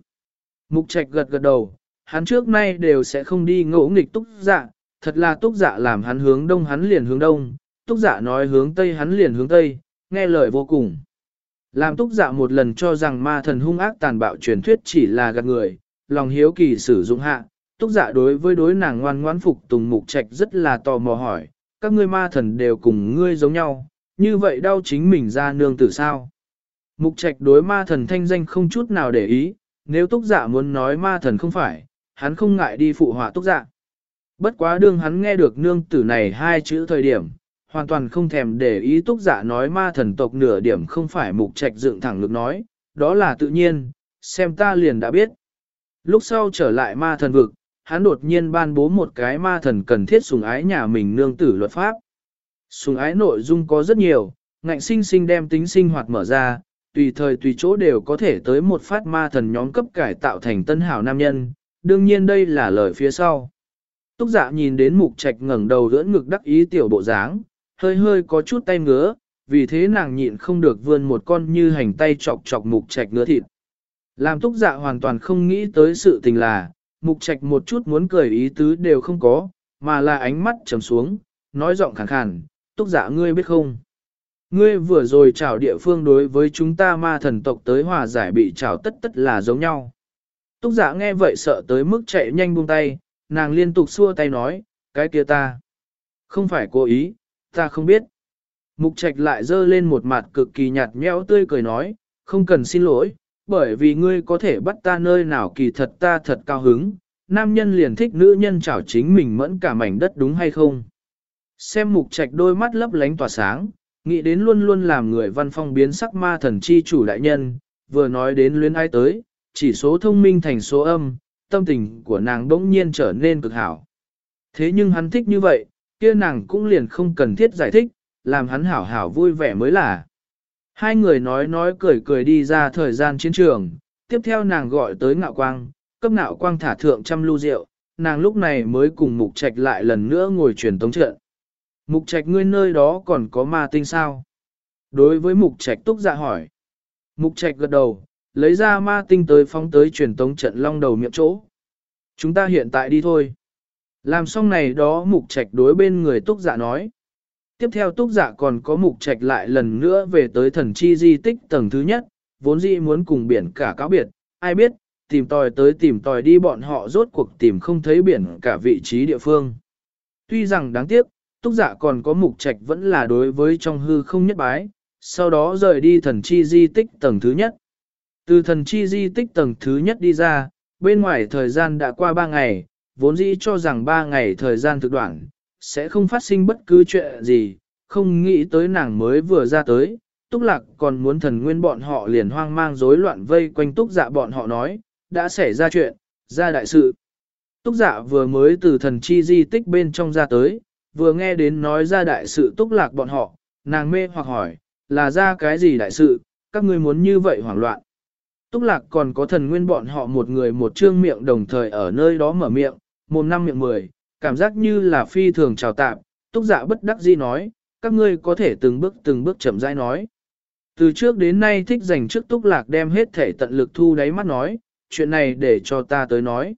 Mục trạch gật gật đầu, hắn trước nay đều sẽ không đi ngỗ nghịch túc dạ, thật là túc dạ làm hắn hướng đông hắn liền hướng đông, túc dạ nói hướng tây hắn liền hướng tây, nghe lời vô cùng. Làm túc dạ một lần cho rằng ma thần hung ác tàn bạo truyền thuyết chỉ là gạt người, lòng hiếu kỳ sử dụng hạ, túc dạ đối với đối nàng ngoan ngoãn phục tùng mục trạch rất là tò mò hỏi, các ngươi ma thần đều cùng ngươi giống nhau, như vậy đau chính mình ra nương tử sao? Mục trạch đối ma thần thanh danh không chút nào để ý, nếu túc dạ muốn nói ma thần không phải, hắn không ngại đi phụ họa túc dạ. Bất quá đương hắn nghe được nương tử này hai chữ thời điểm, hoàn toàn không thèm để ý túc dạ nói ma thần tộc nửa điểm không phải mục trạch dựng thẳng lực nói, đó là tự nhiên, xem ta liền đã biết. Lúc sau trở lại ma thần vực, hắn đột nhiên ban bố một cái ma thần cần thiết sùng ái nhà mình nương tử luật pháp. Sùng ái nội dung có rất nhiều, ngạnh sinh sinh đem tính sinh hoạt mở ra, tùy thời tùy chỗ đều có thể tới một phát ma thần nhóm cấp cải tạo thành tân hảo nam nhân, đương nhiên đây là lời phía sau. Túc dạ nhìn đến mục trạch ngẩng đầu dưỡng ngực đắc ý tiểu bộ dáng, hơi hơi có chút tay ngứa, vì thế nàng nhịn không được vươn một con như hành tay chọc chọc mục trạch ngứa thịt. Làm túc dạ hoàn toàn không nghĩ tới sự tình là, mục trạch một chút muốn cười ý tứ đều không có, mà là ánh mắt trầm xuống, nói giọng khàn khàn, túc dạ ngươi biết không? Ngươi vừa rồi chào địa phương đối với chúng ta ma thần tộc tới hòa giải bị chào tất tất là giống nhau. Túc dạ nghe vậy sợ tới mức chạy nhanh buông tay, nàng liên tục xua tay nói, cái kia ta. Không phải cố ý, ta không biết. Mục trạch lại dơ lên một mặt cực kỳ nhạt nhẽo tươi cười nói, không cần xin lỗi, bởi vì ngươi có thể bắt ta nơi nào kỳ thật ta thật cao hứng, nam nhân liền thích nữ nhân chảo chính mình mẫn cả mảnh đất đúng hay không. Xem mục trạch đôi mắt lấp lánh tỏa sáng, nghĩ đến luôn luôn làm người văn phong biến sắc ma thần chi chủ đại nhân, vừa nói đến luyến ai tới, chỉ số thông minh thành số âm, tâm tình của nàng đỗng nhiên trở nên cực hảo. Thế nhưng hắn thích như vậy, kia nàng cũng liền không cần thiết giải thích, làm hắn hảo hảo vui vẻ mới là. Hai người nói nói cười cười đi ra thời gian chiến trường, tiếp theo nàng gọi tới ngạo quang, cấp ngạo quang thả thượng trăm lưu rượu, nàng lúc này mới cùng mục trạch lại lần nữa ngồi truyền tống trận. Mục trạch ngươi nơi đó còn có ma tinh sao? Đối với mục trạch túc dạ hỏi. Mục trạch gật đầu, lấy ra ma tinh tới phóng tới truyền tống trận long đầu miệng chỗ. Chúng ta hiện tại đi thôi. Làm xong này đó mục trạch đối bên người túc giả nói. Tiếp theo túc giả còn có mục trạch lại lần nữa về tới thần chi di tích tầng thứ nhất, vốn dĩ muốn cùng biển cả cáo biệt, ai biết, tìm tòi tới tìm tòi đi bọn họ rốt cuộc tìm không thấy biển cả vị trí địa phương. Tuy rằng đáng tiếc, túc giả còn có mục trạch vẫn là đối với trong hư không nhất bái, sau đó rời đi thần chi di tích tầng thứ nhất. Từ thần chi di tích tầng thứ nhất đi ra, bên ngoài thời gian đã qua 3 ngày, vốn dĩ cho rằng 3 ngày thời gian thực đoạn, sẽ không phát sinh bất cứ chuyện gì, không nghĩ tới nàng mới vừa ra tới. Túc lạc còn muốn thần nguyên bọn họ liền hoang mang rối loạn vây quanh túc dạ bọn họ nói, đã xảy ra chuyện, ra đại sự. Túc dạ vừa mới từ thần chi di tích bên trong ra tới, vừa nghe đến nói ra đại sự túc lạc bọn họ, nàng mê hoặc hỏi, là ra cái gì đại sự, các ngươi muốn như vậy hoảng loạn. Túc lạc còn có thần nguyên bọn họ một người một trương miệng đồng thời ở nơi đó mở miệng, mồm năm miệng mười, cảm giác như là phi thường chào tạm, túc dạ bất đắc dĩ nói, các ngươi có thể từng bước từng bước chậm rãi nói. Từ trước đến nay thích dành trước túc lạc đem hết thể tận lực thu đáy mắt nói, chuyện này để cho ta tới nói.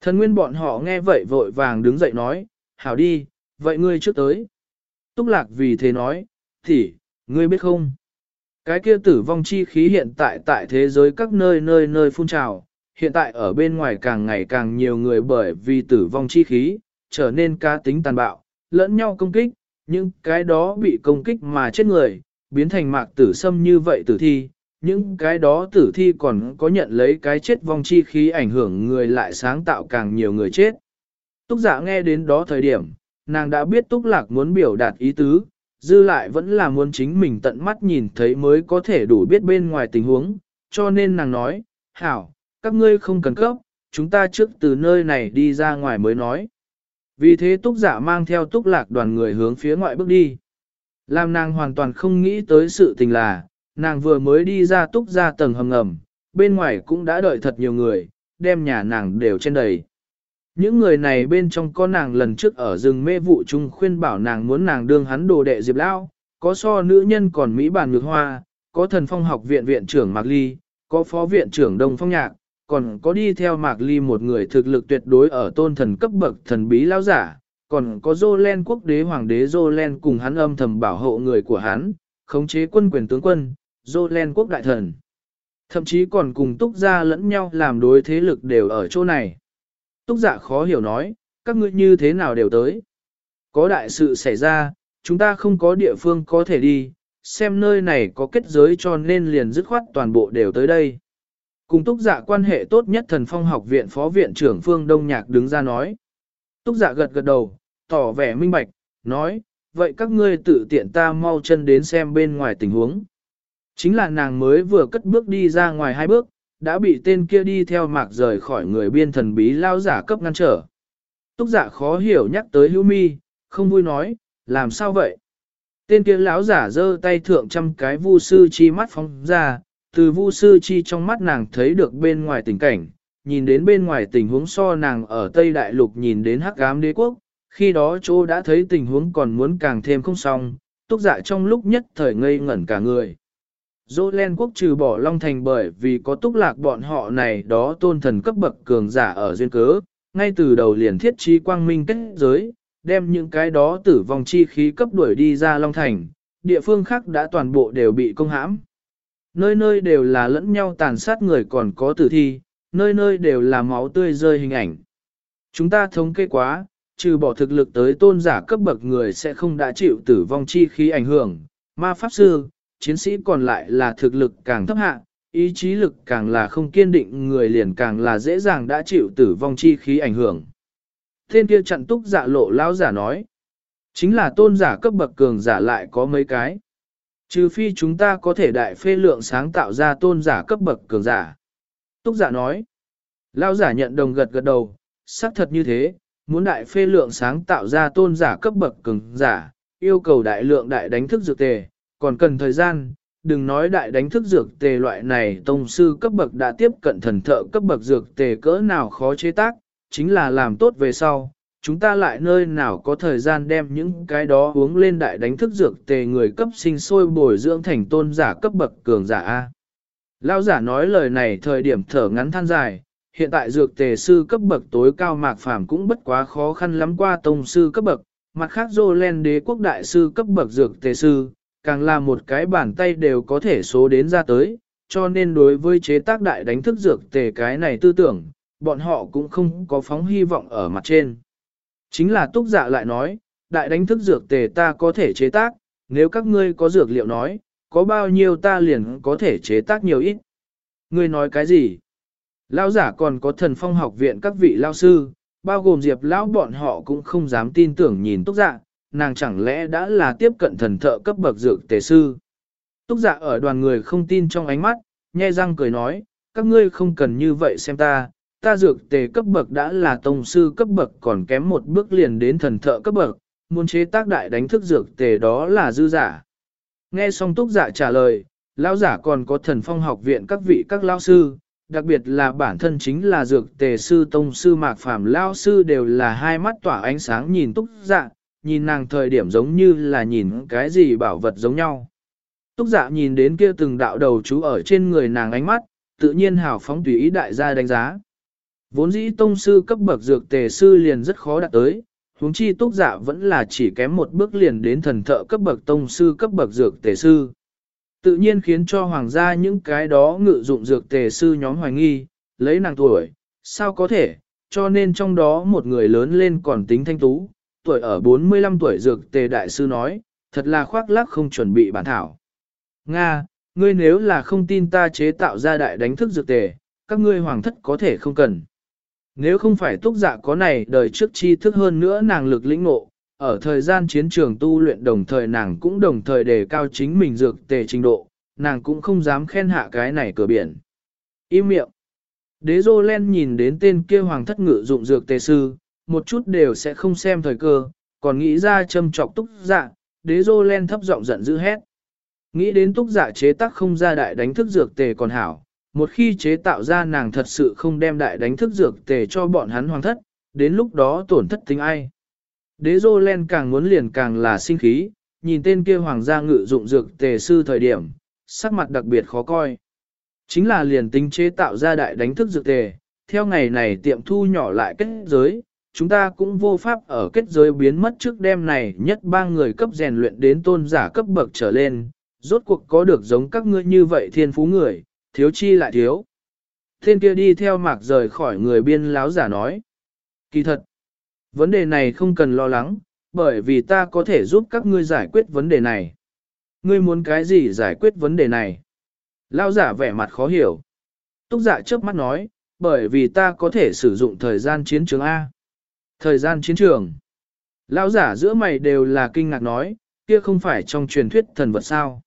Thần nguyên bọn họ nghe vậy vội vàng đứng dậy nói, hảo đi, vậy ngươi trước tới. Túc lạc vì thế nói, thì, ngươi biết không? Cái kia tử vong chi khí hiện tại tại thế giới các nơi nơi nơi phun trào, hiện tại ở bên ngoài càng ngày càng nhiều người bởi vì tử vong chi khí, trở nên cá tính tàn bạo, lẫn nhau công kích, Những cái đó bị công kích mà chết người, biến thành mạc tử xâm như vậy tử thi, những cái đó tử thi còn có nhận lấy cái chết vong chi khí ảnh hưởng người lại sáng tạo càng nhiều người chết. Túc giả dạ nghe đến đó thời điểm, nàng đã biết Túc Lạc muốn biểu đạt ý tứ, dư lại vẫn là muốn chính mình tận mắt nhìn thấy mới có thể đủ biết bên ngoài tình huống, cho nên nàng nói, hảo, các ngươi không cần cấp, chúng ta trước từ nơi này đi ra ngoài mới nói. Vì thế túc giả mang theo túc lạc đoàn người hướng phía ngoại bước đi. Làm nàng hoàn toàn không nghĩ tới sự tình là, nàng vừa mới đi ra túc ra tầng hầm ngầm, bên ngoài cũng đã đợi thật nhiều người, đem nhà nàng đều trên đầy. Những người này bên trong có nàng lần trước ở rừng mê vụ chung khuyên bảo nàng muốn nàng đương hắn đồ đệ Diệp Lao, có so nữ nhân còn Mỹ bản nhược hoa, có thần phong học viện viện trưởng Mạc Ly, có phó viện trưởng Đông Phong Nhạc, còn có đi theo Mạc Ly một người thực lực tuyệt đối ở tôn thần cấp bậc thần bí lao giả, còn có Jolen quốc đế hoàng đế Jolen cùng hắn âm thầm bảo hộ người của hắn, khống chế quân quyền tướng quân, Jolen quốc đại thần. Thậm chí còn cùng túc gia lẫn nhau làm đối thế lực đều ở chỗ này. Túc dạ khó hiểu nói, các ngươi như thế nào đều tới. Có đại sự xảy ra, chúng ta không có địa phương có thể đi, xem nơi này có kết giới cho nên liền dứt khoát toàn bộ đều tới đây. Cùng túc dạ quan hệ tốt nhất thần phong học viện phó viện trưởng Phương Đông Nhạc đứng ra nói. Túc dạ gật gật đầu, tỏ vẻ minh bạch, nói, vậy các ngươi tự tiện ta mau chân đến xem bên ngoài tình huống. Chính là nàng mới vừa cất bước đi ra ngoài hai bước, đã bị tên kia đi theo mạc rời khỏi người biên thần bí lao giả cấp ngăn trở. Túc giả dạ khó hiểu nhắc tới hữu mi, không vui nói, làm sao vậy? Tên kia lão giả giơ tay thượng trăm cái vu sư chi mắt phóng ra, từ vu sư chi trong mắt nàng thấy được bên ngoài tình cảnh, nhìn đến bên ngoài tình huống so nàng ở Tây Đại Lục nhìn đến hắc ám đế quốc, khi đó chỗ đã thấy tình huống còn muốn càng thêm không xong, túc dạ trong lúc nhất thời ngây ngẩn cả người. Dô Len quốc trừ bỏ Long Thành bởi vì có túc lạc bọn họ này đó tôn thần cấp bậc cường giả ở duyên cớ, ngay từ đầu liền thiết trí quang minh kết giới, đem những cái đó tử vong chi khí cấp đuổi đi ra Long Thành, địa phương khác đã toàn bộ đều bị công hãm. Nơi nơi đều là lẫn nhau tàn sát người còn có tử thi, nơi nơi đều là máu tươi rơi hình ảnh. Chúng ta thống kê quá, trừ bỏ thực lực tới tôn giả cấp bậc người sẽ không đã chịu tử vong chi khí ảnh hưởng, ma pháp sư, chiến sĩ còn lại là thực lực càng thấp hạ, ý chí lực càng là không kiên định người liền càng là dễ dàng đã chịu tử vong chi khí ảnh hưởng. Thiên kia chặn túc dạ lộ lão giả nói, chính là tôn giả cấp bậc cường giả lại có mấy cái. Trừ phi chúng ta có thể đại phê lượng sáng tạo ra tôn giả cấp bậc cường giả. Túc giả nói, lão giả nhận đồng gật gật đầu, xác thật như thế, muốn đại phê lượng sáng tạo ra tôn giả cấp bậc cường giả, yêu cầu đại lượng đại đánh thức dược tề, còn cần thời gian, đừng nói đại đánh thức dược tề loại này tông sư cấp bậc đã tiếp cận thần thợ cấp bậc dược tề cỡ nào khó chế tác, chính là làm tốt về sau, chúng ta lại nơi nào có thời gian đem những cái đó uống lên đại đánh thức dược tề người cấp sinh sôi bồi dưỡng thành tôn giả cấp bậc cường giả A. Lao giả nói lời này thời điểm thở ngắn than dài, hiện tại dược tề sư cấp bậc tối cao mạc phàm cũng bất quá khó khăn lắm qua tông sư cấp bậc, mặt khác dô len đế quốc đại sư cấp bậc dược tề sư, càng là một cái bàn tay đều có thể số đến ra tới, cho nên đối với chế tác đại đánh thức dược tề cái này tư tưởng, bọn họ cũng không có phóng hy vọng ở mặt trên. Chính là túc dạ lại nói, đại đánh thức dược tề ta có thể chế tác, nếu các ngươi có dược liệu nói, có bao nhiêu ta liền có thể chế tác nhiều ít. Ngươi nói cái gì? Lão giả còn có thần phong học viện các vị lao sư, bao gồm diệp lão bọn họ cũng không dám tin tưởng nhìn túc dạ, nàng chẳng lẽ đã là tiếp cận thần thợ cấp bậc dược tề sư. Túc giả ở đoàn người không tin trong ánh mắt, nhe răng cười nói, các ngươi không cần như vậy xem ta, ta dược tề cấp bậc đã là tông sư cấp bậc còn kém một bước liền đến thần thợ cấp bậc, muốn chế tác đại đánh thức dược tề đó là dư giả. Nghe xong túc giả trả lời, lão giả còn có thần phong học viện các vị các lão sư, đặc biệt là bản thân chính là dược tề sư tông sư mạc phàm lão sư đều là hai mắt tỏa ánh sáng nhìn túc dạ, nhìn nàng thời điểm giống như là nhìn cái gì bảo vật giống nhau. Túc dạ nhìn đến kia từng đạo đầu chú ở trên người nàng ánh mắt, tự nhiên hào phóng tùy ý đại gia đánh giá. Vốn dĩ tông sư cấp bậc dược tề sư liền rất khó đạt tới, huống chi túc dạ vẫn là chỉ kém một bước liền đến thần thợ cấp bậc tông sư cấp bậc dược tề sư. Tự nhiên khiến cho hoàng gia những cái đó ngự dụng dược tề sư nhóm hoài nghi, lấy nàng tuổi, sao có thể, cho nên trong đó một người lớn lên còn tính thanh tú, tuổi ở 45 tuổi dược tề đại sư nói, thật là khoác lác không chuẩn bị bản thảo. Nga, ngươi nếu là không tin ta chế tạo ra đại đánh thức dược tề, các ngươi hoàng thất có thể không cần. Nếu không phải túc dạ có này đời trước chi thức hơn nữa nàng lực lĩnh ngộ, ở thời gian chiến trường tu luyện đồng thời nàng cũng đồng thời đề cao chính mình dược tề trình độ, nàng cũng không dám khen hạ cái này cửa biển. Im miệng. Đế Dô Len nhìn đến tên kia hoàng thất ngự dụng dược tề sư, một chút đều sẽ không xem thời cơ, còn nghĩ ra châm trọc túc dạ, đế dô len thấp giọng giận dữ hét. Nghĩ đến túc dạ chế tác không ra đại đánh thức dược tề còn hảo, một khi chế tạo ra nàng thật sự không đem đại đánh thức dược tề cho bọn hắn hoàng thất, đến lúc đó tổn thất tính ai. Đế dô len càng muốn liền càng là sinh khí, nhìn tên kia hoàng gia ngự dụng dược tề sư thời điểm, sắc mặt đặc biệt khó coi. Chính là liền tính chế tạo ra đại đánh thức dược tề, theo ngày này tiệm thu nhỏ lại kết giới, chúng ta cũng vô pháp ở kết giới biến mất trước đêm này nhất ba người cấp rèn luyện đến tôn giả cấp bậc trở lên, rốt cuộc có được giống các ngươi như vậy thiên phú người, thiếu chi lại thiếu. Thiên kia đi theo mạc rời khỏi người biên láo giả nói. Kỳ thật, vấn đề này không cần lo lắng, bởi vì ta có thể giúp các ngươi giải quyết vấn đề này. Ngươi muốn cái gì giải quyết vấn đề này? Lao giả vẻ mặt khó hiểu. Túc giả dạ trước mắt nói, bởi vì ta có thể sử dụng thời gian chiến trường A. Thời gian chiến trường. Lão giả giữa mày đều là kinh ngạc nói, kia không phải trong truyền thuyết thần vật sao.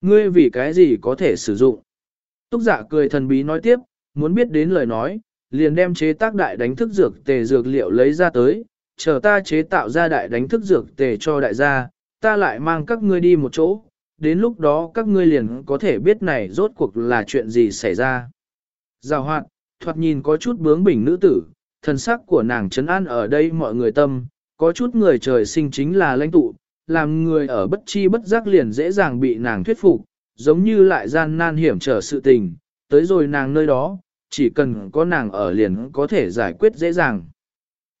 Ngươi vì cái gì có thể sử dụng? Túc giả cười thần bí nói tiếp, muốn biết đến lời nói, liền đem chế tác đại đánh thức dược tề dược liệu lấy ra tới, chờ ta chế tạo ra đại đánh thức dược tề cho đại gia, ta lại mang các ngươi đi một chỗ, đến lúc đó các ngươi liền có thể biết này rốt cuộc là chuyện gì xảy ra. giao hoạt, thoạt nhìn có chút bướng bỉnh nữ tử, thần sắc của nàng trấn an ở đây mọi người tâm, có chút người trời sinh chính là lãnh tụ, làm người ở bất chi bất giác liền dễ dàng bị nàng thuyết phục, giống như lại gian nan hiểm trở sự tình, tới rồi nàng nơi đó, chỉ cần có nàng ở liền có thể giải quyết dễ dàng.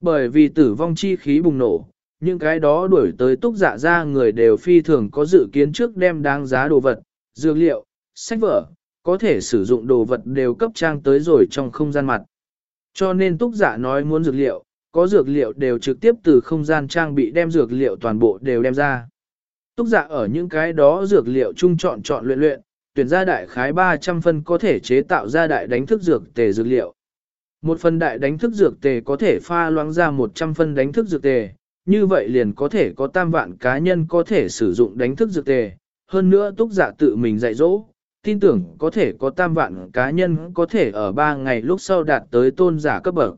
Bởi vì tử vong chi khí bùng nổ, những cái đó đuổi tới túc dạ ra người đều phi thường có dự kiến trước đem đáng giá đồ vật, dược liệu, sách vở, có thể sử dụng đồ vật đều cấp trang tới rồi trong không gian mặt. Cho nên túc giả nói muốn dược liệu, có dược liệu đều trực tiếp từ không gian trang bị đem dược liệu toàn bộ đều đem ra. Túc giả ở những cái đó dược liệu chung chọn chọn luyện luyện, tuyển ra đại khái 300 phân có thể chế tạo ra đại đánh thức dược tề dược liệu. Một phần đại đánh thức dược tề có thể pha loãng ra 100 phân đánh thức dược tề, như vậy liền có thể có tam vạn cá nhân có thể sử dụng đánh thức dược tề. Hơn nữa túc giả tự mình dạy dỗ, tin tưởng có thể có tam vạn cá nhân có thể ở ba ngày lúc sau đạt tới tôn giả cấp bậc.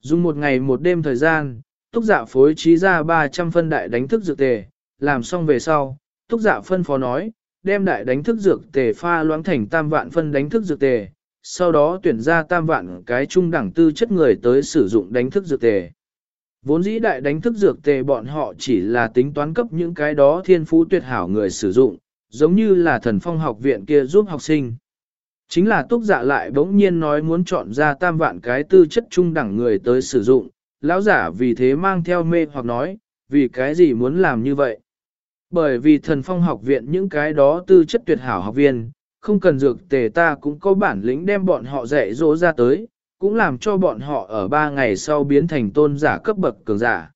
Dùng một ngày một đêm thời gian, túc giả phối trí ra 300 phân đại đánh thức dược tề, làm xong về sau, túc giả phân phó nói, đem đại đánh thức dược tề pha loãng thành tam vạn phân đánh thức dược tề, sau đó tuyển ra tam vạn cái trung đẳng tư chất người tới sử dụng đánh thức dược tề. Vốn dĩ đại đánh thức dược tề bọn họ chỉ là tính toán cấp những cái đó thiên phú tuyệt hảo người sử dụng, giống như là thần phong học viện kia giúp học sinh. Chính là túc giả lại bỗng nhiên nói muốn chọn ra tam vạn cái tư chất trung đẳng người tới sử dụng, lão giả vì thế mang theo mê hoặc nói, vì cái gì muốn làm như vậy. Bởi vì thần phong học viện những cái đó tư chất tuyệt hảo học viên, không cần dược tề ta cũng có bản lĩnh đem bọn họ dạy dỗ ra tới, cũng làm cho bọn họ ở ba ngày sau biến thành tôn giả cấp bậc cường giả.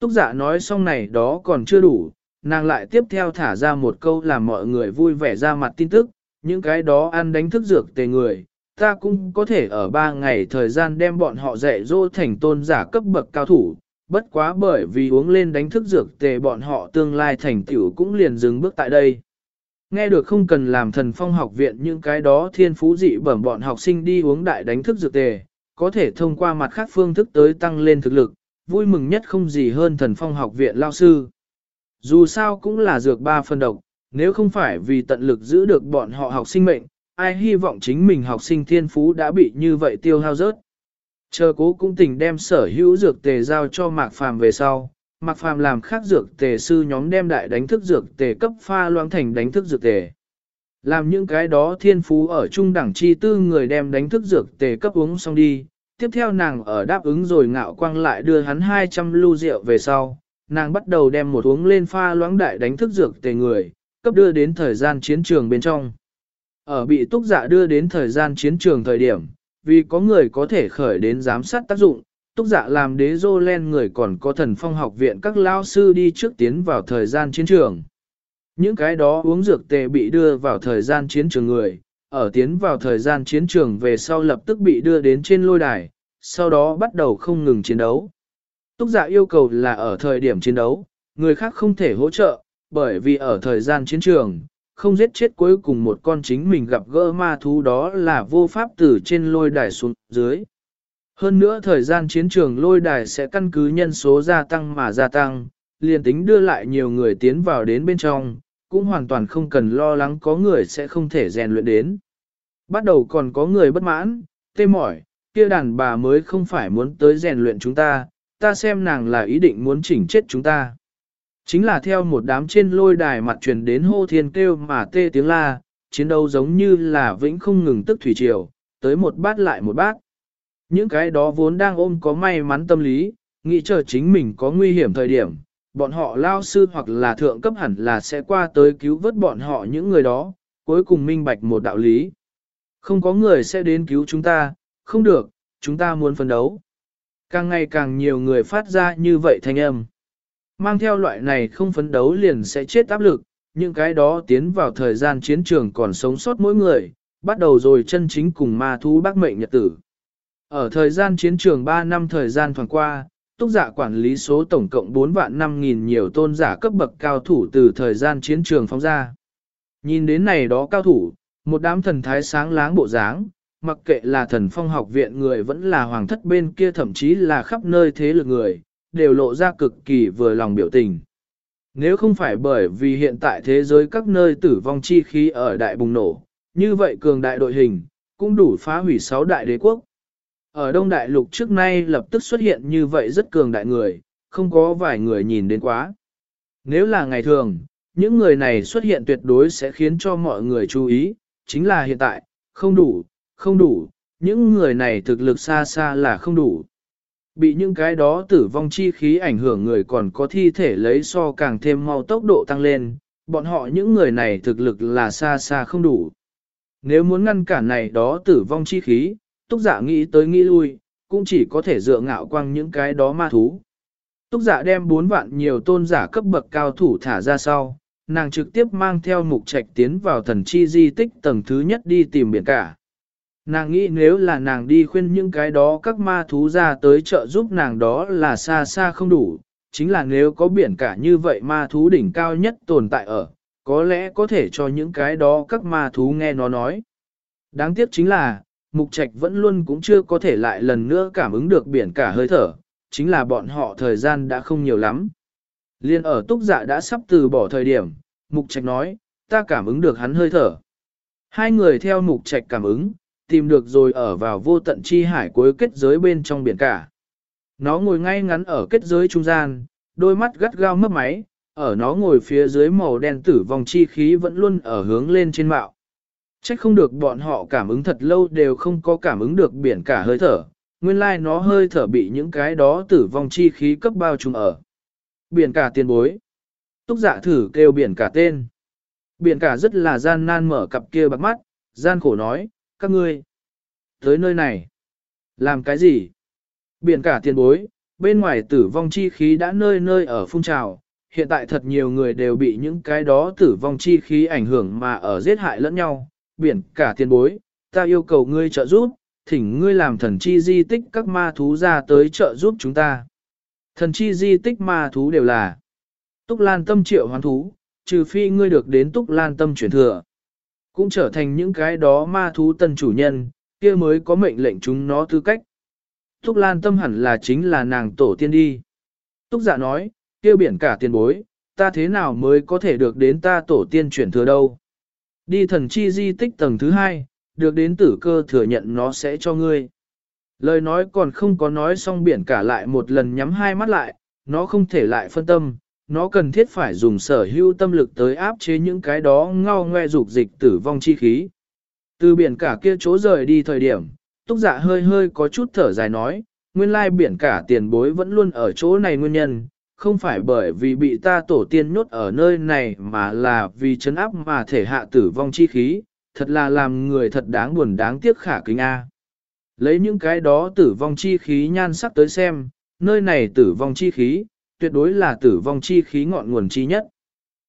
Túc giả nói xong này đó còn chưa đủ, nàng lại tiếp theo thả ra một câu làm mọi người vui vẻ ra mặt tin tức, những cái đó ăn đánh thức dược tề người, ta cũng có thể ở ba ngày thời gian đem bọn họ dạy dỗ thành tôn giả cấp bậc cao thủ, bất quá bởi vì uống lên đánh thức dược tề bọn họ tương lai thành tiểu cũng liền dừng bước tại đây. Nghe được không cần làm thần phong học viện những cái đó thiên phú dị bẩm bọn học sinh đi uống đại đánh thức dược tề, có thể thông qua mặt khác phương thức tới tăng lên thực lực, vui mừng nhất không gì hơn thần phong học viện lao sư. Dù sao cũng là dược ba phân độc, nếu không phải vì tận lực giữ được bọn họ học sinh mệnh, ai hy vọng chính mình học sinh thiên phú đã bị như vậy tiêu hao rớt. Chờ cố cũng tình đem sở hữu dược tề giao cho Mạc Phàm về sau, Mạc Phàm làm khác dược tề sư nhóm đem đại đánh thức dược tề cấp pha loãng thành đánh thức dược tề. Làm những cái đó thiên phú ở trung đẳng chi tư người đem đánh thức dược tề cấp uống xong đi, tiếp theo nàng ở đáp ứng rồi ngạo quang lại đưa hắn 200 lưu rượu về sau, nàng bắt đầu đem một uống lên pha loãng đại đánh thức dược tề người, cấp đưa đến thời gian chiến trường bên trong. Ở bị túc dạ đưa đến thời gian chiến trường thời điểm, vì có người có thể khởi đến giám sát tác dụng, túc dạ làm đế dô len người còn có thần phong học viện các lao sư đi trước tiến vào thời gian chiến trường. Những cái đó uống dược tề bị đưa vào thời gian chiến trường người, ở tiến vào thời gian chiến trường về sau lập tức bị đưa đến trên lôi đài, sau đó bắt đầu không ngừng chiến đấu. Túc giả dạ yêu cầu là ở thời điểm chiến đấu, người khác không thể hỗ trợ, bởi vì ở thời gian chiến trường, không giết chết cuối cùng một con chính mình gặp gỡ ma thú đó là vô pháp từ trên lôi đài xuống dưới. Hơn nữa thời gian chiến trường lôi đài sẽ căn cứ nhân số gia tăng mà gia tăng, liền tính đưa lại nhiều người tiến vào đến bên trong, cũng hoàn toàn không cần lo lắng có người sẽ không thể rèn luyện đến. Bắt đầu còn có người bất mãn, tê mỏi, kia đàn bà mới không phải muốn tới rèn luyện chúng ta, ta xem nàng là ý định muốn chỉnh chết chúng ta. Chính là theo một đám trên lôi đài mặt truyền đến hô thiên kêu mà tê tiếng la, chiến đấu giống như là vĩnh không ngừng tức thủy triều, tới một bát lại một bát. Những cái đó vốn đang ôm có may mắn tâm lý, nghĩ chờ chính mình có nguy hiểm thời điểm, bọn họ lao sư hoặc là thượng cấp hẳn là sẽ qua tới cứu vớt bọn họ những người đó, cuối cùng minh bạch một đạo lý. Không có người sẽ đến cứu chúng ta, không được, chúng ta muốn phấn đấu. Càng ngày càng nhiều người phát ra như vậy thanh âm. Mang theo loại này không phấn đấu liền sẽ chết áp lực, những cái đó tiến vào thời gian chiến trường còn sống sót mỗi người, bắt đầu rồi chân chính cùng ma thú bác mệnh nhật tử. Ở thời gian chiến trường 3 năm thời gian thoảng qua, túc giả quản lý số tổng cộng 4 vạn 5 nghìn nhiều tôn giả cấp bậc cao thủ từ thời gian chiến trường phóng ra. Nhìn đến này đó cao thủ, một đám thần thái sáng láng bộ dáng, mặc kệ là thần phong học viện người vẫn là hoàng thất bên kia thậm chí là khắp nơi thế lực người, đều lộ ra cực kỳ vừa lòng biểu tình. Nếu không phải bởi vì hiện tại thế giới các nơi tử vong chi khí ở đại bùng nổ, như vậy cường đại đội hình, cũng đủ phá hủy sáu đại đế quốc. Ở Đông Đại Lục trước nay lập tức xuất hiện như vậy rất cường đại người, không có vài người nhìn đến quá. Nếu là ngày thường, những người này xuất hiện tuyệt đối sẽ khiến cho mọi người chú ý, chính là hiện tại, không đủ, không đủ, những người này thực lực xa xa là không đủ. Bị những cái đó tử vong chi khí ảnh hưởng người còn có thi thể lấy so càng thêm mau tốc độ tăng lên, bọn họ những người này thực lực là xa xa không đủ. Nếu muốn ngăn cản này đó tử vong chi khí, túc giả nghĩ tới nghĩ lui, cũng chỉ có thể dựa ngạo quăng những cái đó ma thú. Túc giả đem bốn vạn nhiều tôn giả cấp bậc cao thủ thả ra sau, nàng trực tiếp mang theo mục trạch tiến vào thần chi di tích tầng thứ nhất đi tìm biển cả. Nàng nghĩ nếu là nàng đi khuyên những cái đó các ma thú ra tới trợ giúp nàng đó là xa xa không đủ, chính là nếu có biển cả như vậy ma thú đỉnh cao nhất tồn tại ở, có lẽ có thể cho những cái đó các ma thú nghe nó nói. Đáng tiếc chính là, mục trạch vẫn luôn cũng chưa có thể lại lần nữa cảm ứng được biển cả hơi thở, chính là bọn họ thời gian đã không nhiều lắm. Liên ở túc dạ đã sắp từ bỏ thời điểm, mục trạch nói, ta cảm ứng được hắn hơi thở. Hai người theo mục trạch cảm ứng, tìm được rồi ở vào vô tận chi hải cuối kết giới bên trong biển cả. Nó ngồi ngay ngắn ở kết giới trung gian, đôi mắt gắt gao mấp máy, ở nó ngồi phía dưới màu đen tử vong chi khí vẫn luôn ở hướng lên trên mạo. Trách không được bọn họ cảm ứng thật lâu đều không có cảm ứng được biển cả hơi thở, nguyên lai nó hơi thở bị những cái đó tử vong chi khí cấp bao trùm ở. Biển cả tiền bối. Túc giả thử kêu biển cả tên. Biển cả rất là gian nan mở cặp kia bạc mắt, gian khổ nói, các ngươi. Tới nơi này. Làm cái gì? Biển cả tiền bối, bên ngoài tử vong chi khí đã nơi nơi ở phun trào, hiện tại thật nhiều người đều bị những cái đó tử vong chi khí ảnh hưởng mà ở giết hại lẫn nhau. Biển cả tiền bối, ta yêu cầu ngươi trợ giúp, thỉnh ngươi làm thần chi di tích các ma thú ra tới trợ giúp chúng ta. Thần chi di tích ma thú đều là Túc Lan tâm triệu hoán thú, trừ phi ngươi được đến Túc Lan tâm chuyển thừa. Cũng trở thành những cái đó ma thú tân chủ nhân, kia mới có mệnh lệnh chúng nó tư cách. Túc Lan tâm hẳn là chính là nàng tổ tiên đi. Túc giả dạ nói, kia biển cả tiền bối, ta thế nào mới có thể được đến ta tổ tiên chuyển thừa đâu. Đi thần chi di tích tầng thứ hai, được đến tử cơ thừa nhận nó sẽ cho ngươi. Lời nói còn không có nói xong biển cả lại một lần nhắm hai mắt lại, nó không thể lại phân tâm, nó cần thiết phải dùng sở hữu tâm lực tới áp chế những cái đó ngao ngoe dục dịch tử vong chi khí. Từ biển cả kia chỗ rời đi thời điểm, túc dạ hơi hơi có chút thở dài nói, nguyên lai biển cả tiền bối vẫn luôn ở chỗ này nguyên nhân, không phải bởi vì bị ta tổ tiên nhốt ở nơi này mà là vì chấn áp mà thể hạ tử vong chi khí, thật là làm người thật đáng buồn đáng tiếc khả kính A. Lấy những cái đó tử vong chi khí nhan sắc tới xem, nơi này tử vong chi khí, tuyệt đối là tử vong chi khí ngọn nguồn chi nhất.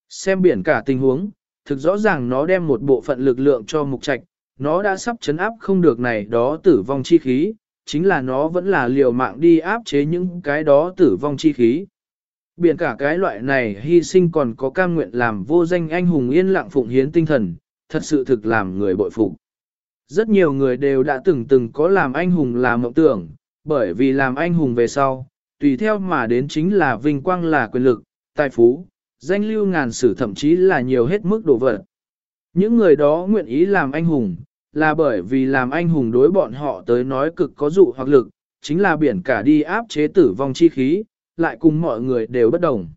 Xem biển cả tình huống, thực rõ ràng nó đem một bộ phận lực lượng cho mục trạch, nó đã sắp chấn áp không được này đó tử vong chi khí, chính là nó vẫn là liều mạng đi áp chế những cái đó tử vong chi khí. Biển cả cái loại này hy sinh còn có cam nguyện làm vô danh anh hùng yên lặng phụng hiến tinh thần, thật sự thực làm người bội phục. Rất nhiều người đều đã từng từng có làm anh hùng làm mộng tưởng, bởi vì làm anh hùng về sau, tùy theo mà đến chính là vinh quang là quyền lực, tài phú, danh lưu ngàn sử thậm chí là nhiều hết mức đồ vật. Những người đó nguyện ý làm anh hùng, là bởi vì làm anh hùng đối bọn họ tới nói cực có dụ hoặc lực, chính là biển cả đi áp chế tử vong chi khí, lại cùng mọi người đều bất đồng.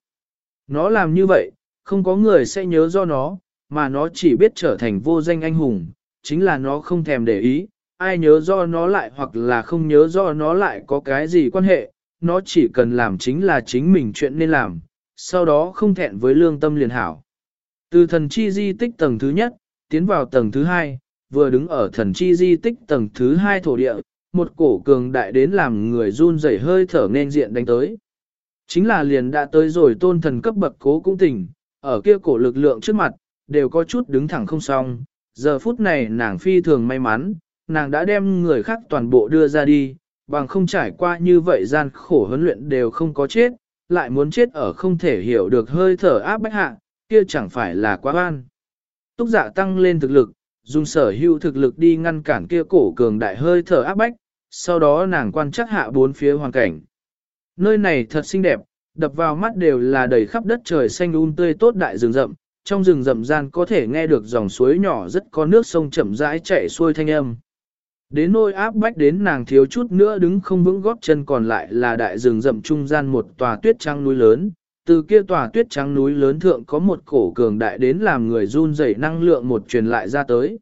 Nó làm như vậy, không có người sẽ nhớ do nó, mà nó chỉ biết trở thành vô danh anh hùng, chính là nó không thèm để ý, ai nhớ do nó lại hoặc là không nhớ do nó lại có cái gì quan hệ, nó chỉ cần làm chính là chính mình chuyện nên làm, sau đó không thẹn với lương tâm liền hảo. Từ thần chi di tích tầng thứ nhất, tiến vào tầng thứ hai, vừa đứng ở thần chi di tích tầng thứ hai thổ địa, một cổ cường đại đến làm người run rẩy hơi thở nên diện đánh tới. Chính là liền đã tới rồi tôn thần cấp bậc cố cũng tỉnh, ở kia cổ lực lượng trước mặt, đều có chút đứng thẳng không xong. Giờ phút này nàng phi thường may mắn, nàng đã đem người khác toàn bộ đưa ra đi, bằng không trải qua như vậy gian khổ huấn luyện đều không có chết, lại muốn chết ở không thể hiểu được hơi thở áp bách hạ, kia chẳng phải là quá oan. Túc giả tăng lên thực lực, dùng sở hữu thực lực đi ngăn cản kia cổ cường đại hơi thở áp bách, sau đó nàng quan chắc hạ bốn phía hoàn cảnh. Nơi này thật xinh đẹp, đập vào mắt đều là đầy khắp đất trời xanh um tươi tốt đại rừng rậm, trong rừng rậm gian có thể nghe được dòng suối nhỏ rất có nước sông chậm rãi chảy xuôi thanh âm. Đến nôi áp bách đến nàng thiếu chút nữa đứng không vững góp chân còn lại là đại rừng rậm trung gian một tòa tuyết trăng núi lớn. Từ kia tòa tuyết trắng núi lớn thượng có một cổ cường đại đến làm người run rẩy năng lượng một truyền lại ra tới.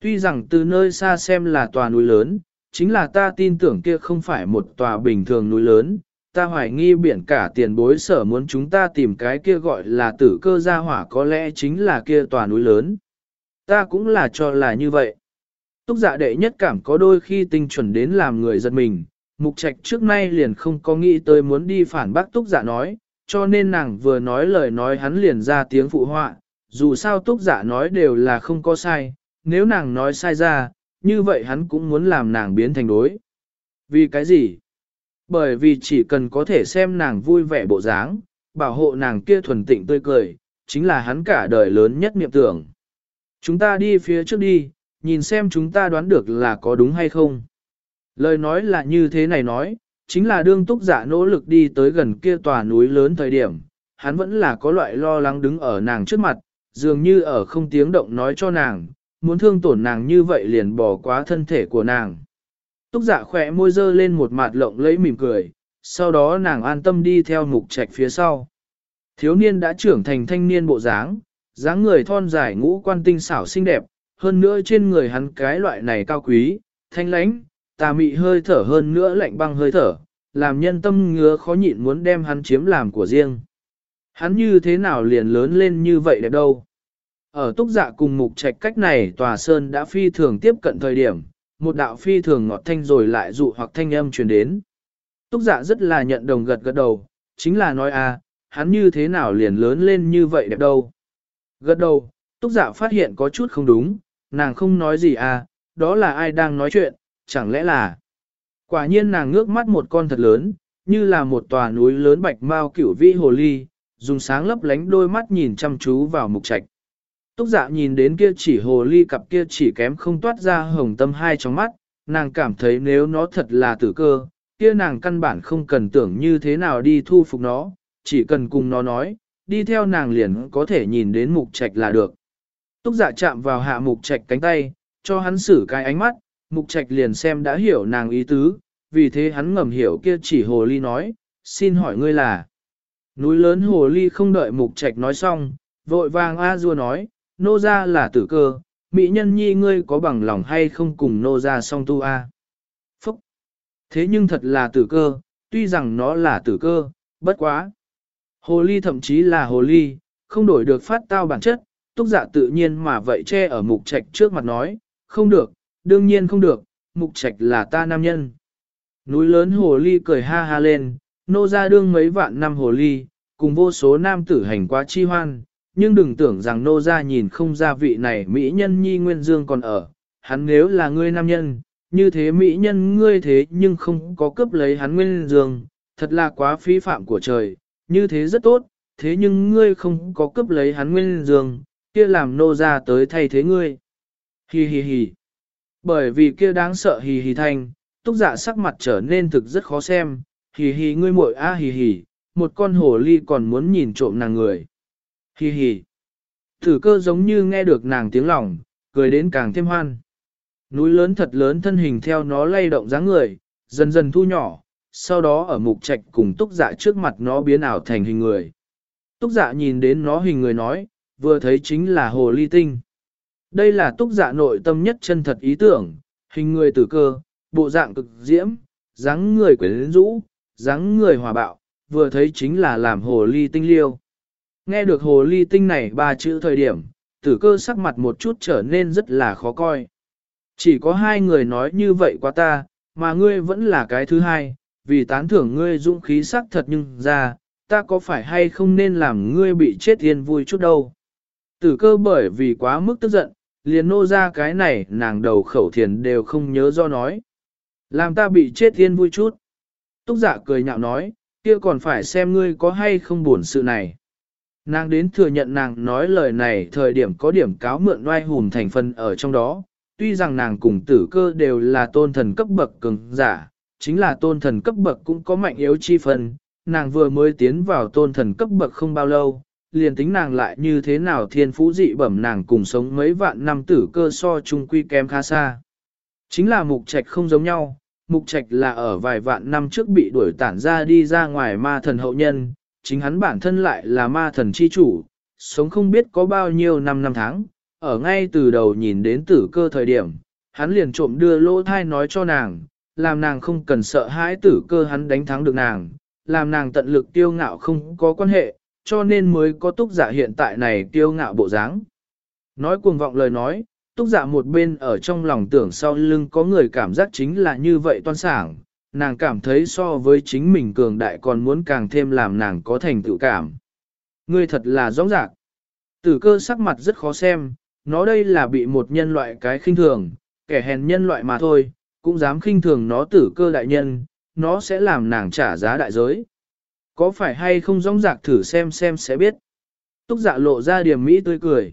Tuy rằng từ nơi xa xem là tòa núi lớn, chính là ta tin tưởng kia không phải một tòa bình thường núi lớn, ta hoài nghi biển cả tiền bối sở muốn chúng ta tìm cái kia gọi là tử cơ gia hỏa có lẽ chính là kia tòa núi lớn. Ta cũng là cho là như vậy. Túc dạ đệ nhất cảm có đôi khi tinh chuẩn đến làm người giật mình, mục trạch trước nay liền không có nghĩ tới muốn đi phản bác túc dạ nói, cho nên nàng vừa nói lời nói hắn liền ra tiếng phụ họa, dù sao túc dạ nói đều là không có sai, nếu nàng nói sai ra, như vậy hắn cũng muốn làm nàng biến thành đối. Vì cái gì? Bởi vì chỉ cần có thể xem nàng vui vẻ bộ dáng, bảo hộ nàng kia thuần tịnh tươi cười, chính là hắn cả đời lớn nhất niệm tưởng. Chúng ta đi phía trước đi, nhìn xem chúng ta đoán được là có đúng hay không. Lời nói là như thế này nói, chính là đương túc giả nỗ lực đi tới gần kia tòa núi lớn thời điểm, hắn vẫn là có loại lo lắng đứng ở nàng trước mặt, dường như ở không tiếng động nói cho nàng, muốn thương tổn nàng như vậy liền bỏ quá thân thể của nàng. Túc giả khỏe môi dơ lên một mặt lộng lẫy mỉm cười, sau đó nàng an tâm đi theo mục trạch phía sau. Thiếu niên đã trưởng thành thanh niên bộ dáng, dáng người thon dài ngũ quan tinh xảo xinh đẹp, hơn nữa trên người hắn cái loại này cao quý, thanh lãnh, tà mị hơi thở hơn nữa lạnh băng hơi thở, làm nhân tâm ngứa khó nhịn muốn đem hắn chiếm làm của riêng. Hắn như thế nào liền lớn lên như vậy đẹp đâu. Ở túc dạ cùng mục trạch cách này tòa sơn đã phi thường tiếp cận thời điểm, một đạo phi thường ngọt thanh rồi lại dụ hoặc thanh âm truyền đến. Túc dạ rất là nhận đồng gật gật đầu, chính là nói a, à, hắn như thế nào liền lớn lên như vậy đẹp đâu. Gật đầu, túc dạ phát hiện có chút không đúng, nàng không nói gì à, đó là ai đang nói chuyện, chẳng lẽ là... Quả nhiên nàng ngước mắt một con thật lớn, như là một tòa núi lớn bạch mau cửu vĩ hồ ly, dùng sáng lấp lánh đôi mắt nhìn chăm chú vào mục trạch. Túc dạ nhìn đến kia chỉ hồ ly cặp kia chỉ kém không toát ra hồng tâm hai trong mắt, nàng cảm thấy nếu nó thật là tử cơ, kia nàng căn bản không cần tưởng như thế nào đi thu phục nó, chỉ cần cùng nó nói, đi theo nàng liền có thể nhìn đến mục trạch là được. Túc dạ chạm vào hạ mục trạch cánh tay, cho hắn xử cái ánh mắt, mục trạch liền xem đã hiểu nàng ý tứ, vì thế hắn ngầm hiểu kia chỉ hồ ly nói, xin hỏi ngươi là. Núi lớn hồ ly không đợi mục trạch nói xong, vội vàng A dua nói, nô ra là tử cơ, mỹ nhân nhi ngươi có bằng lòng hay không cùng nô ra song tu A. Phúc! Thế nhưng thật là tử cơ, tuy rằng nó là tử cơ, bất quá. Hồ ly thậm chí là hồ ly, không đổi được phát tao bản chất, túc dạ tự nhiên mà vậy che ở mục trạch trước mặt nói, không được, đương nhiên không được, mục trạch là ta nam nhân. Núi lớn hồ ly cười ha ha lên, nô ra đương mấy vạn năm hồ ly, cùng vô số nam tử hành quá chi hoan, nhưng đừng tưởng rằng nô ra nhìn không ra vị này mỹ nhân nhi nguyên dương còn ở, hắn nếu là ngươi nam nhân, như thế mỹ nhân ngươi thế nhưng không có cướp lấy hắn nguyên dương, thật là quá phí phạm của trời, như thế rất tốt, thế nhưng ngươi không có cướp lấy hắn nguyên dương, kia làm nô ra tới thay thế ngươi. Hi hi hi. Bởi vì kia đáng sợ hì hì thanh, túc dạ sắc mặt trở nên thực rất khó xem, hì hì ngươi muội a hì hì, một con hồ ly còn muốn nhìn trộm nàng người. Hi hi. Thử cơ giống như nghe được nàng tiếng lòng, cười đến càng thêm hoan. Núi lớn thật lớn thân hình theo nó lay động dáng người, dần dần thu nhỏ, sau đó ở mục trạch cùng túc dạ trước mặt nó biến ảo thành hình người. Túc dạ nhìn đến nó hình người nói, vừa thấy chính là hồ ly tinh. Đây là túc dạ nội tâm nhất chân thật ý tưởng, hình người tử cơ, bộ dạng cực diễm, dáng người quyến rũ, dáng người hòa bạo, vừa thấy chính là làm hồ ly tinh liêu. Nghe được hồ ly tinh này ba chữ thời điểm, tử cơ sắc mặt một chút trở nên rất là khó coi. Chỉ có hai người nói như vậy qua ta, mà ngươi vẫn là cái thứ hai, vì tán thưởng ngươi dũng khí sắc thật nhưng ra, ta có phải hay không nên làm ngươi bị chết yên vui chút đâu. Tử cơ bởi vì quá mức tức giận, liền nô ra cái này nàng đầu khẩu thiền đều không nhớ do nói. Làm ta bị chết thiên vui chút. Túc giả cười nhạo nói, kia còn phải xem ngươi có hay không buồn sự này. Nàng đến thừa nhận nàng nói lời này thời điểm có điểm cáo mượn oai hùn thành phần ở trong đó, tuy rằng nàng cùng tử cơ đều là tôn thần cấp bậc cường giả, chính là tôn thần cấp bậc cũng có mạnh yếu chi phần, nàng vừa mới tiến vào tôn thần cấp bậc không bao lâu, liền tính nàng lại như thế nào thiên phú dị bẩm nàng cùng sống mấy vạn năm tử cơ so chung quy kém khá xa. Chính là mục trạch không giống nhau, mục trạch là ở vài vạn năm trước bị đuổi tản ra đi ra ngoài ma thần hậu nhân, chính hắn bản thân lại là ma thần chi chủ, sống không biết có bao nhiêu năm năm tháng, ở ngay từ đầu nhìn đến tử cơ thời điểm, hắn liền trộm đưa lỗ thai nói cho nàng, làm nàng không cần sợ hãi tử cơ hắn đánh thắng được nàng, làm nàng tận lực tiêu ngạo không có quan hệ, cho nên mới có túc giả hiện tại này tiêu ngạo bộ dáng. Nói cuồng vọng lời nói, túc giả một bên ở trong lòng tưởng sau lưng có người cảm giác chính là như vậy toan sảng, nàng cảm thấy so với chính mình cường đại còn muốn càng thêm làm nàng có thành tựu cảm. Ngươi thật là rõ rạc. Tử cơ sắc mặt rất khó xem, nó đây là bị một nhân loại cái khinh thường, kẻ hèn nhân loại mà thôi, cũng dám khinh thường nó tử cơ đại nhân, nó sẽ làm nàng trả giá đại giới. Có phải hay không rong rạc thử xem xem sẽ biết. Túc dạ lộ ra điểm mỹ tươi cười.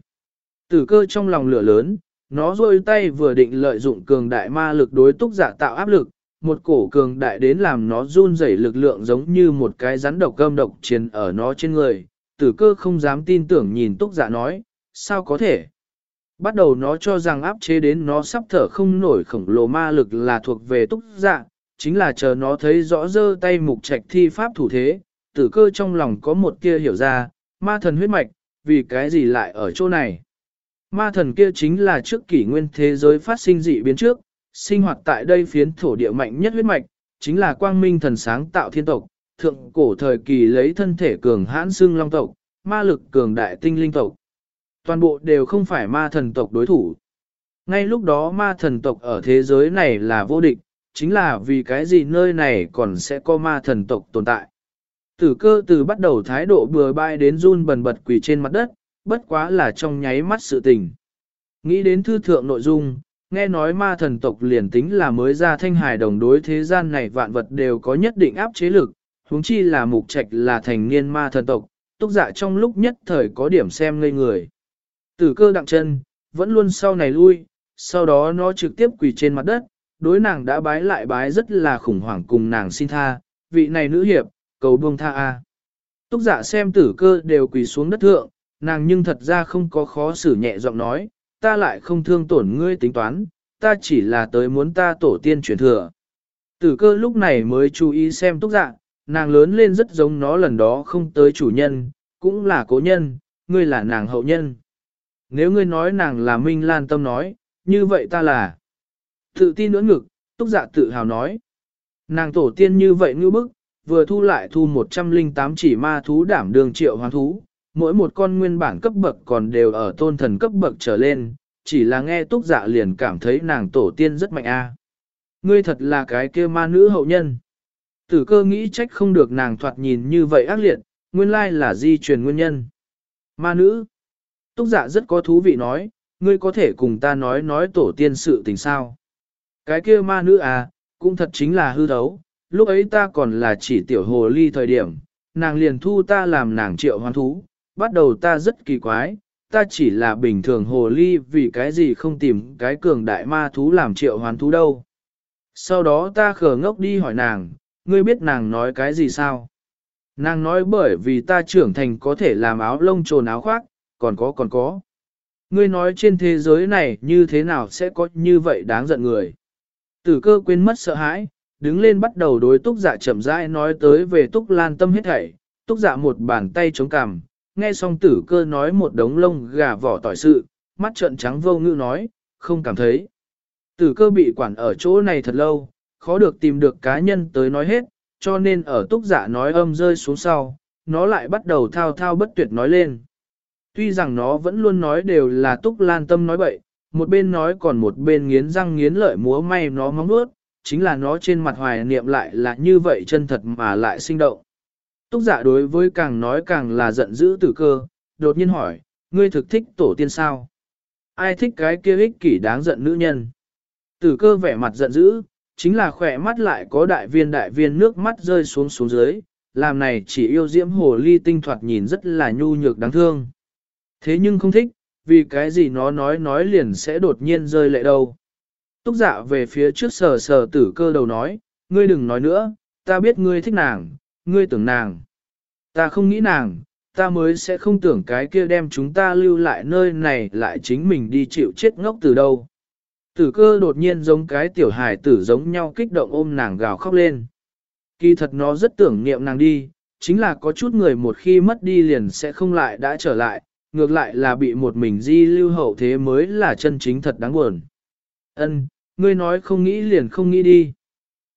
Tử cơ trong lòng lửa lớn, nó rôi tay vừa định lợi dụng cường đại ma lực đối túc dạ tạo áp lực, một cổ cường đại đến làm nó run rẩy lực lượng giống như một cái rắn độc cơm độc chiến ở nó trên người. Tử cơ không dám tin tưởng nhìn túc dạ nói, sao có thể? Bắt đầu nó cho rằng áp chế đến nó sắp thở không nổi khổng lồ ma lực là thuộc về túc dạ, chính là chờ nó thấy rõ dơ tay mục trạch thi pháp thủ thế, tử cơ trong lòng có một kia hiểu ra, ma thần huyết mạch, vì cái gì lại ở chỗ này. Ma thần kia chính là trước kỷ nguyên thế giới phát sinh dị biến trước, sinh hoạt tại đây phiến thổ địa mạnh nhất huyết mạch, chính là quang minh thần sáng tạo thiên tộc, thượng cổ thời kỳ lấy thân thể cường hãn xương long tộc, ma lực cường đại tinh linh tộc. Toàn bộ đều không phải ma thần tộc đối thủ. Ngay lúc đó ma thần tộc ở thế giới này là vô địch, chính là vì cái gì nơi này còn sẽ có ma thần tộc tồn tại. Tử cơ từ bắt đầu thái độ bừa bãi đến run bần bật quỳ trên mặt đất, bất quá là trong nháy mắt sự tình. Nghĩ đến thư thượng nội dung, nghe nói ma thần tộc liền tính là mới ra thanh hải đồng đối thế gian này vạn vật đều có nhất định áp chế lực, huống chi là mục trạch là thành niên ma thần tộc, túc dạ trong lúc nhất thời có điểm xem ngây người. Tử cơ đặng chân, vẫn luôn sau này lui, sau đó nó trực tiếp quỳ trên mặt đất, đối nàng đã bái lại bái rất là khủng hoảng cùng nàng xin tha, vị này nữ hiệp, cầu buông tha a. Túc giả dạ xem tử cơ đều quỳ xuống đất thượng, nàng nhưng thật ra không có khó xử nhẹ giọng nói, ta lại không thương tổn ngươi tính toán, ta chỉ là tới muốn ta tổ tiên truyền thừa. Tử cơ lúc này mới chú ý xem túc dạ, nàng lớn lên rất giống nó lần đó không tới chủ nhân, cũng là cố nhân, ngươi là nàng hậu nhân. Nếu ngươi nói nàng là Minh Lan Tâm nói, như vậy ta là. Tự tin nữa ngực, túc dạ tự hào nói. Nàng tổ tiên như vậy ngư bức, vừa thu lại thu 108 chỉ ma thú đảm đường triệu hoán thú, mỗi một con nguyên bản cấp bậc còn đều ở tôn thần cấp bậc trở lên, chỉ là nghe túc dạ liền cảm thấy nàng tổ tiên rất mạnh a. Ngươi thật là cái kia ma nữ hậu nhân. Tử cơ nghĩ trách không được nàng thoạt nhìn như vậy ác liệt, nguyên lai là di truyền nguyên nhân. Ma nữ. Túc dạ rất có thú vị nói, ngươi có thể cùng ta nói nói tổ tiên sự tình sao. Cái kia ma nữ à, cũng thật chính là hư thấu, lúc ấy ta còn là chỉ tiểu hồ ly thời điểm, nàng liền thu ta làm nàng triệu hoán thú, bắt đầu ta rất kỳ quái, ta chỉ là bình thường hồ ly vì cái gì không tìm cái cường đại ma thú làm triệu hoán thú đâu. Sau đó ta khờ ngốc đi hỏi nàng, ngươi biết nàng nói cái gì sao? Nàng nói bởi vì ta trưởng thành có thể làm áo lông trồn áo khoác, còn có còn có. Ngươi nói trên thế giới này như thế nào sẽ có như vậy đáng giận người. Tử cơ quên mất sợ hãi, đứng lên bắt đầu đối túc dạ chậm rãi nói tới về túc lan tâm hết thảy. Túc dạ một bàn tay chống cằm, nghe xong tử cơ nói một đống lông gà vỏ tỏi sự, mắt trợn trắng vô ngữ nói, không cảm thấy. Tử cơ bị quản ở chỗ này thật lâu, khó được tìm được cá nhân tới nói hết, cho nên ở túc giả nói âm rơi xuống sau, nó lại bắt đầu thao thao bất tuyệt nói lên. Tuy rằng nó vẫn luôn nói đều là túc lan tâm nói bậy, một bên nói còn một bên nghiến răng nghiến lợi múa may nó móng nuốt, chính là nó trên mặt hoài niệm lại là như vậy chân thật mà lại sinh động. Túc giả đối với càng nói càng là giận dữ tử cơ, đột nhiên hỏi, ngươi thực thích tổ tiên sao? Ai thích cái kia ích kỷ đáng giận nữ nhân? Tử cơ vẻ mặt giận dữ, chính là khỏe mắt lại có đại viên đại viên nước mắt rơi xuống xuống dưới, làm này chỉ yêu diễm hồ ly tinh thoạt nhìn rất là nhu nhược đáng thương. Thế nhưng không thích, vì cái gì nó nói nói liền sẽ đột nhiên rơi lệ đâu. Túc dạ về phía trước sờ sờ tử cơ đầu nói, ngươi đừng nói nữa, ta biết ngươi thích nàng, ngươi tưởng nàng. Ta không nghĩ nàng, ta mới sẽ không tưởng cái kia đem chúng ta lưu lại nơi này lại chính mình đi chịu chết ngốc từ đâu. Tử cơ đột nhiên giống cái tiểu hài tử giống nhau kích động ôm nàng gào khóc lên. Kỳ thật nó rất tưởng niệm nàng đi, chính là có chút người một khi mất đi liền sẽ không lại đã trở lại, ngược lại là bị một mình di lưu hậu thế mới là chân chính thật đáng buồn. Ân, ngươi nói không nghĩ liền không nghĩ đi.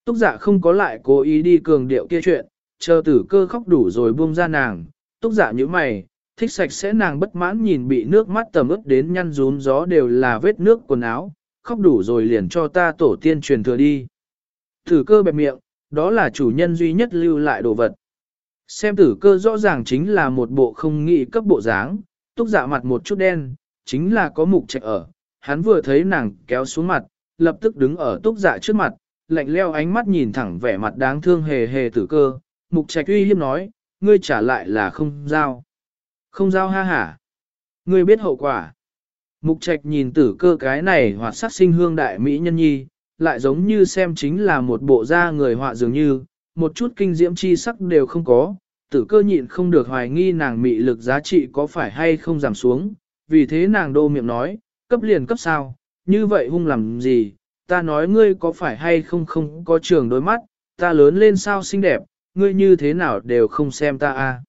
Túc giả dạ không có lại cố ý đi cường điệu kia chuyện, chờ tử cơ khóc đủ rồi buông ra nàng, túc giả dạ như mày, thích sạch sẽ nàng bất mãn nhìn bị nước mắt tầm ướt đến nhăn rún gió đều là vết nước quần áo, khóc đủ rồi liền cho ta tổ tiên truyền thừa đi. Tử cơ bẹp miệng, đó là chủ nhân duy nhất lưu lại đồ vật. Xem tử cơ rõ ràng chính là một bộ không nghĩ cấp bộ dáng, túc dạ mặt một chút đen, chính là có mục trạch ở. Hắn vừa thấy nàng kéo xuống mặt, lập tức đứng ở túc dạ trước mặt, lạnh leo ánh mắt nhìn thẳng vẻ mặt đáng thương hề hề tử cơ. Mục trạch uy hiếp nói, ngươi trả lại là không giao. Không giao ha hả. Ngươi biết hậu quả. Mục trạch nhìn tử cơ cái này hoạt sắc sinh hương đại mỹ nhân nhi, lại giống như xem chính là một bộ da người họa dường như, một chút kinh diễm chi sắc đều không có, tử cơ nhịn không được hoài nghi nàng mị lực giá trị có phải hay không giảm xuống, vì thế nàng đô miệng nói, cấp liền cấp sao, như vậy hung làm gì, ta nói ngươi có phải hay không không có trường đôi mắt, ta lớn lên sao xinh đẹp, ngươi như thế nào đều không xem ta a. À.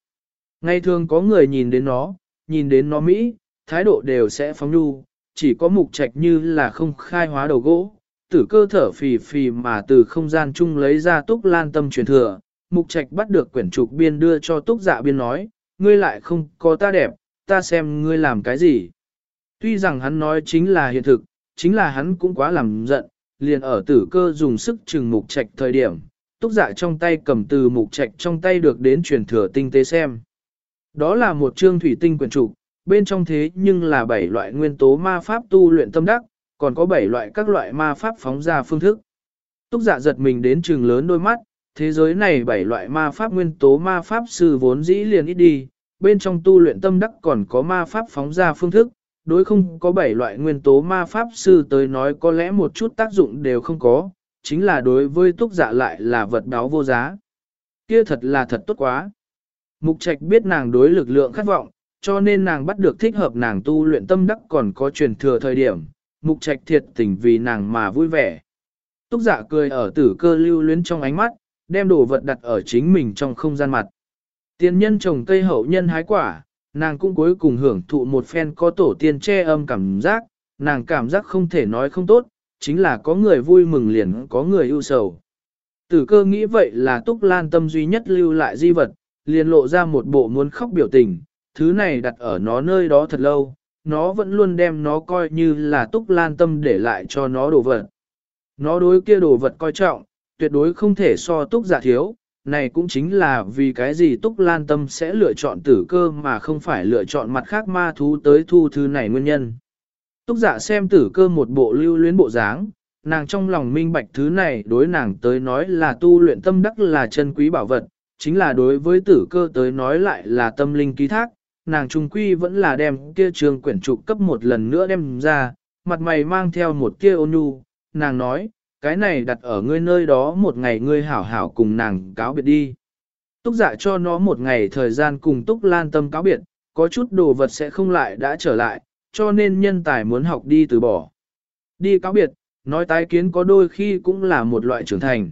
Ngày thường có người nhìn đến nó, nhìn đến nó Mỹ, thái độ đều sẽ phóng nhu, chỉ có mục trạch như là không khai hóa đầu gỗ, tử cơ thở phì phì mà từ không gian chung lấy ra túc lan tâm truyền thừa, mục trạch bắt được quyển trục biên đưa cho túc dạ biên nói, ngươi lại không có ta đẹp, ta xem ngươi làm cái gì. Tuy rằng hắn nói chính là hiện thực, chính là hắn cũng quá làm giận, liền ở tử cơ dùng sức trừng mục trạch thời điểm, túc dạ trong tay cầm từ mục trạch trong tay được đến truyền thừa tinh tế xem. Đó là một chương thủy tinh quyển trục, bên trong thế nhưng là bảy loại nguyên tố ma pháp tu luyện tâm đắc, còn có bảy loại các loại ma pháp phóng ra phương thức. Túc dạ giật mình đến trường lớn đôi mắt, thế giới này bảy loại ma pháp nguyên tố ma pháp sư vốn dĩ liền ít đi, bên trong tu luyện tâm đắc còn có ma pháp phóng ra phương thức, đối không có bảy loại nguyên tố ma pháp sư tới nói có lẽ một chút tác dụng đều không có, chính là đối với túc dạ lại là vật đáo vô giá. Kia thật là thật tốt quá. Mục trạch biết nàng đối lực lượng khát vọng, cho nên nàng bắt được thích hợp nàng tu luyện tâm đắc còn có truyền thừa thời điểm, mục trạch thiệt tình vì nàng mà vui vẻ. Túc giả cười ở tử cơ lưu luyến trong ánh mắt, đem đồ vật đặt ở chính mình trong không gian mặt. Tiên nhân trồng cây hậu nhân hái quả, nàng cũng cuối cùng hưởng thụ một phen có tổ tiên che âm cảm giác, nàng cảm giác không thể nói không tốt, chính là có người vui mừng liền có người ưu sầu. Tử cơ nghĩ vậy là túc lan tâm duy nhất lưu lại di vật, liền lộ ra một bộ muốn khóc biểu tình, thứ này đặt ở nó nơi đó thật lâu, nó vẫn luôn đem nó coi như là túc lan tâm để lại cho nó đồ vật. Nó đối kia đồ vật coi trọng, tuyệt đối không thể so túc giả thiếu, này cũng chính là vì cái gì túc lan tâm sẽ lựa chọn tử cơ mà không phải lựa chọn mặt khác ma thú tới thu thứ này nguyên nhân. Túc giả xem tử cơ một bộ lưu luyến bộ dáng, nàng trong lòng minh bạch thứ này đối nàng tới nói là tu luyện tâm đắc là chân quý bảo vật, chính là đối với tử cơ tới nói lại là tâm linh ký thác, nàng trung quy vẫn là đem kia trường quyển trục cấp một lần nữa đem ra, mặt mày mang theo một kia ôn nhu, nàng nói, cái này đặt ở ngươi nơi đó một ngày ngươi hảo hảo cùng nàng cáo biệt đi. Túc dạ cho nó một ngày thời gian cùng Túc Lan Tâm cáo biệt, có chút đồ vật sẽ không lại đã trở lại, cho nên nhân tài muốn học đi từ bỏ. Đi cáo biệt, nói tái kiến có đôi khi cũng là một loại trưởng thành.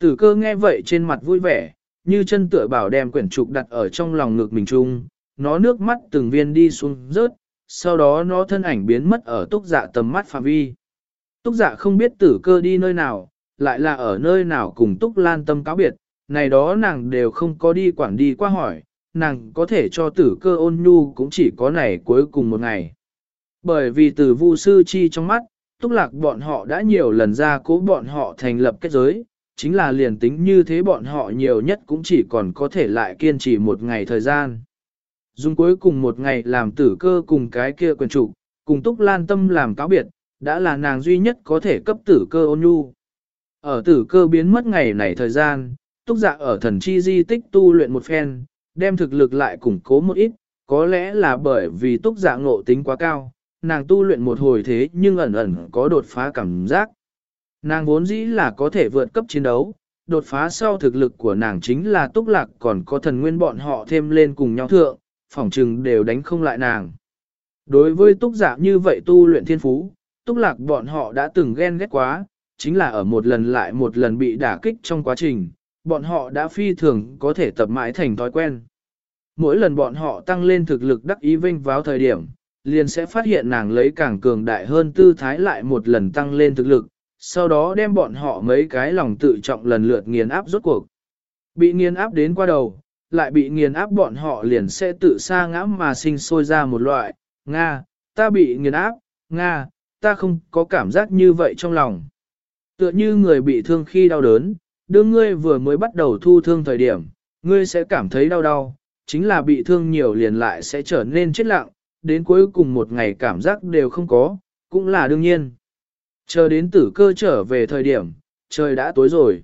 Tử cơ nghe vậy trên mặt vui vẻ, như chân tựa bảo đem quyển trục đặt ở trong lòng ngực mình chung, nó nước mắt từng viên đi xuống rớt, sau đó nó thân ảnh biến mất ở túc dạ tầm mắt phạm vi. Túc dạ không biết tử cơ đi nơi nào, lại là ở nơi nào cùng túc lan tâm cáo biệt, này đó nàng đều không có đi quản đi qua hỏi, nàng có thể cho tử cơ ôn nhu cũng chỉ có này cuối cùng một ngày. Bởi vì từ vu sư chi trong mắt, túc lạc bọn họ đã nhiều lần ra cố bọn họ thành lập kết giới, chính là liền tính như thế bọn họ nhiều nhất cũng chỉ còn có thể lại kiên trì một ngày thời gian. Dùng cuối cùng một ngày làm tử cơ cùng cái kia quyền trụ, cùng túc lan tâm làm cáo biệt, đã là nàng duy nhất có thể cấp tử cơ ôn nhu. Ở tử cơ biến mất ngày này thời gian, túc dạ ở thần chi di tích tu luyện một phen, đem thực lực lại củng cố một ít, có lẽ là bởi vì túc dạ ngộ tính quá cao, nàng tu luyện một hồi thế nhưng ẩn ẩn có đột phá cảm giác. Nàng vốn dĩ là có thể vượt cấp chiến đấu, đột phá sau thực lực của nàng chính là túc lạc còn có thần nguyên bọn họ thêm lên cùng nhau thượng, phỏng trừng đều đánh không lại nàng. Đối với túc giả dạ như vậy tu luyện thiên phú, túc lạc bọn họ đã từng ghen ghét quá, chính là ở một lần lại một lần bị đả kích trong quá trình, bọn họ đã phi thường có thể tập mãi thành thói quen. Mỗi lần bọn họ tăng lên thực lực đắc ý vinh vào thời điểm, liền sẽ phát hiện nàng lấy càng cường đại hơn tư thái lại một lần tăng lên thực lực, sau đó đem bọn họ mấy cái lòng tự trọng lần lượt nghiền áp rốt cuộc. Bị nghiền áp đến qua đầu, lại bị nghiền áp bọn họ liền sẽ tự sa ngã mà sinh sôi ra một loại, Nga, ta bị nghiền áp, Nga, ta không có cảm giác như vậy trong lòng. Tựa như người bị thương khi đau đớn, đương ngươi vừa mới bắt đầu thu thương thời điểm, ngươi sẽ cảm thấy đau đau, chính là bị thương nhiều liền lại sẽ trở nên chết lặng, đến cuối cùng một ngày cảm giác đều không có, cũng là đương nhiên. Chờ đến tử cơ trở về thời điểm, trời đã tối rồi.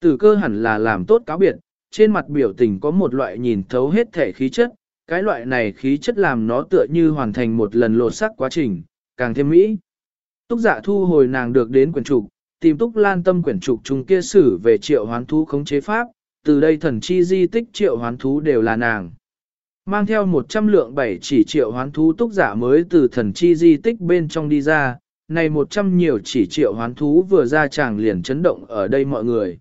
Tử cơ hẳn là làm tốt cáo biệt, trên mặt biểu tình có một loại nhìn thấu hết thể khí chất, cái loại này khí chất làm nó tựa như hoàn thành một lần lột sắc quá trình, càng thêm mỹ. Túc giả thu hồi nàng được đến quyển trục, tìm túc lan tâm quyển trục chung kia xử về triệu hoán thú khống chế pháp, từ đây thần chi di tích triệu hoán thú đều là nàng. Mang theo một trăm lượng bảy chỉ triệu hoán thú túc giả mới từ thần chi di tích bên trong đi ra, này một trăm nhiều chỉ triệu hoán thú vừa ra chàng liền chấn động ở đây mọi người.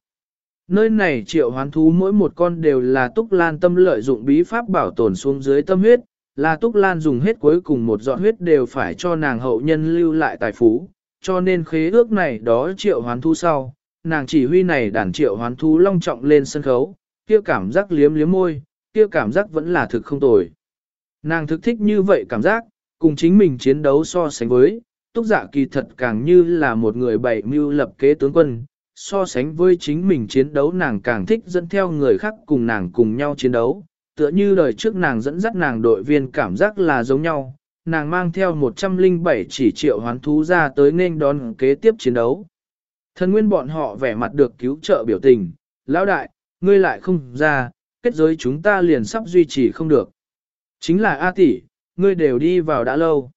Nơi này triệu hoán thú mỗi một con đều là Túc Lan tâm lợi dụng bí pháp bảo tồn xuống dưới tâm huyết, là Túc Lan dùng hết cuối cùng một giọt huyết đều phải cho nàng hậu nhân lưu lại tài phú, cho nên khế ước này đó triệu hoán thú sau, nàng chỉ huy này đàn triệu hoán thú long trọng lên sân khấu, kia cảm giác liếm liếm môi, kia cảm giác vẫn là thực không tồi. Nàng thực thích như vậy cảm giác, cùng chính mình chiến đấu so sánh với, túc dạ kỳ thật càng như là một người bảy mưu lập kế tướng quân, so sánh với chính mình chiến đấu nàng càng thích dẫn theo người khác cùng nàng cùng nhau chiến đấu, tựa như đời trước nàng dẫn dắt nàng đội viên cảm giác là giống nhau, nàng mang theo 107 chỉ triệu hoán thú ra tới nên đón kế tiếp chiến đấu. Thần nguyên bọn họ vẻ mặt được cứu trợ biểu tình, lão đại, ngươi lại không ra, kết giới chúng ta liền sắp duy trì không được. Chính là A tỷ, ngươi đều đi vào đã lâu.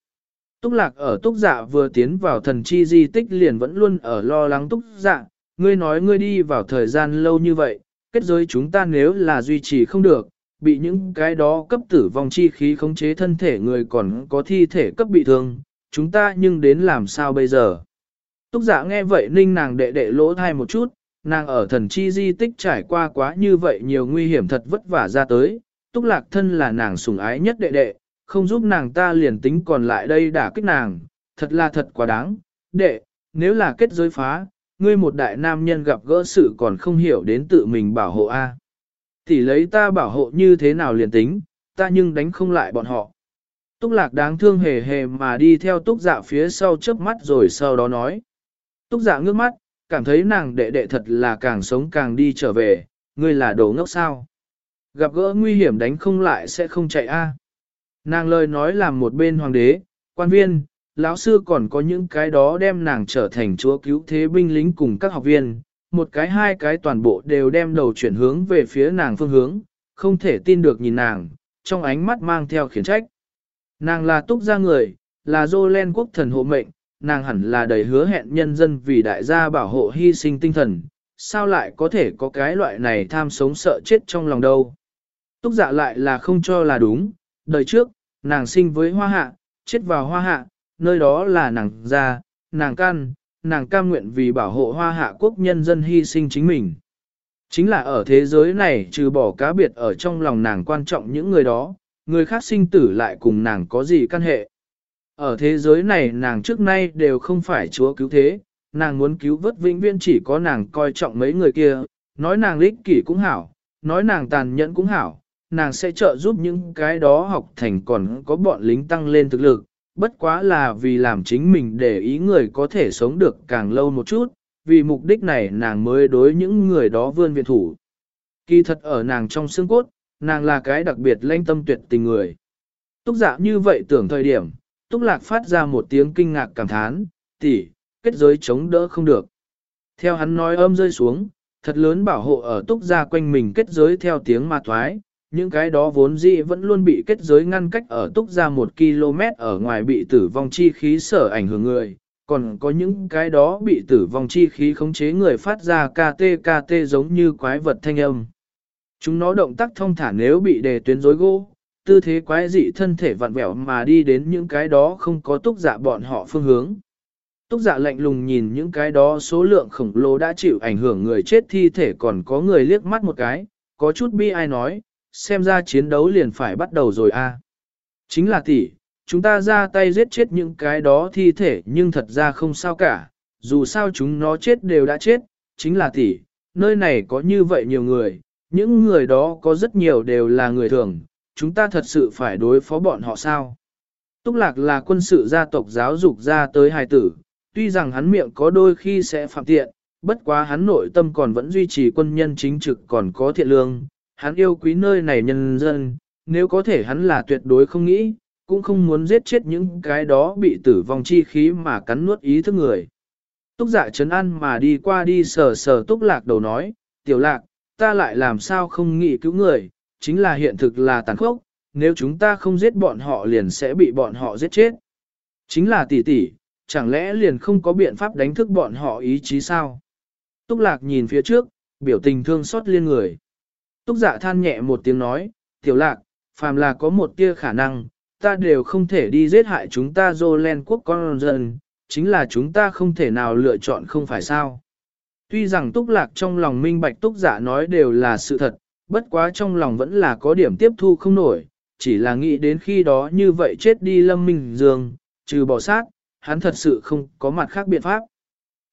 Túc lạc ở túc dạ vừa tiến vào thần chi di tích liền vẫn luôn ở lo lắng túc dạ, ngươi nói ngươi đi vào thời gian lâu như vậy, kết giới chúng ta nếu là duy trì không được, bị những cái đó cấp tử vong chi khí khống chế thân thể người còn có thi thể cấp bị thương, chúng ta nhưng đến làm sao bây giờ? Túc giả nghe vậy ninh nàng đệ đệ lỗ thai một chút, nàng ở thần chi di tích trải qua quá như vậy nhiều nguy hiểm thật vất vả ra tới, túc lạc thân là nàng sủng ái nhất đệ đệ, không giúp nàng ta liền tính còn lại đây đả kích nàng, thật là thật quá đáng, đệ, nếu là kết giới phá, ngươi một đại nam nhân gặp gỡ sự còn không hiểu đến tự mình bảo hộ A. Thì lấy ta bảo hộ như thế nào liền tính, ta nhưng đánh không lại bọn họ. Túc lạc đáng thương hề hề mà đi theo túc dạ phía sau chớp mắt rồi sau đó nói. Túc dạ ngước mắt, cảm thấy nàng đệ đệ thật là càng sống càng đi trở về, ngươi là đồ ngốc sao. Gặp gỡ nguy hiểm đánh không lại sẽ không chạy a. Nàng lời nói làm một bên hoàng đế, quan viên, lão sư còn có những cái đó đem nàng trở thành chúa cứu thế binh lính cùng các học viên, một cái hai cái toàn bộ đều đem đầu chuyển hướng về phía nàng phương hướng, không thể tin được nhìn nàng, trong ánh mắt mang theo khiển trách. Nàng là túc gia người, là dô len quốc thần hộ mệnh, nàng hẳn là đầy hứa hẹn nhân dân vì đại gia bảo hộ hy sinh tinh thần, sao lại có thể có cái loại này tham sống sợ chết trong lòng đâu. Túc dạ lại là không cho là đúng, đời trước, nàng sinh với hoa hạ, chết vào hoa hạ, nơi đó là nàng ra, nàng căn, nàng cam nguyện vì bảo hộ hoa hạ quốc nhân dân hy sinh chính mình. Chính là ở thế giới này trừ bỏ cá biệt ở trong lòng nàng quan trọng những người đó, người khác sinh tử lại cùng nàng có gì căn hệ. Ở thế giới này nàng trước nay đều không phải chúa cứu thế, nàng muốn cứu vớt vĩnh viễn chỉ có nàng coi trọng mấy người kia, nói nàng lích kỷ cũng hảo, nói nàng tàn nhẫn cũng hảo, nàng sẽ trợ giúp những cái đó học thành còn có bọn lính tăng lên thực lực, bất quá là vì làm chính mình để ý người có thể sống được càng lâu một chút, vì mục đích này nàng mới đối những người đó vươn viện thủ. Kỳ thật ở nàng trong xương cốt, nàng là cái đặc biệt lanh tâm tuyệt tình người. Túc dạ như vậy tưởng thời điểm, Túc Lạc phát ra một tiếng kinh ngạc cảm thán, tỷ, kết giới chống đỡ không được. Theo hắn nói âm rơi xuống, thật lớn bảo hộ ở Túc ra quanh mình kết giới theo tiếng ma thoái, những cái đó vốn dĩ vẫn luôn bị kết giới ngăn cách ở Túc ra một km ở ngoài bị tử vong chi khí sở ảnh hưởng người, còn có những cái đó bị tử vong chi khí khống chế người phát ra KT KT giống như quái vật thanh âm. Chúng nó động tác thông thả nếu bị đề tuyến rối gỗ, tư thế quái dị thân thể vặn vẹo mà đi đến những cái đó không có túc dạ bọn họ phương hướng. Túc dạ lạnh lùng nhìn những cái đó số lượng khổng lồ đã chịu ảnh hưởng người chết thi thể còn có người liếc mắt một cái, có chút bi ai nói, xem ra chiến đấu liền phải bắt đầu rồi a. Chính là tỷ, chúng ta ra tay giết chết những cái đó thi thể nhưng thật ra không sao cả, dù sao chúng nó chết đều đã chết, chính là tỷ, nơi này có như vậy nhiều người, những người đó có rất nhiều đều là người thường, chúng ta thật sự phải đối phó bọn họ sao? Túc Lạc là quân sự gia tộc giáo dục ra tới hài tử, tuy rằng hắn miệng có đôi khi sẽ phạm tiện, bất quá hắn nội tâm còn vẫn duy trì quân nhân chính trực còn có thiện lương, hắn yêu quý nơi này nhân dân, nếu có thể hắn là tuyệt đối không nghĩ, cũng không muốn giết chết những cái đó bị tử vong chi khí mà cắn nuốt ý thức người. Túc dạ chấn ăn mà đi qua đi sờ sờ túc lạc đầu nói, tiểu lạc, ta lại làm sao không nghĩ cứu người, chính là hiện thực là tàn khốc, nếu chúng ta không giết bọn họ liền sẽ bị bọn họ giết chết. Chính là tỷ tỷ, chẳng lẽ liền không có biện pháp đánh thức bọn họ ý chí sao? Túc lạc nhìn phía trước, biểu tình thương xót liên người. Túc dạ than nhẹ một tiếng nói, tiểu lạc, phàm là có một tia khả năng, ta đều không thể đi giết hại chúng ta dô len quốc con dân, chính là chúng ta không thể nào lựa chọn không phải sao. Tuy rằng túc lạc trong lòng minh bạch túc giả nói đều là sự thật, bất quá trong lòng vẫn là có điểm tiếp thu không nổi, chỉ là nghĩ đến khi đó như vậy chết đi lâm minh dương, trừ bỏ sát, hắn thật sự không có mặt khác biện pháp.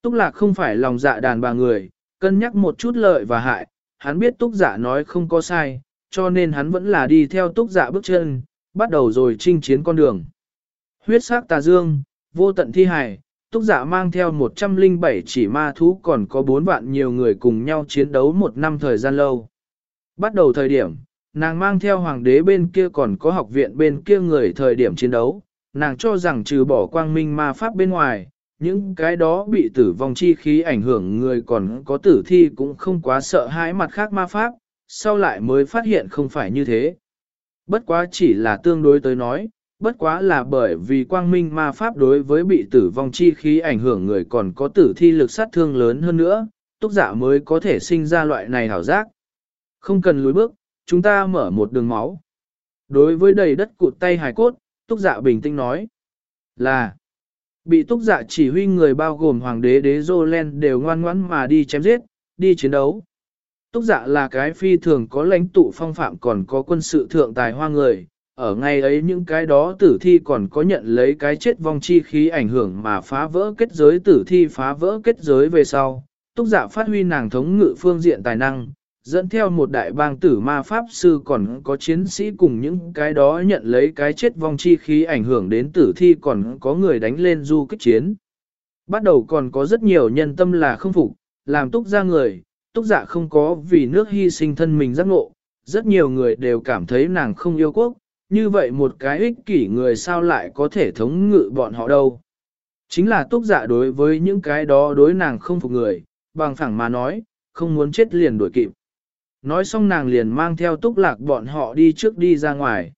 Túc lạc không phải lòng dạ đàn bà người, cân nhắc một chút lợi và hại, hắn biết túc giả nói không có sai, cho nên hắn vẫn là đi theo túc giả bước chân, bắt đầu rồi chinh chiến con đường. Huyết sắc tà dương, vô tận thi hài, túc giả mang theo 107 chỉ ma thú còn có 4 vạn nhiều người cùng nhau chiến đấu một năm thời gian lâu. Bắt đầu thời điểm, nàng mang theo hoàng đế bên kia còn có học viện bên kia người thời điểm chiến đấu, nàng cho rằng trừ bỏ quang minh ma pháp bên ngoài, những cái đó bị tử vong chi khí ảnh hưởng người còn có tử thi cũng không quá sợ hãi mặt khác ma pháp, sau lại mới phát hiện không phải như thế. Bất quá chỉ là tương đối tới nói, bất quá là bởi vì quang minh ma pháp đối với bị tử vong chi khí ảnh hưởng người còn có tử thi lực sát thương lớn hơn nữa, túc giả mới có thể sinh ra loại này hảo giác. Không cần lùi bước, chúng ta mở một đường máu. Đối với đầy đất cụt tay hài cốt, túc giả bình tĩnh nói là bị túc dạ chỉ huy người bao gồm hoàng đế đế Jolen đều ngoan ngoãn mà đi chém giết, đi chiến đấu. Túc dạ là cái phi thường có lãnh tụ phong phạm còn có quân sự thượng tài hoa người, ở ngày ấy những cái đó tử thi còn có nhận lấy cái chết vong chi khí ảnh hưởng mà phá vỡ kết giới tử thi phá vỡ kết giới về sau. Túc dạ phát huy nàng thống ngự phương diện tài năng, dẫn theo một đại bang tử ma pháp sư còn có chiến sĩ cùng những cái đó nhận lấy cái chết vong chi khí ảnh hưởng đến tử thi còn có người đánh lên du kích chiến. Bắt đầu còn có rất nhiều nhân tâm là không phục, làm túc ra người, túc dạ không có vì nước hy sinh thân mình giác ngộ, rất nhiều người đều cảm thấy nàng không yêu quốc, như vậy một cái ích kỷ người sao lại có thể thống ngự bọn họ đâu. Chính là túc dạ đối với những cái đó đối nàng không phục người, bằng phẳng mà nói, không muốn chết liền đuổi kịp. Nói xong nàng liền mang theo túc lạc bọn họ đi trước đi ra ngoài.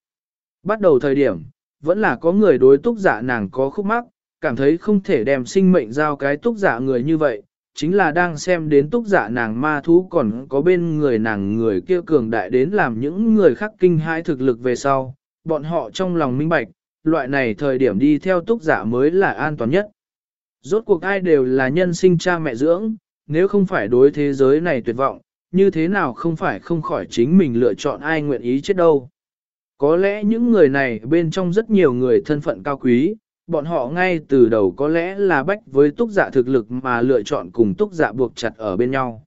Bắt đầu thời điểm, vẫn là có người đối túc giả nàng có khúc mắc, cảm thấy không thể đem sinh mệnh giao cái túc giả người như vậy, chính là đang xem đến túc giả nàng ma thú còn có bên người nàng người kia cường đại đến làm những người khác kinh hãi thực lực về sau, bọn họ trong lòng minh bạch, loại này thời điểm đi theo túc giả mới là an toàn nhất. Rốt cuộc ai đều là nhân sinh cha mẹ dưỡng, nếu không phải đối thế giới này tuyệt vọng, như thế nào không phải không khỏi chính mình lựa chọn ai nguyện ý chết đâu. Có lẽ những người này bên trong rất nhiều người thân phận cao quý, bọn họ ngay từ đầu có lẽ là bách với túc giả thực lực mà lựa chọn cùng túc giả buộc chặt ở bên nhau.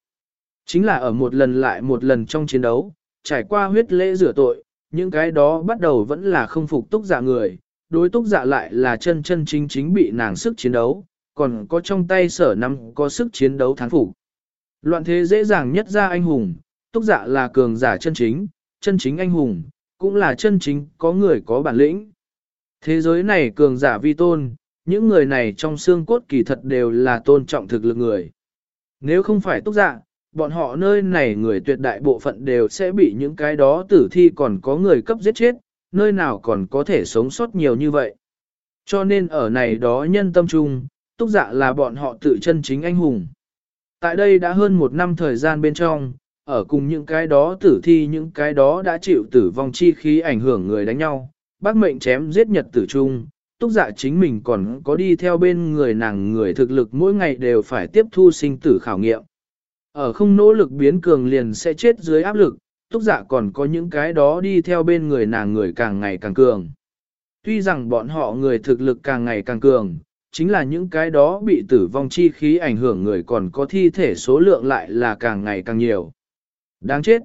Chính là ở một lần lại một lần trong chiến đấu, trải qua huyết lễ rửa tội, những cái đó bắt đầu vẫn là không phục túc giả người, đối túc giả lại là chân chân chính chính bị nàng sức chiến đấu, còn có trong tay sở năm có sức chiến đấu thắng phục. Loạn thế dễ dàng nhất ra anh hùng, túc dạ là cường giả chân chính, chân chính anh hùng, cũng là chân chính có người có bản lĩnh. Thế giới này cường giả vi tôn, những người này trong xương cốt kỳ thật đều là tôn trọng thực lực người. Nếu không phải túc dạ, bọn họ nơi này người tuyệt đại bộ phận đều sẽ bị những cái đó tử thi còn có người cấp giết chết, nơi nào còn có thể sống sót nhiều như vậy. Cho nên ở này đó nhân tâm trung, túc dạ là bọn họ tự chân chính anh hùng. Tại đây đã hơn một năm thời gian bên trong, ở cùng những cái đó tử thi những cái đó đã chịu tử vong chi khí ảnh hưởng người đánh nhau, bác mệnh chém giết nhật tử trung, túc dạ chính mình còn có đi theo bên người nàng người thực lực mỗi ngày đều phải tiếp thu sinh tử khảo nghiệm. Ở không nỗ lực biến cường liền sẽ chết dưới áp lực, túc dạ còn có những cái đó đi theo bên người nàng người càng ngày càng cường. Tuy rằng bọn họ người thực lực càng ngày càng cường, chính là những cái đó bị tử vong chi khí ảnh hưởng người còn có thi thể số lượng lại là càng ngày càng nhiều. Đáng chết!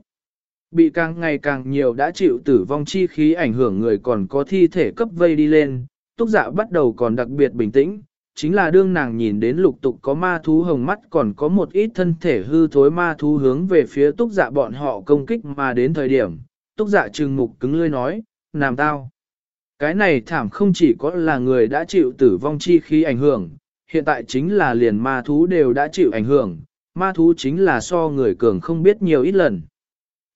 Bị càng ngày càng nhiều đã chịu tử vong chi khí ảnh hưởng người còn có thi thể cấp vây đi lên, túc dạ bắt đầu còn đặc biệt bình tĩnh, chính là đương nàng nhìn đến lục tục có ma thú hồng mắt còn có một ít thân thể hư thối ma thú hướng về phía túc dạ bọn họ công kích mà đến thời điểm, túc dạ trừng mục cứng lươi nói, làm tao. Cái này thảm không chỉ có là người đã chịu tử vong chi khí ảnh hưởng, hiện tại chính là liền ma thú đều đã chịu ảnh hưởng, ma thú chính là so người cường không biết nhiều ít lần.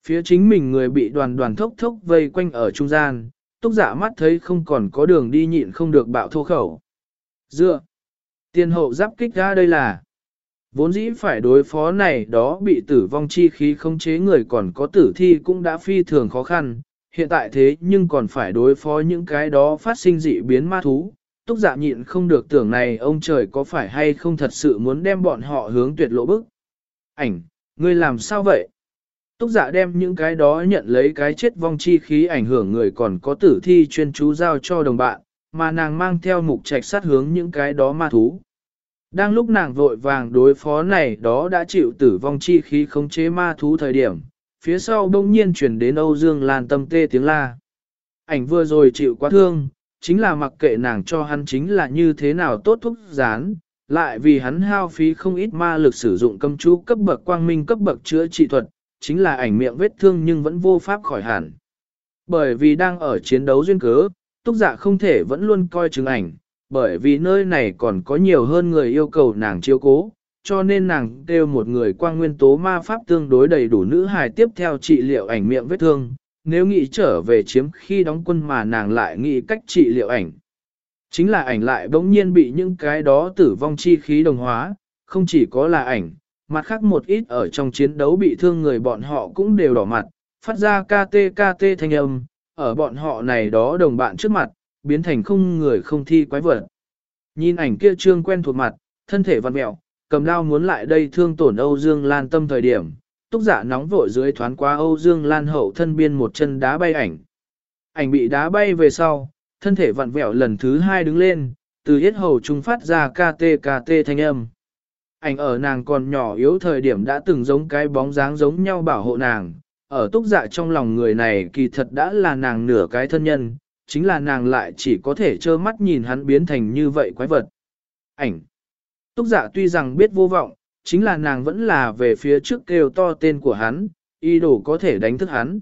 Phía chính mình người bị đoàn đoàn thốc thốc vây quanh ở trung gian, túc giả mắt thấy không còn có đường đi nhịn không được bạo thô khẩu. Dựa, tiền hậu giáp kích ra đây là, vốn dĩ phải đối phó này đó bị tử vong chi khí không chế người còn có tử thi cũng đã phi thường khó khăn, hiện tại thế nhưng còn phải đối phó những cái đó phát sinh dị biến ma thú. Túc giả nhịn không được tưởng này ông trời có phải hay không thật sự muốn đem bọn họ hướng tuyệt lộ bức. Ảnh, ngươi làm sao vậy? Túc giả đem những cái đó nhận lấy cái chết vong chi khí ảnh hưởng người còn có tử thi chuyên chú giao cho đồng bạn, mà nàng mang theo mục trạch sát hướng những cái đó ma thú. Đang lúc nàng vội vàng đối phó này đó đã chịu tử vong chi khí khống chế ma thú thời điểm, phía sau bỗng nhiên chuyển đến Âu Dương Lan tâm tê tiếng la. Ảnh vừa rồi chịu quá thương, chính là mặc kệ nàng cho hắn chính là như thế nào tốt thúc gián, lại vì hắn hao phí không ít ma lực sử dụng cấm chú cấp bậc quang minh cấp bậc chữa trị thuật, chính là ảnh miệng vết thương nhưng vẫn vô pháp khỏi hẳn. Bởi vì đang ở chiến đấu duyên cớ, túc giả không thể vẫn luôn coi chừng ảnh, bởi vì nơi này còn có nhiều hơn người yêu cầu nàng chiêu cố, cho nên nàng kêu một người quang nguyên tố ma pháp tương đối đầy đủ nữ hài tiếp theo trị liệu ảnh miệng vết thương, nếu nghĩ trở về chiếm khi đóng quân mà nàng lại nghĩ cách trị liệu ảnh. Chính là ảnh lại bỗng nhiên bị những cái đó tử vong chi khí đồng hóa, không chỉ có là ảnh, mặt khác một ít ở trong chiến đấu bị thương người bọn họ cũng đều đỏ mặt, phát ra KT KT thanh âm, ở bọn họ này đó đồng bạn trước mặt, biến thành không người không thi quái vật. Nhìn ảnh kia trương quen thuộc mặt, thân thể văn mẹo, cầm đao muốn lại đây thương tổn Âu Dương Lan tâm thời điểm, túc giả nóng vội dưới thoáng qua Âu Dương Lan hậu thân biên một chân đá bay ảnh. Ảnh bị đá bay về sau, thân thể vặn vẹo lần thứ hai đứng lên, từ hết hầu trung phát ra KT KT thanh âm. Ảnh ở nàng còn nhỏ yếu thời điểm đã từng giống cái bóng dáng giống nhau bảo hộ nàng, ở túc dạ trong lòng người này kỳ thật đã là nàng nửa cái thân nhân, chính là nàng lại chỉ có thể trơ mắt nhìn hắn biến thành như vậy quái vật. Ảnh Túc dạ tuy rằng biết vô vọng, chính là nàng vẫn là về phía trước kêu to tên của hắn, y đồ có thể đánh thức hắn.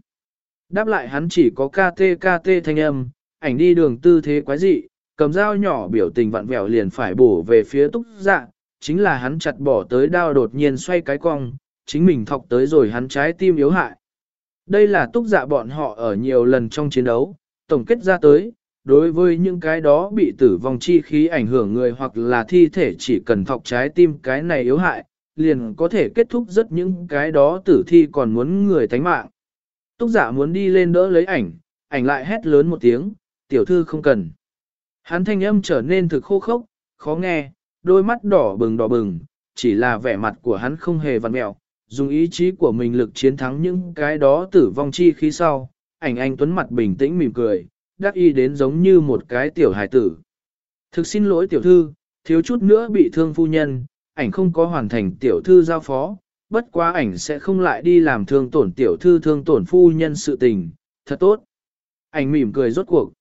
Đáp lại hắn chỉ có KT KT thanh âm, ảnh đi đường tư thế quái dị, cầm dao nhỏ biểu tình vặn vẹo liền phải bổ về phía túc dạ, chính là hắn chặt bỏ tới đao đột nhiên xoay cái cong, chính mình thọc tới rồi hắn trái tim yếu hại. Đây là túc dạ bọn họ ở nhiều lần trong chiến đấu, tổng kết ra tới, đối với những cái đó bị tử vong chi khí ảnh hưởng người hoặc là thi thể chỉ cần thọc trái tim cái này yếu hại, liền có thể kết thúc rất những cái đó tử thi còn muốn người tánh mạng. Túc giả muốn đi lên đỡ lấy ảnh, ảnh lại hét lớn một tiếng, tiểu thư không cần. Hắn thanh âm trở nên thực khô khốc, khó nghe, đôi mắt đỏ bừng đỏ bừng, chỉ là vẻ mặt của hắn không hề vặn mẹo, dùng ý chí của mình lực chiến thắng những cái đó tử vong chi khí sau. Ảnh anh tuấn mặt bình tĩnh mỉm cười, đắc y đến giống như một cái tiểu hài tử. Thực xin lỗi tiểu thư, thiếu chút nữa bị thương phu nhân, ảnh không có hoàn thành tiểu thư giao phó, bất quá ảnh sẽ không lại đi làm thương tổn tiểu thư thương tổn phu nhân sự tình, thật tốt. Ảnh mỉm cười rốt cuộc.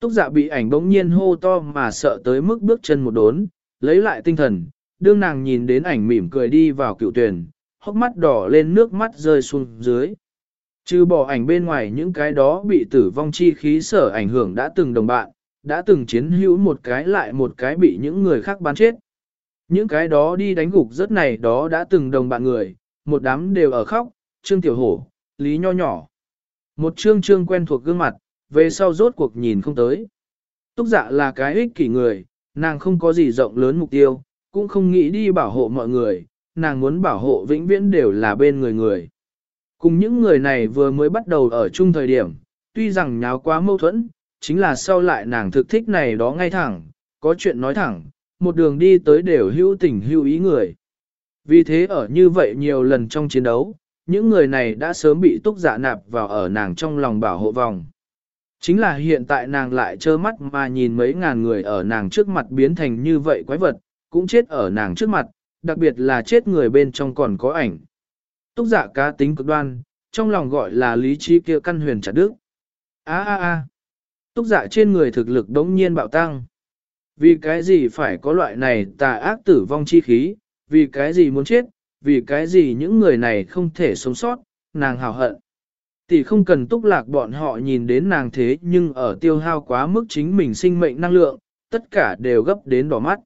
Túc dạ bị ảnh bỗng nhiên hô to mà sợ tới mức bước chân một đốn, lấy lại tinh thần, đương nàng nhìn đến ảnh mỉm cười đi vào cựu tuyển, hốc mắt đỏ lên nước mắt rơi xuống dưới. Trừ bỏ ảnh bên ngoài những cái đó bị tử vong chi khí sở ảnh hưởng đã từng đồng bạn, đã từng chiến hữu một cái lại một cái bị những người khác bắn chết. Những cái đó đi đánh gục rất này đó đã từng đồng bạn người, một đám đều ở khóc, Trương Tiểu Hổ, Lý Nho Nhỏ. Một trương trương quen thuộc gương mặt, về sau rốt cuộc nhìn không tới. Túc dạ là cái ích kỷ người, nàng không có gì rộng lớn mục tiêu, cũng không nghĩ đi bảo hộ mọi người, nàng muốn bảo hộ vĩnh viễn đều là bên người người. Cùng những người này vừa mới bắt đầu ở chung thời điểm, tuy rằng nháo quá mâu thuẫn, chính là sau lại nàng thực thích này đó ngay thẳng, có chuyện nói thẳng, một đường đi tới đều hữu tình hữu ý người. Vì thế ở như vậy nhiều lần trong chiến đấu, những người này đã sớm bị túc dạ nạp vào ở nàng trong lòng bảo hộ vòng. Chính là hiện tại nàng lại trơ mắt mà nhìn mấy ngàn người ở nàng trước mặt biến thành như vậy quái vật, cũng chết ở nàng trước mặt, đặc biệt là chết người bên trong còn có ảnh. Túc giả cá tính cực đoan, trong lòng gọi là lý trí kia căn huyền chặt đức. A a a, túc giả trên người thực lực đống nhiên bạo tăng. Vì cái gì phải có loại này tà ác tử vong chi khí, vì cái gì muốn chết, vì cái gì những người này không thể sống sót, nàng hào hận. Tỷ không cần túc lạc bọn họ nhìn đến nàng thế nhưng ở tiêu hao quá mức chính mình sinh mệnh năng lượng, tất cả đều gấp đến đỏ mắt.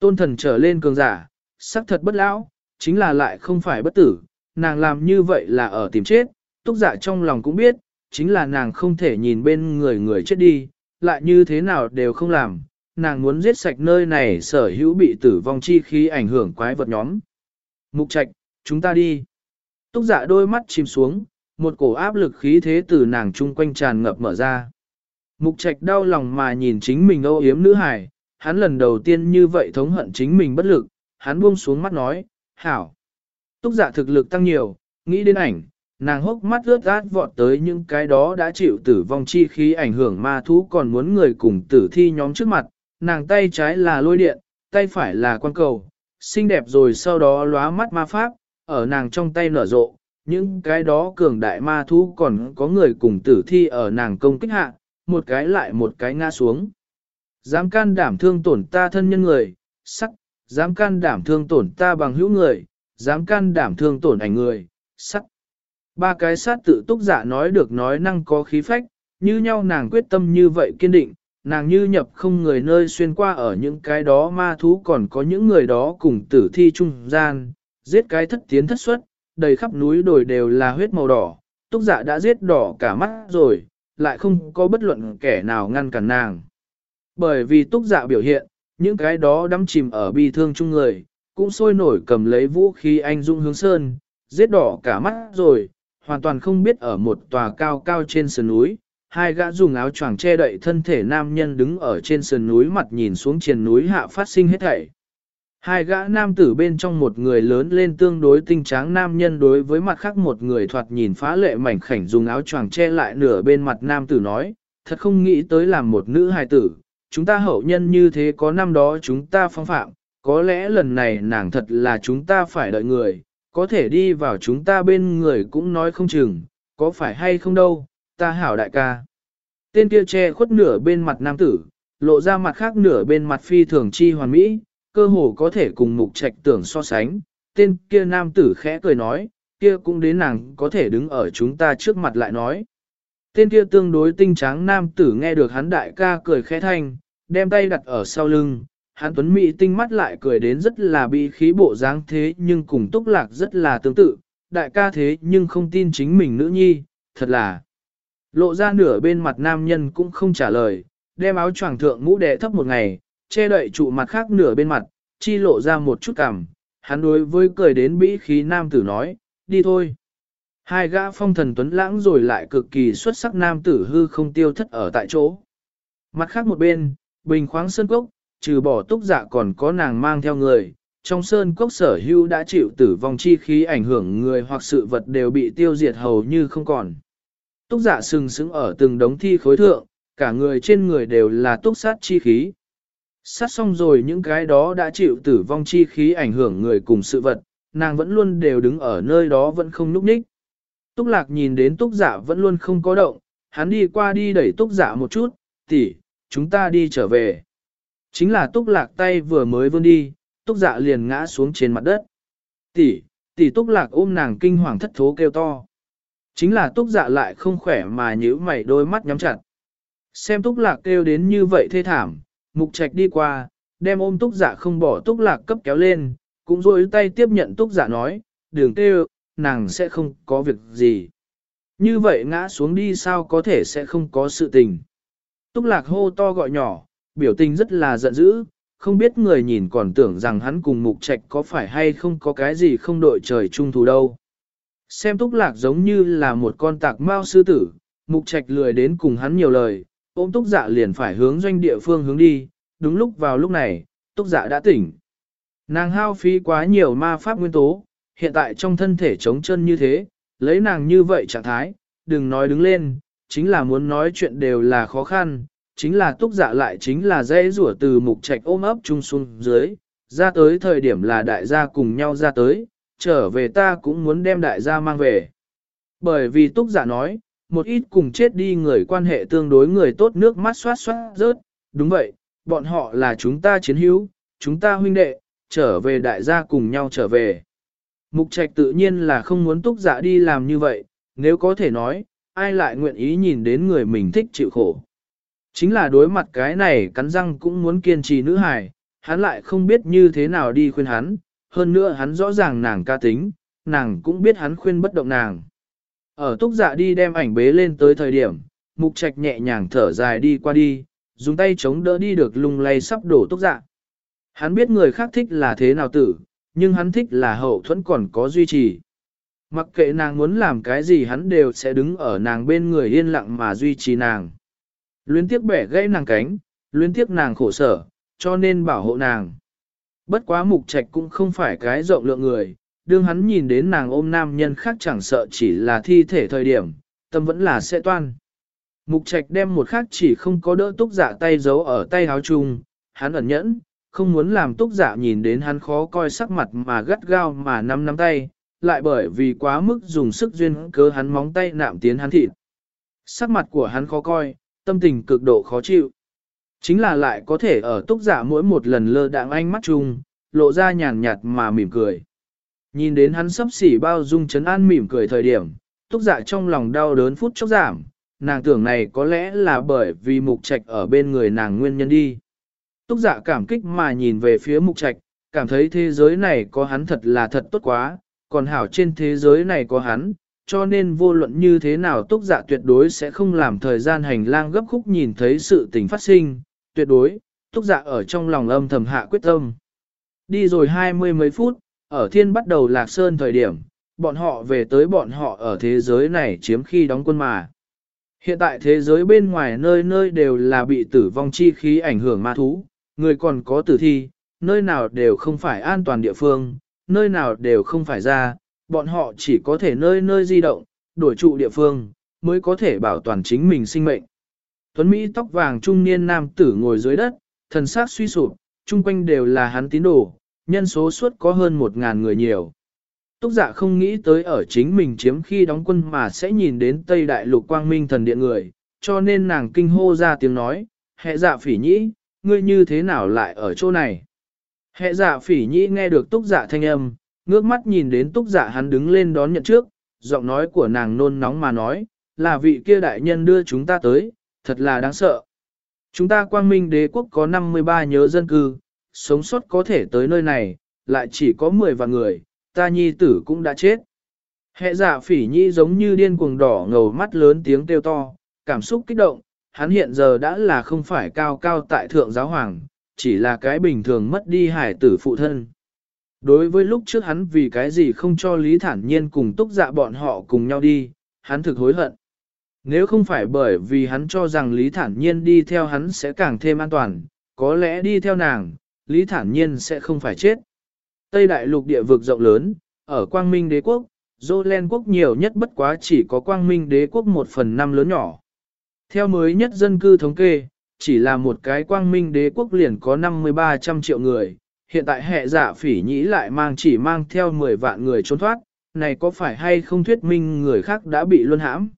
Tôn thần trở lên cường giả, sắc thật bất lão, chính là lại không phải bất tử, nàng làm như vậy là ở tìm chết, túc giả trong lòng cũng biết, chính là nàng không thể nhìn bên người người chết đi, lại như thế nào đều không làm, nàng muốn giết sạch nơi này sở hữu bị tử vong chi khí ảnh hưởng quái vật nhóm. Mục trạch, chúng ta đi. Túc giả đôi mắt chìm xuống, một cổ áp lực khí thế từ nàng chung quanh tràn ngập mở ra. Mục trạch đau lòng mà nhìn chính mình âu yếm nữ hải, hắn lần đầu tiên như vậy thống hận chính mình bất lực, hắn buông xuống mắt nói, hảo. Túc giả thực lực tăng nhiều, nghĩ đến ảnh, nàng hốc mắt ướt át vọt tới những cái đó đã chịu tử vong chi khí ảnh hưởng ma thú còn muốn người cùng tử thi nhóm trước mặt, nàng tay trái là lôi điện, tay phải là quan cầu, xinh đẹp rồi sau đó lóa mắt ma pháp, ở nàng trong tay nở rộ, những cái đó cường đại ma thú còn có người cùng tử thi ở nàng công kích hạ, một cái lại một cái ngã xuống. Dám can đảm thương tổn ta thân nhân người, sắc, dám can đảm thương tổn ta bằng hữu người, dám can đảm thương tổn ảnh người, sắt. Ba cái sát tự túc giả nói được nói năng có khí phách, như nhau nàng quyết tâm như vậy kiên định, nàng như nhập không người nơi xuyên qua ở những cái đó ma thú còn có những người đó cùng tử thi trung gian, giết cái thất tiến thất xuất, đầy khắp núi đồi đều là huyết màu đỏ, túc dạ đã giết đỏ cả mắt rồi, lại không có bất luận kẻ nào ngăn cản nàng. Bởi vì túc dạ biểu hiện, những cái đó đắm chìm ở bi thương chung người, cũng sôi nổi cầm lấy vũ khí anh dung hướng sơn, giết đỏ cả mắt rồi, hoàn toàn không biết ở một tòa cao cao trên sườn núi, hai gã dùng áo choàng che đậy thân thể nam nhân đứng ở trên sườn núi mặt nhìn xuống triền núi hạ phát sinh hết thảy. Hai gã nam tử bên trong một người lớn lên tương đối tinh tráng nam nhân đối với mặt khác một người thoạt nhìn phá lệ mảnh khảnh dùng áo choàng che lại nửa bên mặt nam tử nói, thật không nghĩ tới làm một nữ hài tử, chúng ta hậu nhân như thế có năm đó chúng ta phong phạm, có lẽ lần này nàng thật là chúng ta phải đợi người, có thể đi vào chúng ta bên người cũng nói không chừng, có phải hay không đâu, ta hảo đại ca. Tên kia che khuất nửa bên mặt nam tử, lộ ra mặt khác nửa bên mặt phi thường chi hoàn mỹ, cơ hồ có thể cùng mục trạch tưởng so sánh. Tên kia nam tử khẽ cười nói, kia cũng đến nàng có thể đứng ở chúng ta trước mặt lại nói. Tên kia tương đối tinh tráng nam tử nghe được hắn đại ca cười khẽ thanh, đem tay đặt ở sau lưng, hắn tuấn mỹ tinh mắt lại cười đến rất là bị khí bộ dáng thế nhưng cùng túc lạc rất là tương tự, đại ca thế nhưng không tin chính mình nữ nhi, thật là. Lộ ra nửa bên mặt nam nhân cũng không trả lời, đem áo choàng thượng mũ đệ thấp một ngày, che đậy trụ mặt khác nửa bên mặt, chi lộ ra một chút cằm, hắn đối với cười đến bĩ khí nam tử nói, đi thôi. Hai gã phong thần tuấn lãng rồi lại cực kỳ xuất sắc nam tử hư không tiêu thất ở tại chỗ. Mặt khác một bên, bình khoáng sơn cốc, trừ bỏ túc dạ còn có nàng mang theo người, trong sơn cốc sở hưu đã chịu tử vong chi khí ảnh hưởng người hoặc sự vật đều bị tiêu diệt hầu như không còn. Túc dạ sừng sững ở từng đống thi khối thượng, cả người trên người đều là túc sát chi khí. Sát xong rồi những cái đó đã chịu tử vong chi khí ảnh hưởng người cùng sự vật, nàng vẫn luôn đều đứng ở nơi đó vẫn không núp ních. Túc lạc nhìn đến túc giả vẫn luôn không có động, hắn đi qua đi đẩy túc giả một chút, tỷ, chúng ta đi trở về. Chính là túc lạc tay vừa mới vươn đi, túc dạ liền ngã xuống trên mặt đất. Tỷ, tỷ túc lạc ôm nàng kinh hoàng thất thố kêu to. Chính là túc dạ lại không khỏe mà nhíu mày đôi mắt nhắm chặt. Xem túc lạc kêu đến như vậy thê thảm, mục trạch đi qua, đem ôm túc dạ không bỏ túc lạc cấp kéo lên, cũng rôi tay tiếp nhận túc dạ nói, đường kêu, nàng sẽ không có việc gì. Như vậy ngã xuống đi sao có thể sẽ không có sự tình. Túc lạc hô to gọi nhỏ, biểu tình rất là giận dữ, không biết người nhìn còn tưởng rằng hắn cùng mục trạch có phải hay không có cái gì không đội trời chung thù đâu. Xem túc lạc giống như là một con tạc mao sư tử, mục trạch lười đến cùng hắn nhiều lời, ôm túc dạ liền phải hướng doanh địa phương hướng đi, đúng lúc vào lúc này, túc dạ đã tỉnh. Nàng hao phí quá nhiều ma pháp nguyên tố, hiện tại trong thân thể trống chân như thế, lấy nàng như vậy trạng thái, đừng nói đứng lên, chính là muốn nói chuyện đều là khó khăn, chính là túc dạ lại chính là dễ rủa từ mục trạch ôm ấp chung xuống dưới, ra tới thời điểm là đại gia cùng nhau ra tới, trở về ta cũng muốn đem đại gia mang về. Bởi vì túc dạ nói, một ít cùng chết đi người quan hệ tương đối người tốt nước mắt xoát xoát rớt, đúng vậy, bọn họ là chúng ta chiến hữu, chúng ta huynh đệ, trở về đại gia cùng nhau trở về. Mục trạch tự nhiên là không muốn túc dạ đi làm như vậy, nếu có thể nói, ai lại nguyện ý nhìn đến người mình thích chịu khổ. Chính là đối mặt cái này cắn răng cũng muốn kiên trì nữ hài, hắn lại không biết như thế nào đi khuyên hắn, hơn nữa hắn rõ ràng nàng ca tính, nàng cũng biết hắn khuyên bất động nàng. Ở túc dạ đi đem ảnh bế lên tới thời điểm, mục trạch nhẹ nhàng thở dài đi qua đi, dùng tay chống đỡ đi được lung lay sắp đổ túc dạ. Hắn biết người khác thích là thế nào tử, nhưng hắn thích là hậu thuẫn còn có duy trì. Mặc kệ nàng muốn làm cái gì hắn đều sẽ đứng ở nàng bên người yên lặng mà duy trì nàng. Luyến tiếc bẻ gãy nàng cánh, luyến tiếc nàng khổ sở, cho nên bảo hộ nàng. Bất quá mục trạch cũng không phải cái rộng lượng người, đương hắn nhìn đến nàng ôm nam nhân khác chẳng sợ chỉ là thi thể thời điểm, tâm vẫn là sẽ toan. Mục trạch đem một khác chỉ không có đỡ túc giả tay giấu ở tay áo chung, hắn ẩn nhẫn, không muốn làm túc giả nhìn đến hắn khó coi sắc mặt mà gắt gao mà nắm nắm tay, lại bởi vì quá mức dùng sức duyên cớ hắn móng tay nạm tiến hắn thịt. Sắc mặt của hắn khó coi, tâm tình cực độ khó chịu. Chính là lại có thể ở túc dạ mỗi một lần lơ đạng anh mắt chung, lộ ra nhàn nhạt mà mỉm cười. Nhìn đến hắn sắp xỉ bao dung chấn an mỉm cười thời điểm, túc dạ trong lòng đau đớn phút chốc giảm, nàng tưởng này có lẽ là bởi vì mục trạch ở bên người nàng nguyên nhân đi. Túc dạ cảm kích mà nhìn về phía mục trạch, cảm thấy thế giới này có hắn thật là thật tốt quá, còn hảo trên thế giới này có hắn, cho nên vô luận như thế nào túc dạ tuyệt đối sẽ không làm thời gian hành lang gấp khúc nhìn thấy sự tình phát sinh, tuyệt đối, túc dạ ở trong lòng âm thầm hạ quyết tâm. Đi rồi hai mươi mấy phút, ở thiên bắt đầu lạc sơn thời điểm, bọn họ về tới bọn họ ở thế giới này chiếm khi đóng quân mà. Hiện tại thế giới bên ngoài nơi nơi đều là bị tử vong chi khí ảnh hưởng ma thú, người còn có tử thi, nơi nào đều không phải an toàn địa phương, nơi nào đều không phải ra, bọn họ chỉ có thể nơi nơi di động, đổi trụ địa phương, mới có thể bảo toàn chính mình sinh mệnh. Tuấn Mỹ tóc vàng trung niên nam tử ngồi dưới đất, thần sắc suy sụp, chung quanh đều là hắn tín đồ, nhân số suốt có hơn một ngàn người nhiều. Túc dạ không nghĩ tới ở chính mình chiếm khi đóng quân mà sẽ nhìn đến Tây Đại Lục Quang Minh thần điện người, cho nên nàng kinh hô ra tiếng nói, hệ dạ phỉ nhĩ, ngươi như thế nào lại ở chỗ này? Hệ dạ phỉ nhĩ nghe được túc dạ thanh âm, ngước mắt nhìn đến túc giả hắn đứng lên đón nhận trước, giọng nói của nàng nôn nóng mà nói, là vị kia đại nhân đưa chúng ta tới, thật là đáng sợ. Chúng ta quang minh đế quốc có 53 nhớ dân cư, sống sót có thể tới nơi này, lại chỉ có 10 vạn người, ta nhi tử cũng đã chết. Hệ dạ phỉ nhi giống như điên cuồng đỏ ngầu mắt lớn tiếng kêu to, cảm xúc kích động, hắn hiện giờ đã là không phải cao cao tại thượng giáo hoàng, chỉ là cái bình thường mất đi hải tử phụ thân. Đối với lúc trước hắn vì cái gì không cho Lý Thản Nhiên cùng túc dạ bọn họ cùng nhau đi, hắn thực hối hận. Nếu không phải bởi vì hắn cho rằng Lý Thản Nhiên đi theo hắn sẽ càng thêm an toàn, có lẽ đi theo nàng, Lý Thản Nhiên sẽ không phải chết. Tây Đại Lục địa vực rộng lớn, ở Quang Minh Đế Quốc, Jolen Quốc nhiều nhất bất quá chỉ có Quang Minh Đế Quốc một phần năm lớn nhỏ. Theo mới nhất dân cư thống kê, chỉ là một cái Quang Minh Đế Quốc liền có 5300 triệu người, hiện tại hệ giả phỉ nhĩ lại mang chỉ mang theo 10 vạn người trốn thoát, này có phải hay không thuyết minh người khác đã bị luân hãm?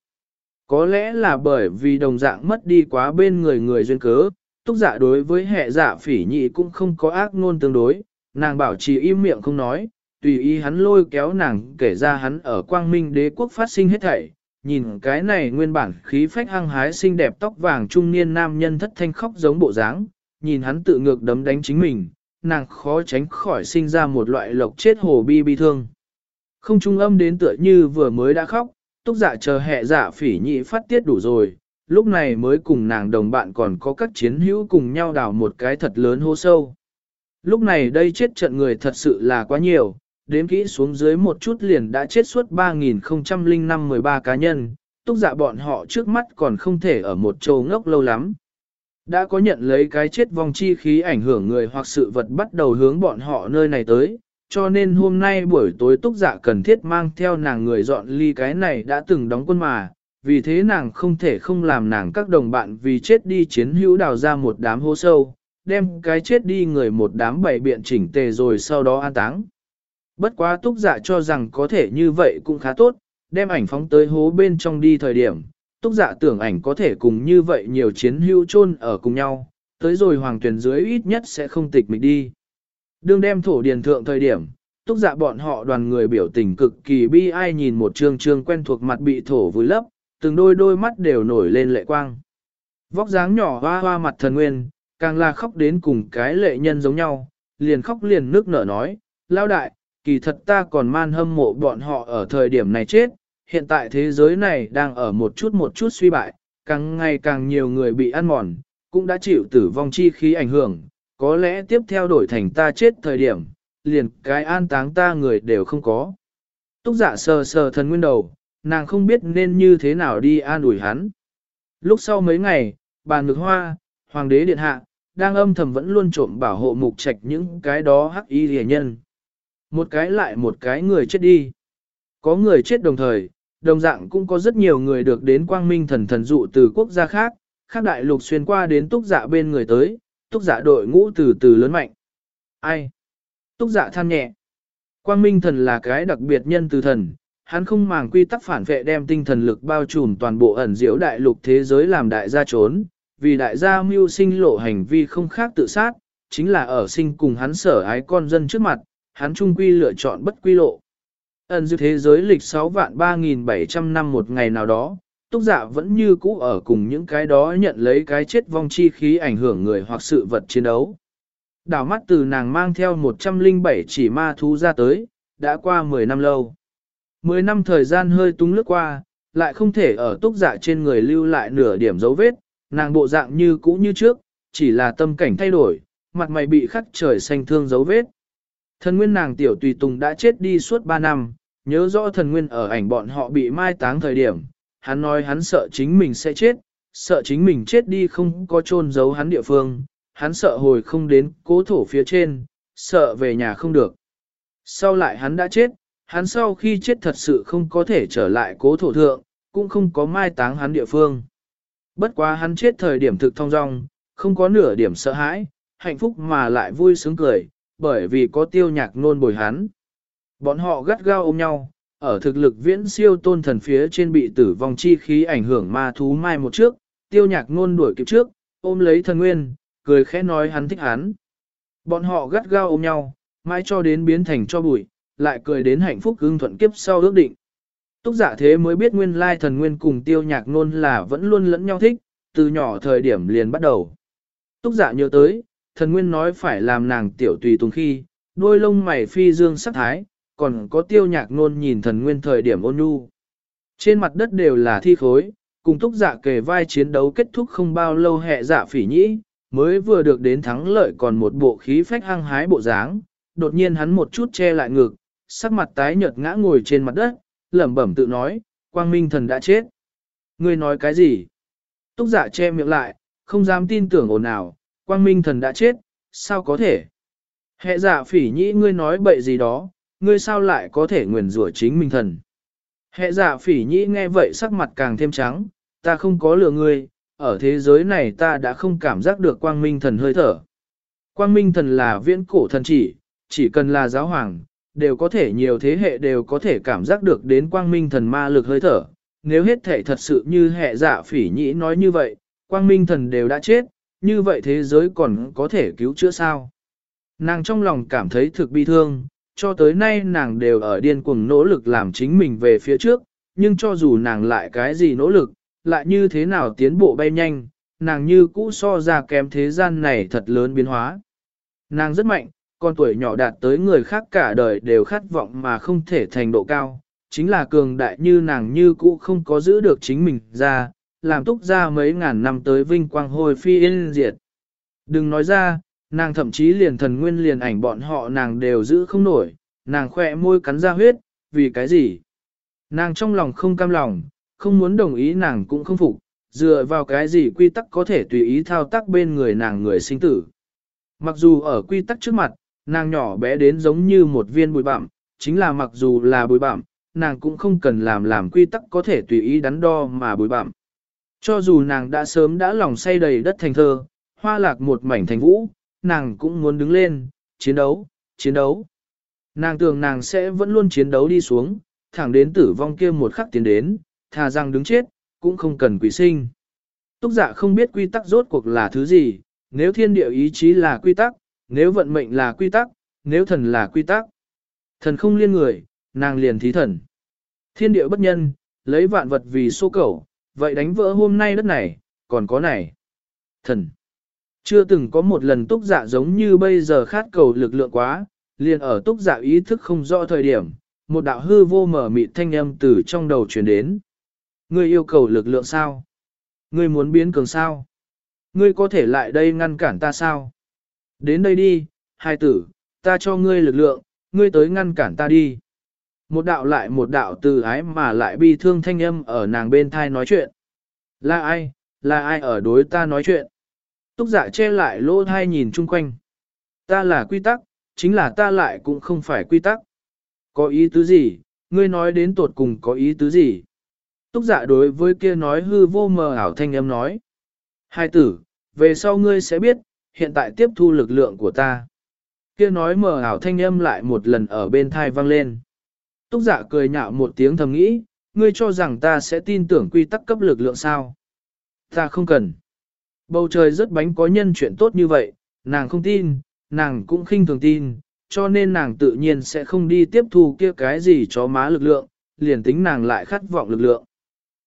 Có lẽ là bởi vì đồng dạng mất đi quá bên người người duyên cớ, túc giả đối với hệ giả phỉ nhị cũng không có ác ngôn tương đối, nàng bảo trì im miệng không nói, tùy ý hắn lôi kéo nàng kể ra hắn ở quang minh đế quốc phát sinh hết thảy. Nhìn cái này nguyên bản khí phách hăng hái xinh đẹp tóc vàng trung niên nam nhân thất thanh khóc giống bộ dáng, nhìn hắn tự ngược đấm đánh chính mình, nàng khó tránh khỏi sinh ra một loại lộc chết hồ bi bi thương. Không trung âm đến tựa như vừa mới đã khóc, túc dạ chờ hẹ dạ phỉ nhị phát tiết đủ rồi, lúc này mới cùng nàng đồng bạn còn có các chiến hữu cùng nhau đào một cái thật lớn hô sâu. Lúc này đây chết trận người thật sự là quá nhiều, đếm kỹ xuống dưới một chút liền đã chết suốt 3.005-13 cá nhân, túc dạ bọn họ trước mắt còn không thể ở một châu ngốc lâu lắm. Đã có nhận lấy cái chết vong chi khí ảnh hưởng người hoặc sự vật bắt đầu hướng bọn họ nơi này tới, cho nên hôm nay buổi tối túc dạ cần thiết mang theo nàng người dọn ly cái này đã từng đóng quân mà, vì thế nàng không thể không làm nàng các đồng bạn vì chết đi chiến hữu đào ra một đám hố sâu, đem cái chết đi người một đám bảy biện chỉnh tề rồi sau đó an táng. Bất quá túc dạ cho rằng có thể như vậy cũng khá tốt, đem ảnh phóng tới hố bên trong đi thời điểm, túc dạ tưởng ảnh có thể cùng như vậy nhiều chiến hữu chôn ở cùng nhau, tới rồi hoàng tuyển dưới ít nhất sẽ không tịch mịch đi. Đương đem thổ điền thượng thời điểm, túc dạ bọn họ đoàn người biểu tình cực kỳ bi ai nhìn một trương trương quen thuộc mặt bị thổ vùi lấp, từng đôi đôi mắt đều nổi lên lệ quang. Vóc dáng nhỏ hoa hoa mặt thần nguyên, càng là khóc đến cùng cái lệ nhân giống nhau, liền khóc liền nước nở nói, lao đại, kỳ thật ta còn man hâm mộ bọn họ ở thời điểm này chết, hiện tại thế giới này đang ở một chút một chút suy bại, càng ngày càng nhiều người bị ăn mòn, cũng đã chịu tử vong chi khí ảnh hưởng, có lẽ tiếp theo đổi thành ta chết thời điểm, liền cái an táng ta người đều không có. Túc giả dạ sờ sờ thần nguyên đầu, nàng không biết nên như thế nào đi an ủi hắn. Lúc sau mấy ngày, bàn ngực hoa, hoàng đế điện hạ, đang âm thầm vẫn luôn trộm bảo hộ mục trạch những cái đó hắc y rẻ nhân. Một cái lại một cái người chết đi. Có người chết đồng thời, đồng dạng cũng có rất nhiều người được đến quang minh thần thần dụ từ quốc gia khác, khác đại lục xuyên qua đến túc dạ bên người tới, túc dạ đội ngũ từ từ lớn mạnh. Ai? Túc dạ than nhẹ. Quang minh thần là cái đặc biệt nhân từ thần, hắn không màng quy tắc phản vệ đem tinh thần lực bao trùm toàn bộ ẩn diễu đại lục thế giới làm đại gia trốn, vì đại gia mưu sinh lộ hành vi không khác tự sát, chính là ở sinh cùng hắn sở ái con dân trước mặt, hắn trung quy lựa chọn bất quy lộ. Ẩn dư thế giới lịch 6 vạn 3.700 năm một ngày nào đó, túc dạ vẫn như cũ ở cùng những cái đó nhận lấy cái chết vong chi khí ảnh hưởng người hoặc sự vật chiến đấu. Đảo mắt từ nàng mang theo 107 chỉ ma thú ra tới, đã qua 10 năm lâu. 10 năm thời gian hơi túng lướt qua, lại không thể ở túc dạ trên người lưu lại nửa điểm dấu vết, nàng bộ dạng như cũ như trước, chỉ là tâm cảnh thay đổi, mặt mày bị khắc trời xanh thương dấu vết. Thần nguyên nàng tiểu tùy tùng đã chết đi suốt 3 năm, nhớ rõ thần nguyên ở ảnh bọn họ bị mai táng thời điểm, hắn nói hắn sợ chính mình sẽ chết, sợ chính mình chết đi không có chôn giấu hắn địa phương, hắn sợ hồi không đến cố thổ phía trên, sợ về nhà không được. Sau lại hắn đã chết, hắn sau khi chết thật sự không có thể trở lại cố thổ thượng, cũng không có mai táng hắn địa phương. Bất quá hắn chết thời điểm thực thong dong, không có nửa điểm sợ hãi, hạnh phúc mà lại vui sướng cười, bởi vì có tiêu nhạc nôn bồi hắn. Bọn họ gắt gao ôm nhau, ở thực lực viễn siêu tôn thần phía trên bị tử vong chi khí ảnh hưởng ma thú mai một trước, tiêu nhạc nôn đuổi kịp trước, ôm lấy thần nguyên, cười khẽ nói hắn thích hắn. Bọn họ gắt gao ôm nhau, mai cho đến biến thành cho bụi, lại cười đến hạnh phúc ưng thuận kiếp sau ước định. Túc giả thế mới biết nguyên lai thần nguyên cùng tiêu nhạc nôn là vẫn luôn lẫn nhau thích, từ nhỏ thời điểm liền bắt đầu. Túc giả nhớ tới, thần nguyên nói phải làm nàng tiểu tùy tùng khi, đôi lông mày phi dương sắc thái, còn có tiêu nhạc nôn nhìn thần nguyên thời điểm ôn nhu. Trên mặt đất đều là thi khối, cùng túc giả kề vai chiến đấu kết thúc không bao lâu hệ dạ phỉ nhĩ, mới vừa được đến thắng lợi còn một bộ khí phách hăng hái bộ dáng, đột nhiên hắn một chút che lại ngực, sắc mặt tái nhợt ngã ngồi trên mặt đất, lẩm bẩm tự nói, quang minh thần đã chết. Ngươi nói cái gì? Túc giả che miệng lại, không dám tin tưởng ồn nào, quang minh thần đã chết, sao có thể? Hệ giả phỉ nhĩ ngươi nói bậy gì đó, ngươi sao lại có thể nguyền rủa chính minh thần? Hệ giả phỉ nhĩ nghe vậy sắc mặt càng thêm trắng, ta không có lừa ngươi, ở thế giới này ta đã không cảm giác được quang minh thần hơi thở. Quang minh thần là viễn cổ thần chỉ, chỉ cần là giáo hoàng, đều có thể nhiều thế hệ đều có thể cảm giác được đến quang minh thần ma lực hơi thở. Nếu hết thể thật sự như hệ dạ phỉ nhĩ nói như vậy, quang minh thần đều đã chết, như vậy thế giới còn có thể cứu chữa sao? Nàng trong lòng cảm thấy thực bi thương, cho tới nay nàng đều ở điên cuồng nỗ lực làm chính mình về phía trước, nhưng cho dù nàng lại cái gì nỗ lực, lại như thế nào tiến bộ bay nhanh, nàng như cũ so ra kém thế gian này thật lớn biến hóa. Nàng rất mạnh, con tuổi nhỏ đạt tới người khác cả đời đều khát vọng mà không thể thành độ cao, chính là cường đại như nàng như cũ không có giữ được chính mình ra, làm túc ra mấy ngàn năm tới vinh quang hồi phi yên diệt. Đừng nói ra, nàng thậm chí liền thần nguyên liền ảnh bọn họ nàng đều giữ không nổi, nàng khỏe môi cắn ra huyết, vì cái gì? Nàng trong lòng không cam lòng, không muốn đồng ý nàng cũng không phục, dựa vào cái gì quy tắc có thể tùy ý thao tác bên người nàng người sinh tử. Mặc dù ở quy tắc trước mặt, nàng nhỏ bé đến giống như một viên bụi bặm, chính là mặc dù là bụi bặm, nàng cũng không cần làm làm quy tắc có thể tùy ý đắn đo mà bụi bặm. Cho dù nàng đã sớm đã lòng say đầy đất thành thơ, hoa lạc một mảnh thành vũ, nàng cũng muốn đứng lên, chiến đấu, chiến đấu. Nàng tưởng nàng sẽ vẫn luôn chiến đấu đi xuống, thẳng đến tử vong kia một khắc tiến đến, thà rằng đứng chết, cũng không cần quỷ sinh. Túc giả dạ không biết quy tắc rốt cuộc là thứ gì, nếu thiên địa ý chí là quy tắc, nếu vận mệnh là quy tắc, nếu thần là quy tắc. Thần không liên người, nàng liền thí thần. Thiên địa bất nhân, lấy vạn vật vì số cầu, vậy đánh vỡ hôm nay đất này, còn có này. Thần. Chưa từng có một lần túc dạ giống như bây giờ khát cầu lực lượng quá, liền ở túc dạ ý thức không rõ thời điểm, một đạo hư vô mở mịt thanh âm từ trong đầu truyền đến. Ngươi yêu cầu lực lượng sao? Ngươi muốn biến cường sao? Ngươi có thể lại đây ngăn cản ta sao? Đến đây đi, hai tử, ta cho ngươi lực lượng, ngươi tới ngăn cản ta đi. Một đạo lại một đạo từ ái mà lại bi thương thanh âm ở nàng bên thai nói chuyện. Là ai, là ai ở đối ta nói chuyện? Túc giả dạ che lại lỗ thai nhìn chung quanh. Ta là quy tắc, chính là ta lại cũng không phải quy tắc. Có ý tứ gì, ngươi nói đến tột cùng có ý tứ gì? Túc giả dạ đối với kia nói hư vô mờ ảo thanh âm nói. Hai tử, về sau ngươi sẽ biết, hiện tại tiếp thu lực lượng của ta. Kia nói mờ ảo thanh âm lại một lần ở bên thai vang lên. Túc giả dạ cười nhạo một tiếng thầm nghĩ, ngươi cho rằng ta sẽ tin tưởng quy tắc cấp lực lượng sao? Ta không cần. Bầu trời rất bánh có nhân chuyện tốt như vậy, nàng không tin, nàng cũng khinh thường tin, cho nên nàng tự nhiên sẽ không đi tiếp thu kia cái gì cho má lực lượng, liền tính nàng lại khát vọng lực lượng.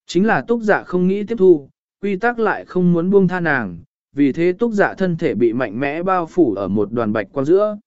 Chính là túc giả dạ không nghĩ tiếp thu, quy tắc lại không muốn buông tha nàng, vì thế túc giả dạ thân thể bị mạnh mẽ bao phủ ở một đoàn bạch quang giữa.